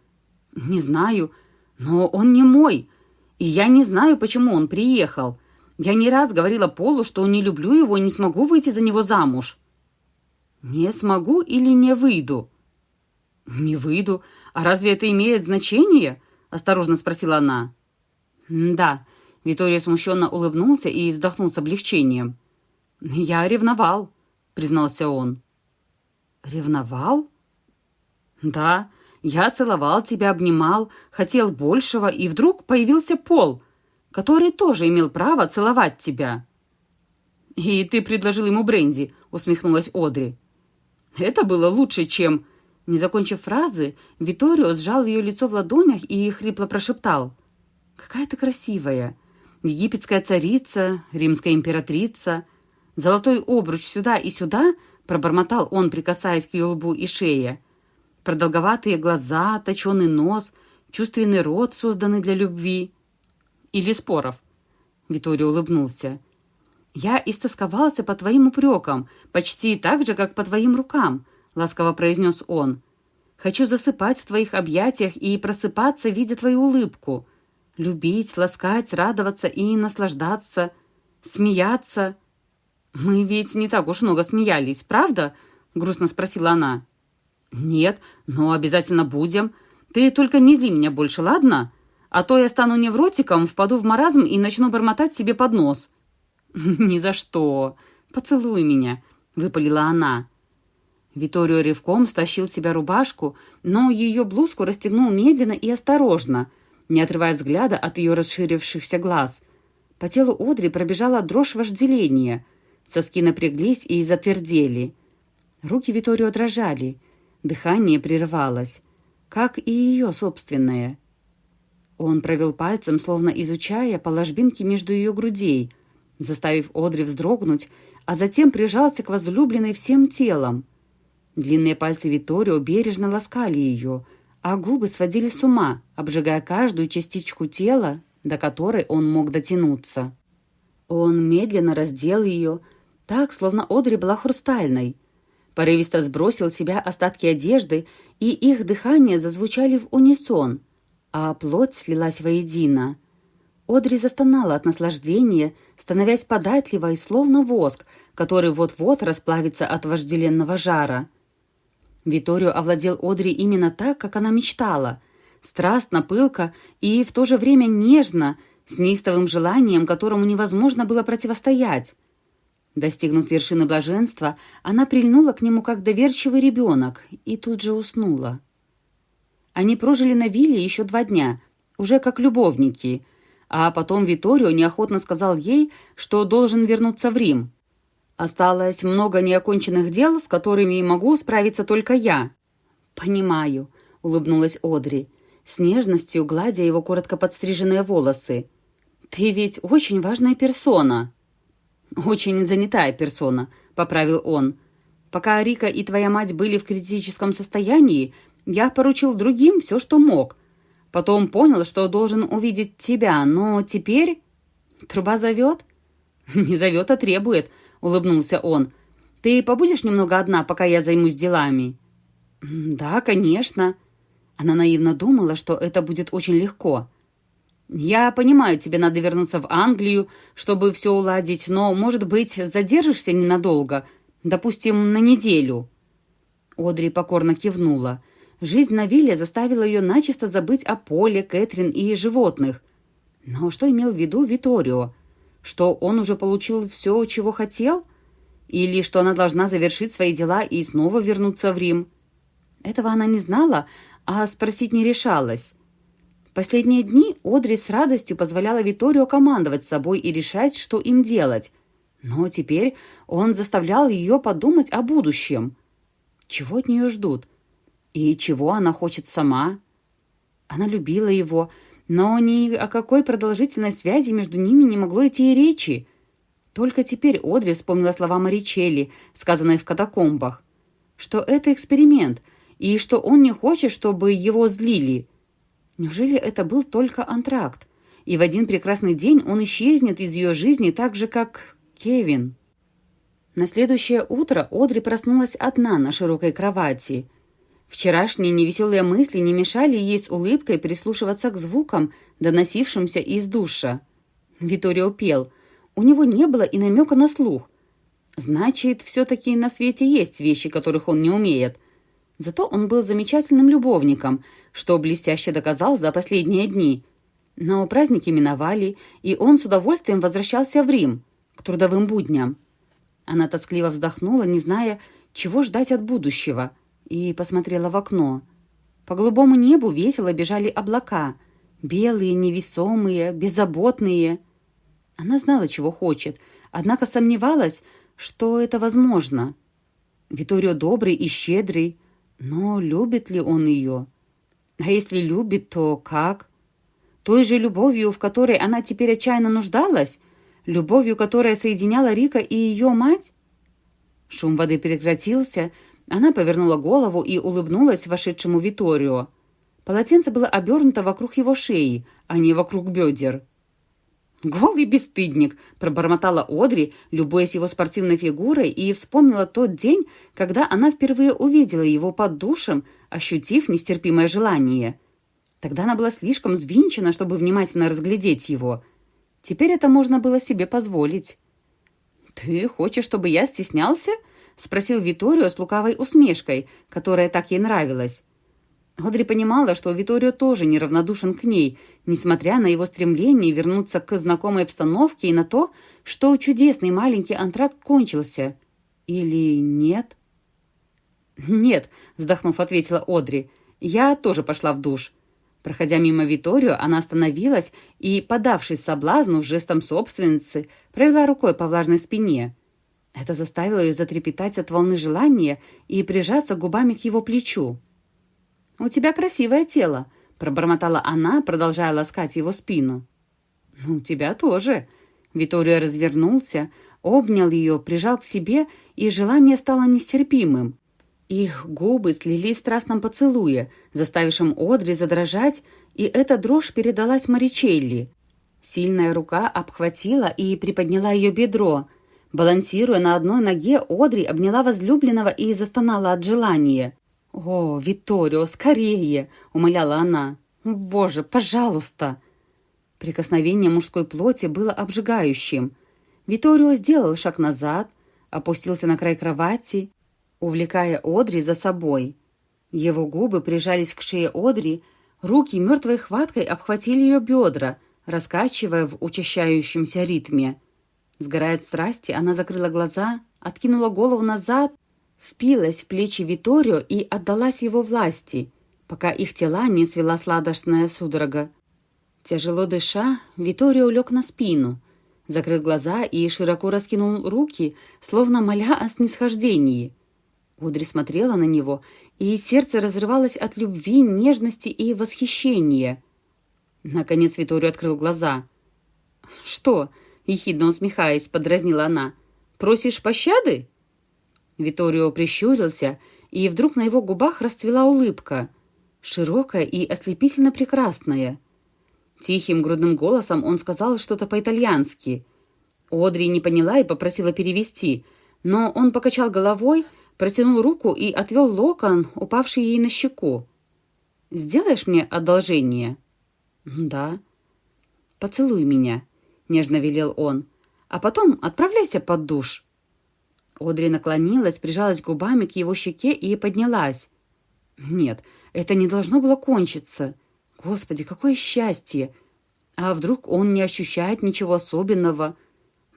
«Не знаю, но он не мой. И я не знаю, почему он приехал. Я не раз говорила Полу, что не люблю его и не смогу выйти за него замуж». «Не смогу или не выйду?» «Не выйду. А разве это имеет значение?» — осторожно спросила она. «Да». Витория смущенно улыбнулся и вздохнул с облегчением. «Я ревновал», — признался он. «Ревновал?» «Да, я целовал тебя, обнимал, хотел большего, и вдруг появился Пол, который тоже имел право целовать тебя». «И ты предложил ему бренди», — усмехнулась Одри. «Это было лучше, чем...» Не закончив фразы, Виторио сжал ее лицо в ладонях и хрипло прошептал. «Какая ты красивая! Египетская царица, римская императрица. Золотой обруч сюда и сюда», — пробормотал он, прикасаясь к ее лбу и шее. «Продолговатые глаза, точеный нос, чувственный рот, созданный для любви». «Или споров», — Виторио улыбнулся. «Я истосковался по твоим упрекам, почти так же, как по твоим рукам», — ласково произнес он. «Хочу засыпать в твоих объятиях и просыпаться, видя твою улыбку. Любить, ласкать, радоваться и наслаждаться, смеяться». «Мы ведь не так уж много смеялись, правда?» — грустно спросила она. «Нет, но обязательно будем. Ты только не зли меня больше, ладно? А то я стану невротиком, впаду в маразм и начну бормотать себе под нос». *laughs* «Ни за что. Поцелуй меня», — выпалила она. Виторио ревком стащил себя рубашку, но ее блузку расстегнул медленно и осторожно, не отрывая взгляда от ее расширившихся глаз. По телу Одри пробежала дрожь вожделения. Соски напряглись и затвердели. Руки Виторио дрожали. Дыхание прерывалось, как и ее собственное. Он провел пальцем, словно изучая по ложбинке между ее грудей, заставив Одри вздрогнуть, а затем прижался к возлюбленной всем телом. Длинные пальцы Виторио бережно ласкали ее, а губы сводили с ума, обжигая каждую частичку тела, до которой он мог дотянуться. Он медленно раздел ее, так, словно Одри была хрустальной. Порывисто сбросил с себя остатки одежды, и их дыхания зазвучали в унисон, а плоть слилась воедино. Одри застонала от наслаждения, становясь податливой, словно воск, который вот-вот расплавится от вожделенного жара — Виторио овладел Одри именно так, как она мечтала. Страстно, пылко и в то же время нежно, с неистовым желанием, которому невозможно было противостоять. Достигнув вершины блаженства, она прильнула к нему как доверчивый ребенок и тут же уснула. Они прожили на вилле еще два дня, уже как любовники, а потом Виторио неохотно сказал ей, что должен вернуться в Рим. Осталось много неоконченных дел, с которыми могу справиться только я». «Понимаю», — улыбнулась Одри, с нежностью гладя его коротко подстриженные волосы. «Ты ведь очень важная персона». «Очень занятая персона», — поправил он. «Пока Рика и твоя мать были в критическом состоянии, я поручил другим все, что мог. Потом понял, что должен увидеть тебя, но теперь...» «Труба зовет?» «Не зовет, а требует», — улыбнулся он. «Ты побудешь немного одна, пока я займусь делами?» «Да, конечно». Она наивно думала, что это будет очень легко. «Я понимаю, тебе надо вернуться в Англию, чтобы все уладить, но, может быть, задержишься ненадолго, допустим, на неделю?» Одри покорно кивнула. Жизнь на вилле заставила ее начисто забыть о Поле, Кэтрин и животных. Но что имел в виду Виторио? Что он уже получил все, чего хотел? Или что она должна завершить свои дела и снова вернуться в Рим? Этого она не знала, а спросить не решалась. Последние дни Одри с радостью позволяла Виторио командовать собой и решать, что им делать. Но теперь он заставлял ее подумать о будущем. Чего от нее ждут? И чего она хочет сама? Она любила его, но ни о какой продолжительной связи между ними не могло идти и речи. Только теперь Одри вспомнила слова Маричелли, сказанные в катакомбах, что это эксперимент, и что он не хочет, чтобы его злили. Неужели это был только антракт? И в один прекрасный день он исчезнет из ее жизни так же, как Кевин. На следующее утро Одри проснулась одна на широкой кровати. Вчерашние невеселые мысли не мешали ей с улыбкой прислушиваться к звукам, доносившимся из душа. Виторио пел. У него не было и намека на слух. Значит, все-таки на свете есть вещи, которых он не умеет. Зато он был замечательным любовником, что блестяще доказал за последние дни. Но праздники миновали, и он с удовольствием возвращался в Рим, к трудовым будням. Она тоскливо вздохнула, не зная, чего ждать от будущего, и посмотрела в окно. По голубому небу весело бежали облака, белые, невесомые, беззаботные. Она знала, чего хочет, однако сомневалась, что это возможно. Виторио добрый и щедрый, но любит ли он ее? А если любит, то как? Той же любовью, в которой она теперь отчаянно нуждалась? Любовью, которая соединяла Рика и ее мать? Шум воды прекратился, она повернула голову и улыбнулась вошедшему Виторио. Полотенце было обернуто вокруг его шеи, а не вокруг бедер. «Голый бесстыдник!» – пробормотала Одри, любуясь его спортивной фигурой, и вспомнила тот день, когда она впервые увидела его под душем, ощутив нестерпимое желание. Тогда она была слишком взвинчена, чтобы внимательно разглядеть его. Теперь это можно было себе позволить. «Ты хочешь, чтобы я стеснялся?» — спросил Виторио с лукавой усмешкой, которая так ей нравилась. Одри понимала, что Виторио тоже неравнодушен к ней, несмотря на его стремление вернуться к знакомой обстановке и на то, что чудесный маленький антракт кончился. Или нет? «Нет», — вздохнув, ответила Одри, — «я тоже пошла в душ». Проходя мимо Виторио, она остановилась и, подавшись соблазну жестом собственницы, провела рукой по влажной спине. Это заставило ее затрепетать от волны желания и прижаться губами к его плечу. «У тебя красивое тело», — пробормотала она, продолжая ласкать его спину. «Ну, у тебя тоже». Виторио развернулся, обнял ее, прижал к себе, и желание стало нестерпимым. Их губы слились в страстном поцелуе, заставившем Одри задрожать, и эта дрожь передалась Маричелли. Сильная рука обхватила и приподняла ее бедро. Балансируя на одной ноге, Одри обняла возлюбленного и застонала от желания. «О, Виторио, скорее!» — умоляла она. «Боже, пожалуйста!» Прикосновение мужской плоти было обжигающим. Виторио сделал шаг назад, опустился на край кровати увлекая Одри за собой. Его губы прижались к шее Одри, руки мертвой хваткой обхватили ее бедра, раскачивая в учащающемся ритме. Сгорая от страсти, она закрыла глаза, откинула голову назад, впилась в плечи Виторио и отдалась его власти, пока их тела не свела сладостная судорога. Тяжело дыша, Виторио лег на спину, закрыл глаза и широко раскинул руки, словно моля о снисхождении – Одри смотрела на него, и сердце разрывалось от любви, нежности и восхищения. Наконец Виторио открыл глаза. «Что?» — ехидно усмехаясь, подразнила она. «Просишь пощады?» Виторио прищурился, и вдруг на его губах расцвела улыбка, широкая и ослепительно прекрасная. Тихим грудным голосом он сказал что-то по-итальянски. Одри не поняла и попросила перевести, но он покачал головой, протянул руку и отвел локон, упавший ей на щеку. «Сделаешь мне одолжение?» «Да». «Поцелуй меня», — нежно велел он, «а потом отправляйся под душ». Одри наклонилась, прижалась губами к его щеке и поднялась. «Нет, это не должно было кончиться. Господи, какое счастье! А вдруг он не ощущает ничего особенного?»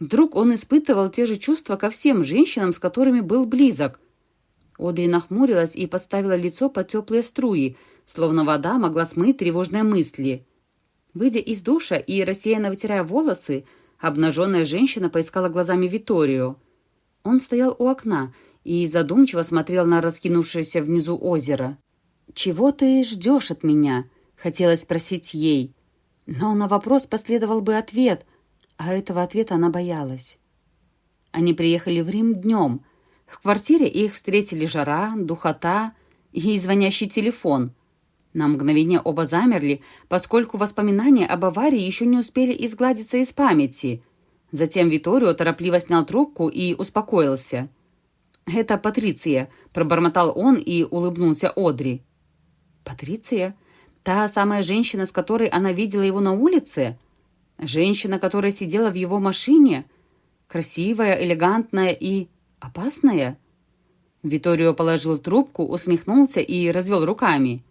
Вдруг он испытывал те же чувства ко всем женщинам, с которыми был близок. Одри нахмурилась и подставила лицо под теплые струи, словно вода могла смыть тревожные мысли. Выйдя из душа и рассеянно вытирая волосы, обнаженная женщина поискала глазами Виторию. Он стоял у окна и задумчиво смотрел на раскинувшееся внизу озеро. «Чего ты ждешь от меня?» — хотелось спросить ей. Но на вопрос последовал бы ответ, а этого ответа она боялась. Они приехали в Рим днем — в квартире их встретили жара, духота и звонящий телефон. На мгновение оба замерли, поскольку воспоминания об аварии еще не успели изгладиться из памяти. Затем Виторио торопливо снял трубку и успокоился. «Это Патриция», — пробормотал он и улыбнулся Одри. «Патриция? Та самая женщина, с которой она видела его на улице? Женщина, которая сидела в его машине? Красивая, элегантная и опасная?» Виторио положил трубку, усмехнулся и развел руками.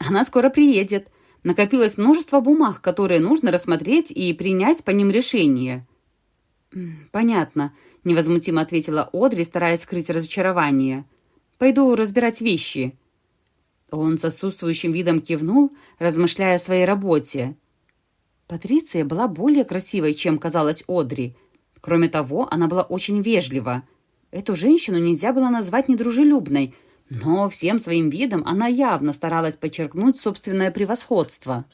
«Она скоро приедет. Накопилось множество бумаг, которые нужно рассмотреть и принять по ним решение». «Понятно», — невозмутимо ответила Одри, стараясь скрыть разочарование. «Пойду разбирать вещи». Он с отсутствующим видом кивнул, размышляя о своей работе. Патриция была более красивой, чем казалась Одри. Кроме того, она была очень вежлива. Эту женщину нельзя было назвать недружелюбной, но всем своим видом она явно старалась подчеркнуть собственное превосходство.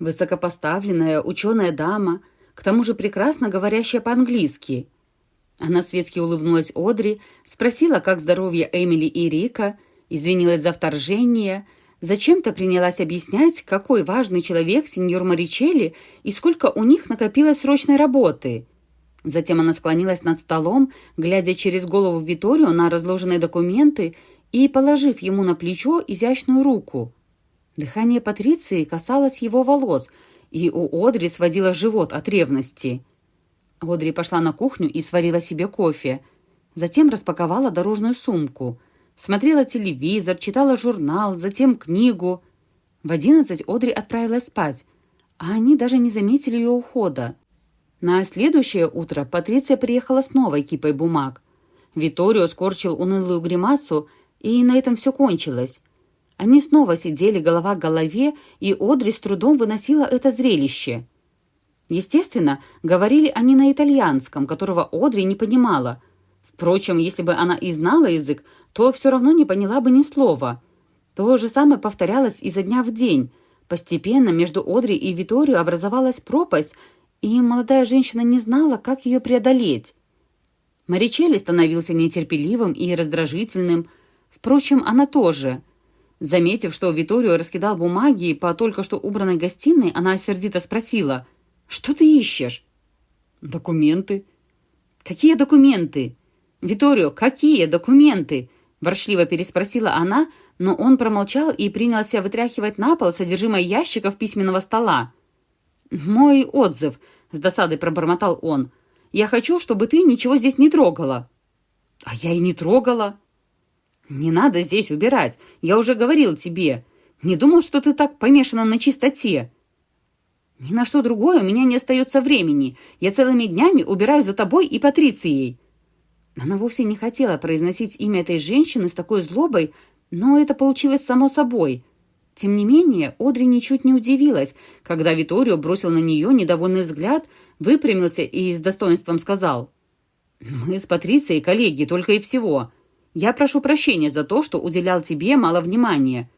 Высокопоставленная ученая дама, к тому же прекрасно говорящая по-английски. Она светски улыбнулась Одри, спросила, как здоровье Эмили и Рика – извинилась за вторжение, зачем-то принялась объяснять, какой важный человек сеньор Маричелли и сколько у них накопилось срочной работы. Затем она склонилась над столом, глядя через голову Виторио на разложенные документы и положив ему на плечо изящную руку. Дыхание Патриции касалось его волос, и у Одри сводило живот от ревности. Одри пошла на кухню и сварила себе кофе. Затем распаковала дорожную сумку – смотрела телевизор, читала журнал, затем книгу. В одиннадцать Одри отправилась спать, а они даже не заметили ее ухода. На следующее утро Патриция приехала с новой кипой бумаг. Виторио скорчил унылую гримасу, и на этом все кончилось. Они снова сидели голова к голове, и Одри с трудом выносила это зрелище. Естественно, говорили они на итальянском, которого Одри не понимала. Впрочем, если бы она и знала язык, то все равно не поняла бы ни слова. То же самое повторялось изо дня в день. Постепенно между Одри и Виторио образовалась пропасть, и молодая женщина не знала, как ее преодолеть. Маричелли становился нетерпеливым и раздражительным. Впрочем, она тоже. Заметив, что Виторио раскидал бумаги по только что убранной гостиной, она сердито спросила, «Что ты ищешь?» «Документы». «Какие документы?» «Виторио, какие документы?» Воршливо переспросила она, но он промолчал и принялся вытряхивать на пол содержимое ящиков письменного стола. «Мой отзыв», — с досадой пробормотал он. «Я хочу, чтобы ты ничего здесь не трогала». «А я и не трогала». «Не надо здесь убирать. Я уже говорил тебе. Не думал, что ты так помешана на чистоте». «Ни на что другое у меня не остается времени. Я целыми днями убираю за тобой и Патрицией». Она вовсе не хотела произносить имя этой женщины с такой злобой, но это получилось само собой. Тем не менее, Одри ничуть не удивилась, когда Виторио бросил на нее недовольный взгляд, выпрямился и с достоинством сказал. «Мы с Патрицией коллеги, только и всего. Я прошу прощения за то, что уделял тебе мало внимания.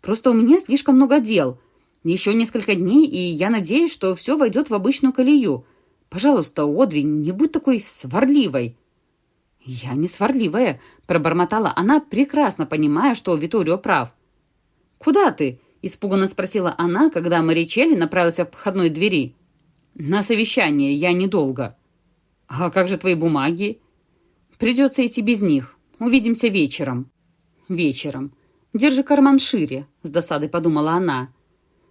Просто у меня слишком много дел. Еще несколько дней, и я надеюсь, что все войдет в обычную колею. Пожалуйста, Одри, не будь такой сварливой». «Я не сварливая», — пробормотала она, прекрасно понимая, что Виторио прав. «Куда ты?» — испуганно спросила она, когда Маричелли направился к входной двери. «На совещание, я недолго». «А как же твои бумаги?» «Придется идти без них. Увидимся вечером». «Вечером. Держи карман шире», — с досадой подумала она.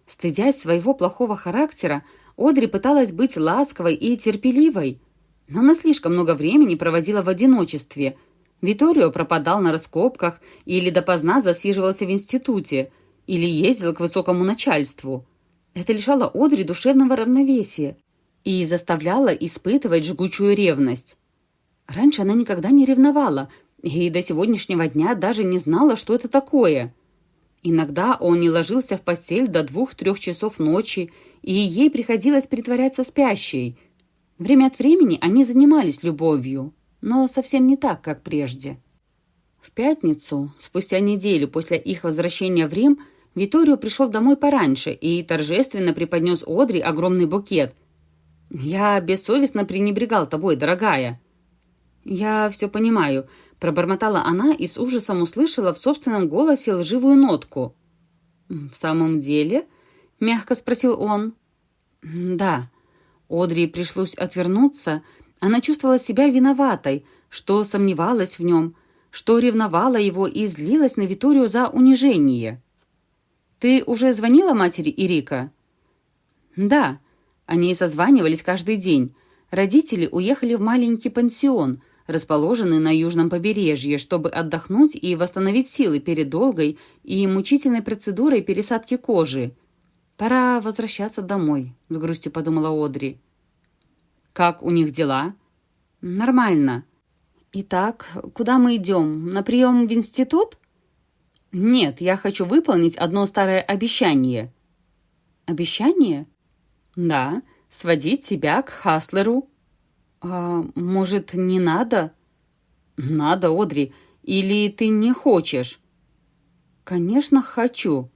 Стыдясь своего плохого характера, Одри пыталась быть ласковой и терпеливой, но она слишком много времени проводила в одиночестве. Виторио пропадал на раскопках или допоздна засиживался в институте, или ездил к высокому начальству. Это лишало Одри душевного равновесия и заставляло испытывать жгучую ревность. Раньше она никогда не ревновала и до сегодняшнего дня даже не знала, что это такое. Иногда он не ложился в постель до двух-трех часов ночи, и ей приходилось притворяться спящей – Время от времени они занимались любовью, но совсем не так, как прежде. В пятницу, спустя неделю после их возвращения в Рим, Виторио пришел домой пораньше и торжественно преподнес Одри огромный букет. «Я бессовестно пренебрегал тобой, дорогая». «Я все понимаю», — пробормотала она и с ужасом услышала в собственном голосе лживую нотку. «В самом деле?» — мягко спросил он. «Да», Одри пришлось отвернуться. Она чувствовала себя виноватой, что сомневалась в нем. что ревновала его и злилась на Виторию за унижение. «Ты уже звонила матери Ирика?» «Да». Они созванивались каждый день. Родители уехали в маленький пансион, расположенный на южном побережье, чтобы отдохнуть и восстановить силы перед долгой и мучительной процедурой пересадки кожи. «Пора возвращаться домой», — с грустью подумала Одри. «Как у них дела?» «Нормально». «Итак, куда мы идем? На прием в институт?» «Нет, я хочу выполнить одно старое обещание». «Обещание?» «Да, сводить тебя к Хаслеру». «А может, не надо?» «Надо, Одри. Или ты не хочешь?» «Конечно, хочу».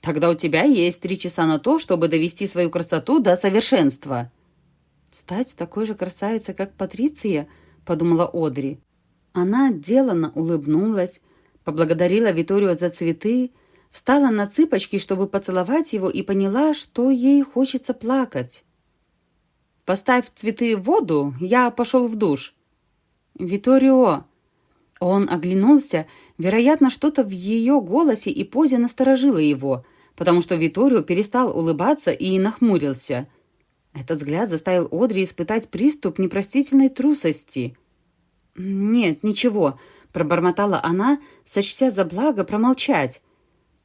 «Тогда у тебя есть три часа на то, чтобы довести свою красоту до совершенства». «Стать такой же красавицей, как Патриция?» — подумала Одри. Она деланно улыбнулась, поблагодарила Виторио за цветы, встала на цыпочки, чтобы поцеловать его, и поняла, что ей хочется плакать. «Поставь цветы в воду, я пошел в душ». «Виторио!» Он оглянулся, вероятно, что-то в ее голосе и позе насторожило его, потому что Виторио перестал улыбаться и нахмурился. Этот взгляд заставил Одри испытать приступ непростительной трусости. «Нет, ничего», — пробормотала она, сочтя за благо промолчать.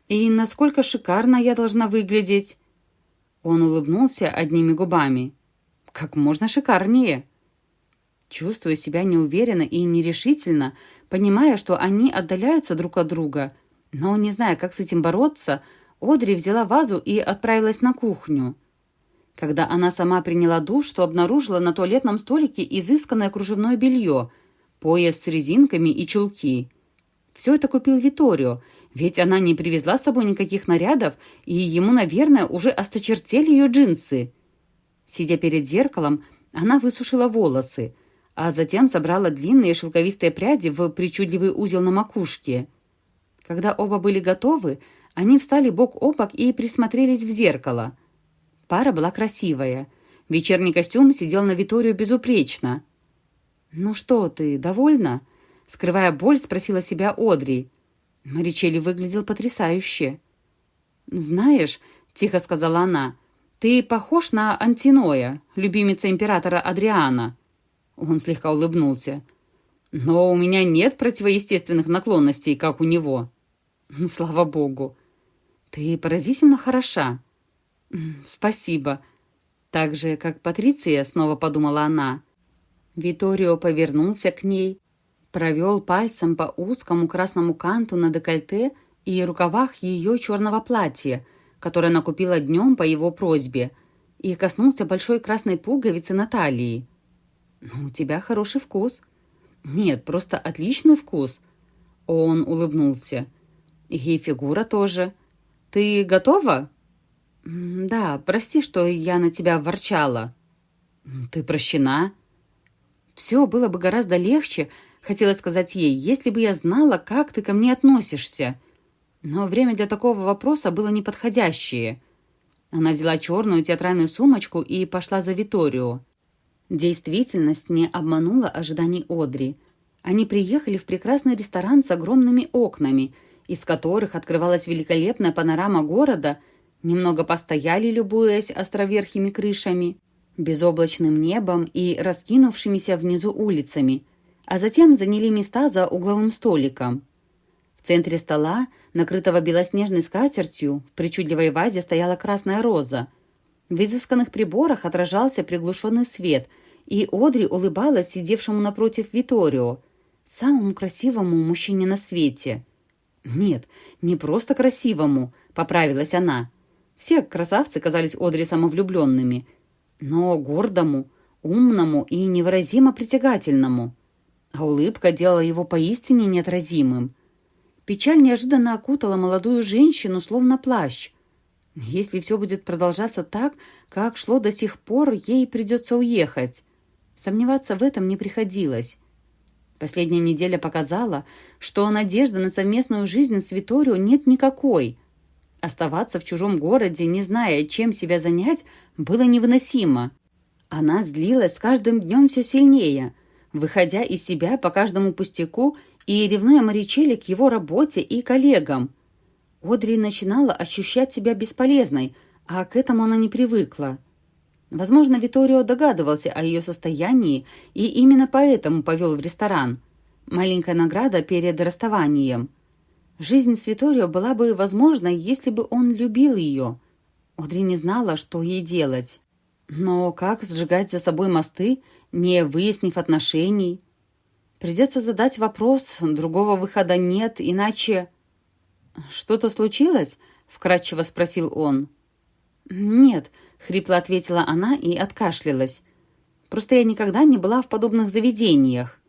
«И насколько шикарно я должна выглядеть?» Он улыбнулся одними губами. «Как можно шикарнее!» Чувствуя себя неуверенно и нерешительно, понимая, что они отдаляются друг от друга, но не зная, как с этим бороться, Одри взяла вазу и отправилась на кухню. Когда она сама приняла душ, то обнаружила на туалетном столике изысканное кружевное белье, пояс с резинками и чулки. Все это купил Виторио, ведь она не привезла с собой никаких нарядов, и ему, наверное, уже осточертели ее джинсы. Сидя перед зеркалом, она высушила волосы, а затем собрала длинные шелковистые пряди в причудливый узел на макушке. Когда оба были готовы, они встали бок о бок и присмотрелись в зеркало. Пара была красивая. Вечерний костюм сидел на Виторию безупречно. «Ну что ты, довольна?» Скрывая боль, спросила себя Одри. Маричелли выглядел потрясающе. «Знаешь», — тихо сказала она, — «ты похож на Антиноя, любимица императора Адриана». Он слегка улыбнулся. «Но у меня нет противоестественных наклонностей, как у него». *laughs* «Слава богу». «Ты поразительно хороша», «Спасибо». Так же, как Патриция, снова подумала она. Виторио повернулся к ней, провел пальцем по узкому красному канту на декольте и рукавах ее черного платья, которое она купила днем по его просьбе, и коснулся большой красной пуговицы на талии. «Ну, у тебя хороший вкус». «Нет, просто отличный вкус». Он улыбнулся. «И фигура тоже. Ты готова?» «Да, прости, что я на тебя ворчала». «Ты прощена?» «Все было бы гораздо легче», — хотела сказать ей, «если бы я знала, как ты ко мне относишься». Но время для такого вопроса было неподходящее. Она взяла черную театральную сумочку и пошла за Виторио. Действительность не обманула ожиданий Одри. Они приехали в прекрасный ресторан с огромными окнами, из которых открывалась великолепная панорама города — Немного постояли, любуясь островерхими крышами, безоблачным небом и раскинувшимися внизу улицами, а затем заняли места за угловым столиком. В центре стола, накрытого белоснежной скатертью, в причудливой вазе стояла красная роза. В изысканных приборах отражался приглушенный свет, и Одри улыбалась сидевшему напротив Виторио, самому красивому мужчине на свете. «Нет, не просто красивому», — поправилась она, — все красавцы казались Одри самовлюбленными, но гордому, умному и невыразимо притягательному. А улыбка делала его поистине неотразимым. Печаль неожиданно окутала молодую женщину, словно плащ. Если все будет продолжаться так, как шло до сих пор, ей придется уехать. Сомневаться в этом не приходилось. Последняя неделя показала, что надежды на совместную жизнь с Виторио нет никакой. Оставаться в чужом городе, не зная, чем себя занять, было невыносимо. Она злилась с каждым днем все сильнее, выходя из себя по каждому пустяку и ревнуя Маричелли к его работе и коллегам. Одри начинала ощущать себя бесполезной, а к этому она не привыкла. Возможно, Виторио догадывался о ее состоянии и именно поэтому повел в ресторан. Маленькая награда перед расставанием. Жизнь с Виторио была бы возможной, если бы он любил ее. Одри не знала, что ей делать. Но как сжигать за собой мосты, не выяснив отношений? Придется задать вопрос, другого выхода нет, иначе... «Что-то случилось?» — вкратчиво спросил он. «Нет», — хрипло ответила она и откашлялась. «Просто я никогда не была в подобных заведениях».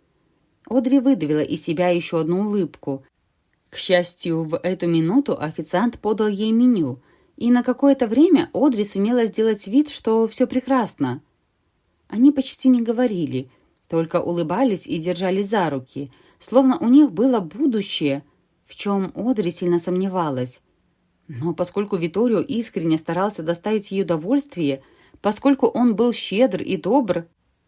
Одри выдавила из себя еще одну улыбку. К счастью, в эту минуту официант подал ей меню, и на какое-то время Одри сумела сделать вид, что все прекрасно. Они почти не говорили, только улыбались и держались за руки, словно у них было будущее, в чем Одри сильно сомневалась. Но поскольку Виторио искренне старался доставить ей удовольствие, поскольку он был щедр и добр,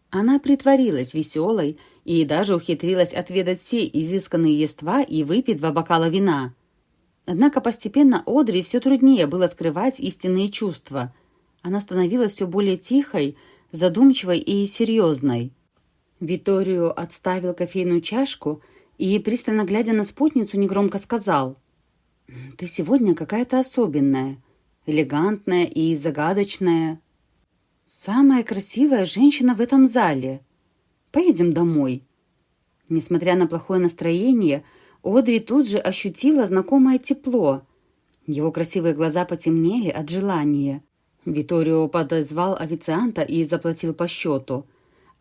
она притворилась веселой и даже ухитрилась отведать все изысканные ества и выпить два бокала вина. Однако постепенно Одри все труднее было скрывать истинные чувства. Она становилась все более тихой, задумчивой и серьезной. Виторио отставил кофейную чашку и, пристально глядя на спутницу, негромко сказал — «Ты сегодня какая-то особенная, элегантная и загадочная. Самая красивая женщина в этом зале. Поедем домой». Несмотря на плохое настроение, Одри тут же ощутила знакомое тепло. Его красивые глаза потемнели от желания. Виторио подозвал официанта и заплатил по счету.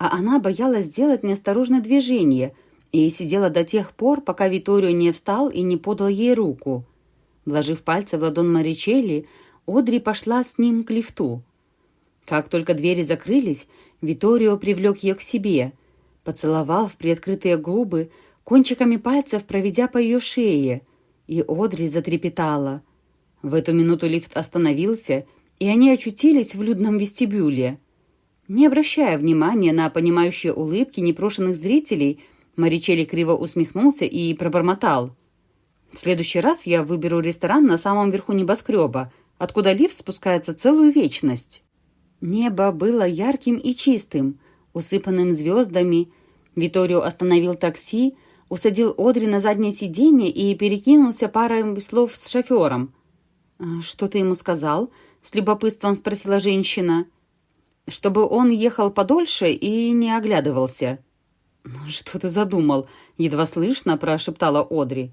А она боялась сделать неосторожное движение и сидела до тех пор, пока Виторио не встал и не подал ей руку. Вложив пальцы в ладон Маричелли, Одри пошла с ним к лифту. Как только двери закрылись, Виторио привлек ее к себе, поцеловал в приоткрытые губы, кончиками пальцев проведя по ее шее, и Одри затрепетала. В эту минуту лифт остановился, и они очутились в людном вестибюле. Не обращая внимания на понимающие улыбки непрошенных зрителей, Маричелли криво усмехнулся и пробормотал — в следующий раз я выберу ресторан на самом верху небоскреба, откуда лифт спускается целую вечность. Небо было ярким и чистым, усыпанным звездами. Виторио остановил такси, усадил Одри на заднее сиденье и перекинулся парой слов с шофером. «А «Что ты ему сказал?» — с любопытством спросила женщина. «Чтобы он ехал подольше и не оглядывался». «Ну, «Что ты задумал?» — едва слышно прошептала Одри.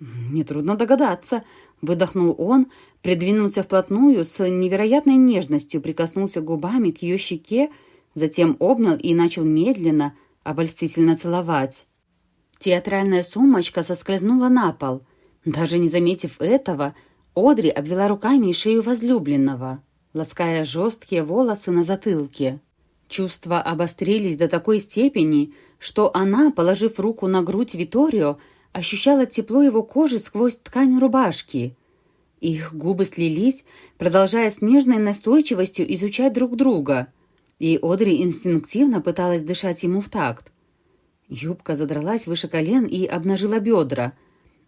«Нетрудно догадаться», — выдохнул он, придвинулся вплотную, с невероятной нежностью прикоснулся губами к ее щеке, затем обнял и начал медленно, обольстительно целовать. Театральная сумочка соскользнула на пол. Даже не заметив этого, Одри обвела руками шею возлюбленного, лаская жесткие волосы на затылке. Чувства обострились до такой степени, что она, положив руку на грудь Виторио, ощущала тепло его кожи сквозь ткань рубашки. Их губы слились, продолжая с нежной настойчивостью изучать друг друга, и Одри инстинктивно пыталась дышать ему в такт. Юбка задралась выше колен и обнажила бедра.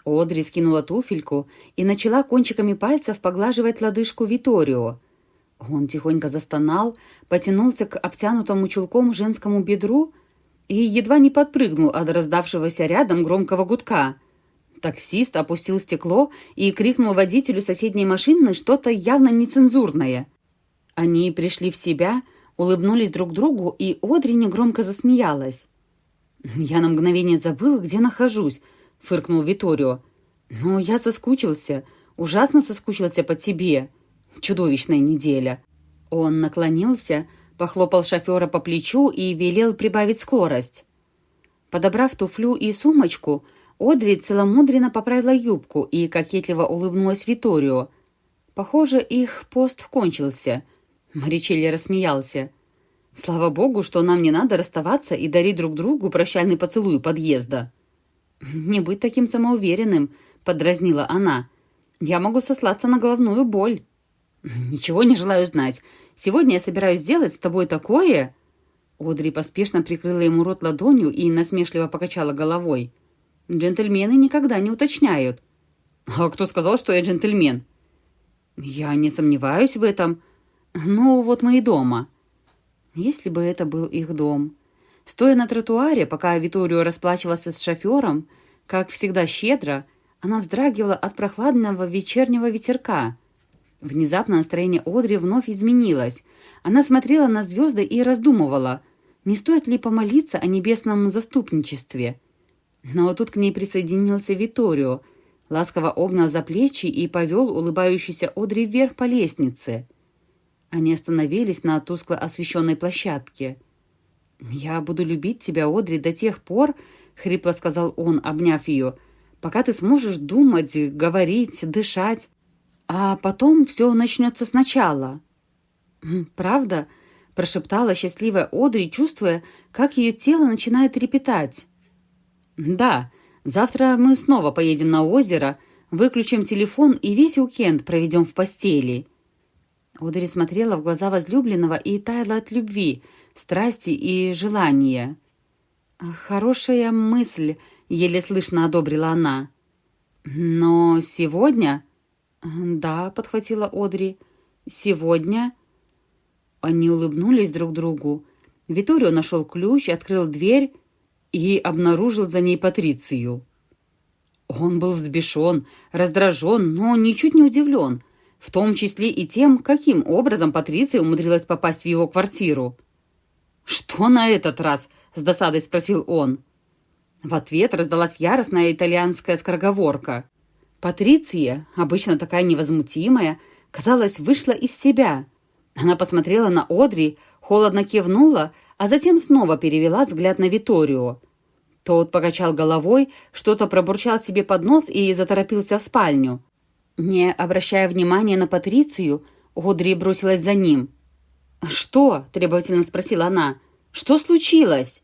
Одри скинула туфельку и начала кончиками пальцев поглаживать лодыжку Виторио. Он тихонько застонал, потянулся к обтянутому чулком женскому бедру — и едва не подпрыгнул от раздавшегося рядом громкого гудка. Таксист опустил стекло и крикнул водителю соседней машины что-то явно нецензурное. Они пришли в себя, улыбнулись друг другу, и Одри негромко засмеялась. «Я на мгновение забыл, где нахожусь», — фыркнул Виторио. «Но я соскучился, ужасно соскучился по тебе. Чудовищная неделя». Он наклонился, — похлопал шофера по плечу и велел прибавить скорость. Подобрав туфлю и сумочку, Одри целомудренно поправила юбку и кокетливо улыбнулась Виторио. Похоже, их пост кончился. Маричелли рассмеялся. «Слава богу, что нам не надо расставаться и дарить друг другу прощальный поцелуй подъезда». «Не быть таким самоуверенным», — подразнила она. «Я могу сослаться на головную боль». «Ничего не желаю знать. Сегодня я собираюсь сделать с тобой такое...» Одри поспешно прикрыла ему рот ладонью и насмешливо покачала головой. Джентльмены никогда не уточняют. А кто сказал, что я джентльмен? Я не сомневаюсь в этом. Ну, вот мы и дома. Если бы это был их дом. Стоя на тротуаре, пока Виторио расплачивался с шофером, как всегда щедро, она вздрагивала от прохладного вечернего ветерка. Внезапно настроение Одри вновь изменилось. Она смотрела на звезды и раздумывала, не стоит ли помолиться о небесном заступничестве. Но тут к ней присоединился Виторио, ласково обнял за плечи и повел улыбающийся Одри вверх по лестнице. Они остановились на тускло освещенной площадке. «Я буду любить тебя, Одри, до тех пор, — хрипло сказал он, обняв ее, — пока ты сможешь думать, говорить, дышать. А потом все начнется сначала». «Правда?» — прошептала счастливая Одри, чувствуя, как ее тело начинает трепетать. «Да, завтра мы снова поедем на озеро, выключим телефон и весь уикенд проведем в постели». Одри смотрела в глаза возлюбленного и таяла от любви, страсти и желания. «Хорошая мысль», — еле слышно одобрила она. «Но сегодня...» «Да», — подхватила Одри. «Сегодня...» Они улыбнулись друг другу. Виторио нашел ключ, открыл дверь и обнаружил за ней Патрицию. Он был взбешен, раздражен, но ничуть не удивлен, в том числе и тем, каким образом Патриция умудрилась попасть в его квартиру. «Что на этот раз?» — с досадой спросил он. В ответ раздалась яростная итальянская скороговорка. Патриция, обычно такая невозмутимая, казалось, вышла из себя. Она посмотрела на Одри, холодно кивнула, а затем снова перевела взгляд на Виторио. Тот покачал головой, что-то пробурчал себе под нос и заторопился в спальню. Не обращая внимания на Патрицию, Одри бросилась за ним. «Что?» – требовательно спросила она. «Что случилось?»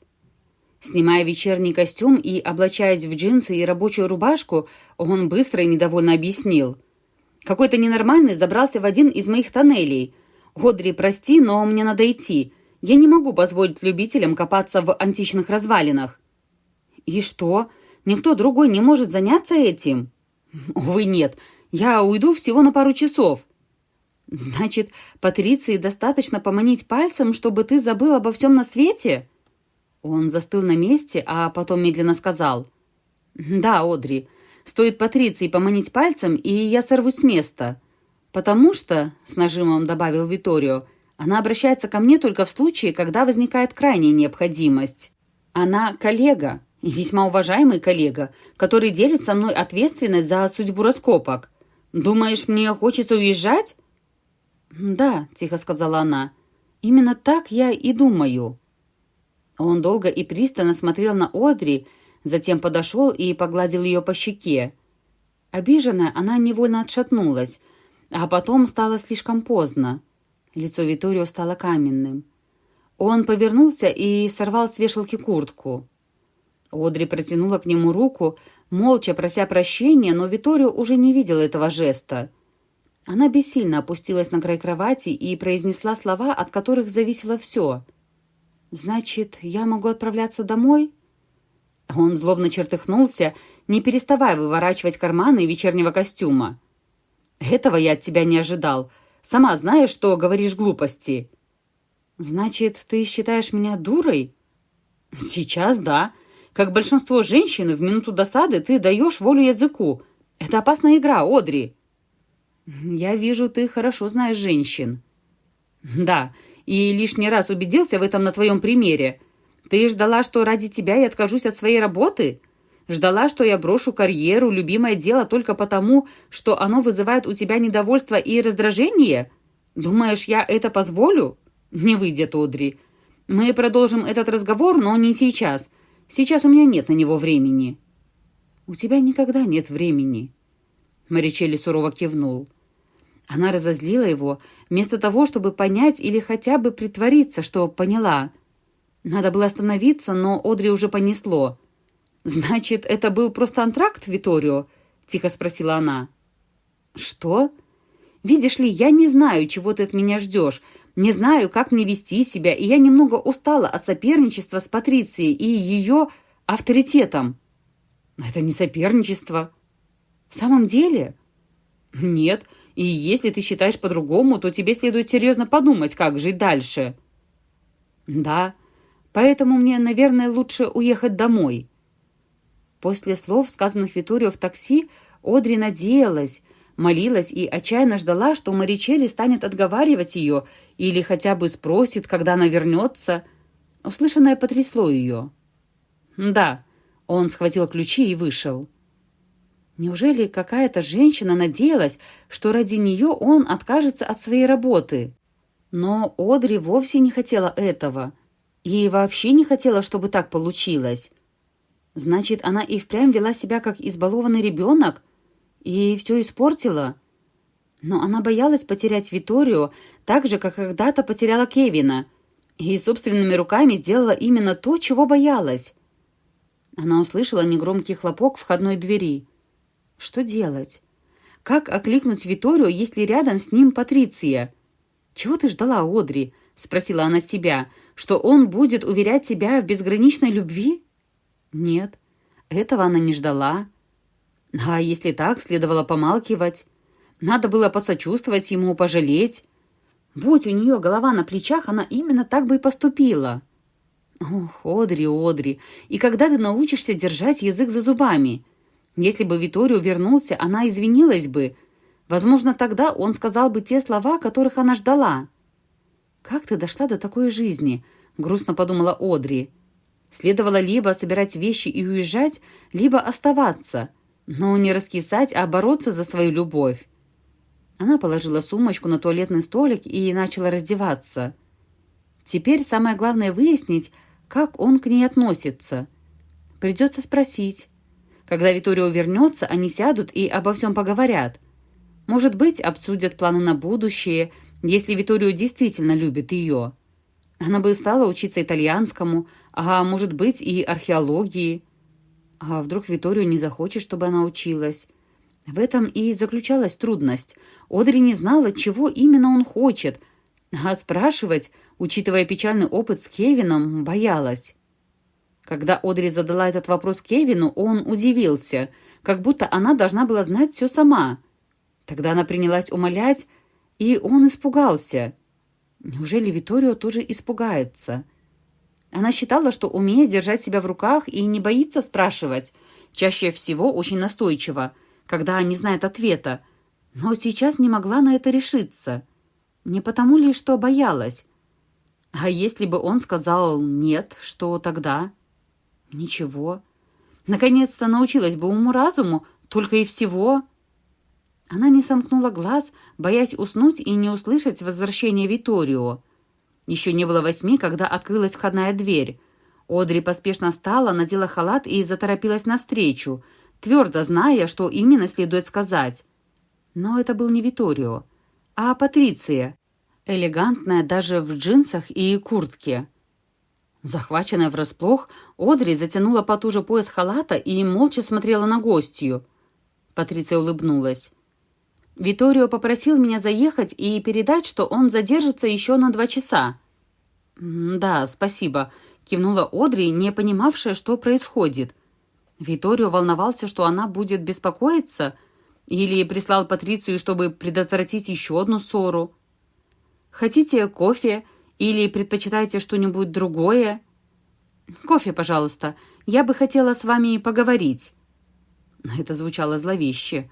Снимая вечерний костюм и облачаясь в джинсы и рабочую рубашку, он быстро и недовольно объяснил. «Какой-то ненормальный забрался в один из моих тоннелей. Одри, прости, но мне надо идти. Я не могу позволить любителям копаться в античных развалинах». «И что? Никто другой не может заняться этим?» «Увы, нет. Я уйду всего на пару часов». «Значит, Патриции достаточно поманить пальцем, чтобы ты забыл обо всем на свете?» Он застыл на месте, а потом медленно сказал. «Да, Одри, стоит Патриции поманить пальцем, и я сорвусь с места. Потому что, — с нажимом добавил Виторио, — она обращается ко мне только в случае, когда возникает крайняя необходимость. Она коллега, и весьма уважаемый коллега, который делит со мной ответственность за судьбу раскопок. Думаешь, мне хочется уезжать?» «Да», — тихо сказала она, — «именно так я и думаю». Он долго и пристально смотрел на Одри, затем подошел и погладил ее по щеке. Обиженная, она невольно отшатнулась, а потом стало слишком поздно. Лицо Виторио стало каменным. Он повернулся и сорвал с вешалки куртку. Одри протянула к нему руку, молча прося прощения, но Виторио уже не видел этого жеста. Она бессильно опустилась на край кровати и произнесла слова, от которых зависело все. «Значит, я могу отправляться домой?» Он злобно чертыхнулся, не переставая выворачивать карманы вечернего костюма. «Этого я от тебя не ожидал. Сама знаешь, что говоришь глупости». «Значит, ты считаешь меня дурой?» «Сейчас да. Как большинство женщин, в минуту досады ты даешь волю языку. Это опасная игра, Одри». «Я вижу, ты хорошо знаешь женщин». «Да, и лишний раз убедился в этом на твоем примере. Ты ждала, что ради тебя я откажусь от своей работы? Ждала, что я брошу карьеру, любимое дело только потому, что оно вызывает у тебя недовольство и раздражение? Думаешь, я это позволю? Не выйдет, Одри. Мы продолжим этот разговор, но не сейчас. Сейчас у меня нет на него времени». «У тебя никогда нет времени», — Маричелли сурово кивнул. Она разозлила его, вместо того, чтобы понять или хотя бы притвориться, что поняла. Надо было остановиться, но Одри уже понесло. «Значит, это был просто антракт, Виторио?» — тихо спросила она. «Что?» «Видишь ли, я не знаю, чего ты от меня ждешь, не знаю, как мне вести себя, и я немного устала от соперничества с Патрицией и ее авторитетом». Это не соперничество. В самом деле? Нет. И если ты считаешь по-другому, то тебе следует серьезно подумать, как жить дальше. Да. Поэтому мне, наверное, лучше уехать домой. После слов, сказанных Виторио в такси, Одри надеялась, молилась и отчаянно ждала, что Маричелли станет отговаривать ее или хотя бы спросит, когда она вернется. Услышанное потрясло ее. «Да», — он схватил ключи и вышел. Неужели какая-то женщина надеялась, что ради нее он откажется от своей работы? Но Одри вовсе не хотела этого. И вообще не хотела, чтобы так получилось. Значит, она и впрямь вела себя как избалованный ребенок и все испортила. Но она боялась потерять Виторию так же, как когда-то потеряла Кевина, и собственными руками сделала именно то, чего боялась. Она услышала негромкий хлопок входной двери. Что делать? Как окликнуть Виторию, если рядом с ним Патриция? «Чего ты ждала, Одри?» — спросила она себя. «Что он будет уверять тебя в безграничной любви?» Нет, этого она не ждала. А если так, следовало помалкивать. Надо было посочувствовать ему, пожалеть. Будь у нее голова на плечах, она именно так бы и поступила. Ох, Одри, Одри, и когда ты научишься держать язык за зубами? Если бы Виторио вернулся, она извинилась бы. Возможно, тогда он сказал бы те слова, которых она ждала. «Как ты дошла до такой жизни?» — грустно подумала Одри. Следовало либо собирать вещи и уезжать, либо оставаться, но не раскисать, а бороться за свою любовь. Она положила сумочку на туалетный столик и начала раздеваться. Теперь самое главное выяснить, как он к ней относится. Придется спросить. Когда Виторио вернется, они сядут и обо всем поговорят. Может быть, обсудят планы на будущее, если Виторио действительно любит ее. Она бы стала учиться итальянскому, а может быть и археологии. А вдруг Виторио не захочет, чтобы она училась? В этом и заключалась трудность. Одри не знала, чего именно он хочет, а спрашивать, учитывая печальный опыт с Кевином, боялась. Когда Одри задала этот вопрос Кевину, он удивился, как будто она должна была знать все сама. Тогда она принялась умолять, и он испугался. Неужели Виторио тоже испугается? Она считала, что умеет держать себя в руках и не боится спрашивать, чаще всего очень настойчиво, когда не знает ответа, но сейчас не могла на это решиться. Не потому ли, что боялась? А если бы он сказал «нет», что тогда? Ничего. Наконец-то научилась бы уму-разуму, только и всего. Она не сомкнула глаз, боясь уснуть и не услышать возвращения Виторио. Еще не было восьми, когда открылась входная дверь. Одри поспешно встала, надела халат и заторопилась навстречу, твердо зная, что именно следует сказать. Но это был не Виторио, а Патриция, элегантная даже в джинсах и куртке. Захваченная врасплох, Одри затянула потуже пояс халата и молча смотрела на гостью. Патриция улыбнулась. Виторио попросил меня заехать и передать, что он задержится еще на два часа». «Да, спасибо», — кивнула Одри, не понимавшая, что происходит. Виторио волновался, что она будет беспокоиться, или прислал Патрицию, чтобы предотвратить еще одну ссору. «Хотите кофе или предпочитаете что-нибудь другое?» «Кофе, пожалуйста. Я бы хотела с вами поговорить». Это звучало зловеще.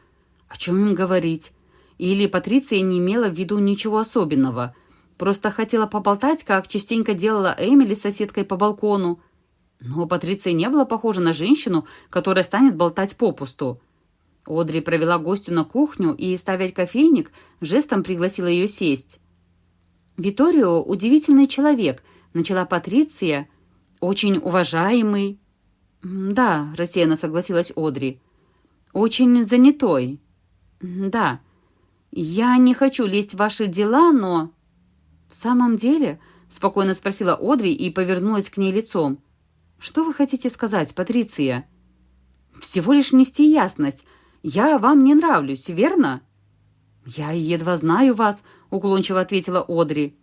О чем им говорить? Или Патриция не имела в виду ничего особенного. Просто хотела поболтать, как частенько делала Эмили с соседкой по балкону. Но Патриция не была похожа на женщину, которая станет болтать попусту. Одри провела гостю на кухню и, ставить кофейник, жестом пригласила ее сесть. «Виторио – удивительный человек», – начала Патриция. «Очень уважаемый». «Да», – рассеянно согласилась Одри. «Очень занятой». «Да, «Я не хочу лезть в ваши дела, но...» «В самом деле?» — спокойно спросила Одри и повернулась к ней лицом. «Что вы хотите сказать, Патриция?» «Всего лишь нести ясность. Я вам не нравлюсь, верно?» «Я едва знаю вас», — уклончиво ответила Одри.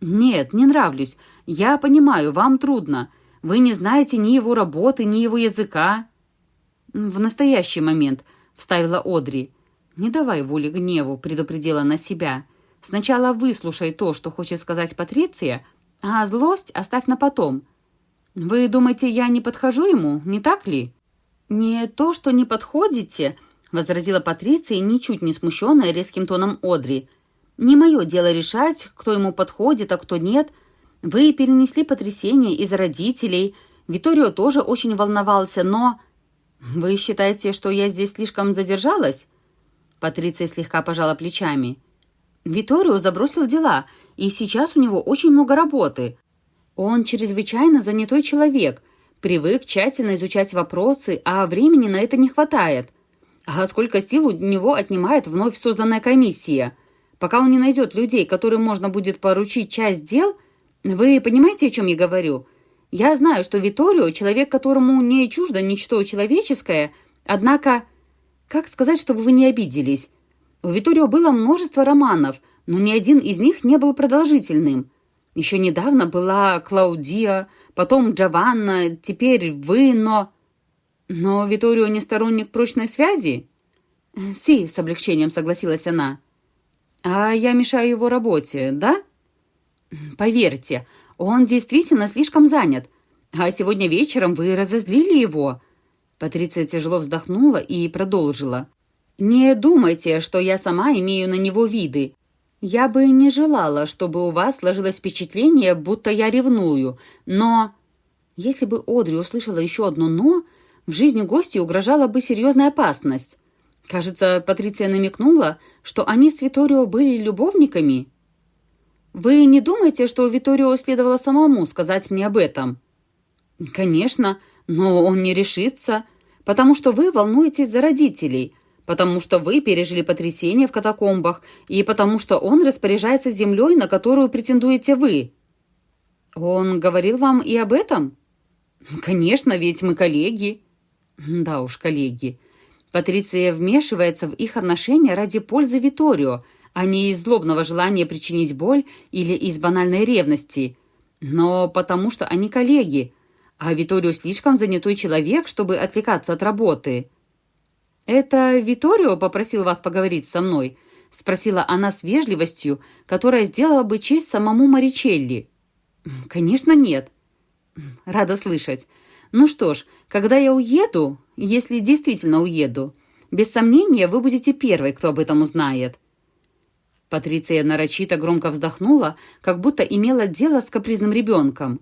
«Нет, не нравлюсь. Я понимаю, вам трудно. Вы не знаете ни его работы, ни его языка». «В настоящий момент», — вставила Одри. «Не давай воли гневу», — предупредила она себя. «Сначала выслушай то, что хочет сказать Патриция, а злость оставь на потом. Вы думаете, я не подхожу ему, не так ли?» «Не то, что не подходите», — возразила Патриция, ничуть не смущенная резким тоном Одри. «Не мое дело решать, кто ему подходит, а кто нет. Вы перенесли потрясение из родителей. Виторио тоже очень волновался, но...» «Вы считаете, что я здесь слишком задержалась?» Патриция слегка пожала плечами. «Виторио забросил дела, и сейчас у него очень много работы. Он чрезвычайно занятой человек, привык тщательно изучать вопросы, а времени на это не хватает. А сколько сил у него отнимает вновь созданная комиссия? Пока он не найдет людей, которым можно будет поручить часть дел... Вы понимаете, о чем я говорю?» Я знаю, что Виторио — человек, которому не чуждо ничто человеческое, однако... Как сказать, чтобы вы не обиделись? У Виторио было множество романов, но ни один из них не был продолжительным. Еще недавно была Клаудия, потом Джованна, теперь вы, но... Но Виторио не сторонник прочной связи? Си, с облегчением согласилась она. А я мешаю его работе, да? Поверьте, он действительно слишком занят. А сегодня вечером вы разозлили его». Патриция тяжело вздохнула и продолжила. «Не думайте, что я сама имею на него виды. Я бы не желала, чтобы у вас сложилось впечатление, будто я ревную, но...» Если бы Одри услышала еще одно «но», в жизни гостя угрожала бы серьезная опасность. Кажется, Патриция намекнула, что они с Виторио были любовниками. «Вы не думаете, что Виторио следовало самому сказать мне об этом?» «Конечно, но он не решится, потому что вы волнуетесь за родителей, потому что вы пережили потрясение в катакомбах и потому что он распоряжается землей, на которую претендуете вы». «Он говорил вам и об этом?» «Конечно, ведь мы коллеги». «Да уж, коллеги». Патриция вмешивается в их отношения ради пользы Виторио – а не из злобного желания причинить боль или из банальной ревности, но потому что они коллеги, а Виторио слишком занятой человек, чтобы отвлекаться от работы. «Это Виторио попросил вас поговорить со мной?» — спросила она с вежливостью, которая сделала бы честь самому Маричелли. «Конечно, нет». «Рада слышать. Ну что ж, когда я уеду, если действительно уеду, без сомнения, вы будете первой, кто об этом узнает». Патриция нарочито громко вздохнула, как будто имела дело с капризным ребенком.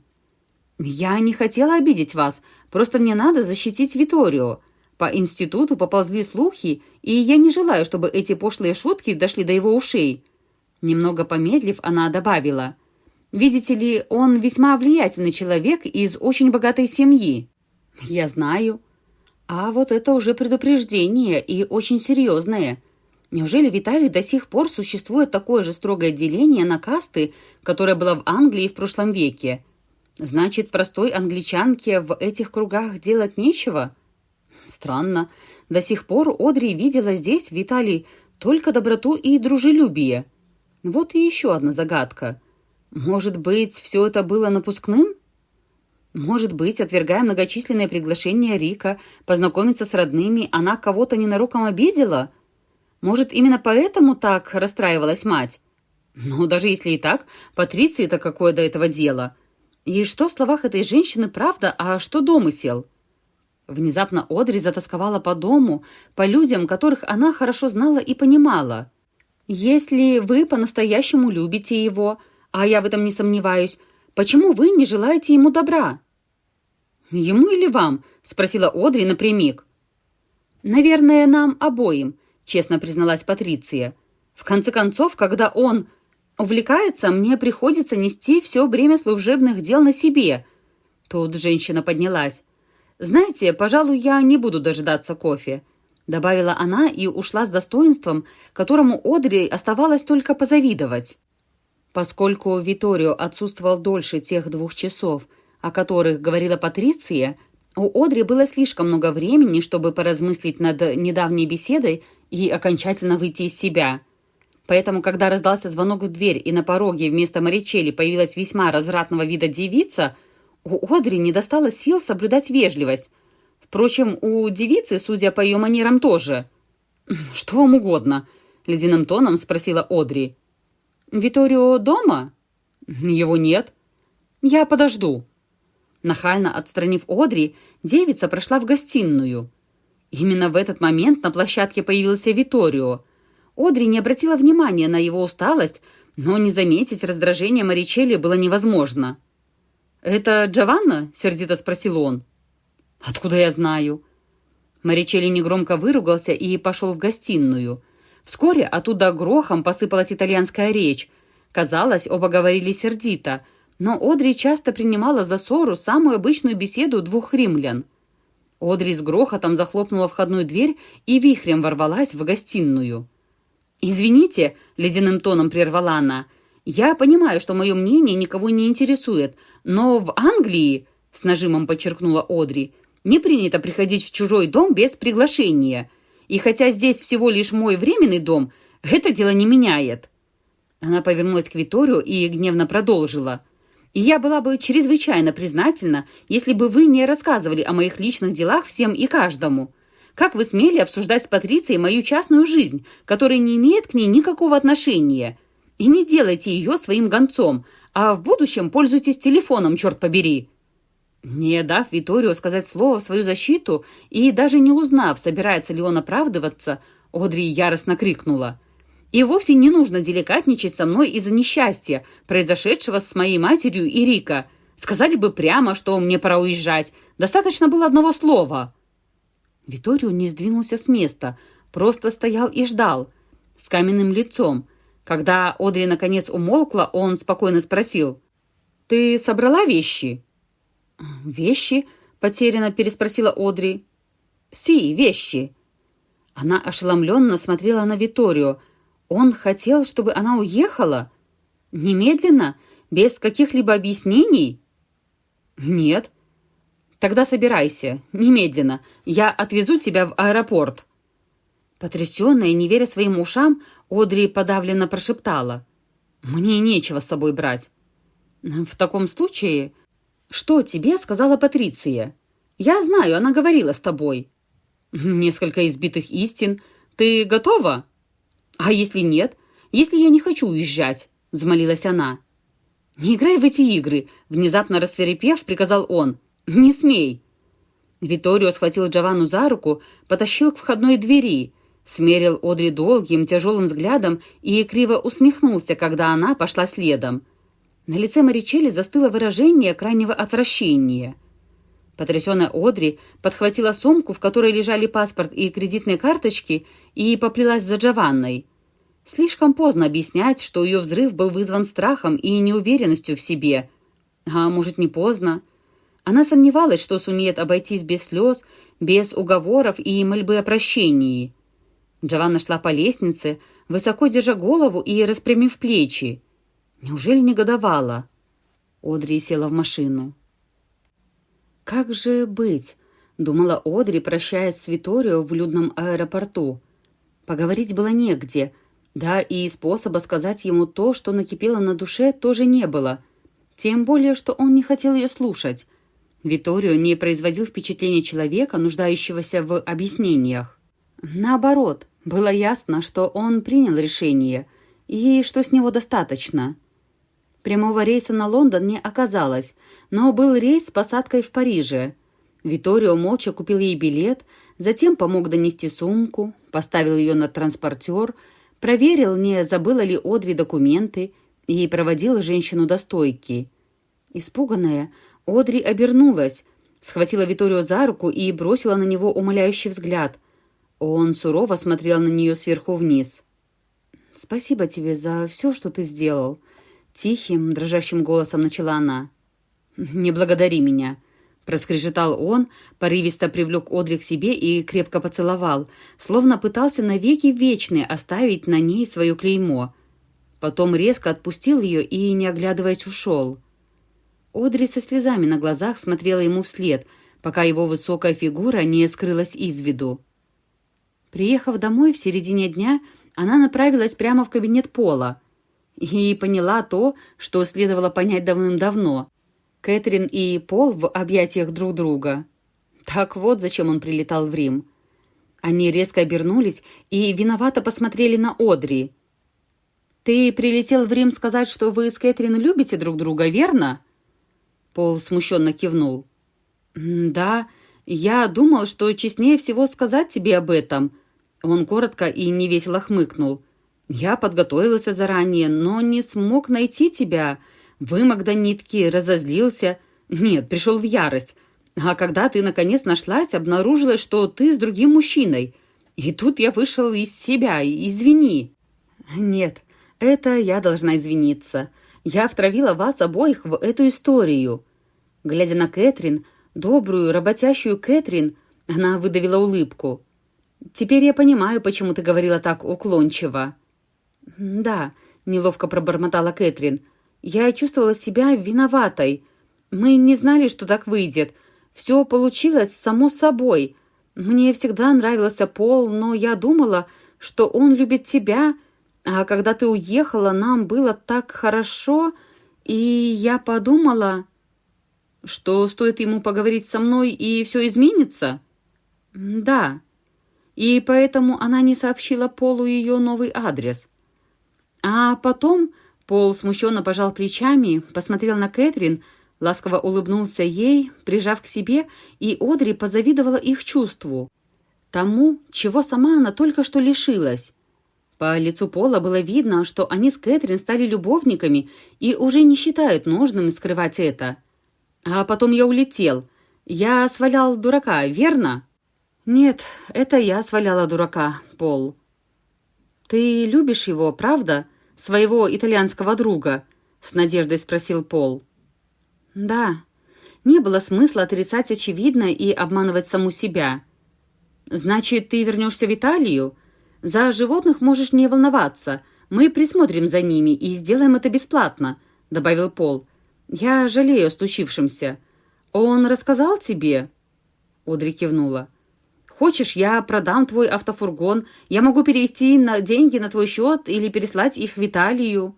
«Я не хотела обидеть вас, просто мне надо защитить Виторио. По институту поползли слухи, и я не желаю, чтобы эти пошлые шутки дошли до его ушей». Немного помедлив, она добавила. «Видите ли, он весьма влиятельный человек из очень богатой семьи». «Я знаю». «А вот это уже предупреждение и очень серьезное». Неужели в Италии до сих пор существует такое же строгое деление на касты, которое было в Англии в прошлом веке? Значит, простой англичанке в этих кругах делать нечего? Странно. До сих пор Одри видела здесь, в Италии, только доброту и дружелюбие. Вот и еще одна загадка. Может быть, все это было напускным? Может быть, отвергая многочисленные приглашения Рика познакомиться с родными, она кого-то ненароком обидела – может, именно поэтому так расстраивалась мать? Но даже если и так, Патриции-то какое до этого дело? И что в словах этой женщины правда, а что домысел? Внезапно Одри затасковала по дому, по людям, которых она хорошо знала и понимала. «Если вы по-настоящему любите его, а я в этом не сомневаюсь, почему вы не желаете ему добра?» «Ему или вам?» — спросила Одри напрямик. «Наверное, нам обоим», честно призналась Патриция. «В конце концов, когда он увлекается, мне приходится нести все бремя служебных дел на себе». Тут женщина поднялась. «Знаете, пожалуй, я не буду дожидаться кофе», — добавила она и ушла с достоинством, которому Одри оставалось только позавидовать. Поскольку Виторио отсутствовал дольше тех двух часов, о которых говорила Патриция, у Одри было слишком много времени, чтобы поразмыслить над недавней беседой и окончательно выйти из себя. Поэтому, когда раздался звонок в дверь, и на пороге вместо Маричели появилась весьма развратного вида девица, у Одри не достало сил соблюдать вежливость. Впрочем, у девицы, судя по ее манерам, тоже. «Что вам угодно?» — ледяным тоном спросила Одри. «Виторио дома?» «Его нет». «Я подожду». Нахально отстранив Одри, девица прошла в гостиную. Именно в этот момент на площадке появился Виторио. Одри не обратила внимания на его усталость, но не заметить раздражение Маричелли было невозможно. «Это Джованна?» — сердито спросил он. «Откуда я знаю?» Маричелли негромко выругался и пошел в гостиную. Вскоре оттуда грохом посыпалась итальянская речь. Казалось, оба говорили сердито, но Одри часто принимала за ссору самую обычную беседу двух римлян. Одри с грохотом захлопнула входную дверь и вихрем ворвалась в гостиную. «Извините», — ледяным тоном прервала она, — «я понимаю, что мое мнение никого не интересует, но в Англии, — с нажимом подчеркнула Одри, — не принято приходить в чужой дом без приглашения. И хотя здесь всего лишь мой временный дом, это дело не меняет». Она повернулась к Виторию и гневно продолжила. «И я была бы чрезвычайно признательна, если бы вы не рассказывали о моих личных делах всем и каждому. Как вы смели обсуждать с Патрицией мою частную жизнь, которая не имеет к ней никакого отношения? И не делайте ее своим гонцом, а в будущем пользуйтесь телефоном, черт побери!» Не дав Виторио сказать слово в свою защиту и даже не узнав, собирается ли он оправдываться, Одри яростно крикнула. «И вовсе не нужно деликатничать со мной из-за несчастья, произошедшего с моей матерью и Рика. Сказали бы прямо, что мне пора уезжать. Достаточно было одного слова». Виторио не сдвинулся с места, просто стоял и ждал, с каменным лицом. Когда Одри наконец умолкла, он спокойно спросил. «Ты собрала вещи?» «Вещи?» — потерянно переспросила Одри. «Си, вещи». Она ошеломленно смотрела на Виторио. Он хотел, чтобы она уехала? Немедленно? Без каких-либо объяснений? «Нет», «Тогда собирайся. Немедленно. Я отвезу тебя в аэропорт». Потрясенная, не веря своим ушам, Одри подавленно прошептала. «Мне нечего с собой брать». «В таком случае...» «Что тебе сказала Патриция?» «Я знаю, она говорила с тобой». «Несколько избитых истин. Ты готова?» «А если нет? Если я не хочу уезжать?» — взмолилась она. «Не играй в эти игры!» — внезапно рассверепев, приказал он. «Не смей!» Виторио схватил Джованну за руку, потащил к входной двери, смерил Одри долгим, тяжелым взглядом и криво усмехнулся, когда она пошла следом. На лице Маричелли застыло выражение крайнего отвращения. Потрясенная Одри подхватила сумку, в которой лежали паспорт и кредитные карточки, и поплелась за Джованной. Слишком поздно объяснять, что ее взрыв был вызван страхом и неуверенностью в себе. А может, не поздно? Она сомневалась, что сумеет обойтись без слез, без уговоров и мольбы о прощении. Джованна шла по лестнице, высоко держа голову и распрямив плечи. Неужели негодовала? Одри села в машину. «Как же быть?» — думала Одри, прощаясь с Виторио в людном аэропорту. Поговорить было негде, да и способа сказать ему то, что накипело на душе, тоже не было. Тем более, что он не хотел ее слушать. Виторио не производил впечатления человека, нуждающегося в объяснениях. Наоборот, было ясно, что он принял решение и что с него достаточно. Прямого рейса на Лондон не оказалось, но был рейс с посадкой в Париже. Виторио молча купил ей билет, затем помог донести сумку, поставил ее на транспортер, проверил, не забыла ли Одри документы и проводил женщину до стойки. Испуганная, Одри обернулась, схватила Виторио за руку и бросила на него умоляющий взгляд. Он сурово смотрел на нее сверху вниз. «Спасибо тебе за все, что ты сделал», — тихим, дрожащим голосом начала она. «Не благодари меня», — проскрежетал он, порывисто привлек Одри к себе и крепко поцеловал, словно пытался навеки вечные оставить на ней свое клеймо. Потом резко отпустил ее и, не оглядываясь, ушел. Одри со слезами на глазах смотрела ему вслед, пока его высокая фигура не скрылась из виду. Приехав домой в середине дня, она направилась прямо в кабинет Пола и поняла то, что следовало понять давным-давно. Кэтрин и Пол в объятиях друг друга. Так вот, зачем он прилетал в Рим. Они резко обернулись и виновато посмотрели на Одри. «Ты прилетел в Рим сказать, что вы с Кэтрин любите друг друга, верно?» Пол смущенно кивнул. «Да, я думал, что честнее всего сказать тебе об этом». Он коротко и невесело хмыкнул. «Я подготовился заранее, но не смог найти тебя. Вымок до нитки, разозлился. Нет, пришел в ярость. А когда ты, наконец, нашлась, обнаружилось, что ты с другим мужчиной. И тут я вышел из себя, извини». «Нет, это я должна извиниться. Я втравила вас обоих в эту историю». Глядя на Кэтрин, добрую, работящую Кэтрин, она выдавила улыбку. «Теперь я понимаю, почему ты говорила так уклончиво». «Да», — неловко пробормотала Кэтрин, — «я чувствовала себя виноватой. Мы не знали, что так выйдет. Все получилось само собой. Мне всегда нравился Пол, но я думала, что он любит тебя, а когда ты уехала, нам было так хорошо, и я подумала, что стоит ему поговорить со мной, и все изменится? Да. И поэтому она не сообщила Полу ее новый адрес. А потом Пол смущенно пожал плечами, посмотрел на Кэтрин, ласково улыбнулся ей, прижав к себе, и Одри позавидовала их чувству. Тому, чего сама она только что лишилась. По лицу Пола было видно, что они с Кэтрин стали любовниками и уже не считают нужным скрывать это. А потом я улетел. Я свалял дурака, верно? Нет, это я сваляла дурака, Пол. Ты любишь его, правда? Своего итальянского друга? С надеждой спросил Пол. Да. Не было смысла отрицать очевидное и обманывать саму себя. Значит, ты вернешься в Италию? За животных можешь не волноваться. Мы присмотрим за ними и сделаем это бесплатно, добавил Пол. Я жалею о случившемся. Он рассказал тебе? Одри кивнула. Хочешь, я продам твой автофургон? Я могу перевести на деньги на твой счет или переслать их в Италию.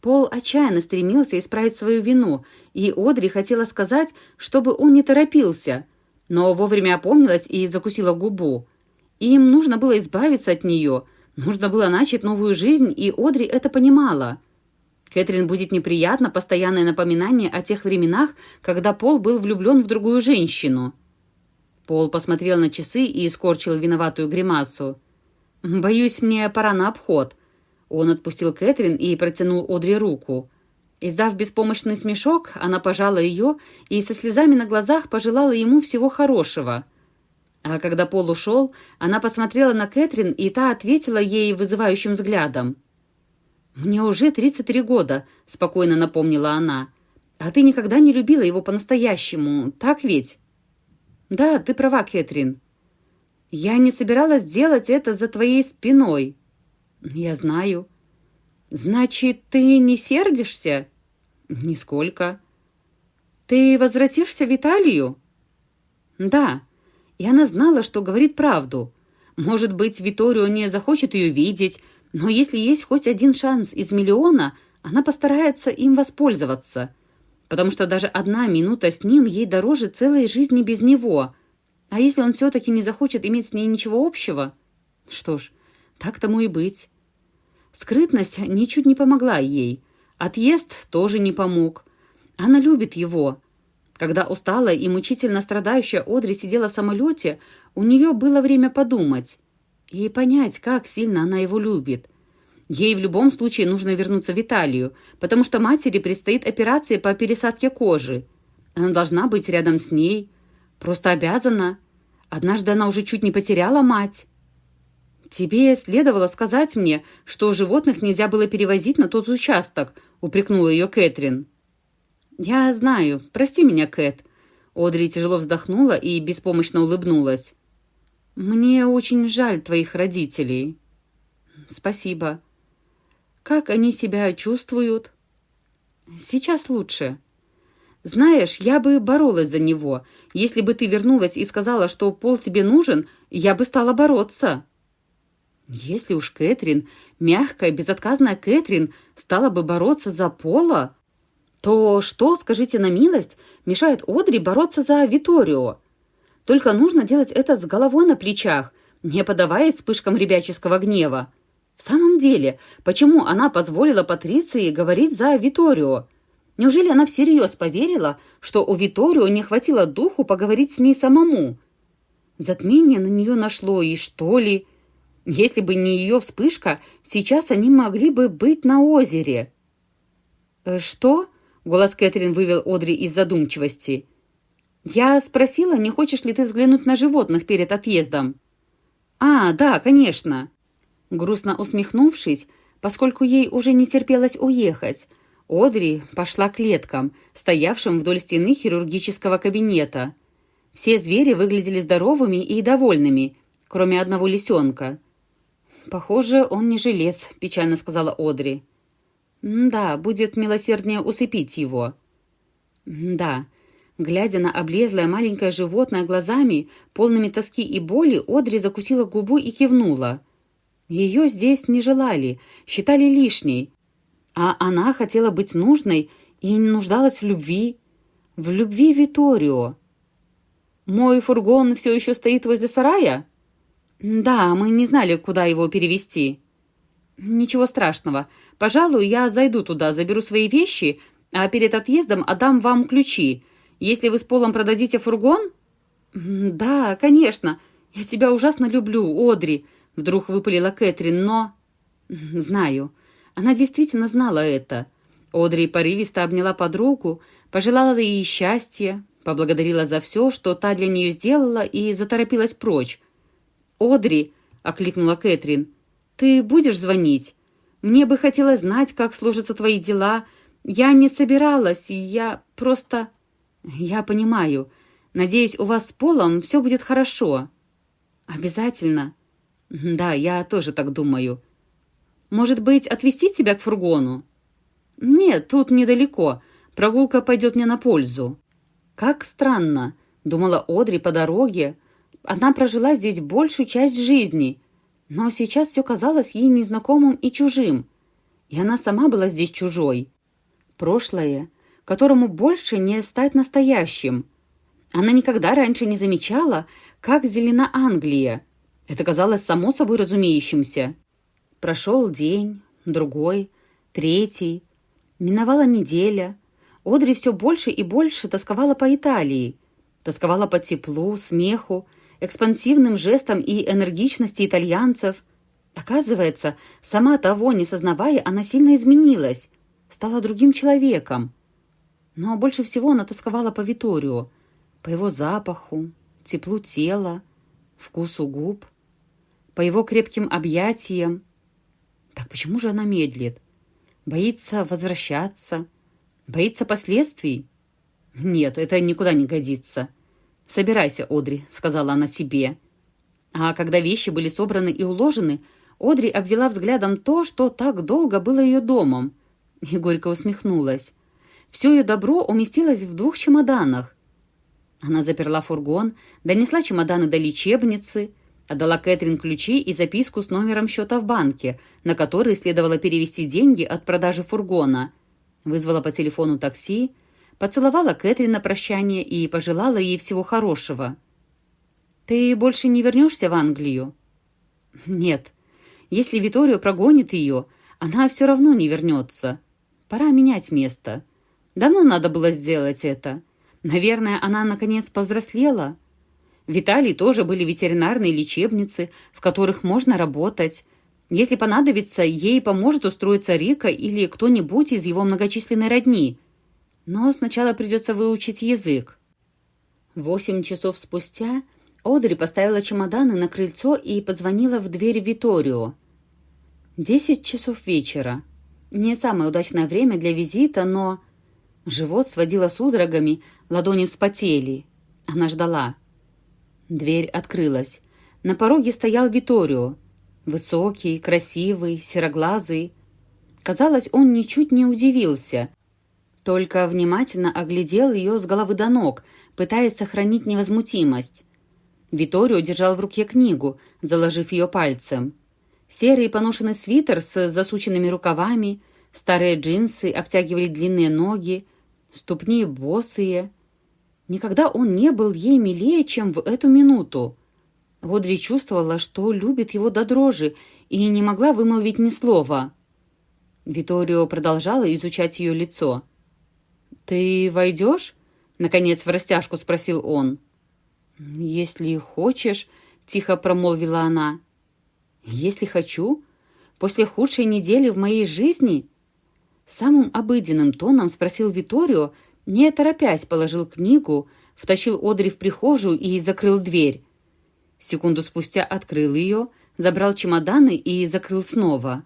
Пол отчаянно стремился исправить свою вину, и Одри хотела сказать, чтобы он не торопился, но вовремя опомнилась и закусила губу. Им нужно было избавиться от нее, нужно было начать новую жизнь, и Одри это понимала. Кэтрин будет неприятно постоянное напоминание о тех временах, когда Пол был влюблен в другую женщину. Пол посмотрел на часы и скорчил виноватую гримасу. «Боюсь, мне пора на обход», он отпустил Кэтрин и протянул Одри руку. Издав беспомощный смешок, она пожала ее и со слезами на глазах пожелала ему всего хорошего. А когда Пол ушел, она посмотрела на Кэтрин, и та ответила ей вызывающим взглядом. «Мне уже 33 года», — спокойно напомнила она. «А ты никогда не любила его по-настоящему, так ведь?» «Да, ты права, Кэтрин. Я не собиралась делать это за твоей спиной». «Я знаю». «Значит, ты не сердишься?» «Нисколько». «Ты возвратишься в Италию?» «Да». И она знала, что говорит правду. Может быть, Виторио не захочет ее видеть, но если есть хоть один шанс из миллиона, она постарается им воспользоваться. Потому что даже одна минута с ним ей дороже целой жизни без него. А если он все-таки не захочет иметь с ней ничего общего? Что ж, так тому и быть. Скрытность ничуть не помогла ей. Отъезд тоже не помог. Она любит его. Когда усталая и мучительно страдающая Одри сидела в самолете, у нее было время подумать и понять, как сильно она его любит. Ей в любом случае нужно вернуться в Италию, потому что матери предстоит операция по пересадке кожи. Она должна быть рядом с ней. Просто обязана. Однажды она уже чуть не потеряла мать. «Тебе следовало сказать мне, что животных нельзя было перевозить на тот участок», — упрекнула ее Кэтрин. «Я знаю. Прости меня, Кэт». Одри тяжело вздохнула и беспомощно улыбнулась. «Мне очень жаль твоих родителей». «Спасибо». «Как они себя чувствуют?» «Сейчас лучше». «Знаешь, я бы боролась за него. Если бы ты вернулась и сказала, что Пол тебе нужен, я бы стала бороться». Если уж Кэтрин, мягкая, безотказная Кэтрин, стала бы бороться за Пола, то что, скажите на милость, мешает Одри бороться за Виторио? Только нужно делать это с головой на плечах, не подаваясь вспышкам ребяческого гнева. В самом деле, почему она позволила Патриции говорить за Виторио? Неужели она всерьез поверила, что у Виторио не хватило духу поговорить с ней самому? Затмение на нее нашло, и что ли? Если бы не ее вспышка, сейчас они могли бы быть на озере. «Э, «Что?» — голос Кэтрин вывел Одри из задумчивости. «Я спросила, не хочешь ли ты взглянуть на животных перед отъездом?» «А, да, конечно». Грустно усмехнувшись, поскольку ей уже не терпелось уехать, Одри пошла к клеткам, стоявшим вдоль стены хирургического кабинета. Все звери выглядели здоровыми и довольными, кроме одного лисенка. «Похоже, он не жилец», — печально сказала Одри. «Да, будет милосерднее усыпить его». «Да». Глядя на облезлое маленькое животное глазами, полными тоски и боли, Одри закусила губу и кивнула. Ее здесь не желали, считали лишней. А она хотела быть нужной и не нуждалась в любви. В любви Виторио. «Мой фургон все еще стоит возле сарая?» «Да, мы не знали, куда его перевести». «Ничего страшного. Пожалуй, я зайду туда, заберу свои вещи, а перед отъездом отдам вам ключи. Если вы с Полом продадите фургон...» «Да, конечно. Я тебя ужасно люблю, Одри», — вдруг выпалила Кэтрин, но... «Знаю. Она действительно знала это». Одри порывисто обняла подругу, пожелала ей счастья, поблагодарила за все, что та для нее сделала, и заторопилась прочь. «Одри», — окликнула Кэтрин, — «ты будешь звонить? Мне бы хотелось знать, как сложатся твои дела. Я не собиралась, я просто...» «Я понимаю. Надеюсь, у вас с Полом все будет хорошо». «Обязательно». «Да, я тоже так думаю». «Может быть, отвезти тебя к фургону?» «Нет, тут недалеко. Прогулка пойдет мне на пользу». «Как странно», — думала Одри по дороге. Она прожила здесь большую часть жизни, но сейчас все казалось ей незнакомым и чужим. И она сама была здесь чужой. Прошлое, которому больше не стать настоящим. Она никогда раньше не замечала, как зелена Англия. Это казалось само собой разумеющимся. Прошел день, другой, третий. Миновала неделя. Одри все больше и больше тосковала по Италии. Тосковала по теплу, смеху, экспансивным жестам и энергичности итальянцев. Оказывается, сама того не сознавая, она сильно изменилась, стала другим человеком. Но больше всего она тосковала по Виторио, по его запаху, теплу тела, вкусу губ, по его крепким объятиям. Так почему же она медлит? Боится возвращаться? Боится последствий? Нет, это никуда не годится. «Собирайся, Одри», — сказала она себе. А когда вещи были собраны и уложены, Одри обвела взглядом то, что так долго было ее домом, и горько усмехнулась. Все ее добро уместилось в двух чемоданах. Она заперла фургон, донесла чемоданы до лечебницы, отдала Кэтрин ключи и записку с номером счета в банке, на который следовало перевести деньги от продажи фургона. Вызвала по телефону такси, поцеловала Кэтрин на прощание и пожелала ей всего хорошего. «Ты больше не вернешься в Англию?» «Нет. Если Виторио прогонит ее, она все равно не вернется. Пора менять место. Давно надо было сделать это. Наверное, она, наконец, повзрослела. В Италии тоже были ветеринарные лечебницы, в которых можно работать. Если понадобится, ей поможет устроиться Рика или кто-нибудь из его многочисленной родни. Но сначала придется выучить язык. Восемь часов спустя Одри поставила чемоданы на крыльцо и позвонила в дверь Виторио. Десять часов вечера. Не самое удачное время для визита, но... Живот сводило судорогами, ладони вспотели. Она ждала. Дверь открылась. На пороге стоял Виторио. Высокий, красивый, сероглазый. Казалось, он ничуть не удивился. Только внимательно оглядел ее с головы до ног, пытаясь сохранить невозмутимость. Виторио держал в руке книгу, заложив ее пальцем. Серый поношенный свитер с засученными рукавами, старые джинсы обтягивали длинные ноги, ступни босые. Никогда он не был ей милее, чем в эту минуту. Одри чувствовала, что любит его до дрожи, и не могла вымолвить ни слова. Виторио продолжала изучать ее лицо. «Ты войдешь?» — наконец в растяжку спросил он. «Если хочешь», — тихо промолвила она. «Если хочу? После худшей недели в моей жизни?» Самым обыденным тоном спросил Виторио, не торопясь положил книгу, втащил Одри в прихожую и закрыл дверь. Секунду спустя открыл ее, забрал чемоданы и закрыл снова.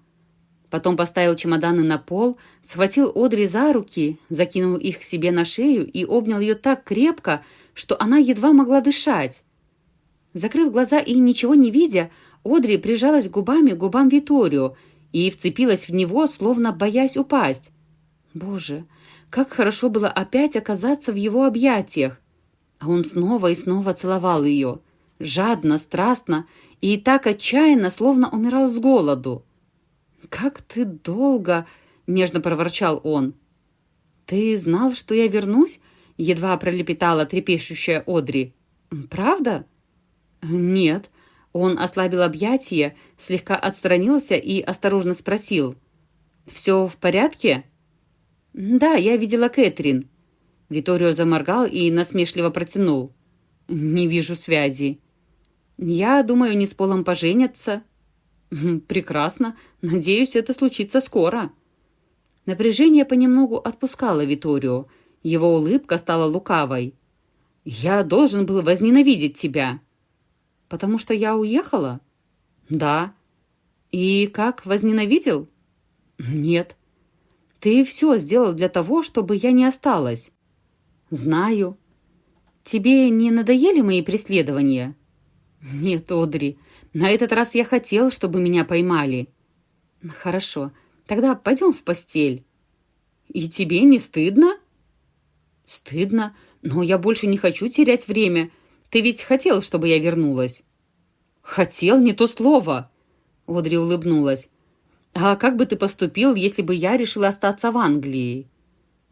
Потом поставил чемоданы на пол, схватил Одри за руки, закинул их себе на шею и обнял ее так крепко, что она едва могла дышать. Закрыв глаза и ничего не видя, Одри прижалась губами к губам Виторио и вцепилась в него, словно боясь упасть. Боже, как хорошо было опять оказаться в его объятиях! А он снова и снова целовал ее, жадно, страстно и так отчаянно, словно умирал с голоду. «Как ты долго!» — нежно проворчал он. «Ты знал, что я вернусь?» — едва пролепетала трепещущая Одри. «Правда?» «Нет». Он ослабил объятия, слегка отстранился и осторожно спросил. «Все в порядке?» «Да, я видела Кэтрин». Виторио заморгал и насмешливо протянул. «Не вижу связи». «Я думаю, не с Полом поженятся». «Прекрасно. Надеюсь, это случится скоро». Напряжение понемногу отпускало Виторио. Его улыбка стала лукавой. «Я должен был возненавидеть тебя». «Потому что я уехала?» «Да». «И как, возненавидел?» «Нет». «Ты все сделал для того, чтобы я не осталась». «Знаю». «Тебе не надоели мои преследования?» «Нет, Одри, на этот раз я хотел, чтобы меня поймали». «Хорошо, тогда пойдем в постель». «И тебе не стыдно?» «Стыдно, но я больше не хочу терять время. Ты ведь хотел, чтобы я вернулась?» «Хотел не то слово!» Одри улыбнулась. «А как бы ты поступил, если бы я решила остаться в Англии?»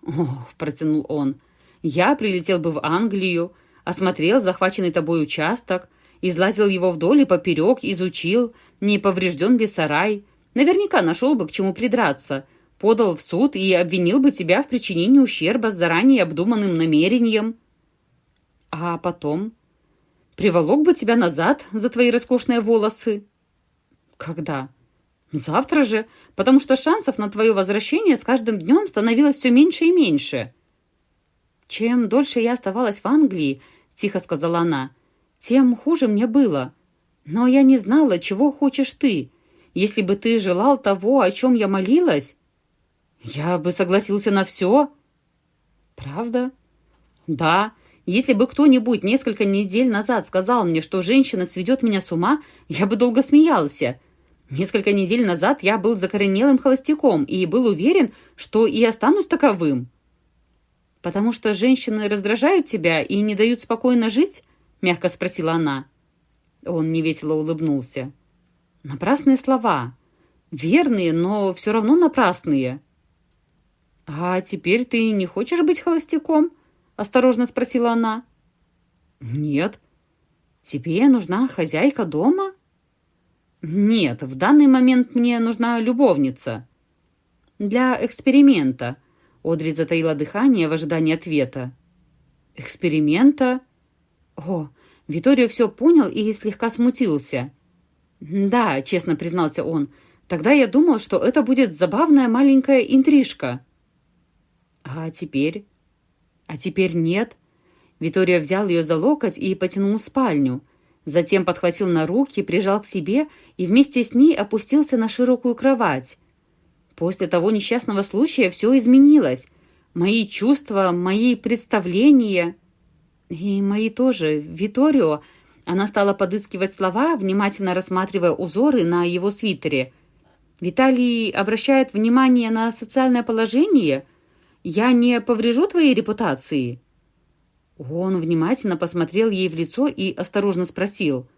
«Ох», — протянул он, — «я прилетел бы в Англию, осмотрел захваченный тобой участок, излазил его вдоль и поперек, изучил, не поврежден ли сарай, наверняка нашел бы к чему придраться, подал в суд и обвинил бы тебя в причинении ущерба с заранее обдуманным намерением». «А потом?» «Приволок бы тебя назад за твои роскошные волосы». «Когда?» «Завтра же, потому что шансов на твое возвращение с каждым днем становилось все меньше и меньше». «Чем дольше я оставалась в Англии, — тихо сказала она, — тем хуже мне было. Но я не знала, чего хочешь ты. Если бы ты желал того, о чем я молилась, я бы согласился на все». «Правда?» «Да. Если бы кто-нибудь несколько недель назад сказал мне, что женщина сведет меня с ума, я бы долго смеялся». Несколько недель назад я был закоренелым холостяком и был уверен, что и останусь таковым. «Потому что женщины раздражают тебя и не дают спокойно жить?» — мягко спросила она. Он невесело улыбнулся. «Напрасные слова. Верные, но все равно напрасные». «А теперь ты не хочешь быть холостяком?» — осторожно спросила она. «Нет. Тебе нужна хозяйка дома?» «Нет, в данный момент мне нужна любовница». «Для эксперимента», — Одри затаила дыхание в ожидании ответа. «Эксперимента?» «О, Виторио все понял и слегка смутился». «Да», — честно признался он, — «тогда я думал, что это будет забавная маленькая интрижка». «А теперь?» «А теперь нет». Виторио взял ее за локоть и потянул в спальню — Затем подхватил на руки, прижал к себе и вместе с ней опустился на широкую кровать. После того несчастного случая все изменилось. Мои чувства, мои представления... И мои тоже. Виторио... Она стала подыскивать слова, внимательно рассматривая узоры на его свитере. «Виталий обращает внимание на социальное положение? Я не поврежу твоей репутации?» Он внимательно посмотрел ей в лицо и осторожно спросил.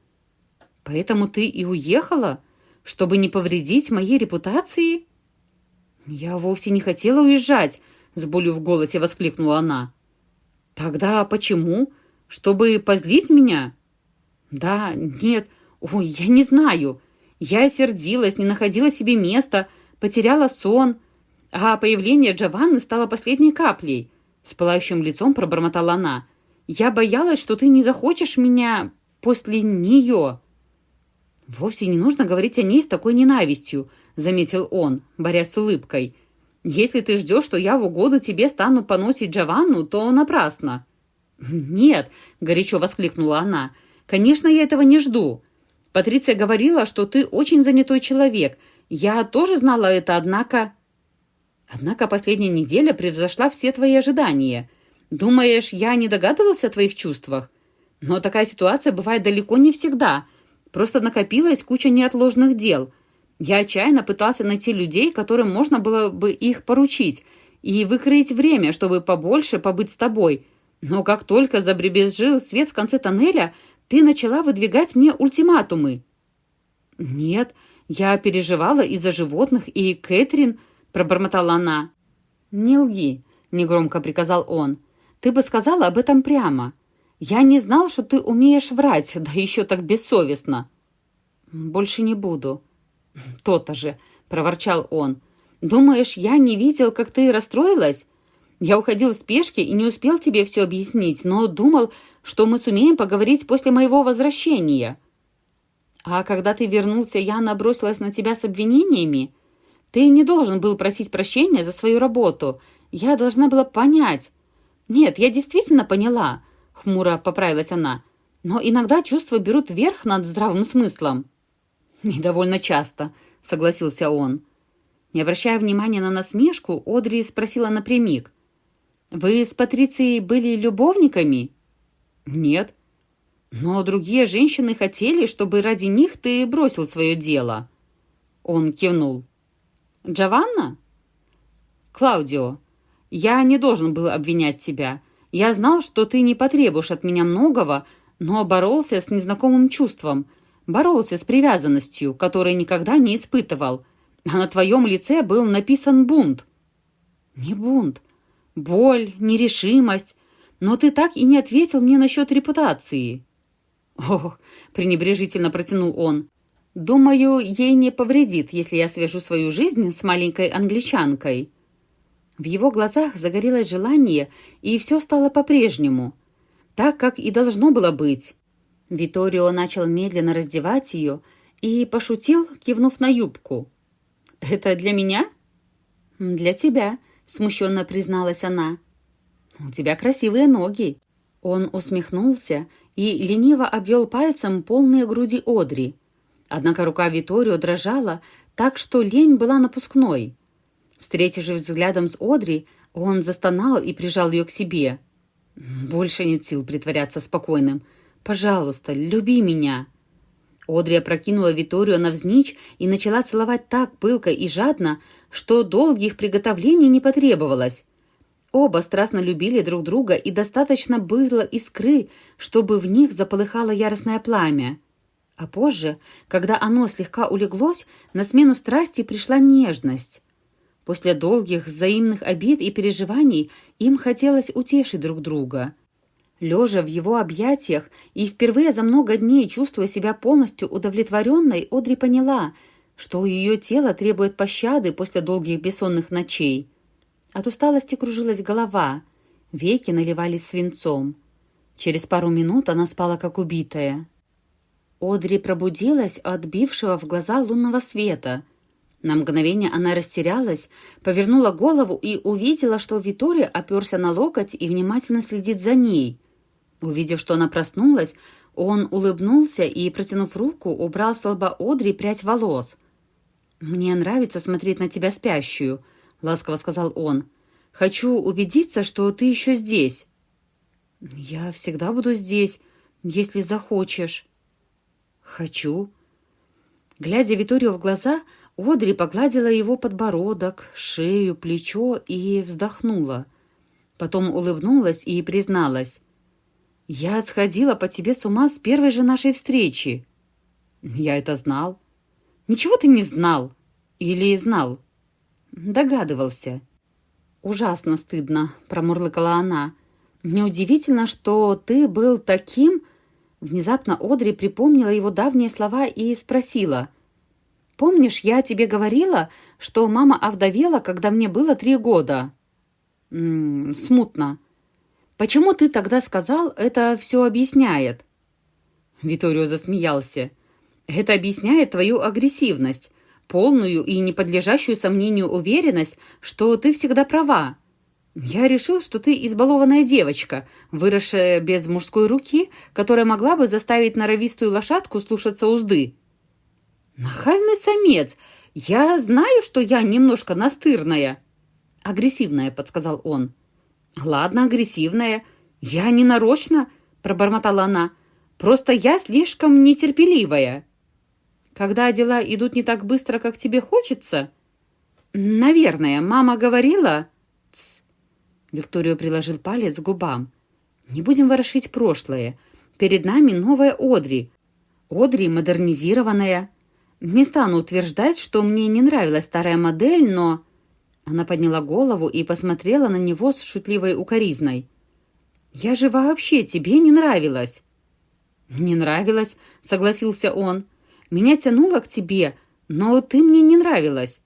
«Поэтому ты и уехала? Чтобы не повредить моей репутации?» «Я вовсе не хотела уезжать», — с болью в голосе воскликнула она. «Тогда почему? Чтобы позлить меня?» «Да, нет, ой, я не знаю. Я сердилась, не находила себе места, потеряла сон, а появление Джованны стало последней каплей». С пылающим лицом пробормотала она. «Я боялась, что ты не захочешь меня после нее». «Вовсе не нужно говорить о ней с такой ненавистью», — заметил он, борясь с улыбкой. Если ты ждешь, что я в угоду тебе стану поносить Джованну, то напрасно». «Нет», — горячо воскликнула она, — «конечно, я этого не жду. Патриция говорила, что ты очень занятой человек. Я тоже знала это, однако...» «Однако последняя неделя превзошла все твои ожидания. Думаешь, я не догадывался о твоих чувствах? Но такая ситуация бывает далеко не всегда. Просто накопилась куча неотложных дел. Я отчаянно пытался найти людей, которым можно было бы их поручить, и выкроить время, чтобы побольше побыть с тобой. Но как только забребезжил свет в конце тоннеля, ты начала выдвигать мне ультиматумы». «Нет, я переживала из-за животных и Кэтрин», — пробормотала она. «Не лги», — негромко приказал он. «Ты бы сказала об этом прямо. Я не знал, что ты умеешь врать, да еще так бессовестно». «Больше не буду», «То-то же!» — проворчал он. «Думаешь, я не видел, как ты расстроилась? Я уходил в спешке и не успел тебе все объяснить, но думал, что мы сумеем поговорить после моего возвращения». «А когда ты вернулся, я набросилась на тебя с обвинениями? Ты не должен был просить прощения за свою работу. Я должна была понять». «Нет, я действительно поняла», — хмуро поправилась она. «Но иногда чувства берут верх над здравым смыслом». «Недовольно часто», — согласился он. Не обращая внимания на насмешку, Одри спросила напрямик. «Вы с Патрицией были любовниками?» «Нет». «Но другие женщины хотели, чтобы ради них ты бросил свое дело». Он кивнул. «Джованна?» «Клаудио, я не должен был обвинять тебя. Я знал, что ты не потребуешь от меня многого, но боролся с незнакомым чувством — боролся с привязанностью, которой никогда не испытывал, а на твоем лице был написан бунт. Не бунт, боль, нерешимость, но ты так и не ответил мне насчет репутации. Ох, пренебрежительно протянул он. Думаю, ей не повредит, если я свяжу свою жизнь с маленькой англичанкой. В его глазах загорелось желание, и все стало по-прежнему, так, как и должно было быть. Виторио начал медленно раздевать ее и пошутил, кивнув на юбку. «Это для меня?» «Для тебя», — смущенно призналась она. «У тебя красивые ноги». Он усмехнулся и лениво обвел пальцем полные груди Одри. Однако рука Виторио дрожала так, что лень была напускной. Встретившись взглядом с Одри, он застонал и прижал ее к себе. «Больше нет сил притворяться спокойным», Пожалуйста, люби меня!» Одри опрокинула Виторию навзничь и начала целовать так пылко и жадно, что долгих приготовлений не потребовалось. Оба страстно любили друг друга, и достаточно было искры, чтобы в них заполыхало яростное пламя. А позже, когда оно слегка улеглось, на смену страсти пришла нежность. После долгих взаимных обид и переживаний им хотелось утешить друг друга – Лежа в его объятиях и впервые за много дней чувствуя себя полностью удовлетворенной, Одри поняла, что ее тело требует пощады после долгих бессонных ночей. От усталости кружилась голова, веки наливались свинцом. Через пару минут она спала как убитая. Одри пробудилась от бившего в глаза лунного света. На мгновение она растерялась, повернула голову и увидела, что Витория оперся на локоть и внимательно следит за ней — Увидев, что она проснулась, он улыбнулся и, протянув руку, убрал с лба Одри прядь волос. «Мне нравится смотреть на тебя спящую», — ласково сказал он. «Хочу убедиться, что ты еще здесь». «Я всегда буду здесь, если захочешь». «Хочу». Глядя Виторию в глаза, Одри погладила его подбородок, шею, плечо и вздохнула. Потом улыбнулась и призналась. «Я сходила по тебе с ума с первой же нашей встречи». «Я это знал». «Ничего ты не знал». «Или знал?» «Догадывался». «Ужасно стыдно», — промурлыкала она. Неудивительно, что ты был таким...» Внезапно Одри припомнила его давние слова и спросила. «Помнишь, я тебе говорила, что мама овдовела, когда мне было три года?» М -м, «Смутно. Почему ты тогда сказал, это все объясняет?» Виторио засмеялся. «Это объясняет твою агрессивность, полную и не подлежащую сомнению уверенность, что ты всегда права. Я решил, что ты избалованная девочка, выросшая без мужской руки, которая могла бы заставить норовистую лошадку слушаться узды». «Нахальный самец! Я знаю, что я немножко настырная!» «Агрессивная», — подсказал он. «Ладно, агрессивная. Я не нарочно», — пробормотала она. Просто я слишком нетерпеливая. Когда дела идут не так быстро, как тебе хочется... Наверное, мама говорила... Викторио приложил палец к губам. Не будем ворошить прошлое. Перед нами новая Одри. Одри модернизированная. Не стану утверждать, что мне не нравилась старая модель, но... Она подняла голову и посмотрела на него с шутливой укоризной. «Я же вообще тебе не нравилась!» «Не нравилось», — согласился он. «Меня тянуло к тебе, но ты мне не нравилась.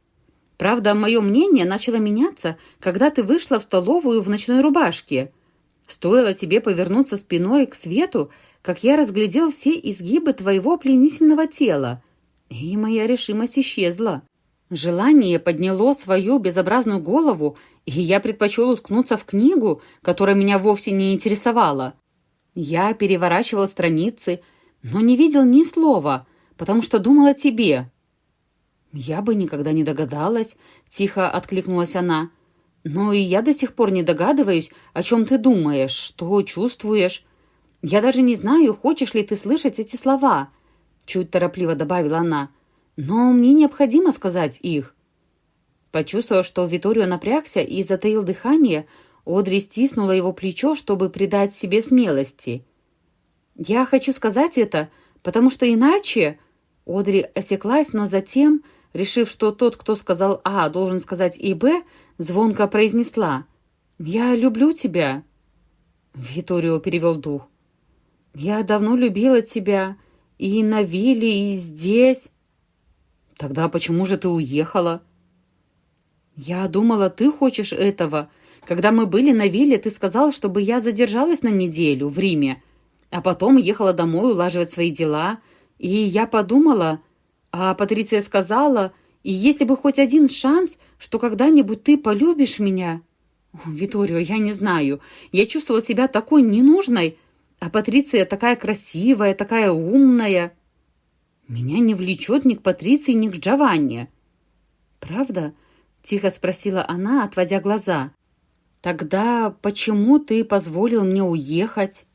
Правда, мое мнение начало меняться, когда ты вышла в столовую в ночной рубашке. Стоило тебе повернуться спиной к свету, как я разглядел все изгибы твоего пленительного тела, и моя решимость исчезла. Желание подняло свою безобразную голову, и я предпочел уткнуться в книгу, которая меня вовсе не интересовала. Я переворачивала страницы, но не видел ни слова, потому что думал о тебе. Я бы никогда не догадалась, тихо откликнулась она. Но и я до сих пор не догадываюсь, о чем ты думаешь, что чувствуешь. Я даже не знаю, хочешь ли ты слышать эти слова, чуть торопливо добавила она. Но мне необходимо сказать их. Почувствовав, что Виторио напрягся и затаил дыхание, Одри стиснула его плечо, чтобы придать себе смелости. «Я хочу сказать это, потому что иначе...» Одри осеклась, но затем, решив, что тот, кто сказал «А», должен сказать и «Б», звонко произнесла «Я люблю тебя». Виторио перевел дух. «Я давно любила тебя, и на вилле, и здесь». «Тогда почему же ты уехала?» «Я думала, ты хочешь этого», когда мы были на вилле, ты сказал, чтобы я задержалась на неделю в Риме, а потом ехала домой улаживать свои дела. И я подумала, а Патриция сказала, и если бы хоть один шанс, что когда-нибудь ты полюбишь меня... Виторио, я не знаю. Я чувствовала себя такой ненужной, а Патриция такая красивая, такая умная. Меня не влечет ни к Патриции, ни к Джованни. «Правда?» — тихо спросила она, отводя глаза. «Тогда почему ты позволил мне уехать?»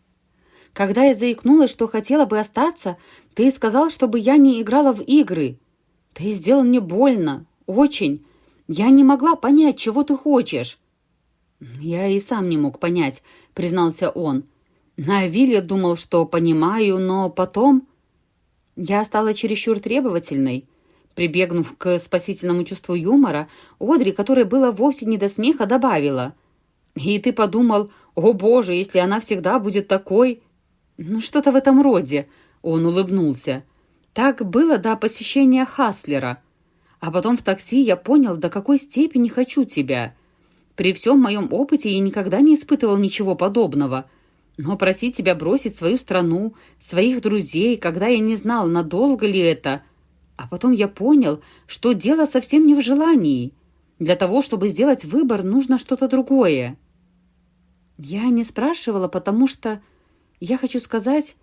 «Когда я заикнулась, что хотела бы остаться, ты сказал, чтобы я не играла в игры. Ты сделал мне больно, очень. Я не могла понять, чего ты хочешь». «Я и сам не мог понять», — признался он. «На вилле думал, что понимаю, но потом...» Я стала чересчур требовательной. Прибегнув к спасительному чувству юмора, Одри, которой было вовсе не до смеха, добавила — и ты подумал, о боже, если она всегда будет такой... Ну, что-то в этом роде. Он улыбнулся. Так было до посещения Хаслера. А потом в такси я понял, до какой степени хочу тебя. При всем моем опыте я никогда не испытывал ничего подобного. Но просить тебя бросить свою страну, своих друзей, когда я не знал, надолго ли это... А потом я понял, что дело совсем не в желании. Для того, чтобы сделать выбор, нужно что-то другое. Я не спрашивала, потому что... Я хочу сказать,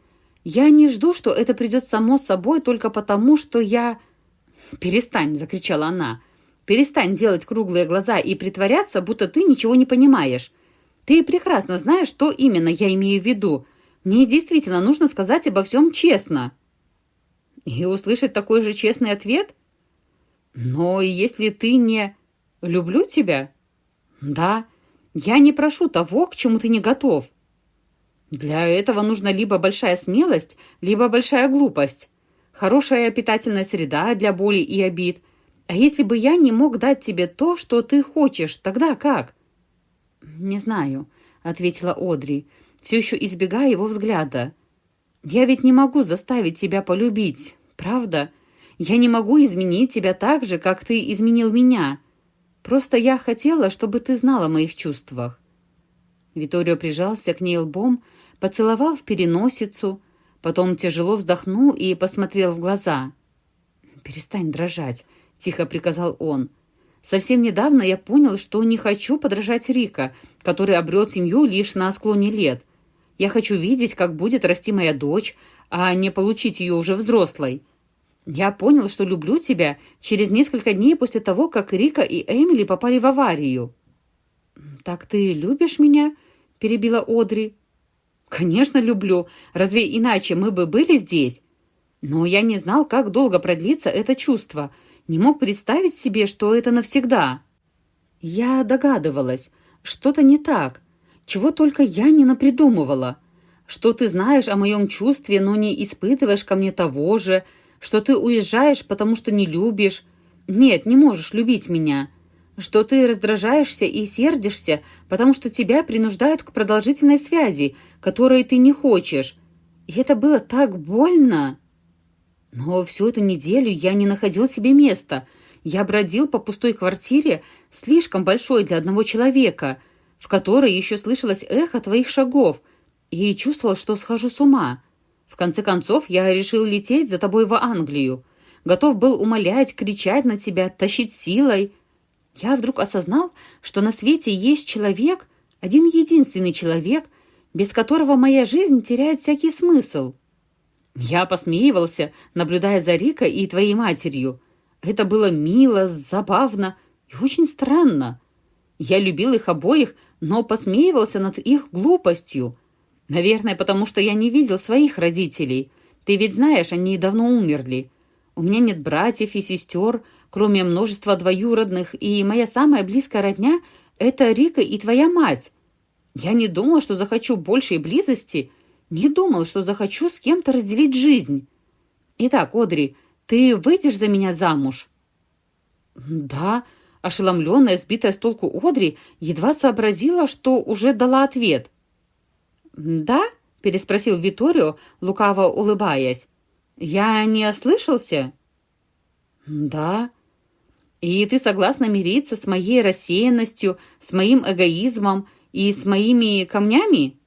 я не жду, что это придет само собой только потому, что я... «Перестань!» — закричала она. «Перестань делать круглые глаза и притворяться, будто ты ничего не понимаешь. Ты прекрасно знаешь, что именно я имею в виду. Мне действительно нужно сказать обо всем честно». «И услышать такой же честный ответ?» «Но если ты не... люблю тебя?» «Да, я не прошу того, к чему ты не готов. Для этого нужна либо большая смелость, либо большая глупость. Хорошая питательная среда для боли и обид. А если бы я не мог дать тебе то, что ты хочешь, тогда как? Не знаю, ответила Одри, все еще избегая его взгляда. «Я ведь не могу заставить тебя полюбить, правда? Я не могу изменить тебя так же, как ты изменил меня. Просто я хотела, чтобы ты знала о моих чувствах». Виторио прижался к ней лбом, поцеловал в переносицу, потом тяжело вздохнул и посмотрел в глаза. «Перестань дрожать», — тихо приказал он. «Совсем недавно я понял, что не хочу подражать Рика, который обрел семью лишь на склоне лет. Я хочу видеть, как будет расти моя дочь, а не получить ее уже взрослой. Я понял, что люблю тебя через несколько дней после того, как Рика и Эмили попали в аварию». «Так ты любишь меня?» — перебила Одри. «Конечно, люблю. Разве иначе мы бы были здесь? Но я не знал, как долго продлится это чувство. Не мог представить себе, что это навсегда. Я догадывалась. Что-то не так. Чего только я не напридумывала. Что ты знаешь о моем чувстве, но не испытываешь ко мне того же. Что ты уезжаешь, потому что не любишь. Нет, не можешь любить меня что ты раздражаешься и сердишься, потому что тебя принуждают к продолжительной связи, которой ты не хочешь. И это было так больно. Но всю эту неделю я не находил себе места. Я бродил по пустой квартире, слишком большой для одного человека, в которой еще слышалось эхо твоих шагов, и чувствовал, что схожу с ума. В конце концов, я решил лететь за тобой в Англию. Готов был умолять, кричать на тебя, тащить силой — я вдруг осознал, что на свете есть человек, один единственный человек, без которого моя жизнь теряет всякий смысл. Я посмеивался, наблюдая за Рикой и твоей матерью. Это было мило, забавно и очень странно. Я любил их обоих, но посмеивался над их глупостью. Наверное, потому что я не видел своих родителей. Ты ведь знаешь, они давно умерли. У меня нет братьев и сестер, кроме множества двоюродных, и моя самая близкая родня — это Рика и твоя мать. Я не думала, что захочу большей близости, не думал, что захочу с кем-то разделить жизнь. Итак, Одри, ты выйдешь за меня замуж?» «Да», — ошеломленная, сбитая с толку Одри, едва сообразила, что уже дала ответ. «Да?» — переспросил Виторио, лукаво улыбаясь. «Я не ослышался?» «Да», и ты согласна мириться с моей рассеянностью, с моим эгоизмом и с моими камнями?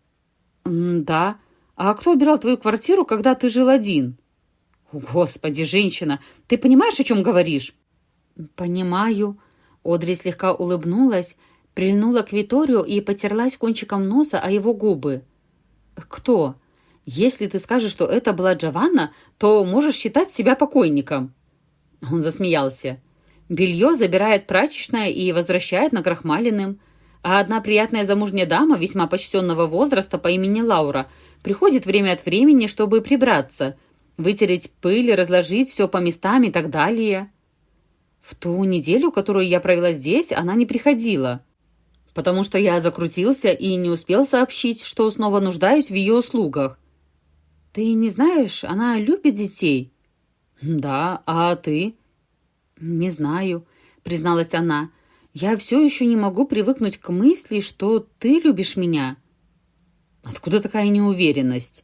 Да. А кто убирал твою квартиру, когда ты жил один? Господи, женщина, ты понимаешь, о чем говоришь? Понимаю. Одри слегка улыбнулась, прильнула к Виторию и потерлась кончиком носа о его губы. «Кто? Если ты скажешь, что это была Джованна, то можешь считать себя покойником». Он засмеялся. Белье забирает прачечная и возвращает на крахмаленным. А одна приятная замужняя дама весьма почтенного возраста по имени Лаура приходит время от времени, чтобы прибраться, вытереть пыль, разложить все по местам и так далее. В ту неделю, которую я провела здесь, она не приходила, потому что я закрутился и не успел сообщить, что снова нуждаюсь в ее услугах. Ты не знаешь, она любит детей? Да, а ты? «Не знаю», — призналась она. «Я все еще не могу привыкнуть к мысли, что ты любишь меня». «Откуда такая неуверенность?»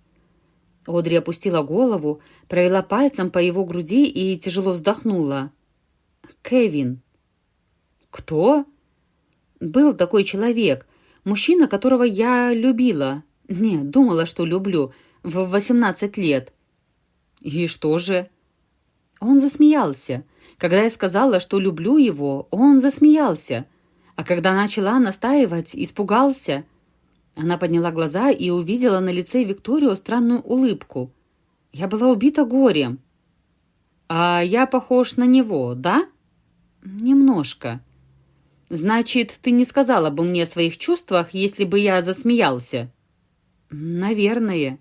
Одри опустила голову, провела пальцем по его груди и тяжело вздохнула. «Кевин». «Кто?» «Был такой человек, мужчина, которого я любила. Нет, думала, что люблю, в восемнадцать лет». «И что же?» Он засмеялся. Когда я сказала, что люблю его, он засмеялся. А когда начала настаивать, испугался. Она подняла глаза и увидела на лице Викторию странную улыбку. Я была убита горем. «А я похож на него, да?» «Немножко». «Значит, ты не сказала бы мне о своих чувствах, если бы я засмеялся?» «Наверное».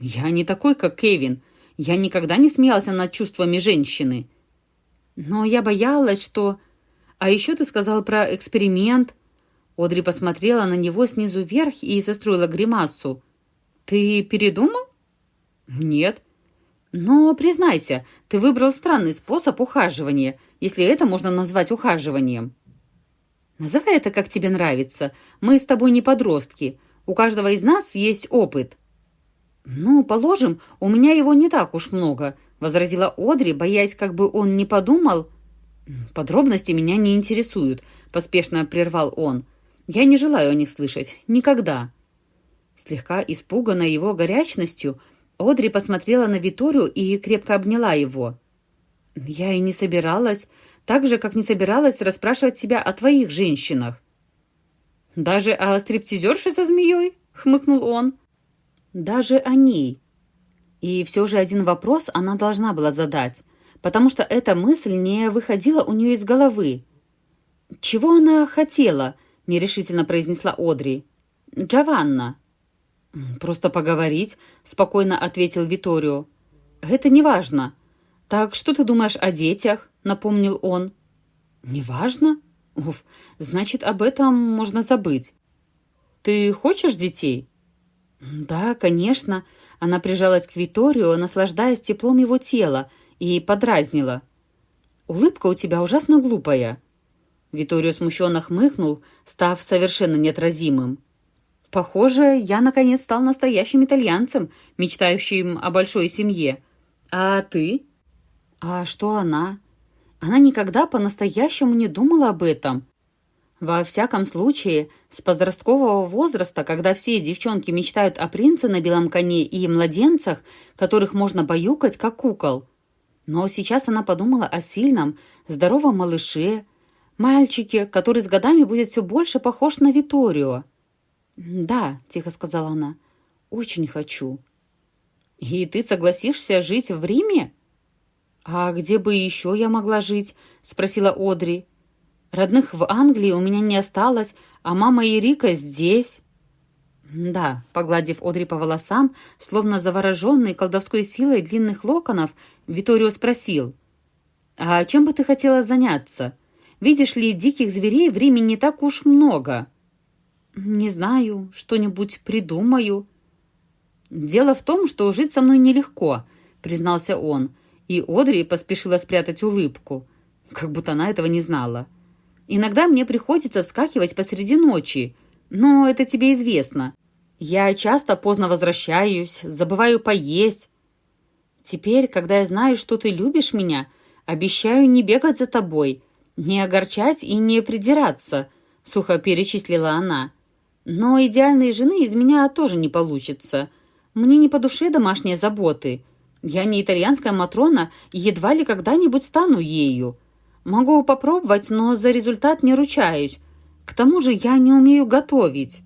«Я не такой, как Кевин. Я никогда не смеялся над чувствами женщины. Но я боялась, что... А еще ты сказал про эксперимент. Одри посмотрела на него снизу вверх и состроила гримасу. Ты передумал? Нет. Но, признайся, ты выбрал странный способ ухаживания, если это можно назвать ухаживанием. «Называй это, как тебе нравится. Мы с тобой не подростки. У каждого из нас есть опыт». «Ну, положим, у меня его не так уж много», — возразила Одри, боясь, как бы он не подумал. «Подробности меня не интересуют», — поспешно прервал он. «Я не желаю о них слышать. Никогда». Слегка испуганная его горячностью, Одри посмотрела на Виторию и крепко обняла его. «Я и не собиралась, так же, как не собиралась расспрашивать себя о твоих женщинах». «Даже о стриптизерше со змеей?» — хмыкнул он. «Даже о ней». И все же один вопрос она должна была задать, потому что эта мысль не выходила у нее из головы. «Чего она хотела?» — нерешительно произнесла Одри. «Джованна». «Просто поговорить», — спокойно ответил Виторио. «Это не важно. Так что ты думаешь о детях?» — напомнил он. «Не важно? Уф, значит, об этом можно забыть. Ты хочешь детей?» «Да, конечно». Она прижалась к Виторио, наслаждаясь теплом его тела, и подразнила. «Улыбка у тебя ужасно глупая». Виторио смущенно хмыкнул, став совершенно неотразимым. Похоже, я наконец стал настоящим итальянцем, мечтающим о большой семье. А ты? А что она? Она никогда по-настоящему не думала об этом. Во всяком случае, с подросткового возраста, когда все девчонки мечтают о принце на белом коне и младенцах, которых можно баюкать, как кукол. Но сейчас она подумала о сильном, здоровом малыше, мальчике, который с годами будет все больше похож на Виторио. «Да», — тихо сказала она, — «очень хочу». «И ты согласишься жить в Риме?» «А где бы еще я могла жить?» — спросила Одри. «Родных в Англии у меня не осталось, а мама и Рика здесь». «Да», — погладив Одри по волосам, словно завороженный колдовской силой длинных локонов, Виторио спросил. «А чем бы ты хотела заняться? Видишь ли, диких зверей в Риме не так уж много». «Не знаю, что-нибудь придумаю». «Дело в том, что жить со мной нелегко», — признался он, и Одри поспешила спрятать улыбку, как будто она этого не знала. «Иногда мне приходится вскакивать посреди ночи, но это тебе известно. Я часто поздно возвращаюсь, забываю поесть. Теперь, когда я знаю, что ты любишь меня, обещаю не бегать за тобой, не огорчать и не придираться», — сухо перечислила она. Но идеальной жены из меня тоже не получится. Мне не по душе домашние заботы. Я не итальянская Матрона и едва ли когда-нибудь стану ею. Могу попробовать, но за результат не ручаюсь. К тому же я не умею готовить.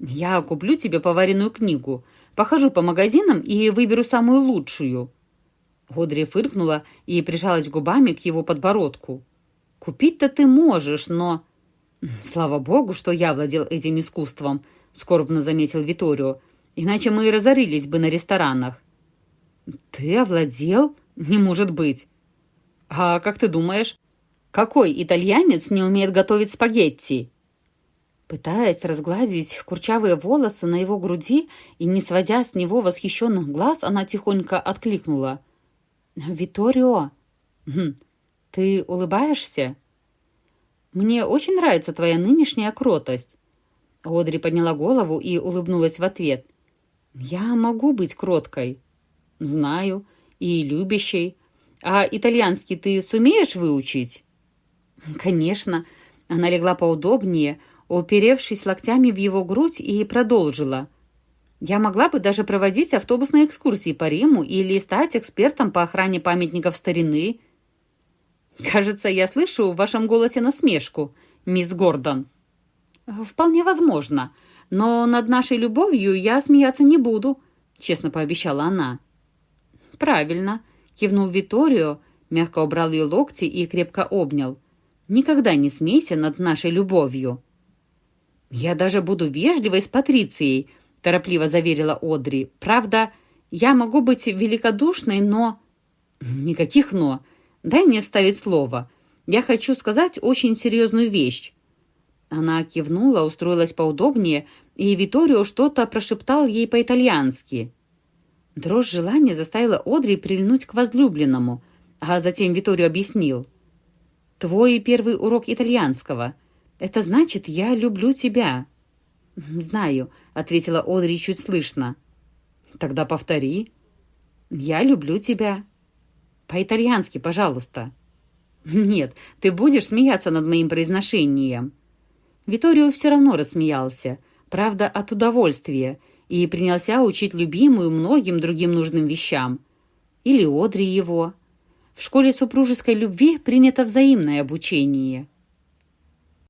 Я куплю тебе поваренную книгу, похожу по магазинам и выберу самую лучшую». Одри фыркнула и прижалась губами к его подбородку. «Купить-то ты можешь, но...» «Слава богу, что я владел этим искусством», — скорбно заметил Виторио. «Иначе мы и разорились бы на ресторанах». «Ты овладел? Не может быть!» «А как ты думаешь, какой итальянец не умеет готовить спагетти?» Пытаясь разгладить курчавые волосы на его груди и не сводя с него восхищенных глаз, она тихонько откликнула. «Виторио, хм, ты улыбаешься?» Мне очень нравится твоя нынешняя кротость». Одри подняла голову и улыбнулась в ответ. «Я могу быть кроткой». «Знаю. И любящей. А итальянский ты сумеешь выучить?» «Конечно». Она легла поудобнее, уперевшись локтями в его грудь, и продолжила. «Я могла бы даже проводить автобусные экскурсии по Риму или стать экспертом по охране памятников старины, «Кажется, я слышу в вашем голосе насмешку, мисс Гордон». «Вполне возможно, но над нашей любовью я смеяться не буду», — честно пообещала она. «Правильно», — кивнул Виторио, мягко убрал ее локти и крепко обнял. «Никогда не смейся над нашей любовью». «Я даже буду вежливой с Патрицией», — торопливо заверила Одри. «Правда, я могу быть великодушной, но...» «Никаких «но». Дай мне вставить слово. Я хочу сказать очень серьезную вещь». Она кивнула, устроилась поудобнее, и Виторио что-то прошептал ей по-итальянски. Дрожь желания заставила Одри прильнуть к возлюбленному, а затем Виторио объяснил. «Твой первый урок итальянского. Это значит, я люблю тебя». «Знаю», — ответила Одри чуть слышно. «Тогда повтори». «Я люблю тебя». «По-итальянски, пожалуйста». «Нет, ты будешь смеяться над моим произношением». Виторио все равно рассмеялся, правда, от удовольствия, и принялся учить любимую многим другим нужным вещам. Или Одри его. В школе супружеской любви принято взаимное обучение –